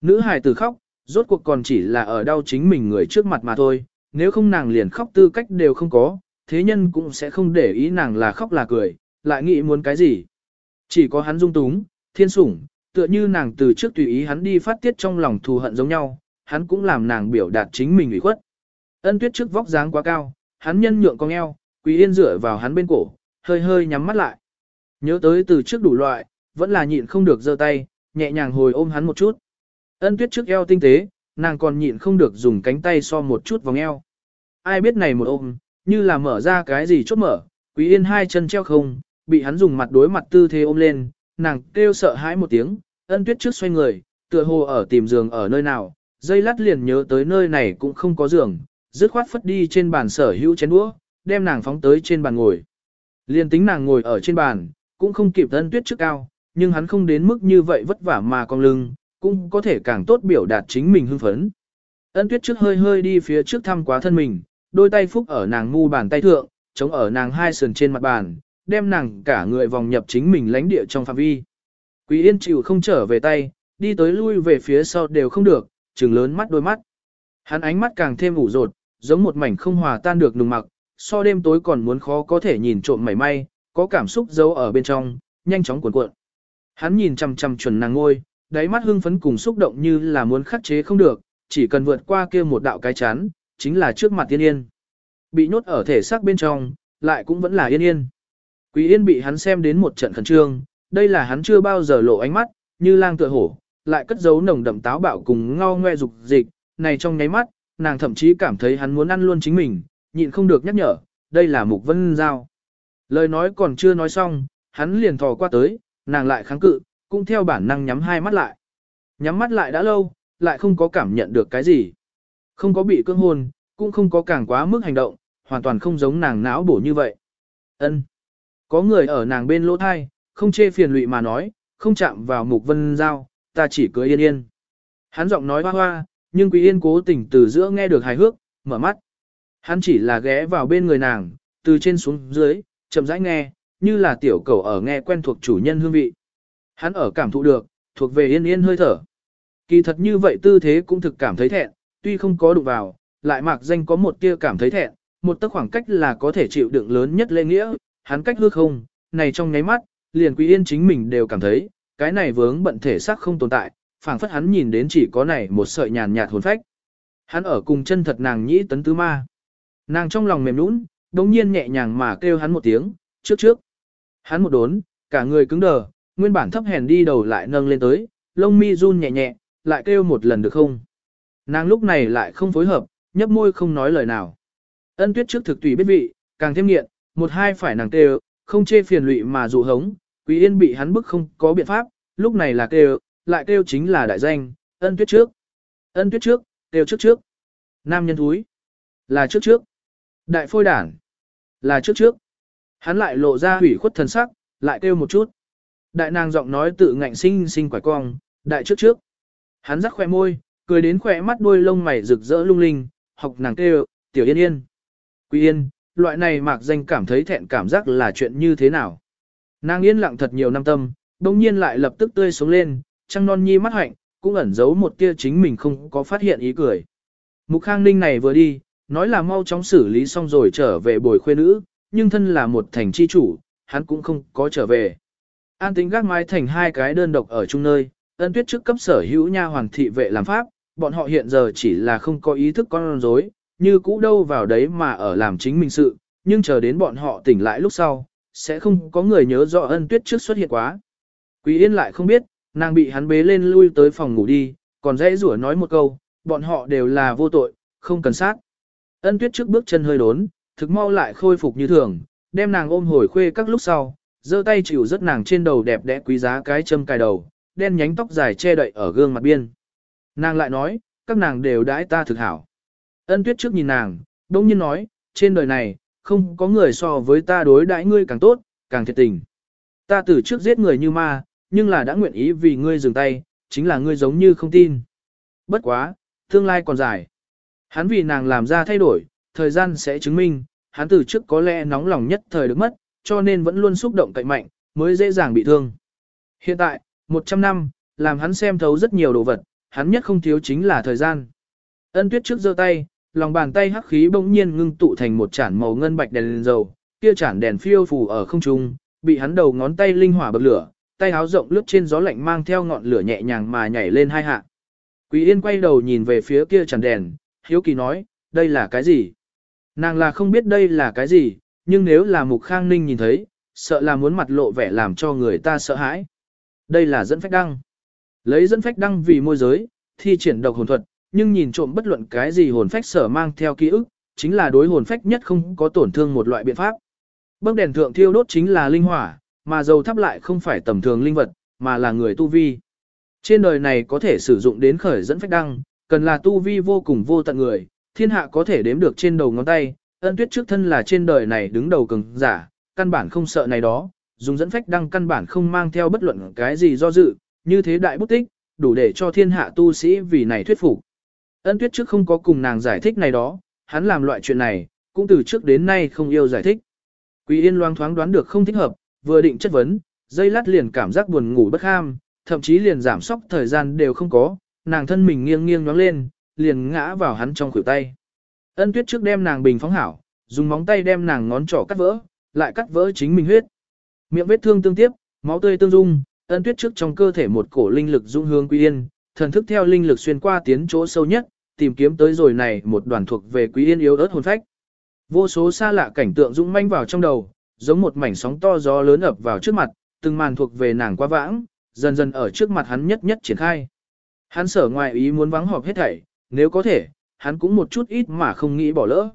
Nữ hài tử khóc, rốt cuộc còn chỉ là ở đau chính mình người trước mặt mà thôi, nếu không nàng liền khóc tư cách đều không có, thế nhân cũng sẽ không để ý nàng là khóc là cười, lại nghĩ muốn cái gì. Chỉ có hắn dung túng, thiên sủng, tựa như nàng từ trước tùy ý hắn đi phát tiết trong lòng thù hận giống nhau, hắn cũng làm nàng biểu đạt chính mình ủy khuất. Ân tuyết trước vóc dáng quá cao, hắn nhân nhượng con eo, Quý Yên dựa vào hắn bên cổ, hơi hơi nhắm mắt lại. Nhớ tới từ trước đủ loại, vẫn là nhịn không được giơ tay, nhẹ nhàng hồi ôm hắn một chút. Ân tuyết trước eo tinh tế, nàng còn nhịn không được dùng cánh tay so một chút vòng eo. Ai biết này một ôm, như là mở ra cái gì chốt mở, Quý Yên hai chân treo không, bị hắn dùng mặt đối mặt tư thế ôm lên, nàng kêu sợ hãi một tiếng, ân tuyết trước xoay người, tựa hồ ở tìm giường ở nơi nào, dây lát liền nhớ tới nơi này cũng không có giường, dứt khoát phất đi trên bàn sở hữu chén đũa, đem nàng phóng tới trên bàn ngồi. Liền tính nàng ngồi ở trên bàn, cũng không kịp ân tuyết trước cao, nhưng hắn không đến mức như vậy vất vả mà cong lưng, cũng có thể càng tốt biểu đạt chính mình hưng phấn. Ân tuyết trước hơi hơi đi phía trước thăm quá thân mình, đôi tay phúc ở nàng ngu bàn tay thượng, chống ở nàng hai sườn trên mặt bàn, đem nàng cả người vòng nhập chính mình lãnh địa trong phạm vi. Quý Yên chịu không trở về tay, đi tới lui về phía sau đều không được, trừng lớn mắt đôi mắt. Hắn ánh mắt càng thêm ủ rột, giống một mảnh không hòa tan được nùng mặc, so đêm tối còn muốn khó có thể nhìn trộm mảy may, có cảm xúc giấu ở bên trong, nhanh chóng cuộn cuộn. Hắn nhìn chằm chằm chuẩn nàng ngôi, đáy mắt hưng phấn cùng xúc động như là muốn khắc chế không được, chỉ cần vượt qua kia một đạo cái chán, chính là trước mặt tiên yên. Bị nhốt ở thể xác bên trong, lại cũng vẫn là yên yên. Quý yên bị hắn xem đến một trận khẩn trương, đây là hắn chưa bao giờ lộ ánh mắt, như lang tựa hổ, lại cất giấu nồng đậm táo bạo cùng ngao ngoe dục dịch, này trong nháy mắt, nàng thậm chí cảm thấy hắn muốn ăn luôn chính mình, nhịn không được nhắc nhở, đây là mục vân giao. Lời nói còn chưa nói xong, hắn liền thò qua tới, nàng lại kháng cự, cũng theo bản năng nhắm hai mắt lại. Nhắm mắt lại đã lâu, lại không có cảm nhận được cái gì. Không có bị cưỡng hôn, cũng không có càng quá mức hành động, hoàn toàn không giống nàng não bổ như vậy. Ân, có người ở nàng bên lỗ thai, không chê phiền lụy mà nói, không chạm vào mục vân giao, ta chỉ cưới yên yên. Hắn giọng nói hoa hoa, nhưng Quý Yên cố tình từ giữa nghe được hài hước, mở mắt. Hắn chỉ là ghé vào bên người nàng, từ trên xuống dưới, chậm rãi nghe, như là tiểu cầu ở nghe quen thuộc chủ nhân hương vị. Hắn ở cảm thụ được, thuộc về yên yên hơi thở. Kỳ thật như vậy tư thế cũng thực cảm thấy thẹn, tuy không có đụng vào, lại mạc danh có một tia cảm thấy thẹn, một tấc khoảng cách là có thể chịu đựng lớn nhất lễ nghĩa, hắn cách hư không, này trong nháy mắt, liền Quý Yên chính mình đều cảm thấy, cái này vướng bận thể xác không tồn tại, phảng phất hắn nhìn đến chỉ có này một sợi nhàn nhạt hồn phách. Hắn ở cùng chân thật nàng nhĩ tấn tứ ma. Nàng trong lòng mềm nũng, đồng nhiên nhẹ nhàng mà kêu hắn một tiếng, trước trước. Hắn một đốn, cả người cứng đờ, nguyên bản thấp hèn đi đầu lại nâng lên tới, lông mi run nhẹ nhẹ, lại kêu một lần được không? Nàng lúc này lại không phối hợp, nhấp môi không nói lời nào. Ân tuyết trước thực tùy biết vị, càng thêm nghiện, một hai phải nàng kêu, không chê phiền lụy mà dụ hống, quý yên bị hắn bức không có biện pháp, lúc này là kêu, lại kêu chính là đại danh, ân tuyết trước. Ân tuyết trước, kêu trước trước. Nam nhân thúi, là trước trước. Đại phôi đản, là trước trước. Hắn lại lộ ra hủy khuất thần sắc, lại kêu một chút. Đại nàng giọng nói tự ngạnh sinh sinh quải cong, đại trước trước. Hắn rắc khỏe môi, cười đến khỏe mắt đuôi lông mày rực rỡ lung linh, học nàng kêu, tiểu yên yên. Quý yên, loại này mạc danh cảm thấy thẹn cảm giác là chuyện như thế nào. Nàng yên lặng thật nhiều năm tâm, đồng nhiên lại lập tức tươi sống lên, trăng non nhi mắt hạnh, cũng ẩn giấu một tia chính mình không có phát hiện ý cười. Mục khang ninh này vừa đi, nói là mau chóng xử lý xong rồi trở về bồi khuê nữ, nhưng thân là một thành chi chủ, hắn cũng không có trở về. An tính gác mái thành hai cái đơn độc ở chung nơi, ân tuyết trước cấp sở hữu nha hoàng thị vệ làm pháp, bọn họ hiện giờ chỉ là không có ý thức con rối, như cũ đâu vào đấy mà ở làm chính mình sự, nhưng chờ đến bọn họ tỉnh lại lúc sau, sẽ không có người nhớ rõ ân tuyết trước xuất hiện quá. Quý Yên lại không biết, nàng bị hắn bế lên lui tới phòng ngủ đi, còn dãy rủa nói một câu, bọn họ đều là vô tội, không cần sát. Ân tuyết trước bước chân hơi đốn, thực mau lại khôi phục như thường, đem nàng ôm hồi khuê các lúc sau, giơ tay chịu rất nàng trên đầu đẹp đẽ quý giá cái châm cài đầu, đen nhánh tóc dài che đậy ở gương mặt biên. Nàng lại nói, các nàng đều đãi ta thực hảo. Ân tuyết trước nhìn nàng, đông nhiên nói, trên đời này, không có người so với ta đối đãi ngươi càng tốt, càng thiệt tình. Ta từ trước giết người như ma, nhưng là đã nguyện ý vì ngươi dừng tay, chính là ngươi giống như không tin. Bất quá, tương lai còn dài. Hắn vì nàng làm ra thay đổi, thời gian sẽ chứng minh, hắn từ trước có lẽ nóng lòng nhất thời được mất, cho nên vẫn luôn xúc động cậy mạnh, mới dễ dàng bị thương. Hiện tại, 100 năm, làm hắn xem thấu rất nhiều đồ vật, hắn nhất không thiếu chính là thời gian. Ân tuyết trước giơ tay, lòng bàn tay hắc khí bỗng nhiên ngưng tụ thành một chản màu ngân bạch đèn, đèn dầu, kia chản đèn phiêu phù ở không trung, bị hắn đầu ngón tay linh hỏa bập lửa, tay áo rộng lướt trên gió lạnh mang theo ngọn lửa nhẹ nhàng mà nhảy lên hai hạ. Quý Yên quay đầu nhìn về phía kia chản đèn, hiếu kỳ nói, đây là cái gì? Nàng là không biết đây là cái gì, nhưng nếu là Mục Khang Ninh nhìn thấy, sợ là muốn mặt lộ vẻ làm cho người ta sợ hãi. Đây là dẫn phách đăng. Lấy dẫn phách đăng vì môi giới, thi triển độc hồn thuật, nhưng nhìn trộm bất luận cái gì hồn phách sở mang theo ký ức, chính là đối hồn phách nhất không có tổn thương một loại biện pháp. Bấc đèn thượng thiêu đốt chính là linh hỏa, mà dầu thắp lại không phải tầm thường linh vật, mà là người tu vi. Trên đời này có thể sử dụng đến khởi dẫn phách đăng, cần là tu vi vô cùng vô tận người, thiên hạ có thể đếm được trên đầu ngón tay, ân tuyết trước thân là trên đời này đứng đầu cường giả, căn bản không sợ này đó, dùng dẫn phách đăng căn bản không mang theo bất luận cái gì do dự, như thế đại bút tích, đủ để cho thiên hạ tu sĩ vì này thuyết phục. Ân tuyết trước không có cùng nàng giải thích này đó, hắn làm loại chuyện này, cũng từ trước đến nay không yêu giải thích. Quý yên loang thoáng đoán được không thích hợp, vừa định chất vấn, dây lát liền cảm giác buồn ngủ bất ham, thậm chí liền giảm sóc thời gian đều không có, nàng thân mình nghiêng nghiêng nhoáng lên, liền ngã vào hắn trong khuỷu tay. Ân tuyết trước đem nàng bình phóng hảo, dùng móng tay đem nàng ngón trỏ cắt vỡ, lại cắt vỡ chính mình huyết. Miệng vết thương tương tiếp, máu tươi tương dung, ân tuyết trước trong cơ thể một cổ linh lực dung hướng quý yên, thần thức theo linh lực xuyên qua tiến chỗ sâu nhất, tìm kiếm tới rồi này một đoàn thuộc về quý yên yếu ớt hồn phách. Vô số xa lạ cảnh tượng dũng manh vào trong đầu, giống một mảnh sóng to gió lớn ập vào trước mặt, từng màn thuộc về nàng quá vãng, dần dần ở trước mặt hắn nhất nhất triển khai. Hắn sở ngoài ý muốn vắng họp hết thảy, nếu có thể, hắn cũng một chút ít mà không nghĩ bỏ lỡ.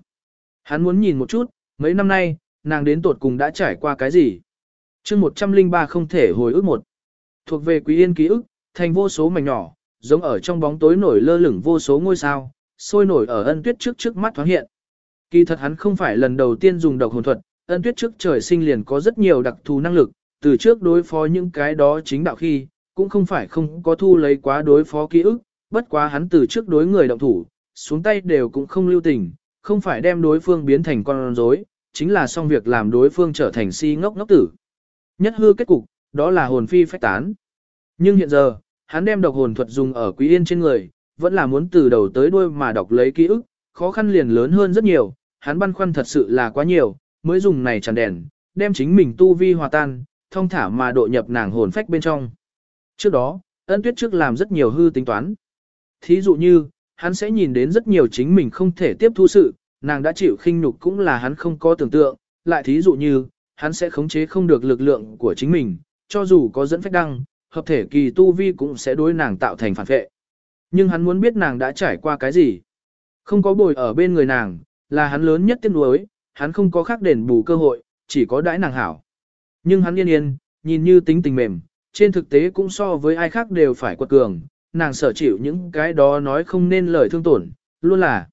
Hắn muốn nhìn một chút, mấy năm nay, nàng đến tột cùng đã trải qua cái gì. chương 103 không thể hồi ức một. Thuộc về quý yên ký ức, thành vô số mảnh nhỏ, giống ở trong bóng tối nổi lơ lửng vô số ngôi sao, sôi nổi ở ân tuyết trước trước mắt thoáng hiện. Kỳ thật hắn không phải lần đầu tiên dùng độc hồn thuật, ân tuyết trước trời sinh liền có rất nhiều đặc thù năng lực, từ trước đối phó những cái đó chính đạo khi, cũng không phải không có thu lấy quá đối phó ký ức, bất quá hắn từ trước đối người động thủ, xuống tay đều cũng không lưu tình, không phải đem đối phương biến thành con rối, chính là xong việc làm đối phương trở thành si ngốc ngốc tử. Nhất hư kết cục, đó là hồn phi phách tán. Nhưng hiện giờ, hắn đem độc hồn thuật dùng ở Quý Yên trên người, vẫn là muốn từ đầu tới đuôi mà đọc lấy ký ức, khó khăn liền lớn hơn rất nhiều, hắn băn khoăn thật sự là quá nhiều, mới dùng này tràn đèn, đem chính mình tu vi hòa tan, thông thả mà độ nhập nàng hồn phách bên trong. Trước đó, ân tuyết trước làm rất nhiều hư tính toán. Thí dụ như, hắn sẽ nhìn đến rất nhiều chính mình không thể tiếp thu sự, nàng đã chịu khinh nhục cũng là hắn không có tưởng tượng, lại thí dụ như, hắn sẽ khống chế không được lực lượng của chính mình, cho dù có dẫn phách đăng, hợp thể kỳ tu vi cũng sẽ đối nàng tạo thành phản vệ. Nhưng hắn muốn biết nàng đã trải qua cái gì. Không có bồi ở bên người nàng, là hắn lớn nhất tiếc nuối, hắn không có khác đền bù cơ hội, chỉ có đãi nàng hảo. Nhưng hắn yên yên, nhìn như tính tình mềm, trên thực tế cũng so với ai khác đều phải quật cường, nàng sở chịu những cái đó nói không nên lời thương tổn, luôn là